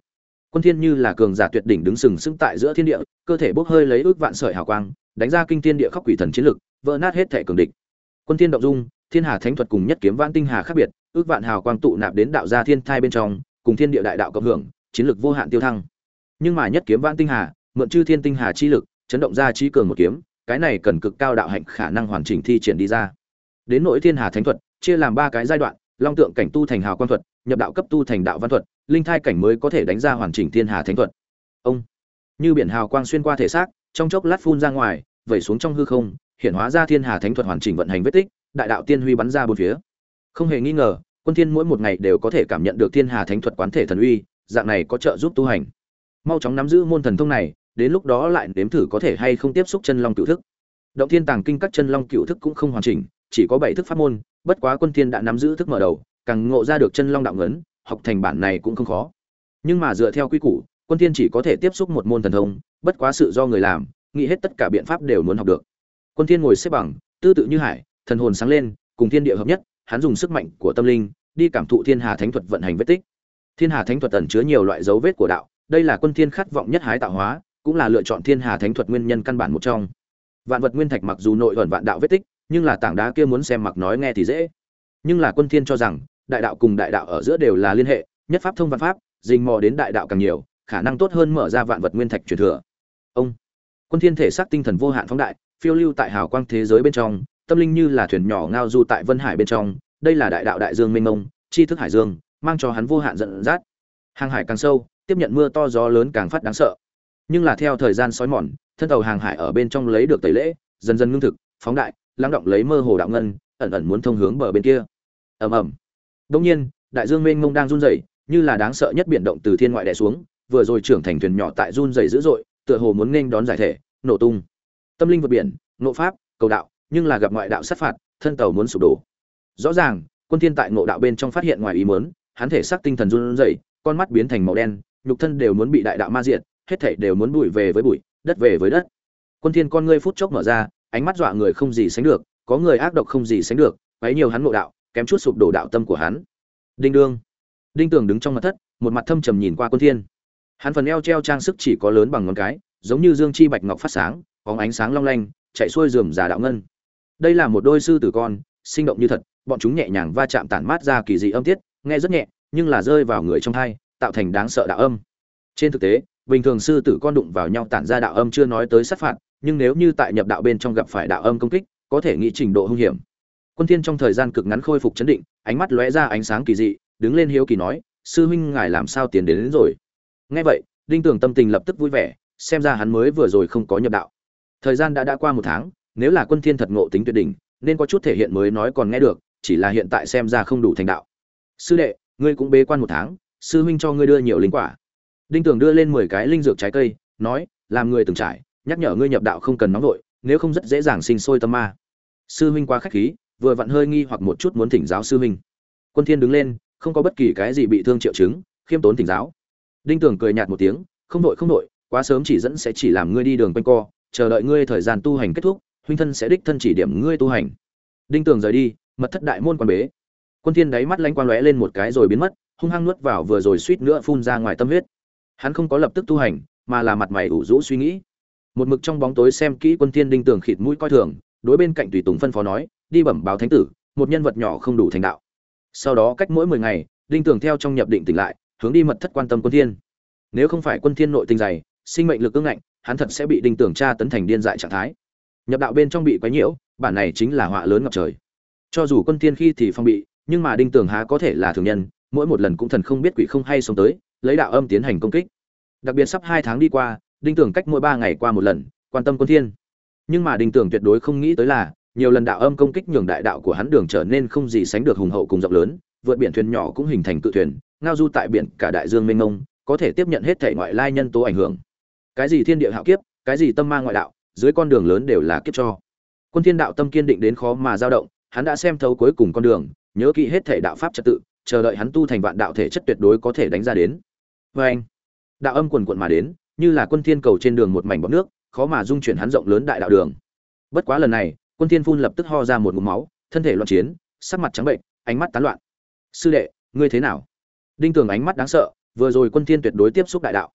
Quân thiên như là cường giả tuyệt đỉnh đứng sừng sững tại giữa thiên địa, cơ thể bốc hơi lấy ước vạn sợi hào quang, đánh ra kinh thiên địa khắc quỷ thần chiến lực, vỡ nát hết thể cường địch quân thiên động dung, thiên hà thánh thuật cùng nhất kiếm vạn tinh hà khác biệt, ước vạn hào quang tụ nạp đến đạo gia thiên thai bên trong, cùng thiên địa đại đạo cộng hưởng, chiến lực vô hạn tiêu thăng. Nhưng mà nhất kiếm vạn tinh hà, mượn chư thiên tinh hà chi lực, chấn động ra chi cường một kiếm, cái này cần cực cao đạo hạnh khả năng hoàn chỉnh thi triển đi ra. Đến nội thiên hà thánh thuật, chia làm ba cái giai đoạn, long tượng cảnh tu thành hào quang thuật, nhập đạo cấp tu thành đạo văn thuật, linh thai cảnh mới có thể đánh ra hoàn chỉnh thiên hà thánh thuật. Ông, như biển hào quang xuyên qua thể xác, trong chốc lát phun ra ngoài, vẩy xuống trong hư không hiện hóa ra thiên hà thánh thuật hoàn chỉnh vận hành vết tích, đại đạo tiên huy bắn ra bốn phía. Không hề nghi ngờ, quân thiên mỗi một ngày đều có thể cảm nhận được thiên hà thánh thuật quán thể thần uy, dạng này có trợ giúp tu hành. Mau chóng nắm giữ môn thần thông này, đến lúc đó lại nếm thử có thể hay không tiếp xúc chân long cựu thức. Động thiên tàng kinh các chân long cựu thức cũng không hoàn chỉnh, chỉ có bảy thức pháp môn, bất quá quân thiên đã nắm giữ thức mở đầu, càng ngộ ra được chân long đạo ngấn, học thành bản này cũng không khó. Nhưng mà dựa theo quy củ, quân thiên chỉ có thể tiếp xúc một môn thần thông, bất quá sự do người làm, nghĩ hết tất cả biện pháp đều muốn học được quân thiên ngồi xếp bằng, tư tự như hải, thần hồn sáng lên, cùng thiên địa hợp nhất, hắn dùng sức mạnh của tâm linh, đi cảm thụ thiên hà thánh thuật vận hành vết tích. Thiên hà thánh thuật ẩn chứa nhiều loại dấu vết của đạo, đây là quân thiên khát vọng nhất hái tạo hóa, cũng là lựa chọn thiên hà thánh thuật nguyên nhân căn bản một trong. Vạn vật nguyên thạch mặc dù nội ẩn vạn đạo vết tích, nhưng là tảng đá kia muốn xem mặc nói nghe thì dễ. Nhưng là quân thiên cho rằng, đại đạo cùng đại đạo ở giữa đều là liên hệ, nhất pháp thông vạn pháp dình mò đến đại đạo càng nhiều, khả năng tốt hơn mở ra vạn vật nguyên thạch truyền thừa. Ông, quân thiên thể xác tinh thần vô hạn phóng đại phiêu lưu tại hào quang thế giới bên trong, tâm linh như là thuyền nhỏ ngao du tại vân hải bên trong, đây là đại đạo đại dương mênh mông chi thức hải dương, mang cho hắn vô hạn giận dắt. Hàng hải càng sâu, tiếp nhận mưa to gió lớn càng phát đáng sợ. Nhưng là theo thời gian sói mòn, thân tàu hàng hải ở bên trong lấy được tẩy lễ, dần dần ngưng thực, phóng đại, lắng động lấy mơ hồ đạo ngân, ẩn ẩn muốn thông hướng bờ bên kia. Ầm ầm. Đông nhiên, đại dương mênh mông đang run rẩy, như là đáng sợ nhất biển động từ thiên ngoại đè xuống, vừa rồi trưởng thành thuyền nhỏ tại run rẩy dữ dội, tựa hồ muốn nghênh đón giải thể, nổ tung tâm linh vượt biển, ngộ pháp, cầu đạo, nhưng là gặp ngoại đạo sát phạt, thân tàu muốn sụp đổ. Rõ ràng, quân thiên tại ngộ đạo bên trong phát hiện ngoài ý muốn, hắn thể xác tinh thần run rẩy, con mắt biến thành màu đen, nhục thân đều muốn bị đại đạo ma diệt, hết thảy đều muốn bụi về với bụi, đất về với đất. Quân thiên con ngươi phút chốc mở ra, ánh mắt dọa người không gì sánh được, có người ác độc không gì sánh được mấy nhiều hắn ngộ đạo, kém chút sụp đổ đạo tâm của hắn. Đinh đương. Đinh tường đứng trong mặt thất, một mặt thâm trầm nhìn qua quân thiên. Hắn phần eo treo trang sức chỉ có lớn bằng ngón cái, giống như dương chi bạch ngọc phát sáng có ánh sáng long lanh chạy xuôi rườm rà đạo ngân. Đây là một đôi sư tử con sinh động như thật bọn chúng nhẹ nhàng va chạm tản mát ra kỳ dị âm tiết nghe rất nhẹ nhưng là rơi vào người trong thai tạo thành đáng sợ đạo âm. Trên thực tế bình thường sư tử con đụng vào nhau tản ra đạo âm chưa nói tới sát phạt nhưng nếu như tại nhập đạo bên trong gặp phải đạo âm công kích có thể nghĩ trình độ hung hiểm. Quân thiên trong thời gian cực ngắn khôi phục chấn định ánh mắt lóe ra ánh sáng kỳ dị đứng lên hiếu kỳ nói sư huynh ngài làm sao tiền đến, đến rồi? Nghe vậy đinh tưởng tâm tình lập tức vui vẻ xem ra hắn mới vừa rồi không có nhập đạo thời gian đã đã qua một tháng, nếu là quân thiên thật ngộ tính tuyệt đỉnh, nên có chút thể hiện mới nói còn nghe được, chỉ là hiện tại xem ra không đủ thành đạo. Sư đệ, ngươi cũng bế quan một tháng, sư huynh cho ngươi đưa nhiều linh quả. Đinh tưởng đưa lên mười cái linh dược trái cây, nói, làm người từng trải, nhắc nhở ngươi nhập đạo không cần nóng vội, nếu không rất dễ dàng sinh sôi tâm ma. Sư huynh quá khách khí, vừa vặn hơi nghi hoặc một chút muốn thỉnh giáo sư huynh. Quân thiên đứng lên, không có bất kỳ cái gì bị thương triệu chứng, khiêm tốn thỉnh giáo. Đinh tưởng cười nhạt một tiếng, không đội không đội, quá sớm chỉ dẫn sẽ chỉ làm ngươi đi đường quanh co chờ đợi ngươi thời gian tu hành kết thúc, huynh thân sẽ đích thân chỉ điểm ngươi tu hành. Đinh Tường rời đi, mật thất đại môn quan bế. Quân thiên đáy mắt lanh quang lóe lên một cái rồi biến mất, hung hăng nuốt vào vừa rồi suýt nữa phun ra ngoài tâm huyết. Hắn không có lập tức tu hành, mà là mặt mày ủ rũ suy nghĩ. Một mực trong bóng tối xem kỹ quân thiên đinh Tường khịt mũi coi thường, đối bên cạnh tùy tùng phân phó nói, đi bẩm báo thánh tử, một nhân vật nhỏ không đủ thành đạo. Sau đó cách mỗi mười ngày, đinh Tường theo trong nhập định tỉnh lại, hướng đi mật thất quan tâm quân thiên. Nếu không phải quân thiên nội tình dày, sinh mệnh lực ương ngạnh hắn thật sẽ bị đinh tưởng tra tấn thành điên dại trạng thái. Nhập đạo bên trong bị quấy nhiễu, bản này chính là họa lớn ngập trời. Cho dù quân thiên khi thì phong bị, nhưng mà đinh tưởng há có thể là thường nhân, mỗi một lần cũng thần không biết quỷ không hay sống tới, lấy đạo âm tiến hành công kích. Đặc biệt sắp hai tháng đi qua, đinh tưởng cách mỗi ba ngày qua một lần, quan tâm quân thiên. Nhưng mà đinh tưởng tuyệt đối không nghĩ tới là, nhiều lần đạo âm công kích nhường đại đạo của hắn đường trở nên không gì sánh được hùng hậu cùng rộng lớn, vượt biển thuyền nhỏ cũng hình thành cự thuyền, ngao du tại biển cả đại dương mênh mông, có thể tiếp nhận hết thể ngoại lai nhân tố ảnh hưởng cái gì thiên địa hạo kiếp, cái gì tâm ma ngoại đạo, dưới con đường lớn đều là kiếp cho. Quân thiên đạo tâm kiên định đến khó mà dao động, hắn đã xem thấu cuối cùng con đường, nhớ kỹ hết thể đạo pháp trật tự, chờ đợi hắn tu thành vạn đạo thể chất tuyệt đối có thể đánh ra đến. Với anh, đạo âm quần quận mà đến, như là quân thiên cầu trên đường một mảnh bọt nước, khó mà dung chuyển hắn rộng lớn đại đạo đường. Bất quá lần này, quân thiên phun lập tức ho ra một ngụm máu, thân thể loạn chiến, sắc mặt trắng bệnh, ánh mắt tán loạn. Sư đệ, ngươi thế nào? Đinh tường ánh mắt đáng sợ, vừa rồi quân thiên tuyệt đối tiếp xúc đại đạo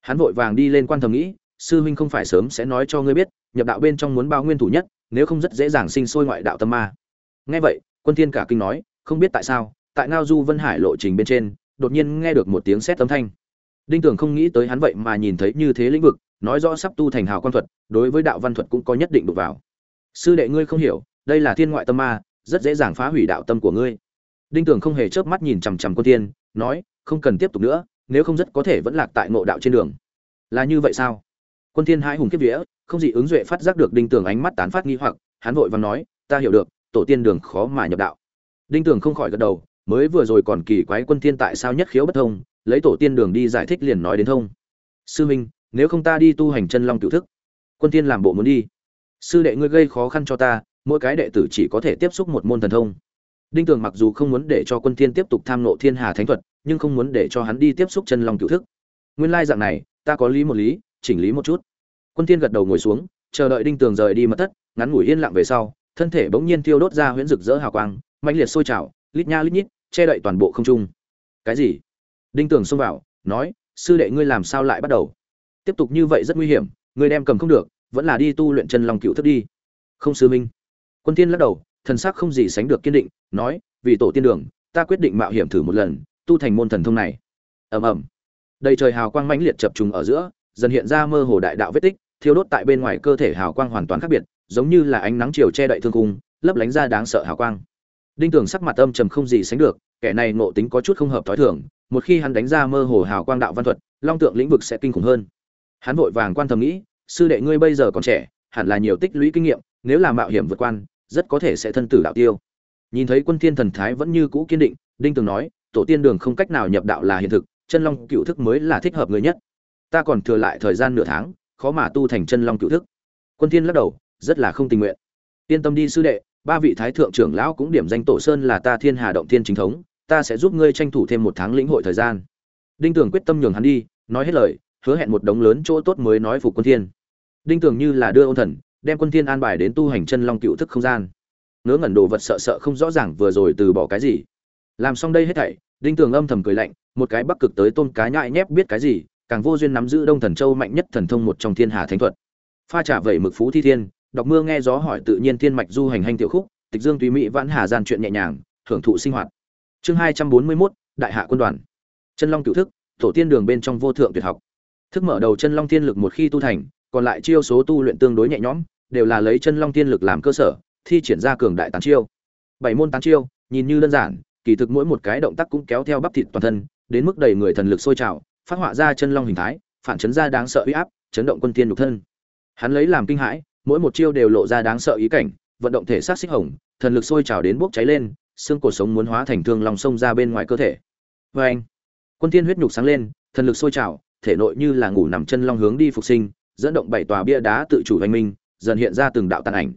hắn vội vàng đi lên quan thầm nghĩ, sư huynh không phải sớm sẽ nói cho ngươi biết, nhập đạo bên trong muốn bao nguyên thủ nhất, nếu không rất dễ dàng sinh sôi ngoại đạo tâm ma. Nghe vậy, quân thiên cả kinh nói, không biết tại sao, tại ngao du vân hải lộ trình bên trên, đột nhiên nghe được một tiếng sét âm thanh. Đinh tưởng không nghĩ tới hắn vậy mà nhìn thấy như thế lĩnh vực, nói rõ sắp tu thành hào quan thuật, đối với đạo văn thuật cũng có nhất định đụng vào. Sư đệ ngươi không hiểu, đây là thiên ngoại tâm ma, rất dễ dàng phá hủy đạo tâm của ngươi. Đinh tưởng không hề chớp mắt nhìn chằm chằm quân thiên, nói, không cần tiếp tục nữa nếu không rất có thể vẫn lạc tại ngộ đạo trên đường. Là như vậy sao? Quân thiên hãi hùng kiếp vía, không gì ứng duệ phát giác được đinh tường ánh mắt tán phát nghi hoặc, hắn vội vàng nói, ta hiểu được, tổ tiên đường khó mà nhập đạo. Đinh tường không khỏi gật đầu, mới vừa rồi còn kỳ quái quân thiên tại sao nhất khiếu bất thông, lấy tổ tiên đường đi giải thích liền nói đến thông. Sư minh, nếu không ta đi tu hành chân long cửu thức, quân thiên làm bộ muốn đi. Sư đệ ngươi gây khó khăn cho ta, mỗi cái đệ tử chỉ có thể tiếp xúc một môn thần thông. Đinh tường mặc dù không muốn để cho quân thiên tiếp tục tham nộ thiên hà thánh thuật nhưng không muốn để cho hắn đi tiếp xúc chân long cửu thức. Nguyên lai dạng này, ta có lý một lý, chỉnh lý một chút. Quân thiên gật đầu ngồi xuống, chờ đợi đinh tường rời đi mất thất, ngắn ngủi yên lặng về sau, thân thể bỗng nhiên tiêu đốt ra huyễn rực rỡ hào quang, mãnh liệt sôi trào, lít nha lít nhít, che đậy toàn bộ không trung. Cái gì? Đinh tường xông vào, nói, sư đệ ngươi làm sao lại bắt đầu? Tiếp tục như vậy rất nguy hiểm, ngươi đem cầm không được, vẫn là đi tu luyện chân long cựu thức đi. Không sư minh. Quân tiên lắc đầu, thần sắc không gì sánh được kiên định, nói, vì tổ tiên đường, ta quyết định mạo hiểm thử một lần tu thành môn thần thông này. Ầm ầm. Đầy trời hào quang mãnh liệt chập trùng ở giữa, dần hiện ra mơ hồ đại đạo vết tích, thiêu đốt tại bên ngoài cơ thể hào quang hoàn toàn khác biệt, giống như là ánh nắng chiều che đậy thương cung lấp lánh ra đáng sợ hào quang. Đinh Tường sắc mặt âm trầm không gì sánh được, kẻ này ngộ tính có chút không hợp thói thường, một khi hắn đánh ra mơ hồ hào quang đạo văn thuật, long tượng lĩnh vực sẽ kinh khủng hơn. Hắn vội vàng quan tâm nghĩ, sư đệ ngươi bây giờ còn trẻ, hẳn là nhiều tích lũy kinh nghiệm, nếu là mạo hiểm vượt quan, rất có thể sẽ thân tử đạo tiêu. Nhìn thấy quân thiên thần thái vẫn như cũ kiên định, đinh tường nói tổ tiên đường không cách nào nhập đạo là hiện thực, chân long cựu thức mới là thích hợp người nhất. Ta còn thừa lại thời gian nửa tháng, khó mà tu thành chân long cựu thức. Quân thiên lắc đầu, rất là không tình nguyện. Yên tâm đi sư đệ, ba vị thái thượng trưởng lão cũng điểm danh tổ sơn là ta thiên hà động thiên chính thống, ta sẽ giúp ngươi tranh thủ thêm một tháng lĩnh hội thời gian. Đinh tường quyết tâm nhường hắn đi, nói hết lời, hứa hẹn một đống lớn chỗ tốt mới nói phục quân thiên. Đinh tường như là đưa ôn thần, đem quân thiên an bài đến tu hành chân long cựu thức không gian. Ngớ ngẩn đồ vật sợ sợ không rõ ràng vừa rồi từ bỏ cái gì làm xong đây hết thảy đinh tường âm thầm cười lạnh một cái bắc cực tới tôn cá nhại nhép biết cái gì càng vô duyên nắm giữ đông thần châu mạnh nhất thần thông một trong thiên hà thánh thuật. Pha trả vậy mực phú thi thiên đọc mưa nghe gió hỏi tự nhiên thiên mạch du hành hành tiểu khúc tịch dương tùy mỹ vãn hà gian chuyện nhẹ nhàng hưởng thụ sinh hoạt. Chương hai trăm bốn mươi 241, đại hạ quân đoàn. Chân long cựu thức tổ tiên đường bên trong vô thượng tuyệt học. Thức mở đầu chân long thiên lực một khi tu thành còn lại chiêu số tu luyện tương đối nhẹ nhõm đều là lấy chân long thiên lực làm cơ sở thi triển ra cường đại tán chiêu. Bảy môn tán chiêu nhìn như đơn giản kỳ thực mỗi một cái động tác cũng kéo theo bắp thịt toàn thân, đến mức đầy người thần lực sôi trào, phát họa ra chân long hình thái, phản chấn ra đáng sợ uy áp, chấn động quân tiên nhục thân. Hắn lấy làm kinh hãi, mỗi một chiêu đều lộ ra đáng sợ ý cảnh, vận động thể sát xích hồng, thần lực sôi trào đến bốc cháy lên, xương cổ sống muốn hóa thành thương long sông ra bên ngoài cơ thể. Và anh, quân tiên huyết nhục sáng lên, thần lực sôi trào, thể nội như là ngủ nằm chân long hướng đi phục sinh, dẫn động bảy tòa bia đá tự chủ hành minh, dần hiện ra từng đạo tàn ảnh.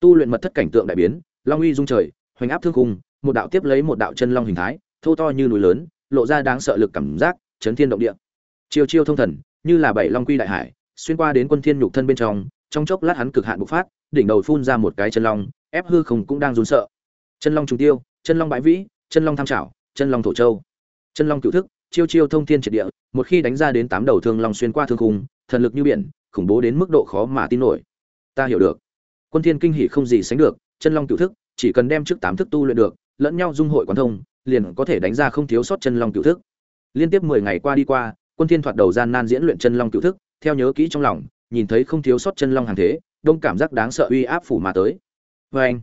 Tu luyện mật thất cảnh tượng đại biến, long uy dung trời, hoành áp thương cung một đạo tiếp lấy một đạo chân long hình thái, thô to như núi lớn, lộ ra đáng sợ lực cảm giác, chấn thiên động địa. Chiêu chiêu thông thần, như là bảy long quy đại hải, xuyên qua đến quân thiên nhục thân bên trong trong chốc lát hắn cực hạn bộc phát, đỉnh đầu phun ra một cái chân long, ép hư không cũng đang run sợ. Chân long trùng tiêu, chân long bãi vĩ, chân long tham trảo, chân long thổ châu. Chân long cửu thức, chiêu chiêu thông thiên triệt địa, một khi đánh ra đến tám đầu thương long xuyên qua thương khung, thần lực như biển, khủng bố đến mức độ khó mà tin nổi. Ta hiểu được. Quân thiên kinh hỉ không gì sánh được, chân long cửu thức, chỉ cần đem trước tám thức tu luyện được lẫn nhau dung hội quán thông, liền có thể đánh ra không thiếu sót chân long cửu thức. Liên tiếp mười ngày qua đi qua, quân thiên thoạt đầu gian nan diễn luyện chân long cửu thức, theo nhớ kỹ trong lòng, nhìn thấy không thiếu sót chân long hàng thế, đông cảm giác đáng sợ uy áp phủ mà tới. Với anh,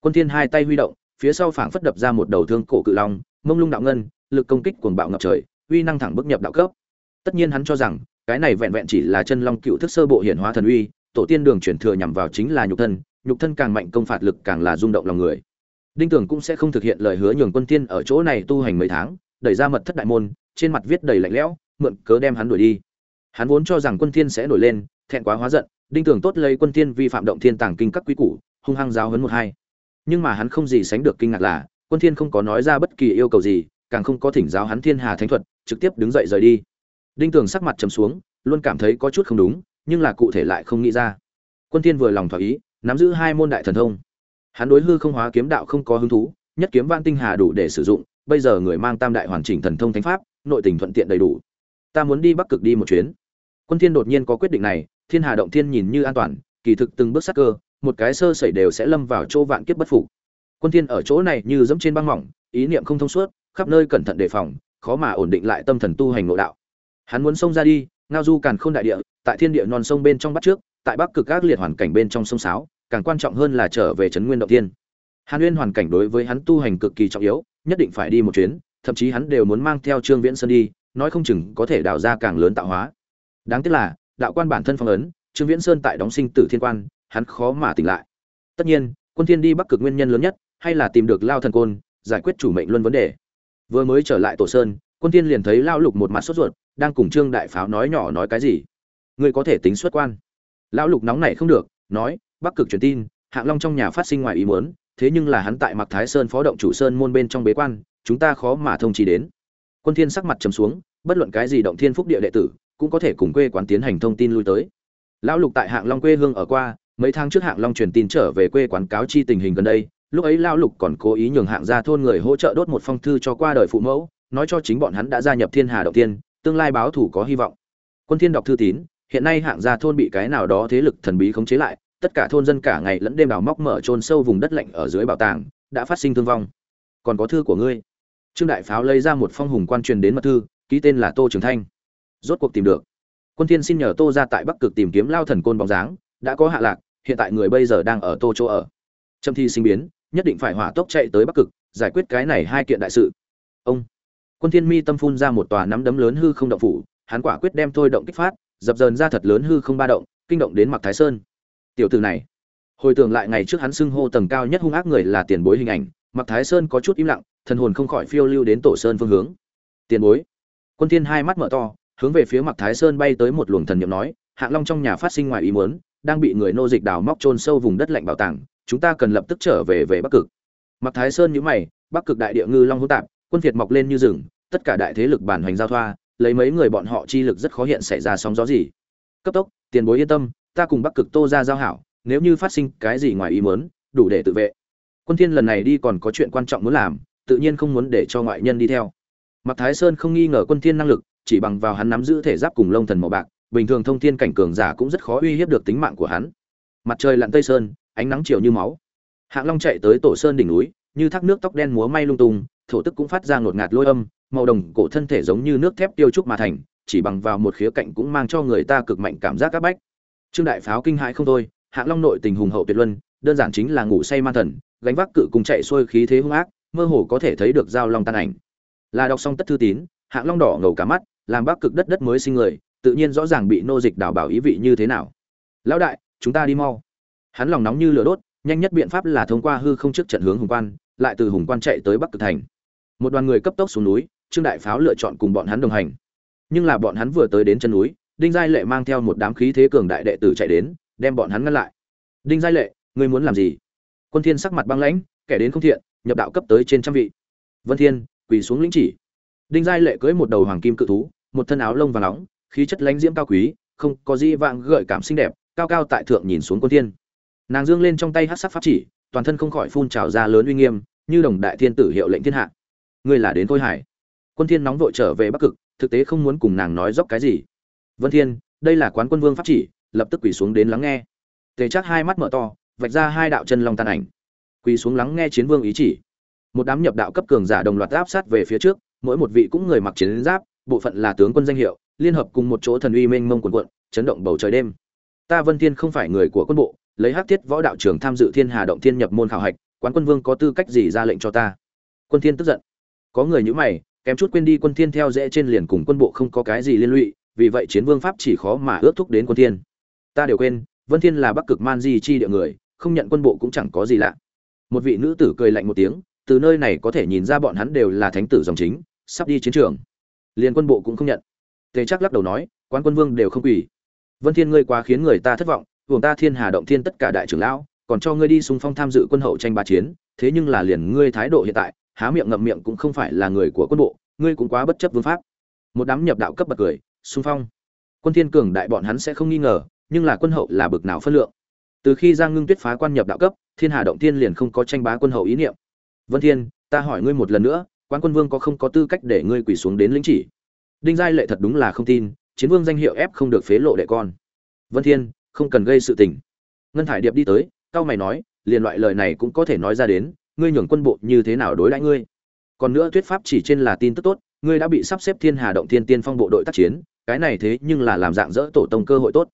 quân thiên hai tay huy động, phía sau phảng phất đập ra một đầu thương cổ cự long, mông lung đạo ngân, lực công kích cuồng bạo ngập trời, uy năng thẳng bước nhập đạo cấp. Tất nhiên hắn cho rằng, cái này vẹn vẹn chỉ là chân long cựu thức sơ bộ hiển hóa thần uy, tổ tiên đường chuyển thừa nhằm vào chính là nhục thân nhục thân càng mạnh công phạt lực càng là rung động lòng người đinh tưởng cũng sẽ không thực hiện lời hứa nhường quân tiên ở chỗ này tu hành mấy tháng, đẩy ra mật thất đại môn, trên mặt viết đầy lạnh lẽo, mượn cớ đem hắn đuổi đi. Hắn vốn cho rằng quân thiên sẽ nổi lên, thẹn quá hóa giận, đinh tưởng tốt lấy quân thiên vi phạm động thiên tàng kinh các quý củ, hung hăng giáo huấn một hai. Nhưng mà hắn không gì sánh được kinh ngạc là, quân thiên không có nói ra bất kỳ yêu cầu gì, càng không có thỉnh giáo hắn thiên hà thánh thuật, trực tiếp đứng dậy rời đi. Đinh tưởng sắc mặt trầm xuống, luôn cảm thấy có chút không đúng, nhưng là cụ thể lại không nghĩ ra. Quân thiên vừa lòng thỏa ý, nắm giữ hai môn đại thần thông hắn đối hư không hóa kiếm đạo không có hứng thú, nhất kiếm vạn tinh hà đủ để sử dụng, bây giờ người mang tam đại hoàn chỉnh thần thông thánh pháp, nội tình thuận tiện đầy đủ. Ta muốn đi bắc cực đi một chuyến. Quân thiên đột nhiên có quyết định này, thiên hà động thiên nhìn như an toàn, kỳ thực từng bước sát cơ, một cái sơ sẩy đều sẽ lâm vào chỗ vạn kiếp bất phục. Quân thiên ở chỗ này như dẫm trên băng mỏng, ý niệm không thông suốt, khắp nơi cẩn thận đề phòng, khó mà ổn định lại tâm thần tu hành nội đạo. Hắn muốn xông ra đi, ngao du càn khôn đại địa, tại thiên địa non sông bên trong bắt trước, tại bắc cực các liệt hoàn cảnh bên trong sông sáo càng quan trọng hơn là trở về trấn nguyên động thiên. Hàn Uyên hoàn cảnh đối với hắn tu hành cực kỳ trọng yếu, nhất định phải đi một chuyến, thậm chí hắn đều muốn mang theo trương viễn sơn đi, nói không chừng có thể đào ra càng lớn tạo hóa. Đáng tiếc là, đạo quan bản thân phong ấn, trương viễn sơn tại đóng sinh tử thiên quan, hắn khó mà tỉnh lại. Tất nhiên, quân thiên đi bắc cực nguyên nhân lớn nhất, hay là tìm được lao thần côn, giải quyết chủ mệnh luân vấn đề. Vừa mới trở lại tổ sơn, quân thiên liền thấy lao lục một mặt sốt ruột, đang cùng trương đại pháo nói nhỏ nói cái gì. Ngươi có thể tính xuất quan. Lão lục nóng này không được, nói bắc cực truyền tin, hạng long trong nhà phát sinh ngoài ý muốn, thế nhưng là hắn tại mặc thái sơn phó động chủ sơn môn bên trong bế quan, chúng ta khó mà thông chỉ đến. Quân thiên sắc mặt trầm xuống, bất luận cái gì động thiên phúc địa đệ tử, cũng có thể cùng quê quán tiến hành thông tin lui tới. Lão lục tại hạng long quê hương ở qua, mấy tháng trước hạng long truyền tin trở về quê quán cáo chi tình hình gần đây, lúc ấy lão lục còn cố ý nhường hạng gia thôn người hỗ trợ đốt một phong thư cho qua đời phụ mẫu, nói cho chính bọn hắn đã gia nhập thiên hà động tiên tương lai báo thủ có hy vọng. Quân thiên đọc thư tín, hiện nay hạng gia thôn bị cái nào đó thế lực thần bí khống chế lại tất cả thôn dân cả ngày lẫn đêm đào móc mở trôn sâu vùng đất lạnh ở dưới bảo tàng, đã phát sinh thương vong. Còn có thư của ngươi. Trương đại pháo lấy ra một phong hùng quan truyền đến mật thư, ký tên là tô trường thanh. Rốt cuộc tìm được. Quân thiên xin nhờ tô ra tại bắc cực tìm kiếm lao thần côn bóng dáng, đã có hạ lạc, hiện tại người bây giờ đang ở tô chỗ ở. Trâm thi sinh biến, nhất định phải hỏa tốc chạy tới bắc cực, giải quyết cái này hai kiện đại sự. Ông. Quân thiên mi tâm phun ra một tòa nắm đấm lớn hư không động phủ, hắn quả quyết đem thôi động kích phát, dập dờn ra thật lớn hư không ba động, kinh động đến mặc thái sơn tiểu tử này. Hồi tưởng lại ngày trước hắn xưng hô tầng cao nhất hung ác người là tiền bối hình ảnh mặc thái sơn có chút im lặng, thần hồn không khỏi phiêu lưu đến tổ sơn phương hướng. Tiền bối. Quân thiên hai mắt mở to, hướng về phía mặc thái sơn bay tới một luồng thần niệm nói, hạng long trong nhà phát sinh ngoài ý muốn, đang bị người nô dịch đào móc chôn sâu vùng đất lạnh bảo tàng, chúng ta cần lập tức trở về về bắc cực. Mặc thái sơn nhíu mày, bắc cực đại địa ngư long hỗn tạp, quân việt mọc lên như rừng, tất cả đại thế lực bản hoành giao thoa, lấy mấy người bọn họ chi lực rất khó hiện xảy ra sóng gió gì. Cấp tốc, tiền bối yên tâm ta cùng bắc cực tô ra giao hảo, nếu như phát sinh cái gì ngoài ý muốn, đủ để tự vệ. Quân thiên lần này đi còn có chuyện quan trọng muốn làm, tự nhiên không muốn để cho ngoại nhân đi theo. Mặt thái sơn không nghi ngờ quân thiên năng lực, chỉ bằng vào hắn nắm giữ thể giáp cùng lông thần màu bạc, bình thường thông thiên cảnh cường giả cũng rất khó uy hiếp được tính mạng của hắn. Mặt trời lặn tây sơn, ánh nắng chiều như máu. Hạng long chạy tới tổ sơn đỉnh núi, như thác nước tóc đen múa may lung tung, thổ tức cũng phát ra ngột ngạt lôi âm, màu đồng cổ thân thể giống như nước thép tiêu trúc mà thành, chỉ bằng vào một khía cạnh cũng mang cho người ta cực mạnh cảm giác các bách trương đại pháo kinh hãi không thôi, hạng long nội tình hùng hậu tuyệt luân, đơn giản chính là ngủ say man thần, gánh vác cự cùng chạy xuôi khí thế hung ác, mơ hồ có thể thấy được giao long tan ảnh. Là đọc xong tất thư tín, hạng long đỏ ngầu cả mắt, làm bắc cực đất đất mới sinh người, tự nhiên rõ ràng bị nô dịch đảo bảo ý vị như thế nào. Lão đại, chúng ta đi mau. Hắn lòng nóng như lửa đốt, nhanh nhất biện pháp là thông qua hư không trước trận hướng hùng quan, lại từ hùng quan chạy tới bắc cực thành. Một đoàn người cấp tốc xuống núi, trương đại pháo lựa chọn cùng bọn hắn đồng hành. Nhưng là bọn hắn vừa tới đến chân núi đinh giai lệ mang theo một đám khí thế cường đại đệ tử chạy đến, đem bọn hắn ngăn lại. Đinh giai lệ, ngươi muốn làm gì? Quân thiên sắc mặt băng lãnh, kẻ đến không thiện, nhập đạo cấp tới trên trăm vị. Vân thiên, quỳ xuống lĩnh chỉ. Đinh giai lệ cưỡi một đầu hoàng kim cự thú, một thân áo lông vàng nóng, khí chất lãnh diễm cao quý, không có gì vạng gợi cảm xinh đẹp, cao cao tại thượng nhìn xuống quân thiên. Nàng dương lên trong tay hắc sắc pháp chỉ, toàn thân không khỏi phun trào ra lớn uy nghiêm, như đồng đại thiên tử hiệu lệnh thiên hạ. Ngươi là đến thôi hải. Quân thiên nóng vội trở về bắc cực, thực tế không muốn cùng nàng nói dốc cái gì vân thiên, đây là quán quân vương pháp chỉ, lập tức quỳ xuống đến lắng nghe. Tề chắc hai mắt mở to, vạch ra hai đạo chân long tàn ảnh. Quỳ xuống lắng nghe chiến vương ý chỉ. Một đám nhập đạo cấp cường giả đồng loạt áp sát về phía trước, mỗi một vị cũng người mặc chiến giáp, bộ phận là tướng quân danh hiệu, liên hợp cùng một chỗ thần uy mênh mông quần quận chấn động bầu trời đêm. Ta vân thiên không phải người của quân bộ, lấy hắc thiết võ đạo trưởng tham dự thiên hà động thiên nhập môn khảo hạch, quán quân vương có tư cách gì ra lệnh cho ta? Quân thiên tức giận. Có người như mày, kém chút quên đi quân thiên theo dễ trên liền cùng quân bộ không có cái gì liên lụy vì vậy chiến vương pháp chỉ khó mà ước thúc đến quân thiên. Ta đều quên, vân thiên là bắc cực man di chi địa người, không nhận quân bộ cũng chẳng có gì lạ. Một vị nữ tử cười lạnh một tiếng, từ nơi này có thể nhìn ra bọn hắn đều là thánh tử dòng chính, sắp đi chiến trường. Liền quân bộ cũng không nhận. Tề chắc lắc đầu nói quan quân vương đều không quỳ. Vân thiên ngươi quá khiến người ta thất vọng vùng ta thiên hà động thiên tất cả đại trưởng lão, còn cho ngươi đi xung phong tham dự quân hậu tranh ba chiến, thế nhưng là liền ngươi thái độ hiện tại, há miệng ngậm miệng cũng không phải là người của quân bộ, ngươi cũng quá bất chấp vương pháp. Một đám nhập đạo cấp bật cười xung phong. Quân thiên cường đại bọn hắn sẽ không nghi ngờ, nhưng là quân hậu là bực nào phân lượng. Từ khi giang ngưng tuyết phá quan nhập đạo cấp, thiên hà động thiên liền không có tranh bá quân hậu ý niệm. Vân thiên, ta hỏi ngươi một lần nữa quan quân vương có không có tư cách để ngươi quỳ xuống đến lĩnh chỉ? Đinh giai lệ thật đúng là không tin, chiến vương danh hiệu ép không được phế lộ đệ con. Vân thiên, không cần gây sự tình. Ngân thải điệp đi tới, cao mày nói, liền loại lời này cũng có thể nói ra đến, ngươi nhường quân bộ như thế nào đối đãi ngươi? Còn nữa thuyết pháp chỉ trên là tin tức tốt, ngươi đã bị sắp xếp thiên hà động thiên tiên phong bộ đội tác chiến cái này thế nhưng là làm dạng dỡ tổ tông cơ hội tốt.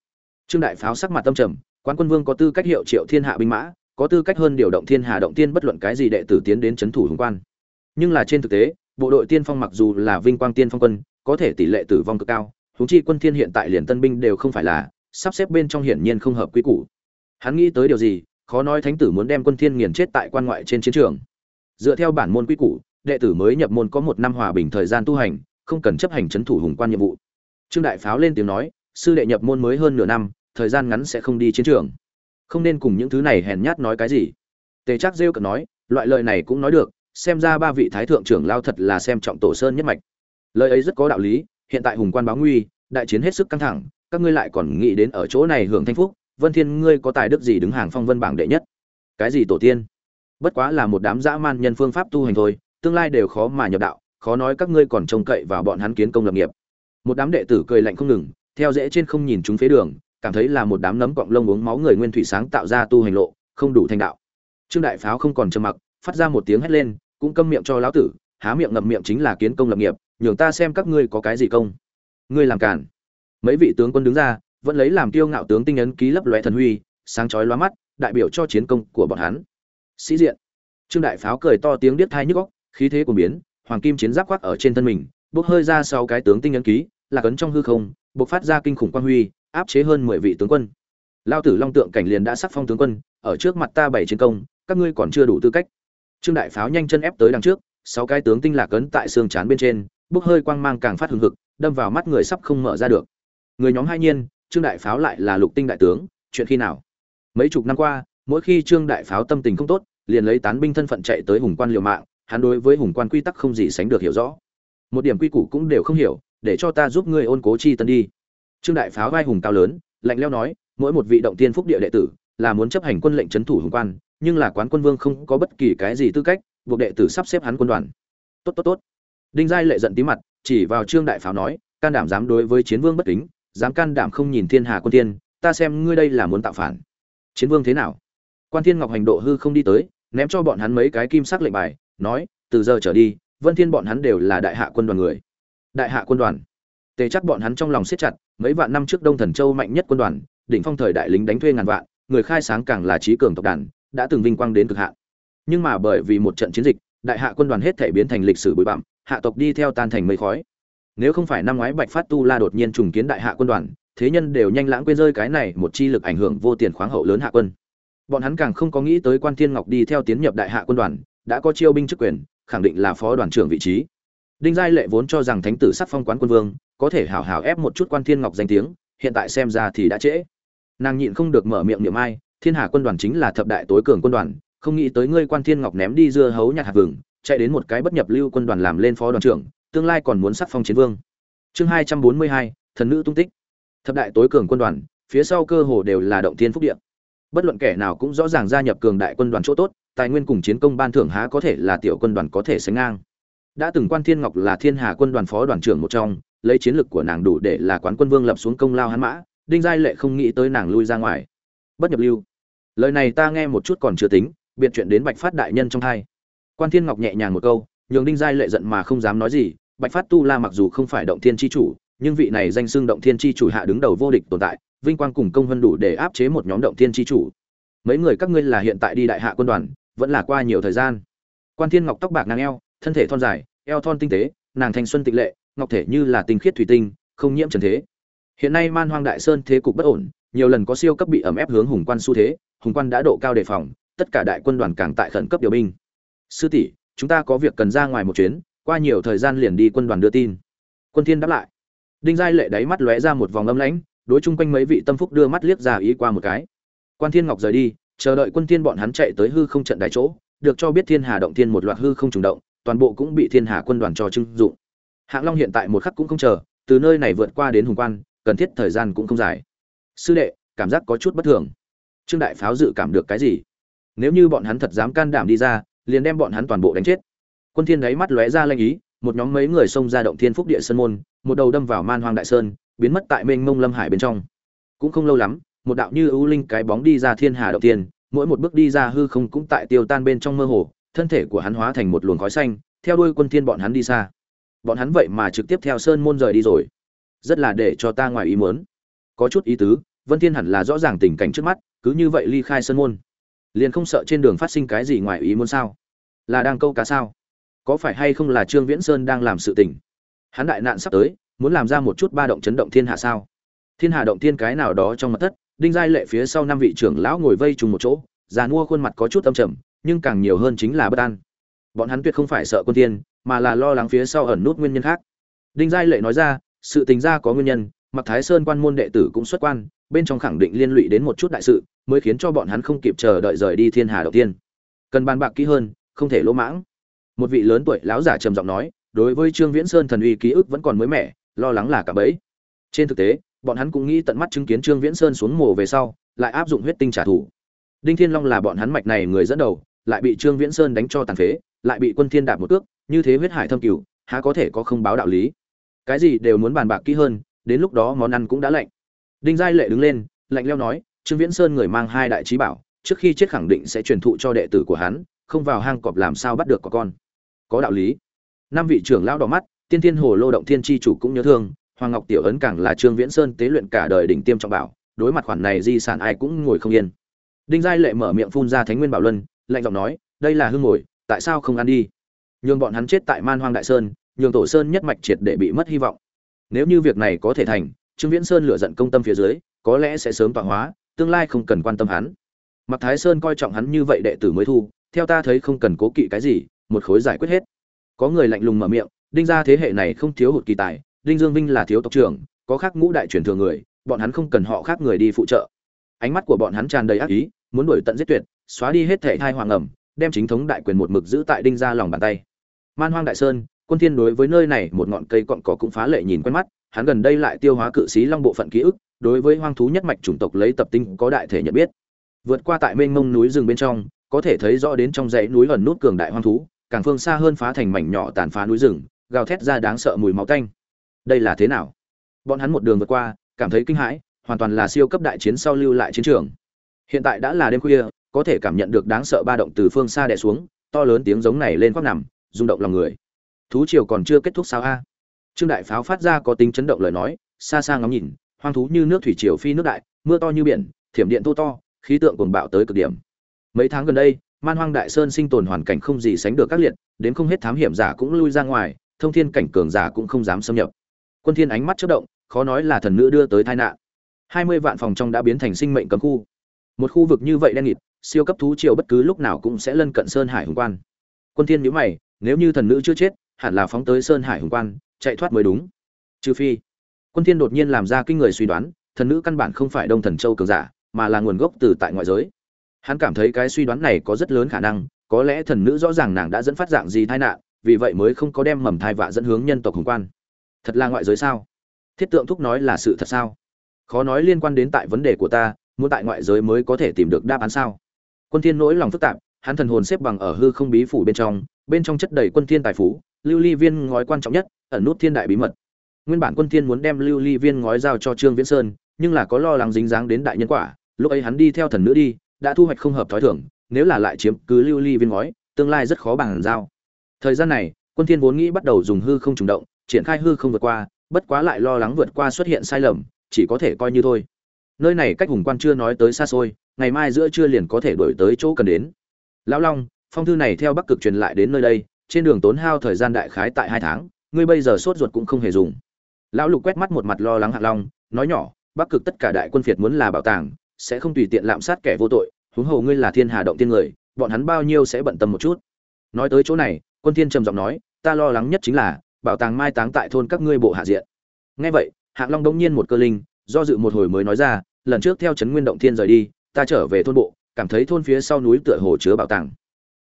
Trương đại pháo sắc mặt tâm trầm quan quân vương có tư cách hiệu triệu thiên hạ binh mã, có tư cách hơn điều động thiên hà động tiên bất luận cái gì đệ tử tiến đến chấn thủ hùng quan. Nhưng là trên thực tế, bộ đội tiên phong mặc dù là vinh quang tiên phong quân, có thể tỷ lệ tử vong cực cao, huống chi quân thiên hiện tại liền tân binh đều không phải là, sắp xếp bên trong hiển nhiên không hợp quy củ. Hắn nghĩ tới điều gì, khó nói thánh tử muốn đem quân thiên nghiền chết tại quan ngoại trên chiến trường. Dựa theo bản môn quy củ, đệ tử mới nhập môn có một năm hòa bình thời gian tu hành, không cần chấp hành chấn thủ hùng quan nhiệm vụ trương đại pháo lên tiếng nói, sư đệ nhập môn mới hơn nửa năm, thời gian ngắn sẽ không đi chiến trường. Không nên cùng những thứ này hèn nhát nói cái gì. Tề Trác rêu cợt nói, loại lời này cũng nói được, xem ra ba vị thái thượng trưởng lao thật là xem trọng tổ sơn nhất mạch. Lời ấy rất có đạo lý, hiện tại hùng quan báo nguy, đại chiến hết sức căng thẳng, các ngươi lại còn nghĩ đến ở chỗ này hưởng thanh phúc, vân thiên, ngươi có tài đức gì đứng hàng phong vân bảng đệ nhất? Cái gì tổ tiên? Bất quá là một đám dã man nhân phương pháp tu hành thôi, tương lai đều khó mà nhập đạo, khó nói các ngươi còn trông cậy vào bọn hắn kiến công lập nghiệp một đám đệ tử cười lạnh không ngừng, theo dễ trên không nhìn chúng phế đường, cảm thấy là một đám nấm cọng lông uống máu người nguyên thủy sáng tạo ra tu hành lộ, không đủ thành đạo. Trương đại pháo không còn trầm mặc, phát ra một tiếng hét lên, cũng câm miệng cho lão tử, há miệng ngậm miệng chính là kiến công lập nghiệp, nhường ta xem các ngươi có cái gì công. Ngươi làm cản mấy vị tướng quân đứng ra, vẫn lấy làm tiêu ngạo tướng tinh ấn ký lấp lóe thần huy, sáng chói lóa mắt, đại biểu cho chiến công của bọn hắn. Sĩ diện. Trương đại pháo cười to tiếng điếc thai nhức óc, khí thế của biến, hoàng kim chiến giáp khoác ở trên thân mình bốc hơi ra sau cái tướng tinh ấn ký, là cấn trong hư không, bộc phát ra kinh khủng quang huy, áp chế hơn mười vị tướng quân. Lao tử long tượng cảnh liền đã sắc phong tướng quân, ở trước mặt ta bảy chiến công, các ngươi còn chưa đủ tư cách. Trương đại pháo nhanh chân ép tới đằng trước, sáu cái tướng tinh lạc cấn tại xương chán bên trên, bốc hơi quang mang càng phát hừng hực, đâm vào mắt người sắp không mở ra được. Người nhóm hai nhiên, trương đại pháo lại là lục tinh đại tướng, chuyện khi nào? Mấy chục năm qua, mỗi khi trương đại pháo tâm tình không tốt, liền lấy tán binh thân phận chạy tới hùng quan liều mạng, hắn đối với hùng quan quy tắc không gì sánh được hiểu rõ một điểm quy củ cũng đều không hiểu, để cho ta giúp ngươi ôn cố chi tân đi. Trương đại pháo vai hùng cao lớn, lạnh leo nói, mỗi một vị động tiên phúc địa đệ tử là muốn chấp hành quân lệnh trấn thủ hùng quan, nhưng là quán quân vương không có bất kỳ cái gì tư cách, buộc đệ tử sắp xếp hắn quân đoàn. Tốt tốt tốt. Đinh giai lệ giận tí mặt, chỉ vào trương đại pháo nói, can đảm dám đối với chiến vương bất kính, dám can đảm không nhìn thiên hà quân tiên, ta xem ngươi đây là muốn tạo phản. Chiến vương thế nào? Quan thiên ngọc hành độ hư không đi tới, ném cho bọn hắn mấy cái kim sắc lệnh bài, nói, từ giờ trở đi vân thiên bọn hắn đều là đại hạ quân đoàn người. Đại hạ quân đoàn. Tề chắc bọn hắn trong lòng siết chặt, mấy vạn năm trước đông thần châu mạnh nhất quân đoàn, đỉnh phong thời đại lính đánh thuê ngàn vạn, người khai sáng càng là trí cường tộc đàn, đã từng vinh quang đến cực hạn. Nhưng mà bởi vì một trận chiến dịch, đại hạ quân đoàn hết thể biến thành lịch sử bụi bặm, hạ tộc đi theo tan thành mây khói. Nếu không phải năm ngoái bạch phát tu la đột nhiên trùng kiến đại hạ quân đoàn, thế nhân đều nhanh lãng quên rơi cái này một chi lực ảnh hưởng vô tiền khoáng hậu lớn hạ quân. Bọn hắn càng không có nghĩ tới quan thiên ngọc đi theo tiến nhập đại hạ quân đoàn, đã có chiêu binh chức quyền khẳng định là phó đoàn trưởng vị trí. Đinh giai lệ vốn cho rằng thánh tử sắc phong quán quân vương có thể hảo hảo ép một chút quan thiên ngọc danh tiếng, hiện tại xem ra thì đã trễ. Nàng nhịn không được mở miệng niệm ai, thiên hà quân đoàn chính là thập đại tối cường quân đoàn, không nghĩ tới ngươi quan thiên ngọc ném đi dưa hấu nhặt hạt vừng, chạy đến một cái bất nhập lưu quân đoàn làm lên phó đoàn trưởng, tương lai còn muốn sắc phong chiến vương. Chương hai trăm bốn mươi hai, thần nữ tung tích. Thập đại tối cường quân đoàn, phía sau cơ hồ đều là động thiên phúc địa. Bất luận kẻ nào cũng rõ ràng gia nhập cường đại quân đoàn chỗ tốt tài nguyên cùng chiến công ban thưởng há có thể là tiểu quân đoàn có thể sánh ngang. Đã từng quan thiên ngọc là thiên hà quân đoàn phó đoàn trưởng một trong, lấy chiến lược của nàng đủ để là quán quân vương lập xuống công lao hắn mã, đinh giai lệ không nghĩ tới nàng lui ra ngoài. Bất nhập lưu. Lời này ta nghe một chút còn chưa tính, biệt chuyện đến bạch phát đại nhân trong hai quan thiên ngọc nhẹ nhàng một câu, nhường đinh giai lệ giận mà không dám nói gì, bạch phát tu la mặc dù không phải động thiên tri chủ, nhưng vị này danh xưng động thiên tri chủ hạ đứng đầu vô địch tồn tại, vinh quang cùng công vân đủ để áp chế một nhóm động thiên tri chủ. Mấy người các ngươi là hiện tại đi đại hạ quân đoàn vẫn là qua nhiều thời gian. Quan thiên ngọc tóc bạc nàng eo, thân thể thon dài, eo thon tinh tế, nàng thanh xuân tịnh lệ, ngọc thể như là tinh khiết thủy tinh, không nhiễm trần thế. Hiện nay man hoang đại sơn thế cục bất ổn, nhiều lần có siêu cấp bị ẩm ép hướng hùng quan xu thế, hùng quan đã độ cao đề phòng, tất cả đại quân đoàn càng tại khẩn cấp điều binh. Sư tỷ, chúng ta có việc cần ra ngoài một chuyến, qua nhiều thời gian liền đi quân đoàn đưa tin. Quân thiên đáp lại. Đinh giai lệ đáy mắt lóe ra một vòng âm lãnh, đối chung quanh mấy vị tâm phúc đưa mắt liếc ra ý qua một cái. Quan thiên ngọc rời đi chờ đợi quân thiên bọn hắn chạy tới hư không trận đại chỗ, được cho biết thiên hà động thiên một loạt hư không trùng động, toàn bộ cũng bị thiên hà quân đoàn cho trưng dụng. Hạng long hiện tại một khắc cũng không chờ, từ nơi này vượt qua đến hùng quan, cần thiết thời gian cũng không dài. Sư đệ, cảm giác có chút bất thường. Trương đại pháo dự cảm được cái gì? Nếu như bọn hắn thật dám can đảm đi ra, liền đem bọn hắn toàn bộ đánh chết. Quân thiên đáy mắt lóe ra lanh ý, một nhóm mấy người xông ra động thiên phúc địa sơn môn, một đầu đâm vào man hoang đại sơn, biến mất tại mênh mông lâm hải bên trong. Cũng không lâu lắm một đạo như ưu linh cái bóng đi ra thiên hà động tiên, mỗi một bước đi ra hư không cũng tại tiêu tan bên trong mơ hồ, thân thể của hắn hóa thành một luồng khói xanh, theo đuôi quân thiên bọn hắn đi xa. Bọn hắn vậy mà trực tiếp theo sơn môn rời đi rồi. Rất là để cho ta ngoài ý muốn. Có chút ý tứ, vân thiên hẳn là rõ ràng tình cảnh trước mắt, cứ như vậy ly khai sơn môn. Liền không sợ trên đường phát sinh cái gì ngoài ý muốn sao? Là đang câu cá sao? Có phải hay không là trương viễn sơn đang làm sự tình? Hắn đại nạn sắp tới, muốn làm ra một chút ba động chấn động thiên hạ sao? Thiên hạ động thiên cái nào đó trong mật thất đinh giai lệ phía sau năm vị trưởng lão ngồi vây trùng một chỗ, già nua khuôn mặt có chút âm trầm, nhưng càng nhiều hơn chính là bất an. Bọn hắn tuyệt không phải sợ quân tiên, mà là lo lắng phía sau ẩn nút nguyên nhân khác. Đinh giai lệ nói ra, sự tình ra có nguyên nhân mặc thái sơn quan môn đệ tử cũng xuất quan, bên trong khẳng định liên lụy đến một chút đại sự, mới khiến cho bọn hắn không kịp chờ đợi rời đi thiên hà đầu tiên. Cần bàn bạc kỹ hơn, không thể lỗ mãng. Một vị lớn tuổi lão giả trầm giọng nói, đối với trương viễn sơn thần uy ký ức vẫn còn mới mẻ, lo lắng là cả bẫy. Trên thực tế bọn hắn cũng nghĩ tận mắt chứng kiến trương viễn sơn xuống mồ về sau, lại áp dụng huyết tinh trả thù. Đinh thiên long là bọn hắn mạch này người dẫn đầu, lại bị trương viễn sơn đánh cho tàn phế, lại bị quân thiên đạp một cước, như thế huyết hải thâm cửu, há có thể có không báo đạo lý? Cái gì đều muốn bàn bạc kỹ hơn, đến lúc đó món ăn cũng đã lạnh. Đinh giai lệ đứng lên, lạnh leo nói, trương viễn sơn người mang hai đại trí bảo, trước khi chết khẳng định sẽ truyền thụ cho đệ tử của hắn, không vào hang cọp làm sao bắt được có con. Có đạo lý. Năm vị trưởng lão đỏ mắt, tiên thiên hồ lô động thiên tri chủ cũng nhớ thương hoàng ngọc tiểu ấn càng là trương viễn sơn tế luyện cả đời đỉnh tiêm trọng bảo, đối mặt khoản này di sản ai cũng ngồi không yên. Đinh giai lệ mở miệng phun ra thánh nguyên bảo luân, lạnh giọng nói, đây là hương ngồi, tại sao không ăn đi? Nhường bọn hắn chết tại man hoang đại sơn, nhường tổ sơn nhất mạch triệt để bị mất hy vọng. Nếu như việc này có thể thành, trương viễn sơn lựa giận công tâm phía dưới, có lẽ sẽ sớm tọa hóa, tương lai không cần quan tâm hắn. Mặc thái sơn coi trọng hắn như vậy đệ tử mới thu, theo ta thấy không cần cố kỵ cái gì, một khối giải quyết hết. Có người lạnh lùng mở miệng, đinh ra thế hệ này không thiếu hụt kỳ tài đinh dương vinh là thiếu tộc trưởng, có khác ngũ đại truyền thừa người, bọn hắn không cần họ khác người đi phụ trợ. Ánh mắt của bọn hắn tràn đầy ác ý, muốn đuổi tận giết tuyệt, xóa đi hết thể thai hoàng ẩm, đem chính thống đại quyền một mực giữ tại đinh ra lòng bàn tay. Man hoang đại sơn, quân thiên đối với nơi này một ngọn cây cọn cỏ cũng phá lệ nhìn quen mắt, hắn gần đây lại tiêu hóa cự sĩ long bộ phận ký ức, đối với hoang thú nhất mạch chủng tộc lấy tập tinh có đại thể nhận biết. Vượt qua tại mênh mông núi rừng bên trong, có thể thấy rõ đến trong dãy núi ẩn nút cường đại hoang thú, càng phương xa hơn phá thành mảnh nhỏ tàn phá núi rừng, gào thét ra đáng sợ mùi máu tanh đây là thế nào? Bọn hắn một đường vượt qua, cảm thấy kinh hãi, hoàn toàn là siêu cấp đại chiến sau lưu lại chiến trường. Hiện tại đã là đêm khuya, có thể cảm nhận được đáng sợ ba động từ phương xa đè xuống, to lớn tiếng giống này lên khoác nằm, rung động lòng người. Thú triều còn chưa kết thúc sao a? Trương đại pháo phát ra có tính chấn động lời nói, xa xa ngắm nhìn, hoang thú như nước thủy triều phi nước đại, mưa to như biển, thiểm điện thô to, khí tượng cuồng bạo tới cực điểm. Mấy tháng gần đây, man hoang đại sơn sinh tồn hoàn cảnh không gì sánh được các liệt, đến không hết thám hiểm giả cũng lui ra ngoài, thông thiên cảnh cường giả cũng không dám xâm nhập quân thiên ánh mắt chớp động, khó nói là thần nữ đưa tới tai nạn. Hai mươi vạn phòng trong đã biến thành sinh mệnh cấm khu. Một khu vực như vậy đen nghịt, siêu cấp thú triều bất cứ lúc nào cũng sẽ lân cận sơn hải hùng quan. Quân thiên nhíu mày, nếu như thần nữ chưa chết, hẳn là phóng tới sơn hải hùng quan, chạy thoát mới đúng. Trừ phi, quân thiên đột nhiên làm ra kinh người suy đoán, thần nữ căn bản không phải đông thần châu cường giả, mà là nguồn gốc từ tại ngoại giới. Hắn cảm thấy cái suy đoán này có rất lớn khả năng, có lẽ thần nữ rõ ràng nàng đã dẫn phát dạng gì tai nạn, vì vậy mới không có đem mầm thai vạ dẫn hướng nhân tộc hùng quan thật là ngoại giới sao? Thiết tượng thúc nói là sự thật sao? Khó nói liên quan đến tại vấn đề của ta, muốn tại ngoại giới mới có thể tìm được đáp án sao? Quân thiên nỗi lòng phức tạp, hắn thần hồn xếp bằng ở hư không bí phủ bên trong bên trong chất đầy quân thiên tài phú, lưu ly viên ngói quan trọng nhất, ẩn nút thiên đại bí mật. Nguyên bản quân thiên muốn đem lưu ly viên ngói giao cho trương viễn sơn, nhưng là có lo lắng dính dáng đến đại nhân quả, lúc ấy hắn đi theo thần nữ đi, đã thu hoạch không hợp thói thường, nếu là lại chiếm cứ lưu ly viên ngói, tương lai rất khó bằng giao. Thời gian này, quân thiên vốn nghĩ bắt đầu dùng hư không trùng động triển khai hư không vượt qua, bất quá lại lo lắng vượt qua xuất hiện sai lầm, chỉ có thể coi như thôi. Nơi này cách hùng quan chưa nói tới xa xôi, ngày mai giữa trưa liền có thể đổi tới chỗ cần đến. Lão long, phong thư này theo bắc cực truyền lại đến nơi đây, trên đường tốn hao thời gian đại khái tại hai tháng, ngươi bây giờ sốt ruột cũng không hề dùng. Lão lục quét mắt một mặt lo lắng hạ long, nói nhỏ, bắc cực tất cả đại quân phiệt muốn là bảo tàng, sẽ không tùy tiện lạm sát kẻ vô tội, huống hồ ngươi là thiên hà động tiên người, bọn hắn bao nhiêu sẽ bận tâm một chút. Nói tới chỗ này, quân thiên trầm giọng nói, ta lo lắng nhất chính là bảo tàng mai táng tại thôn các ngươi bộ hạ diện. Nghe vậy, hạng long đống nhiên một cơ linh, do dự một hồi mới nói ra, lần trước theo trấn nguyên động thiên rời đi, ta trở về thôn bộ, cảm thấy thôn phía sau núi tựa hồ chứa bảo tàng.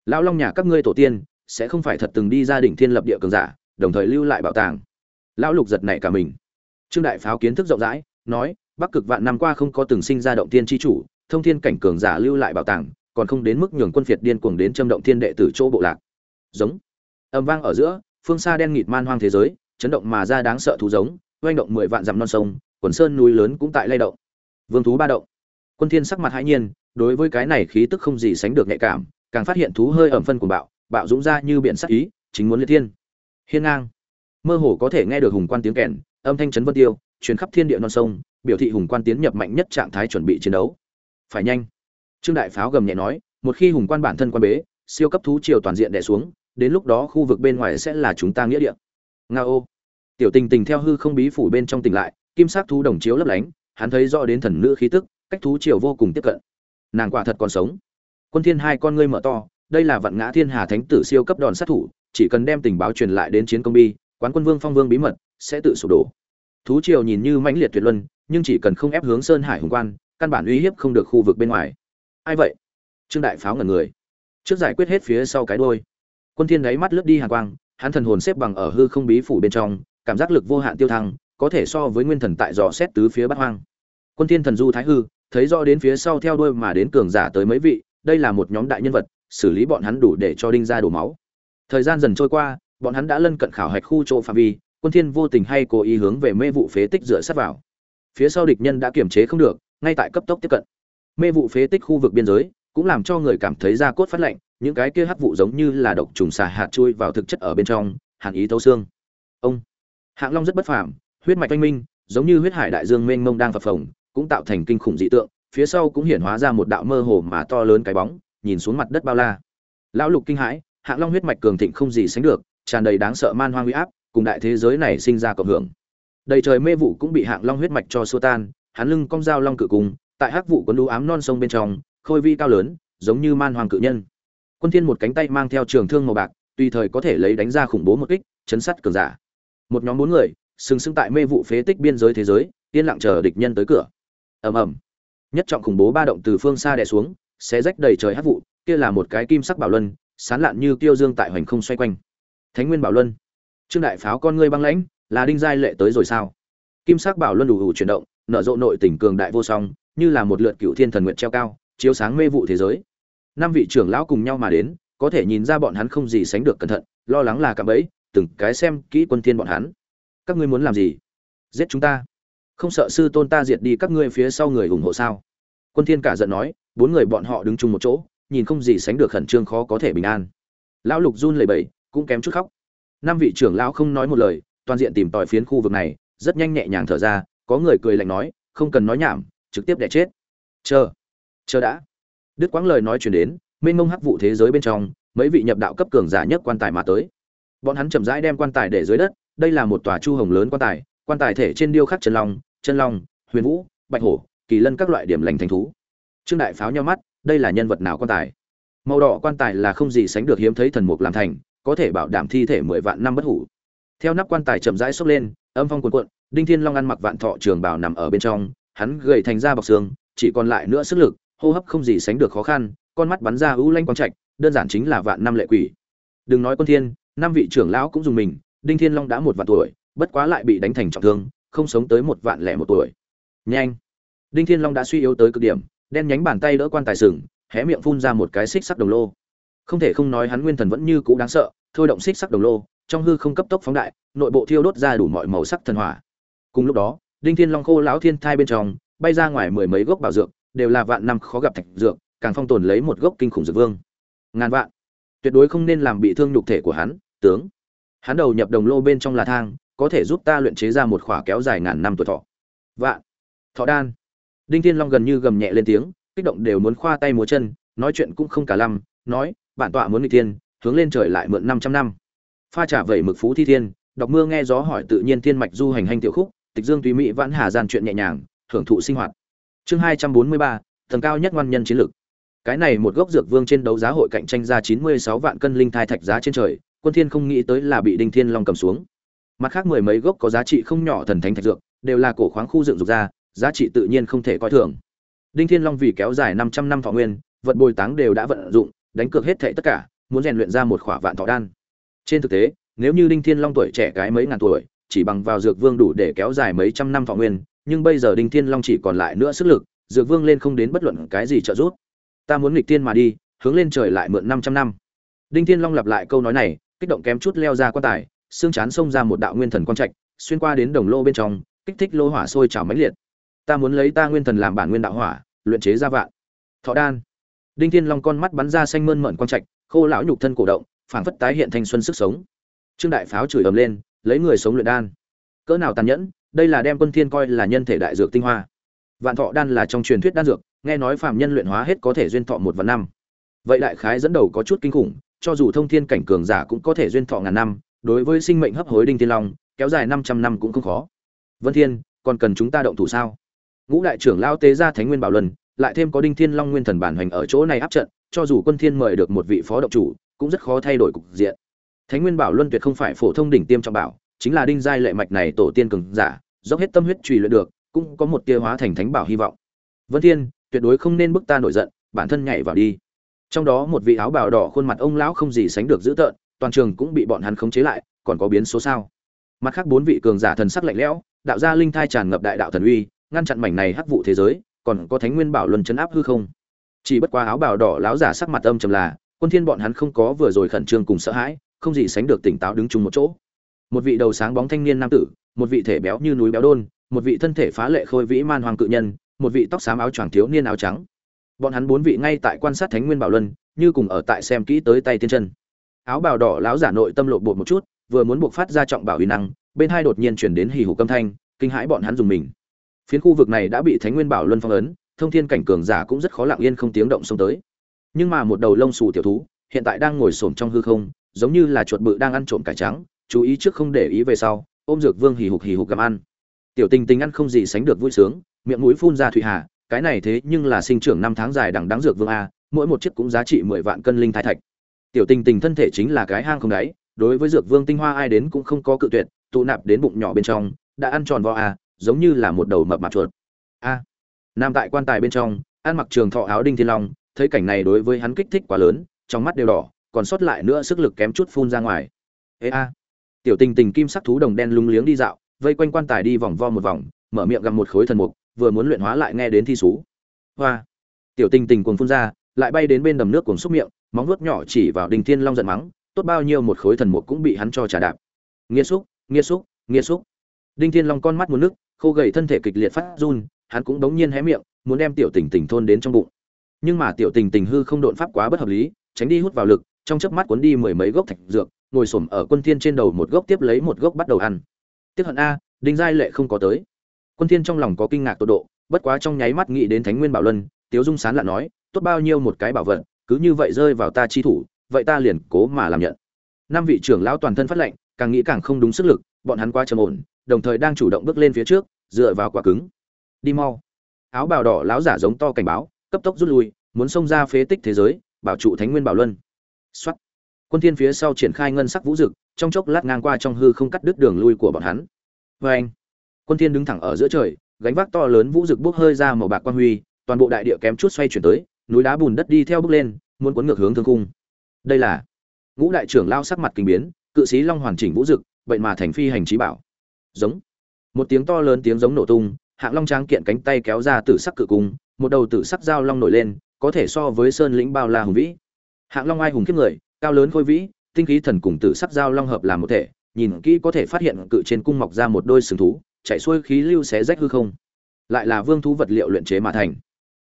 Lão long nhà các ngươi tổ tiên, sẽ không phải thật từng đi gia đình thiên lập địa cường giả, đồng thời lưu lại bảo tàng. Lão lục giật nảy cả mình. Trương đại pháo kiến thức rộng rãi, nói, bắc cực vạn năm qua không có từng sinh ra động tiên tri chủ, thông thiên cảnh cường giả lưu lại bảo tàng, còn không đến mức nhường quân phiệt điên cuồng đến châm động thiên đệ tử chỗ bộ lạc. Giống. Âm vang ở giữa phương xa đen nghịt man hoang thế giới, chấn động mà ra đáng sợ thú giống, oanh động mười vạn dặm non sông, quần sơn núi lớn cũng tại lay động. Vương thú ba động. Quân thiên sắc mặt hãi nhiên, đối với cái này khí tức không gì sánh được nhạy cảm, càng phát hiện thú hơi ẩm phân của bạo bạo dũng ra như biển sắc ý, chính muốn liệt thiên. Hiên ngang. Mơ hồ có thể nghe được hùng quan tiếng kèn, âm thanh chấn vân tiêu, truyền khắp thiên địa non sông, biểu thị hùng quan tiến nhập mạnh nhất trạng thái chuẩn bị chiến đấu. Phải nhanh. Trương đại pháo gầm nhẹ nói, một khi hùng quan bản thân quan bế, siêu cấp thú triều toàn diện đè xuống đến lúc đó khu vực bên ngoài sẽ là chúng ta nghĩa địa. Nga ô. Tiểu tình tình theo hư không bí phủ bên trong tỉnh lại, kim sắc thú đồng chiếu lấp lánh, hắn thấy rõ đến thần nữ khí tức, cách thú triều vô cùng tiếp cận. Nàng quả thật còn sống. Quân thiên hai con ngươi mở to, đây là vạn ngã thiên hà thánh tử siêu cấp đòn sát thủ, chỉ cần đem tình báo truyền lại đến chiến công bi, quán quân vương phong vương bí mật, sẽ tự sụp đổ. Thú triều nhìn như mãnh liệt tuyệt luân, nhưng chỉ cần không ép hướng sơn hải hùng quan, căn bản uy hiếp không được khu vực bên ngoài. Ai vậy? Trương đại pháo ngẩn người. Trước giải quyết hết phía sau cái đuôi quân thiên đáy mắt lướt đi hàn quang, hắn thần hồn xếp bằng ở hư không bí phủ bên trong, cảm giác lực vô hạn tiêu thăng, có thể so với nguyên thần tại dò xét tứ phía bát hoang. Quân thiên thần du thái hư, thấy rõ đến phía sau theo đuôi mà đến cường giả tới mấy vị, đây là một nhóm đại nhân vật, xử lý bọn hắn đủ để cho đinh ra đổ máu. Thời gian dần trôi qua, bọn hắn đã lân cận khảo hạch khu chỗ phạm vi, quân thiên vô tình hay cố ý hướng về mê vụ phế tích dựa sát vào. Phía sau địch nhân đã kiểm chế không được, ngay tại cấp tốc tiếp cận. Mê vụ phế tích khu vực biên giới, cũng làm cho người cảm thấy da cốt phát lạnh những cái kia hắc vụ giống như là độc trùng xà hạt chui vào thực chất ở bên trong, hàn ý thấu xương. Ông, hạng long rất bất phàm, huyết mạch oanh minh, giống như huyết hải đại dương mênh mông đang phập phồng, cũng tạo thành kinh khủng dị tượng, phía sau cũng hiển hóa ra một đạo mơ hồ mà to lớn cái bóng, nhìn xuống mặt đất bao la. Lão lục kinh hãi, hạng long huyết mạch cường thịnh không gì sánh được, tràn đầy đáng sợ man hoang uy áp, cùng đại thế giới này sinh ra cộng hưởng. Đầy trời mê vụ cũng bị hạng long huyết mạch cho xua tan, hắn lưng cong dao long cự cùng, tại hắc vụ có đu ám non sông bên trong, khôi vi cao lớn, giống như man hoàng cự nhân quân thiên một cánh tay mang theo trường thương màu bạc, tùy thời có thể lấy đánh ra khủng bố một kích, chấn sát cường giả. Một nhóm bốn người, sừng sững tại mê vụ phế tích biên giới thế giới, yên lặng chờ địch nhân tới cửa. Ầm ầm. Nhất trọng khủng bố ba động từ phương xa đè xuống sẽ rách đầy trời hắc vụ, kia là một cái kim sắc bảo luân, sán lạn như tiêu dương tại hoành không xoay quanh. Thánh nguyên bảo luân. Trương đại pháo con ngươi băng lãnh, là đinh giai lệ tới rồi sao? Kim sắc bảo luân đủ đủ chuyển động, nở rộ nội tình cường đại vô song, như là một lượt cựu thiên thần nguyện treo cao, chiếu sáng mê vụ thế giới năm vị trưởng lão cùng nhau mà đến, có thể nhìn ra bọn hắn không gì sánh được cẩn thận, lo lắng là cả bẫy, từng cái xem kỹ quân thiên bọn hắn. Các ngươi muốn làm gì? Giết chúng ta. Không sợ sư tôn ta diệt đi các ngươi phía sau người ủng hộ sao? Quân thiên cả giận nói, bốn người bọn họ đứng chung một chỗ, nhìn không gì sánh được khẩn trương khó có thể bình an. Lão lục run lẩy bẩy, cũng kém chút khóc. Năm vị trưởng lão không nói một lời, toàn diện tìm tòi phiến khu vực này, rất nhanh nhẹ nhàng thở ra, có người cười lạnh nói, không cần nói nhảm, trực tiếp để chết. Chờ. Chờ đã đức quãng lời nói chuyển đến, mênh mông hắc vụ thế giới bên trong, mấy vị nhập đạo cấp cường giả nhất quan tài mà tới. Bọn hắn chậm rãi đem quan tài để dưới đất, đây là một tòa chu hồng lớn quan tài quan tài thể trên điêu khắc chân long chân long, huyền vũ, bạch hổ, kỳ lân các loại điểm lành thành thú. Trương đại pháo nhau mắt, đây là nhân vật nào quan tài? Màu đỏ quan tài là không gì sánh được hiếm thấy thần mục làm thành, có thể bảo đảm thi thể mười vạn năm bất hủ. Theo nắp quan tài chậm rãi xốc lên, âm phong cuồn cuộn, đinh thiên long ăn mặc vạn thọ trường bảo nằm ở bên trong, hắn gầy thành ra bọc xương, chỉ còn lại nữa sức lực hô hấp không gì sánh được khó khăn, con mắt bắn ra ưu lanh quang trạch, đơn giản chính là vạn năm lệ quỷ. Đừng nói quân thiên, năm vị trưởng lão cũng dùng mình, đinh thiên long đã một vạn tuổi, bất quá lại bị đánh thành trọng thương, không sống tới một vạn lẻ một tuổi. Nhanh! Đinh thiên long đã suy yếu tới cực điểm, đen nhánh bàn tay đỡ quan tài sừng, hé miệng phun ra một cái xích sắc đồng lô. Không thể không nói hắn nguyên thần vẫn như cũ đáng sợ, thôi động xích sắc đồng lô, trong hư không cấp tốc phóng đại, nội bộ thiêu đốt ra đủ mọi màu sắc thần hỏa. Cùng lúc đó, đinh thiên long khô lão thiên thai bên trong, bay ra ngoài mười mấy gốc bảo dược đều là vạn năm khó gặp thạch dược, càng phong tồn lấy một gốc kinh khủng dược vương. Ngàn vạn. Tuyệt đối không nên làm bị thương nhục thể của hắn, tướng. Hắn đầu nhập đồng lô bên trong là thang, có thể giúp ta luyện chế ra một khỏa kéo dài ngàn năm tuổi thọ. Vạn. Thọ đan. Đinh thiên long gần như gầm nhẹ lên tiếng, kích động đều muốn khoa tay múa chân, nói chuyện cũng không cả lăm, nói bản tọa muốn nghịch thiên, hướng lên trời lại mượn 500 năm. Pha trả vẩy mực phú thi thiên đọc mưa nghe gió hỏi tự nhiên thiên mạch du hành hành tiểu khúc, tịch dương tùy mỹ vãn hà gian chuyện nhẹ nhàng thưởng thụ sinh hoạt chương 243, tầng cao nhất ngoan nhân chiến lược. Cái này một gốc dược vương trên đấu giá hội cạnh tranh ra 96 vạn cân linh thai thạch giá trên trời quân thiên không nghĩ tới là bị đinh thiên long cầm xuống. Mặt khác mười mấy gốc có giá trị không nhỏ thần thánh thạch dược đều là cổ khoáng khu dựng dục ra giá trị tự nhiên không thể coi thường. Đinh thiên long vì kéo dài 500 năm thọ nguyên vật bồi táng đều đã vận dụng đánh cược hết thảy tất cả muốn rèn luyện ra một khỏa vạn thọ đan. Trên thực tế nếu như đinh thiên long tuổi trẻ cái mấy ngàn tuổi chỉ bằng vào dược vương đủ để kéo dài mấy trăm năm thọ nguyên nhưng bây giờ đinh thiên long chỉ còn lại nữa sức lực, dược vương lên không đến bất luận cái gì trợ giúp. Ta muốn nghịch thiên mà đi, hướng lên trời lại mượn 500 năm. Đinh thiên long lặp lại câu nói này, kích động kém chút leo ra quan tài, xương chán xông ra một đạo nguyên thần quang trạch, xuyên qua đến đồng lô bên trong, kích thích lô hỏa sôi trào mãnh liệt. Ta muốn lấy ta nguyên thần làm bản nguyên đạo hỏa, luyện chế ra vạn. Thọ đan. Đinh thiên long con mắt bắn ra xanh mơn mởn quang trạch, khô lão nhục thân cổ động, phảng phất tái hiện thanh xuân sức sống. Trương đại pháo chửi ầm lên, lấy người sống luyện đan. Cỡ nào tàn nhẫn đây là đem quân thiên coi là nhân thể đại dược tinh hoa. Vạn thọ đan là trong truyền thuyết đan dược, nghe nói phàm nhân luyện hóa hết có thể duyên thọ một vạn năm. Vậy đại khái dẫn đầu có chút kinh khủng, cho dù thông thiên cảnh cường giả cũng có thể duyên thọ ngàn năm, đối với sinh mệnh hấp hối đinh thiên long, kéo dài 500 năm cũng không khó. Vân thiên, còn cần chúng ta động thủ sao? Ngũ đại trưởng lao tế ra thánh nguyên bảo luân, lại thêm có đinh thiên long nguyên thần bản hoành ở chỗ này áp trận, cho dù quân thiên mời được một vị phó động chủ, cũng rất khó thay đổi cục diện. Thánh nguyên bảo luân tuyệt không phải phổ thông đỉnh tiêm trọng bảo, chính là đinh giai lệ mạch này tổ tiên cường giả dốc hết tâm huyết truy luyện được, cũng có một tia hóa thành thánh bảo hy vọng. Vân thiên, tuyệt đối không nên bức ta nổi giận, bản thân nhảy vào đi. Trong đó một vị áo bào đỏ khuôn mặt ông lão không gì sánh được dữ tợn, toàn trường cũng bị bọn hắn khống chế lại, còn có biến số sao? Mặt khác bốn vị cường giả thần sắc lạnh lẽo, đạo gia linh thai tràn ngập đại đạo thần uy, ngăn chặn mảnh này hắc vụ thế giới, còn có thánh nguyên bảo luân chấn áp hư không? Chỉ bất quá áo bào đỏ lão giả sắc mặt âm trầm là, quân thiên bọn hắn không có vừa rồi khẩn trương cùng sợ hãi, không gì sánh được tỉnh táo đứng chung một chỗ. Một vị đầu sáng bóng thanh niên nam tử một vị thể béo như núi béo đôn, một vị thân thể phá lệ khôi vĩ man hoàng cự nhân, một vị tóc xám áo choàng thiếu niên áo trắng. Bọn hắn bốn vị ngay tại quan sát thánh nguyên bảo luân, như cùng ở tại xem kỹ tới tay tiên chân. Áo bào đỏ láo giả nội tâm lộ bột một chút, vừa muốn buộc phát ra trọng bảo uy năng, bên hai đột nhiên chuyển đến hì hủ âm thanh, kinh hãi bọn hắn dùng mình. Phiến khu vực này đã bị thánh nguyên bảo luân phong ấn, thông thiên cảnh cường giả cũng rất khó lặng yên không tiếng động xông tới. Nhưng mà một đầu lông xù tiểu thú, hiện tại đang ngồi xổm trong hư không, giống như là chuột bự đang ăn trộm cải trắng, chú ý trước không để ý về sau ôm dược vương hì hục hì hục gặm ăn tiểu tình tình ăn không gì sánh được vui sướng miệng mũi phun ra thủy hà cái này thế nhưng là sinh trưởng năm tháng dài đằng đáng dược vương a mỗi một chiếc cũng giá trị mười vạn cân linh thai thạch tiểu tình tình thân thể chính là cái hang không đáy đối với dược vương tinh hoa ai đến cũng không có cự tuyệt tụ nạp đến bụng nhỏ bên trong đã ăn tròn vo a giống như là một đầu mập mạp chuột a Nam tại quan tài bên trong, ăn mặc trường thọ áo đinh thiên long, thấy cảnh này đối với hắn kích thích quá lớn, trong mắt đều đỏ, còn sót lại nữa sức lực kém chút phun ra ngoài. Ê a. Tiểu Tình Tình kim sắc thú đồng đen lúng liếng đi dạo, vây quanh quan tài đi vòng vo một vòng, mở miệng gặm một khối thần mục, vừa muốn luyện hóa lại nghe đến thi sú. Hoa. Tiểu Tình Tình cuồng phun ra, lại bay đến bên đầm nước cuồng xúc miệng, móng vuốt nhỏ chỉ vào Đinh Thiên Long giận mắng, tốt bao nhiêu một khối thần mục cũng bị hắn cho trả đạp. nghĩa xúc, nghĩa xúc, nghĩa xúc. Đinh Thiên Long con mắt muốn nước, khô gầy thân thể kịch liệt phát run, hắn cũng đống nhiên hé miệng, muốn đem tiểu tình tình thôn đến trong bụng. Nhưng mà tiểu tình tình hư không độn pháp quá bất hợp lý, tránh đi hút vào lực, trong chớp mắt cuốn đi mười mấy gốc thạch dược, ngồi xổm ở quân thiên trên đầu một gốc tiếp lấy một gốc bắt đầu ăn. Tiếc hận a, Đinh Giai Lệ không có tới. Quân thiên trong lòng có kinh ngạc tột độ, bất quá trong nháy mắt nghĩ đến Thánh Nguyên Bảo Luân, Tiếu Dung sán lạ nói, tốt bao nhiêu một cái bảo vật, cứ như vậy rơi vào ta chi thủ, vậy ta liền cố mà làm nhận. Năm vị trưởng lão toàn thân phát lệnh, càng nghĩ càng không đúng sức lực, bọn hắn quá trầm ổn, đồng thời đang chủ động bước lên phía trước, dựa vào quả cứng. Đi mau. Áo bào đỏ lão giả giống to cảnh báo, cấp tốc rút lui, muốn xông ra phế tích thế giới, bảo trụ Thánh Nguyên Bảo Luân. Soát. Quân Thiên phía sau triển khai ngân sắc vũ dực, trong chốc lát ngang qua trong hư không cắt đứt đường lui của bọn hắn. với anh. Quân Thiên đứng thẳng ở giữa trời, gánh vác to lớn vũ dực bốc hơi ra màu bạc quang huy, toàn bộ đại địa kém chút xoay chuyển tới, núi đá bùn đất đi theo bước lên, muốn cuốn ngược hướng thương cung. Đây là Ngũ đại trưởng lao sắc mặt kinh biến, cự sĩ long hoàn chỉnh vũ dực, vậy mà thành phi hành trí bảo. Giống. Một tiếng to lớn tiếng giống nổ tung, hạng long tráng kiện cánh tay kéo ra tử sắc cự cung, một đầu tử sắc dao long nổi lên, có thể so với sơn lĩnh bao la hùng vĩ. Hạng long ai hùng kiếp người, cao lớn khôi vĩ, tinh khí thần cùng tử sắc dao long hợp làm một thể, nhìn kỹ có thể phát hiện cự trên cung mọc ra một đôi sừng thú, chạy xuôi khí lưu xé rách hư không. Lại là vương thú vật liệu luyện chế mà thành.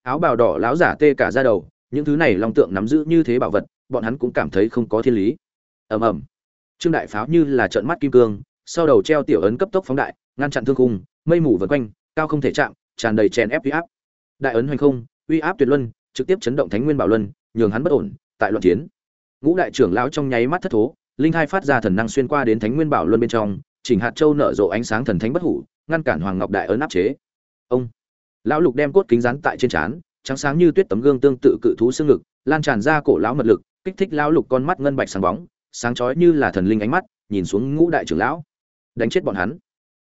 Áo bào đỏ láo giả tê cả da đầu, những thứ này long tượng nắm giữ như thế bảo vật, bọn hắn cũng cảm thấy không có thiên lý. Ầm ầm. Trương đại pháo như là trợn mắt kim cương, sau đầu treo tiểu ấn cấp tốc phóng đại, ngăn chặn thương khung, mây mù vần quanh, cao không thể chạm, tràn đầy chèn ép uy áp. Đại ấn hoành không, uy áp tuyệt luân, trực tiếp chấn động Thánh Nguyên Bảo Luân, nhường hắn bất ổn, tại loạn chiến. Ngũ đại trưởng lão trong nháy mắt thất thố, linh hai phát ra thần năng xuyên qua đến Thánh Nguyên Bảo Luân bên trong, chỉnh hạt châu nở rộ ánh sáng thần thánh bất hủ, ngăn cản Hoàng Ngọc đại ấn áp chế. Ông lão lục đem cốt kính rắn tại trên trán, trắng sáng như tuyết tấm gương tương tự cự thú xương ngực, lan tràn ra cổ lão mật lực, kích thích lão lục con mắt ngân bạch sáng bóng, sáng chói như là thần linh ánh mắt, nhìn xuống ngũ đại trưởng lão, đánh chết bọn hắn.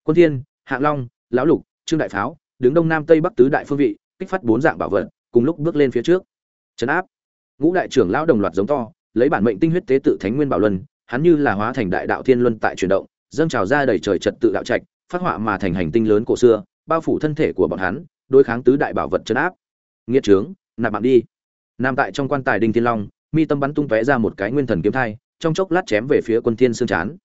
Quân Thiên, Hạng Long, lão lục, Trương đại pháo, đứng đông nam tây bắc tứ đại phương vị, kích phát bốn dạng bảo vật, cùng lúc bước lên phía trước. chấn áp. Ngũ đại trưởng lão đồng loạt giống to, lấy bản mệnh tinh huyết tế tự thánh nguyên bảo luân, hắn như là hóa thành đại đạo thiên luân tại chuyển động, dâng trào ra đầy trời trật tự đạo trạch, phát họa mà thành hành tinh lớn cổ xưa, bao phủ thân thể của bọn hắn, đối kháng tứ đại bảo vật trấn áp. Nghiệt trướng, nạp mạng đi. Nam tại trong quan tài đinh thiên long, mi tâm bắn tung tóe ra một cái nguyên thần kiếm thai, trong chốc lát chém về phía quân thiên xương chán.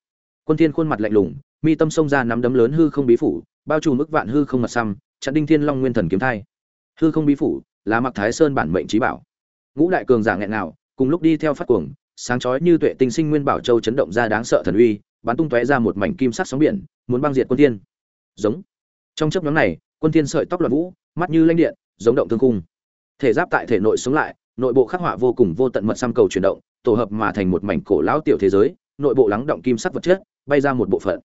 Quân thiên khuôn mặt lạnh lùng, mi tâm xông ra nắm đấm lớn hư không bí phủ, bao trùm mức vạn hư không mặt xăm, chặn đinh thiên long nguyên thần kiếm thai. Hư không bí phủ là mặc thái sơn bản mệnh trí bảo. Ngũ đại cường giả nghẹn nào, cùng lúc đi theo phát cuồng, sáng chói như tuệ tinh sinh nguyên bảo châu chấn động ra đáng sợ thần uy, bắn tung tóe ra một mảnh kim sắc sóng biển, muốn băng diệt quân thiên. Giống. Trong chớp nhóm này, quân thiên sợi tóc loạn vũ, mắt như lanh điện, giống động thương cung. Thể giáp tại thể nội sống lại, nội bộ khắc họa vô cùng vô tận mật xăm cầu chuyển động, tổ hợp mà thành một mảnh cổ lão tiểu thế giới, nội bộ lắng động kim sắc vật chất, bay ra một bộ phận.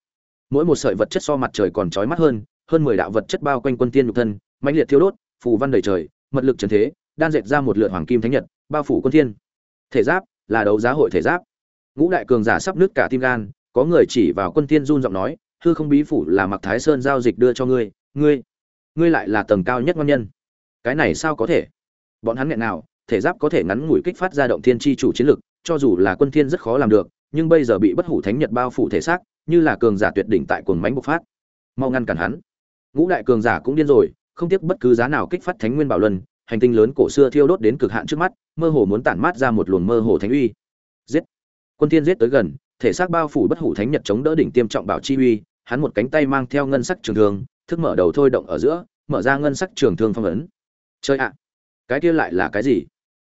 Mỗi một sợi vật chất so mặt trời còn chói mắt hơn, hơn 10 đạo vật chất bao quanh quân tiên nhục thân, mãnh liệt thiêu đốt, phù văn đầy trời, mật lực trần thế, đan dệt ra một lượt hoàng kim thánh nhật, bao phủ quân thiên. Thể giáp là đấu giá hội thể giáp. Ngũ đại cường giả sắp nứt cả tim gan, có người chỉ vào quân thiên run giọng nói, hư không bí phủ là mặc thái sơn giao dịch đưa cho ngươi, ngươi, ngươi lại là tầng cao nhất ngon nhân. Cái này sao có thể? Bọn hắn nghẹn nào, thể giáp có thể ngắn ngủi kích phát ra động thiên chi chủ chiến lực, cho dù là quân thiên rất khó làm được, nhưng bây giờ bị bất hủ thánh nhật bao phủ thể xác, như là cường giả tuyệt đỉnh tại cuồng mãnh bộc phát. Mau ngăn cản hắn. Ngũ đại cường giả cũng điên rồi, không tiếc bất cứ giá nào kích phát thánh nguyên bảo luân, hành tinh lớn cổ xưa thiêu đốt đến cực hạn trước mắt, mơ hồ muốn tản mát ra một luồng mơ hồ thánh uy. Giết! Quân thiên giết tới gần, thể xác bao phủ bất hủ thánh nhật chống đỡ đỉnh tiêm trọng bảo chi uy, hắn một cánh tay mang theo ngân sắc trường thương, thức mở đầu thôi động ở giữa, mở ra ngân sắc trường thương phong ấn. Chơi ạ! cái kia lại là cái gì?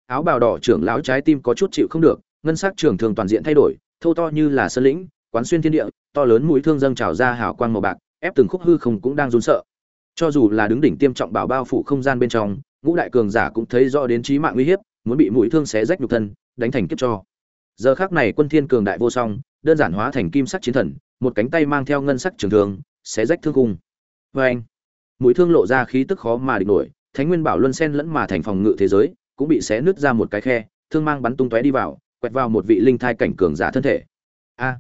Áo bào đỏ trưởng lão trái tim có chút chịu không được, ngân sắc trường thương toàn diện thay đổi, thô to như là sơn lĩnh, quán xuyên thiên địa, to lớn mũi thương dâng trào ra hào quang màu bạc, ép từng khúc hư không cũng đang run sợ. Cho dù là đứng đỉnh tiêm trọng bảo bao phủ không gian bên trong, ngũ đại cường giả cũng thấy rõ đến chí mạng nguy hiểm, muốn bị mũi thương xé rách nhục thân, đánh thành kiếp cho. Giờ khắc này quân thiên cường đại vô song, đơn giản hóa thành kim sắc chiến thần, một cánh tay mang theo ngân sắc trường thương, xé rách thương cung. Oeng! Mũi thương lộ ra khí tức khó mà địch nổi, Thánh Nguyên Bảo Luân sen lẫn mà thành phòng ngự thế giới, cũng bị xé nứt ra một cái khe, thương mang bắn tung tóe đi vào, quẹt vào một vị linh thai cảnh cường giả thân thể. A!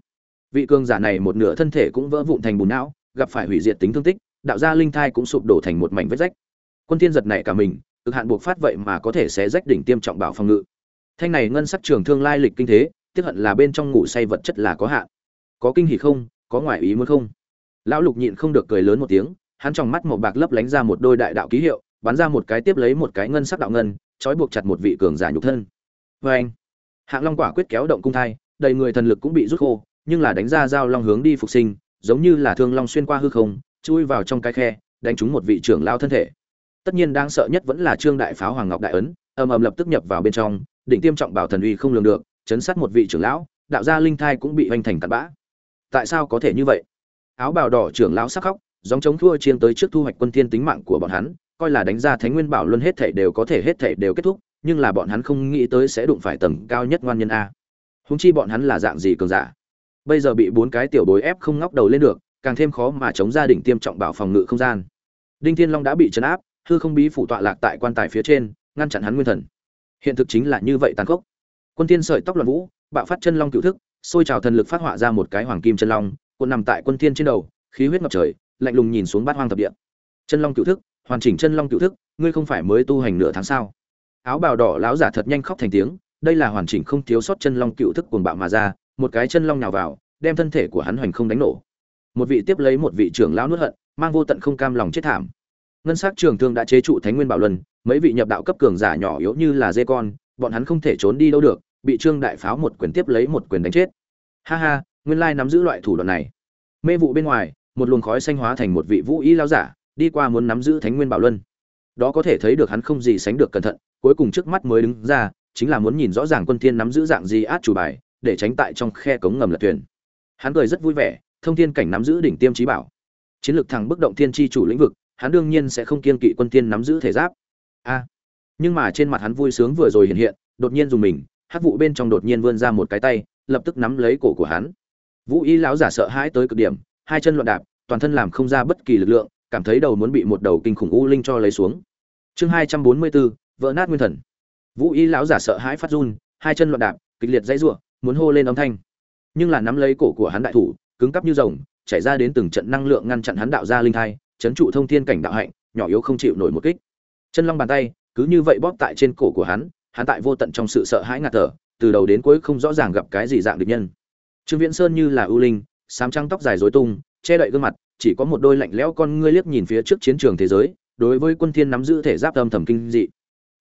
vị cường giả này một nửa thân thể cũng vỡ vụn thành bùn não, gặp phải hủy diệt tính thương tích, đạo gia linh thai cũng sụp đổ thành một mảnh vết rách. quân thiên giật này cả mình cực hạn buộc phát vậy mà có thể sẽ rách đỉnh tiêm trọng bảo phòng ngự. Thanh này ngân sắc trường thương lai lịch kinh thế, tiếc hận là bên trong ngủ say vật chất là có hạn. Có kinh hỉ không, có ngoại ý muốn không? Lão lục nhịn không được cười lớn một tiếng, hắn trong mắt màu bạc lấp lánh ra một đôi đại đạo ký hiệu, bắn ra một cái tiếp lấy một cái ngân sắc đạo ngân, trói buộc chặt một vị cường giả nhục thân. Vê anh, hạng long quả quyết kéo động cung thai, đầy người thần lực cũng bị rút khô, nhưng là đánh ra dao long hướng đi phục sinh, giống như là thương long xuyên qua hư không, chui vào trong cái khe, đánh trúng một vị trưởng lao thân thể tất nhiên đáng sợ nhất vẫn là trương đại pháo hoàng ngọc đại ấn, ầm ầm lập tức nhập vào bên trong định tiêm trọng bảo thần uy không lường được, chấn sát một vị trưởng lão, đạo gia linh thai cũng bị hoành thành tạt bã. Tại sao có thể như vậy? Áo bào đỏ trưởng lão sắc khóc dòng chống thua chiên tới trước thu hoạch quân thiên tính mạng của bọn hắn, coi là đánh ra thánh nguyên bảo luân hết thể đều có thể hết thể đều kết thúc, nhưng là bọn hắn không nghĩ tới sẽ đụng phải tầng cao nhất ngoan nhân a. Húng chi bọn hắn là dạng gì cường giả? Bây giờ bị bốn cái tiểu bối ép không ngóc đầu lên được, càng thêm khó mà chống gia đình tiêm trọng bảo phòng ngự không gian. Đinh thiên long đã bị chấn áp hư không bí phủ tọa lạc tại quan tài phía trên, ngăn chặn hắn nguyên thần. Hiện thực chính là như vậy tàn khốc. Quân thiên sợi tóc loạn vũ, bạo phát chân long cựu thức, xôi trào thần lực phát họa ra một cái hoàng kim chân long, cuộn nằm tại quân thiên trên đầu, khí huyết ngập trời, lạnh lùng nhìn xuống bát hoang thập địa. Chân long cựu thức, hoàn chỉnh chân long cựu thức, ngươi không phải mới tu hành nửa tháng sao? Áo bào đỏ lão giả thật nhanh khóc thành tiếng, đây là hoàn chỉnh không thiếu sót chân long cựu thức cuồng bạo mà ra, một cái chân long nhào vào, đem thân thể của hắn hoành không đánh nổ. Một vị tiếp lấy một vị trưởng lão nuốt hận, mang vô tận không cam lòng chết thảm ngân sắc trường thương đã chế trụ thánh nguyên bảo luân, mấy vị nhập đạo cấp cường giả nhỏ yếu như là dê con, bọn hắn không thể trốn đi đâu được, bị trương đại pháo một quyền tiếp lấy một quyền đánh chết. Ha ha, nguyên lai nắm giữ loại thủ đoạn này. Mê vụ bên ngoài, một luồng khói xanh hóa thành một vị vũ y lao giả, đi qua muốn nắm giữ thánh nguyên bảo luân. Đó có thể thấy được hắn không gì sánh được cẩn thận, cuối cùng trước mắt mới đứng ra, chính là muốn nhìn rõ ràng quân thiên nắm giữ dạng gì át chủ bài, để tránh tại trong khe cống ngầm lật thuyền. Hắn cười rất vui vẻ, thông thiên cảnh nắm giữ đỉnh tiêm trí bảo. Chiến lược thẳng bức động thiên tri chủ lĩnh vực hắn đương nhiên sẽ không kiên kỵ quân tiên nắm giữ thể giáp. A. Nhưng mà trên mặt hắn vui sướng vừa rồi hiện hiện, đột nhiên dùng mình, hắc vụ bên trong đột nhiên vươn ra một cái tay, lập tức nắm lấy cổ của hắn. Vũ y lão giả sợ hãi tới cực điểm, hai chân loạn đạp, toàn thân làm không ra bất kỳ lực lượng, cảm thấy đầu muốn bị một đầu kinh khủng u linh cho lấy xuống. Chương hai trăm bốn mươi bốn vỡ nát nguyên thần. Vũ y lão giả sợ hãi phát run, hai chân loạn đạp, kịch liệt dãy rủa, muốn hô lên âm thanh. Nhưng là nắm lấy cổ của hắn đại thủ, cứng cắp như rồng, chảy ra đến từng trận năng lượng ngăn chặn hắn đạo ra linh thai chấn trụ thông thiên cảnh đạo hạnh, nhỏ yếu không chịu nổi một kích. Chân long bàn tay, cứ như vậy bóp tại trên cổ của hắn hắn tại vô tận trong sự sợ hãi ngạt thở, từ đầu đến cuối không rõ ràng gặp cái gì dạng địch nhân. Trương viễn sơn như là ưu linh, sám trắng tóc dài rối tung, che đậy gương mặt, chỉ có một đôi lạnh lẽo con ngươi liếc nhìn phía trước chiến trường thế giới, đối với quân thiên nắm giữ thể giáp âm thầm kinh dị.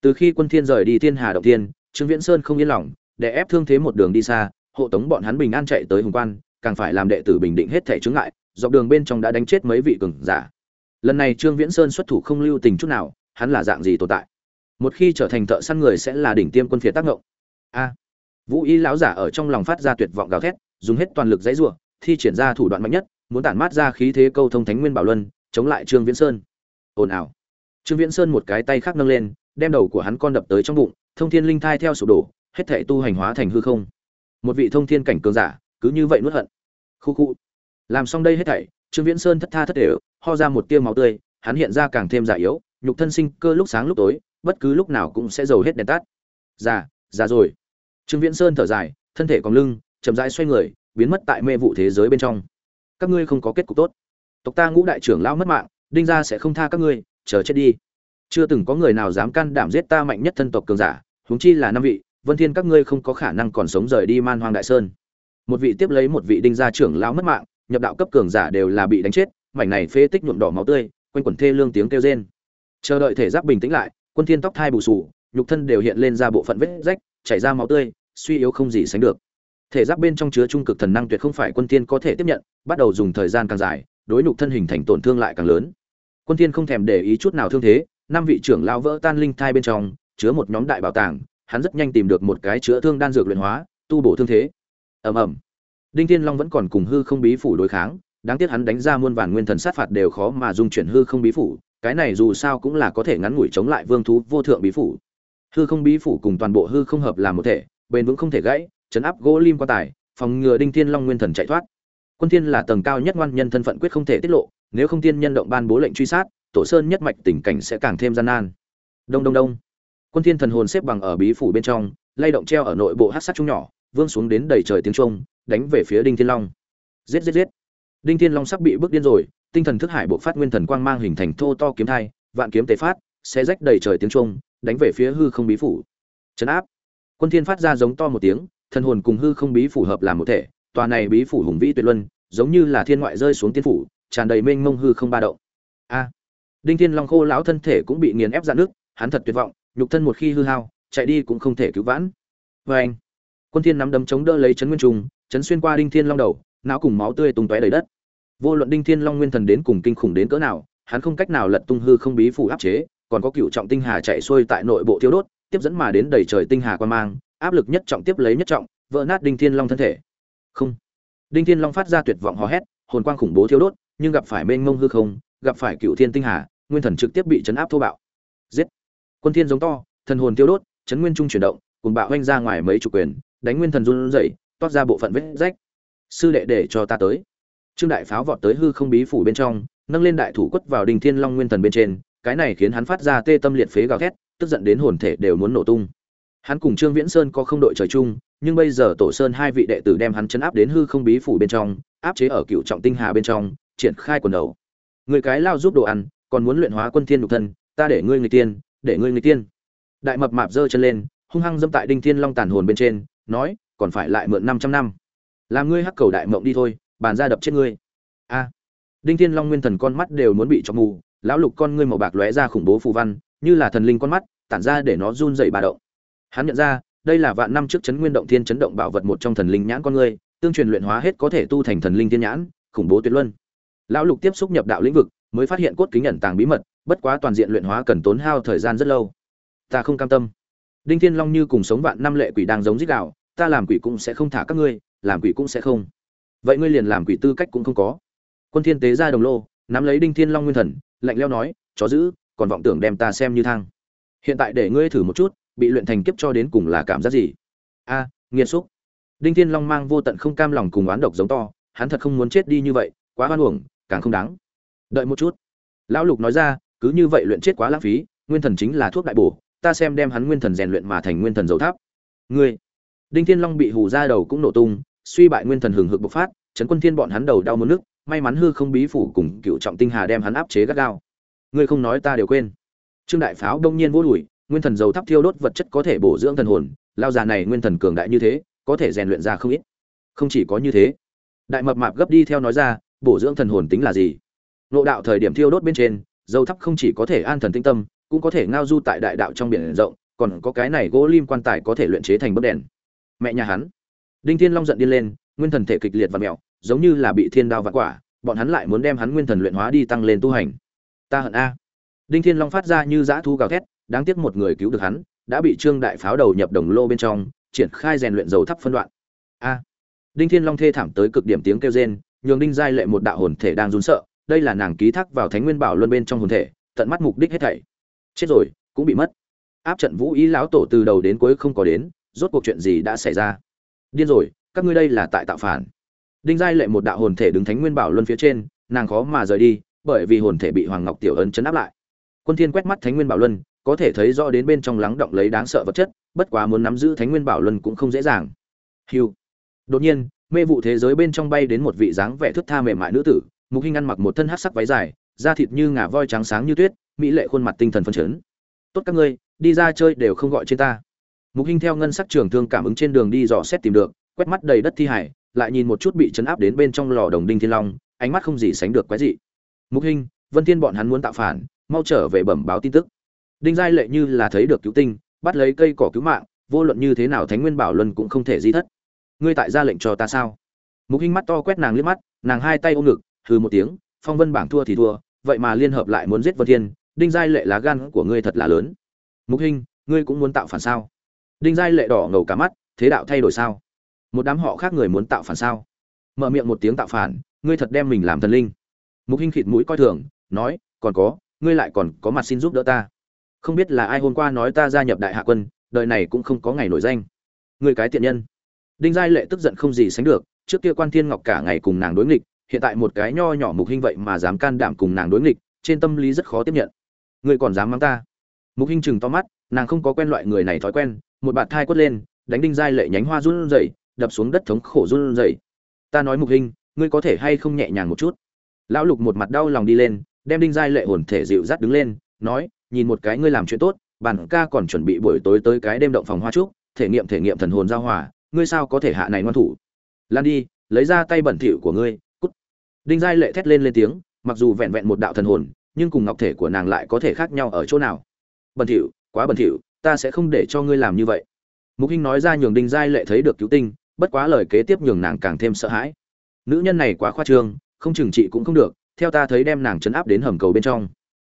Từ khi quân thiên rời đi thiên hà động thiên, trương viễn sơn không yên lòng, để ép thương thế một đường đi xa, hộ tống bọn hắn bình an chạy tới hùng quan, càng phải làm đệ tử bình định hết thể chướng ngại, dọc đường bên trong đã đánh chết mấy vị cường giả lần này trương viễn sơn xuất thủ không lưu tình chút nào, hắn là dạng gì tồn tại? Một khi trở thành thợ săn người sẽ là đỉnh tiêm quân phiệt tác ngộng. A. Vũ y lão giả ở trong lòng phát ra tuyệt vọng gào thét, dùng hết toàn lực dãy rủa, thi triển ra thủ đoạn mạnh nhất, muốn tản mát ra khí thế câu thông thánh nguyên bảo luân, chống lại trương viễn sơn. Ồn ào. Trương viễn sơn một cái tay khác nâng lên, đem đầu của hắn con đập tới trong bụng, thông thiên linh thai theo sụp đổ, hết thể tu hành hóa thành hư không. Một vị thông thiên cảnh cường giả, cứ như vậy nuốt hận. Khu khu. Làm xong đây hết thảy, trương viễn sơn thất tha thất đều ho ra một tia máu tươi, hắn hiện ra càng thêm già yếu, nhục thân sinh cơ lúc sáng lúc tối, bất cứ lúc nào cũng sẽ dầu hết đèn tắt. Già già rồi. Trương viễn sơn thở dài, thân thể còn lưng, chậm rãi xoay người, biến mất tại mê vụ thế giới bên trong. Các ngươi không có kết cục tốt. Tộc ta ngũ đại trưởng lão mất mạng, đinh gia sẽ không tha các ngươi, chờ chết đi. Chưa từng có người nào dám can đảm giết ta mạnh nhất thân tộc cường giả, huống chi là năm vị, vân thiên các ngươi không có khả năng còn sống rời đi man hoang đại sơn. Một vị tiếp lấy một vị đinh gia trưởng lão mất mạng, nhập đạo cấp cường giả đều là bị đánh chết mảnh này phế tích nhuộm đỏ máu tươi, quanh quẩn thê lương tiếng kêu rên. Chờ đợi thể giáp bình tĩnh lại, quân thiên tóc thai bù sù, nhục thân đều hiện lên ra bộ phận vết rách, chảy ra máu tươi, suy yếu không gì sánh được. Thể giáp bên trong chứa trung cực thần năng tuyệt không phải quân thiên có thể tiếp nhận, bắt đầu dùng thời gian càng dài, đối nhục thân hình thành tổn thương lại càng lớn. Quân thiên không thèm để ý chút nào thương thế, năm vị trưởng lão vỡ tan linh thai bên trong, chứa một nhóm đại bảo tàng, hắn rất nhanh tìm được một cái chữa thương đan dược luyện hóa, tu bổ thương thế. Ầm ầm. Đinh thiên long vẫn còn cùng hư không bí phủ đối kháng đáng tiếc hắn đánh ra muôn vàn nguyên thần sát phạt đều khó mà dung chuyển hư không bí phủ, cái này dù sao cũng là có thể ngắn ngủi chống lại vương thú vô thượng bí phủ. Hư không bí phủ cùng toàn bộ hư không hợp làm một thể, bền vững không thể gãy, chấn áp gỗ lim qua tài, phòng ngừa đinh thiên long nguyên thần chạy thoát. Quân thiên là tầng cao nhất ngoan nhân thân phận quyết không thể tiết lộ, nếu không tiên nhân động ban bố lệnh truy sát, tổ sơn nhất mạch tình cảnh sẽ càng thêm gian nan. Đông đông đông. Quân thiên thần hồn xếp bằng ở bí phủ bên trong, lay động treo ở nội bộ hắc sát trung nhỏ, vương xuống đến đầy trời tiếng trung đánh về phía đinh thiên long. Giết giết giết đinh thiên long sắp bị bước điên rồi, tinh thần thức hải bộ phát nguyên thần quang mang hình thành thô to kiếm thai, vạn kiếm tế phát, xé rách đầy trời tiếng trung đánh về phía hư không bí phủ. Chấn áp. Quân thiên phát ra giống to một tiếng, thần hồn cùng hư không bí phủ hợp làm một thể, tòa này bí phủ hùng vĩ tuyệt luân, giống như là thiên ngoại rơi xuống tiên phủ, tràn đầy mênh mông hư không ba động. A. Đinh thiên long khô lão thân thể cũng bị nghiền ép ra nước, hắn thật tuyệt vọng, nhục thân một khi hư hao, chạy đi cũng không thể cứu vãn. Vê anh quân thiên nắm đấm chống đỡ lấy chấn nguyên trùng, chấn xuyên qua đinh thiên long đầu não cùng máu tươi tung tóe đầy đất. Vô luận đinh thiên long nguyên thần đến cùng kinh khủng đến cỡ nào, hắn không cách nào lật tung hư không bí phủ áp chế, còn có cựu trọng tinh hà chạy xuôi tại nội bộ thiêu đốt, tiếp dẫn mà đến đầy trời tinh hà quan mang, áp lực nhất trọng tiếp lấy nhất trọng, vỡ nát đinh thiên long thân thể. Không. Đinh thiên long phát ra tuyệt vọng hò hét, hồn quang khủng bố thiêu đốt, nhưng gặp phải mênh mông hư không, gặp phải cựu thiên tinh hà, nguyên thần trực tiếp bị chấn áp thô bạo. Giết. Quân thiên giống to, thần hồn tiêu đốt, chấn nguyên trung chuyển động, cùng bạo hoanh ra ngoài mấy chủ quyền, đánh nguyên thần run rẩy, toát ra bộ phận vết rách sư đệ để cho ta tới. Trương đại pháo vọt tới hư không bí phủ bên trong, nâng lên đại thủ quất vào đình thiên long nguyên thần bên trên, cái này khiến hắn phát ra tê tâm liệt phế gào thét, tức giận đến hồn thể đều muốn nổ tung. Hắn cùng trương viễn sơn có không đội trời chung, nhưng bây giờ tổ sơn hai vị đệ tử đem hắn chấn áp đến hư không bí phủ bên trong, áp chế ở cựu trọng tinh hà bên trong, triển khai quần đầu. Người cái lao giúp đồ ăn, còn muốn luyện hóa quân thiên nhục thân, ta để ngươi người tiên, để ngươi người tiên. Đại mập mạp giơ chân lên, hung hăng dâm tại đinh thiên long tàn hồn bên trên, nói, còn phải lại mượn 500 năm làm ngươi hắc cầu đại mộng đi thôi, bàn ra đập chết ngươi. A. À. Đinh thiên long nguyên thần con mắt đều muốn bị cho mù, lão lục con ngươi màu bạc lóe ra khủng bố phù văn, như là thần linh con mắt, tản ra để nó run dậy bà động. Hắn nhận ra, đây là vạn năm trước chấn nguyên động thiên chấn động bảo vật một trong thần linh nhãn con ngươi, tương truyền luyện hóa hết có thể tu thành thần linh thiên nhãn, khủng bố tuyệt luân. Lão lục tiếp xúc nhập đạo lĩnh vực, mới phát hiện cốt kính nhận tàng bí mật, bất quá toàn diện luyện hóa cần tốn hao thời gian rất lâu. Ta không cam tâm. Đinh thiên long như cùng sống vạn năm lệ quỷ đang giống dích đạo ta làm quỷ cũng sẽ không thả các ngươi làm quỷ cũng sẽ không. Vậy ngươi liền làm quỷ tư cách cũng không có. Quân thiên tế ra đồng lô nắm lấy đinh thiên long nguyên thần lạnh leo nói chó dữ, còn vọng tưởng đem ta xem như thang. Hiện tại để ngươi thử một chút bị luyện thành kiếp cho đến cùng là cảm giác gì? A à, nghiệt xúc. Đinh thiên long mang vô tận không cam lòng cùng oán độc giống to hắn thật không muốn chết đi như vậy quá hoan uổng càng không đáng. Đợi một chút. Lão lục nói ra cứ như vậy luyện chết quá lãng phí nguyên thần chính là thuốc đại bổ ta xem đem hắn nguyên thần rèn luyện mà thành nguyên thần dầu tháp. Ngươi. Đinh thiên long bị hù ra đầu cũng nổ tung suy bại nguyên thần hừng hực bộc phát trấn quân thiên bọn hắn đầu đau muốn nước may mắn hư không bí phủ cùng cựu trọng tinh hà đem hắn áp chế gắt gao. Ngươi không nói ta đều quên. Trương đại pháo đông nhiên vô đuổi, nguyên thần dầu thắp thiêu đốt vật chất có thể bổ dưỡng thần hồn lao già này nguyên thần cường đại như thế có thể rèn luyện ra không ít. Không chỉ có như thế đại mập mạp gấp đi theo nói ra bổ dưỡng thần hồn tính là gì? Nộ đạo thời điểm thiêu đốt bên trên dầu thắp không chỉ có thể an thần tinh tâm cũng có thể ngao du tại đại đạo trong biển rộng còn có cái này gỗ lim quan tài có thể luyện chế thành bức đèn. Mẹ nhà hắn đinh thiên long giận điên lên nguyên thần thể kịch liệt và mèo, giống như là bị thiên đao vặn quả bọn hắn lại muốn đem hắn nguyên thần luyện hóa đi tăng lên tu hành. Ta hận a. Đinh thiên long phát ra như dã thu gào thét đáng tiếc một người cứu được hắn đã bị trương đại pháo đầu nhập đồng lô bên trong triển khai rèn luyện dầu thắp phân đoạn. A. Đinh thiên long thê thảm tới cực điểm tiếng kêu rên nhường đinh giai lệ một đạo hồn thể đang run sợ đây là nàng ký thác vào thánh nguyên bảo luân bên trong hồn thể tận mắt mục đích hết thảy. Chết rồi cũng bị mất. Áp trận vũ ý lão tổ từ đầu đến cuối không có đến rốt cuộc chuyện gì đã xảy ra? Điên rồi, các ngươi đây là tại tạo phản. Đinh giai lệ một đạo hồn thể đứng thánh nguyên bảo luân phía trên, nàng khó mà rời đi, bởi vì hồn thể bị hoàng ngọc tiểu ấn chấn áp lại. Quân thiên quét mắt thánh nguyên bảo luân, có thể thấy rõ đến bên trong lắng động lấy đáng sợ vật chất, bất quá muốn nắm giữ thánh nguyên bảo luân cũng không dễ dàng. Hiu đột nhiên, mê vụ thế giới bên trong bay đến một vị dáng vẻ thướt tha mềm mại nữ tử, mục hinh ăn mặc một thân hắc sắc váy dài, da thịt như ngà voi trắng sáng như tuyết, mỹ lệ khuôn mặt tinh thần phân chấn. Tốt các ngươi, đi ra chơi đều không gọi trên ta mục hinh theo ngân sắc trường thương cảm ứng trên đường đi dò xét tìm được, quét mắt đầy đất thi hải, lại nhìn một chút bị chấn áp đến bên trong lò đồng đinh thiên long, ánh mắt không gì sánh được quái dị. Mục hinh, vân thiên bọn hắn muốn tạo phản, mau trở về bẩm báo tin tức. Đinh giai lệ như là thấy được cứu tinh, bắt lấy cây cỏ cứu mạng, vô luận như thế nào thánh nguyên bảo luân cũng không thể di thất. Ngươi tại ra lệnh cho ta sao? Mục hinh mắt to quét nàng liếc mắt, nàng hai tay ôm ngực, hừ một tiếng, phong vân bảng thua thì thua, vậy mà liên hợp lại muốn giết vân thiên, đinh giai lệ lá gan của ngươi thật là lớn. Mục hinh, ngươi cũng muốn tạo phản sao? Đinh giai lệ đỏ ngầu cả mắt, thế đạo thay đổi sao? Một đám họ khác người muốn tạo phản sao? Mở miệng một tiếng tạo phản, ngươi thật đem mình làm thần linh. Mục hinh khịt mũi coi thường, nói, còn có, ngươi lại còn có mặt xin giúp đỡ ta. Không biết là ai hôm qua nói ta gia nhập đại hạ quân, đời này cũng không có ngày nổi danh. Ngươi cái tiện nhân. Đinh giai lệ tức giận không gì sánh được, trước kia quan thiên ngọc cả ngày cùng nàng đối nghịch, hiện tại một cái nho nhỏ mục hinh vậy mà dám can đảm cùng nàng đối nghịch, trên tâm lý rất khó tiếp nhận. Ngươi còn dám mắng ta? Mục hinh chừng to mắt, nàng không có quen loại người này thói quen một bạt thai quất lên, đánh đinh giai lệ nhánh hoa run rẩy, đập xuống đất thống khổ run rẩy. Ta nói mục hinh, ngươi có thể hay không nhẹ nhàng một chút? Lão lục một mặt đau lòng đi lên, đem đinh giai lệ hồn thể dịu dắt đứng lên, nói, nhìn một cái ngươi làm chuyện tốt, bản ca còn chuẩn bị buổi tối tới cái đêm động phòng hoa trúc, thể nghiệm thể nghiệm thần hồn giao hòa, ngươi sao có thể hạ này ngoan thủ? Lan đi, lấy ra tay bẩn thỉu của ngươi, cút. Đinh giai lệ thét lên lên tiếng, mặc dù vẹn vẹn một đạo thần hồn, nhưng cùng ngọc thể của nàng lại có thể khác nhau ở chỗ nào? Bẩn thỉu, quá bẩn thỉu ta sẽ không để cho ngươi làm như vậy. Mục hinh nói ra nhường đinh giai lệ thấy được cứu tinh bất quá lời kế tiếp nhường nàng càng thêm sợ hãi. Nữ nhân này quá khoa trương không chừng trị cũng không được theo ta thấy đem nàng chấn áp đến hầm cầu bên trong.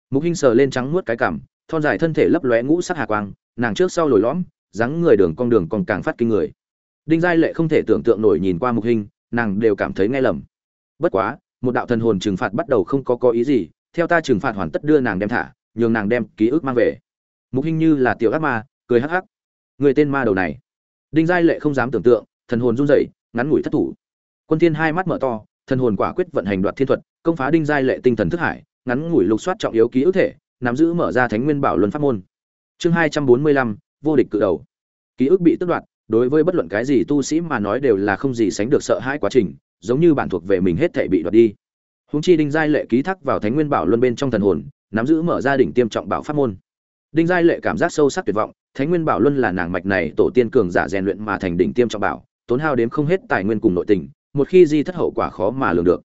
Mục hinh sờ lên trắng nuốt cái cảm, thon dài thân thể lấp lóe ngũ sắc hà quang nàng trước sau lồi lõm dáng người đường cong đường còn càng phát kinh người. Đinh giai lệ không thể tưởng tượng nổi nhìn qua mục hình nàng đều cảm thấy nghe lầm. Bất quá một đạo thần hồn trừng phạt bắt đầu không có có ý gì theo ta trừng phạt hoàn tất đưa nàng đem thả nhường nàng đem ký ức mang về mục hình như là tiểu ác ma, cười hắc hắc. Người tên ma đầu này. Đinh giai lệ không dám tưởng tượng, thần hồn run rẩy, ngắn ngủi thất thủ. Quân thiên hai mắt mở to, thần hồn quả quyết vận hành đoạt thiên thuật, công phá đinh giai lệ tinh thần thức hải, ngắn ngủi lục soát trọng yếu ký ức thể, nắm giữ mở ra thánh nguyên bảo luân pháp môn. Chương hai trăm bốn mươi lăm, vô địch cự đầu. Ký ức bị tước đoạt, đối với bất luận cái gì tu sĩ mà nói đều là không gì sánh được sợ hãi quá trình, giống như bản thuộc về mình hết thể bị đoạt đi. Huống chi đinh giai lệ ký thác vào thánh nguyên bảo luân bên trong thần hồn, nắm giữ mở ra đỉnh tiêm trọng bảo pháp môn đinh giai lệ cảm giác sâu sắc tuyệt vọng, thánh nguyên bảo luân là nàng mạch này tổ tiên cường giả rèn luyện mà thành đỉnh tiêm trọng bảo, tốn hao đếm không hết tài nguyên cùng nội tình, một khi di thất hậu quả khó mà lường được.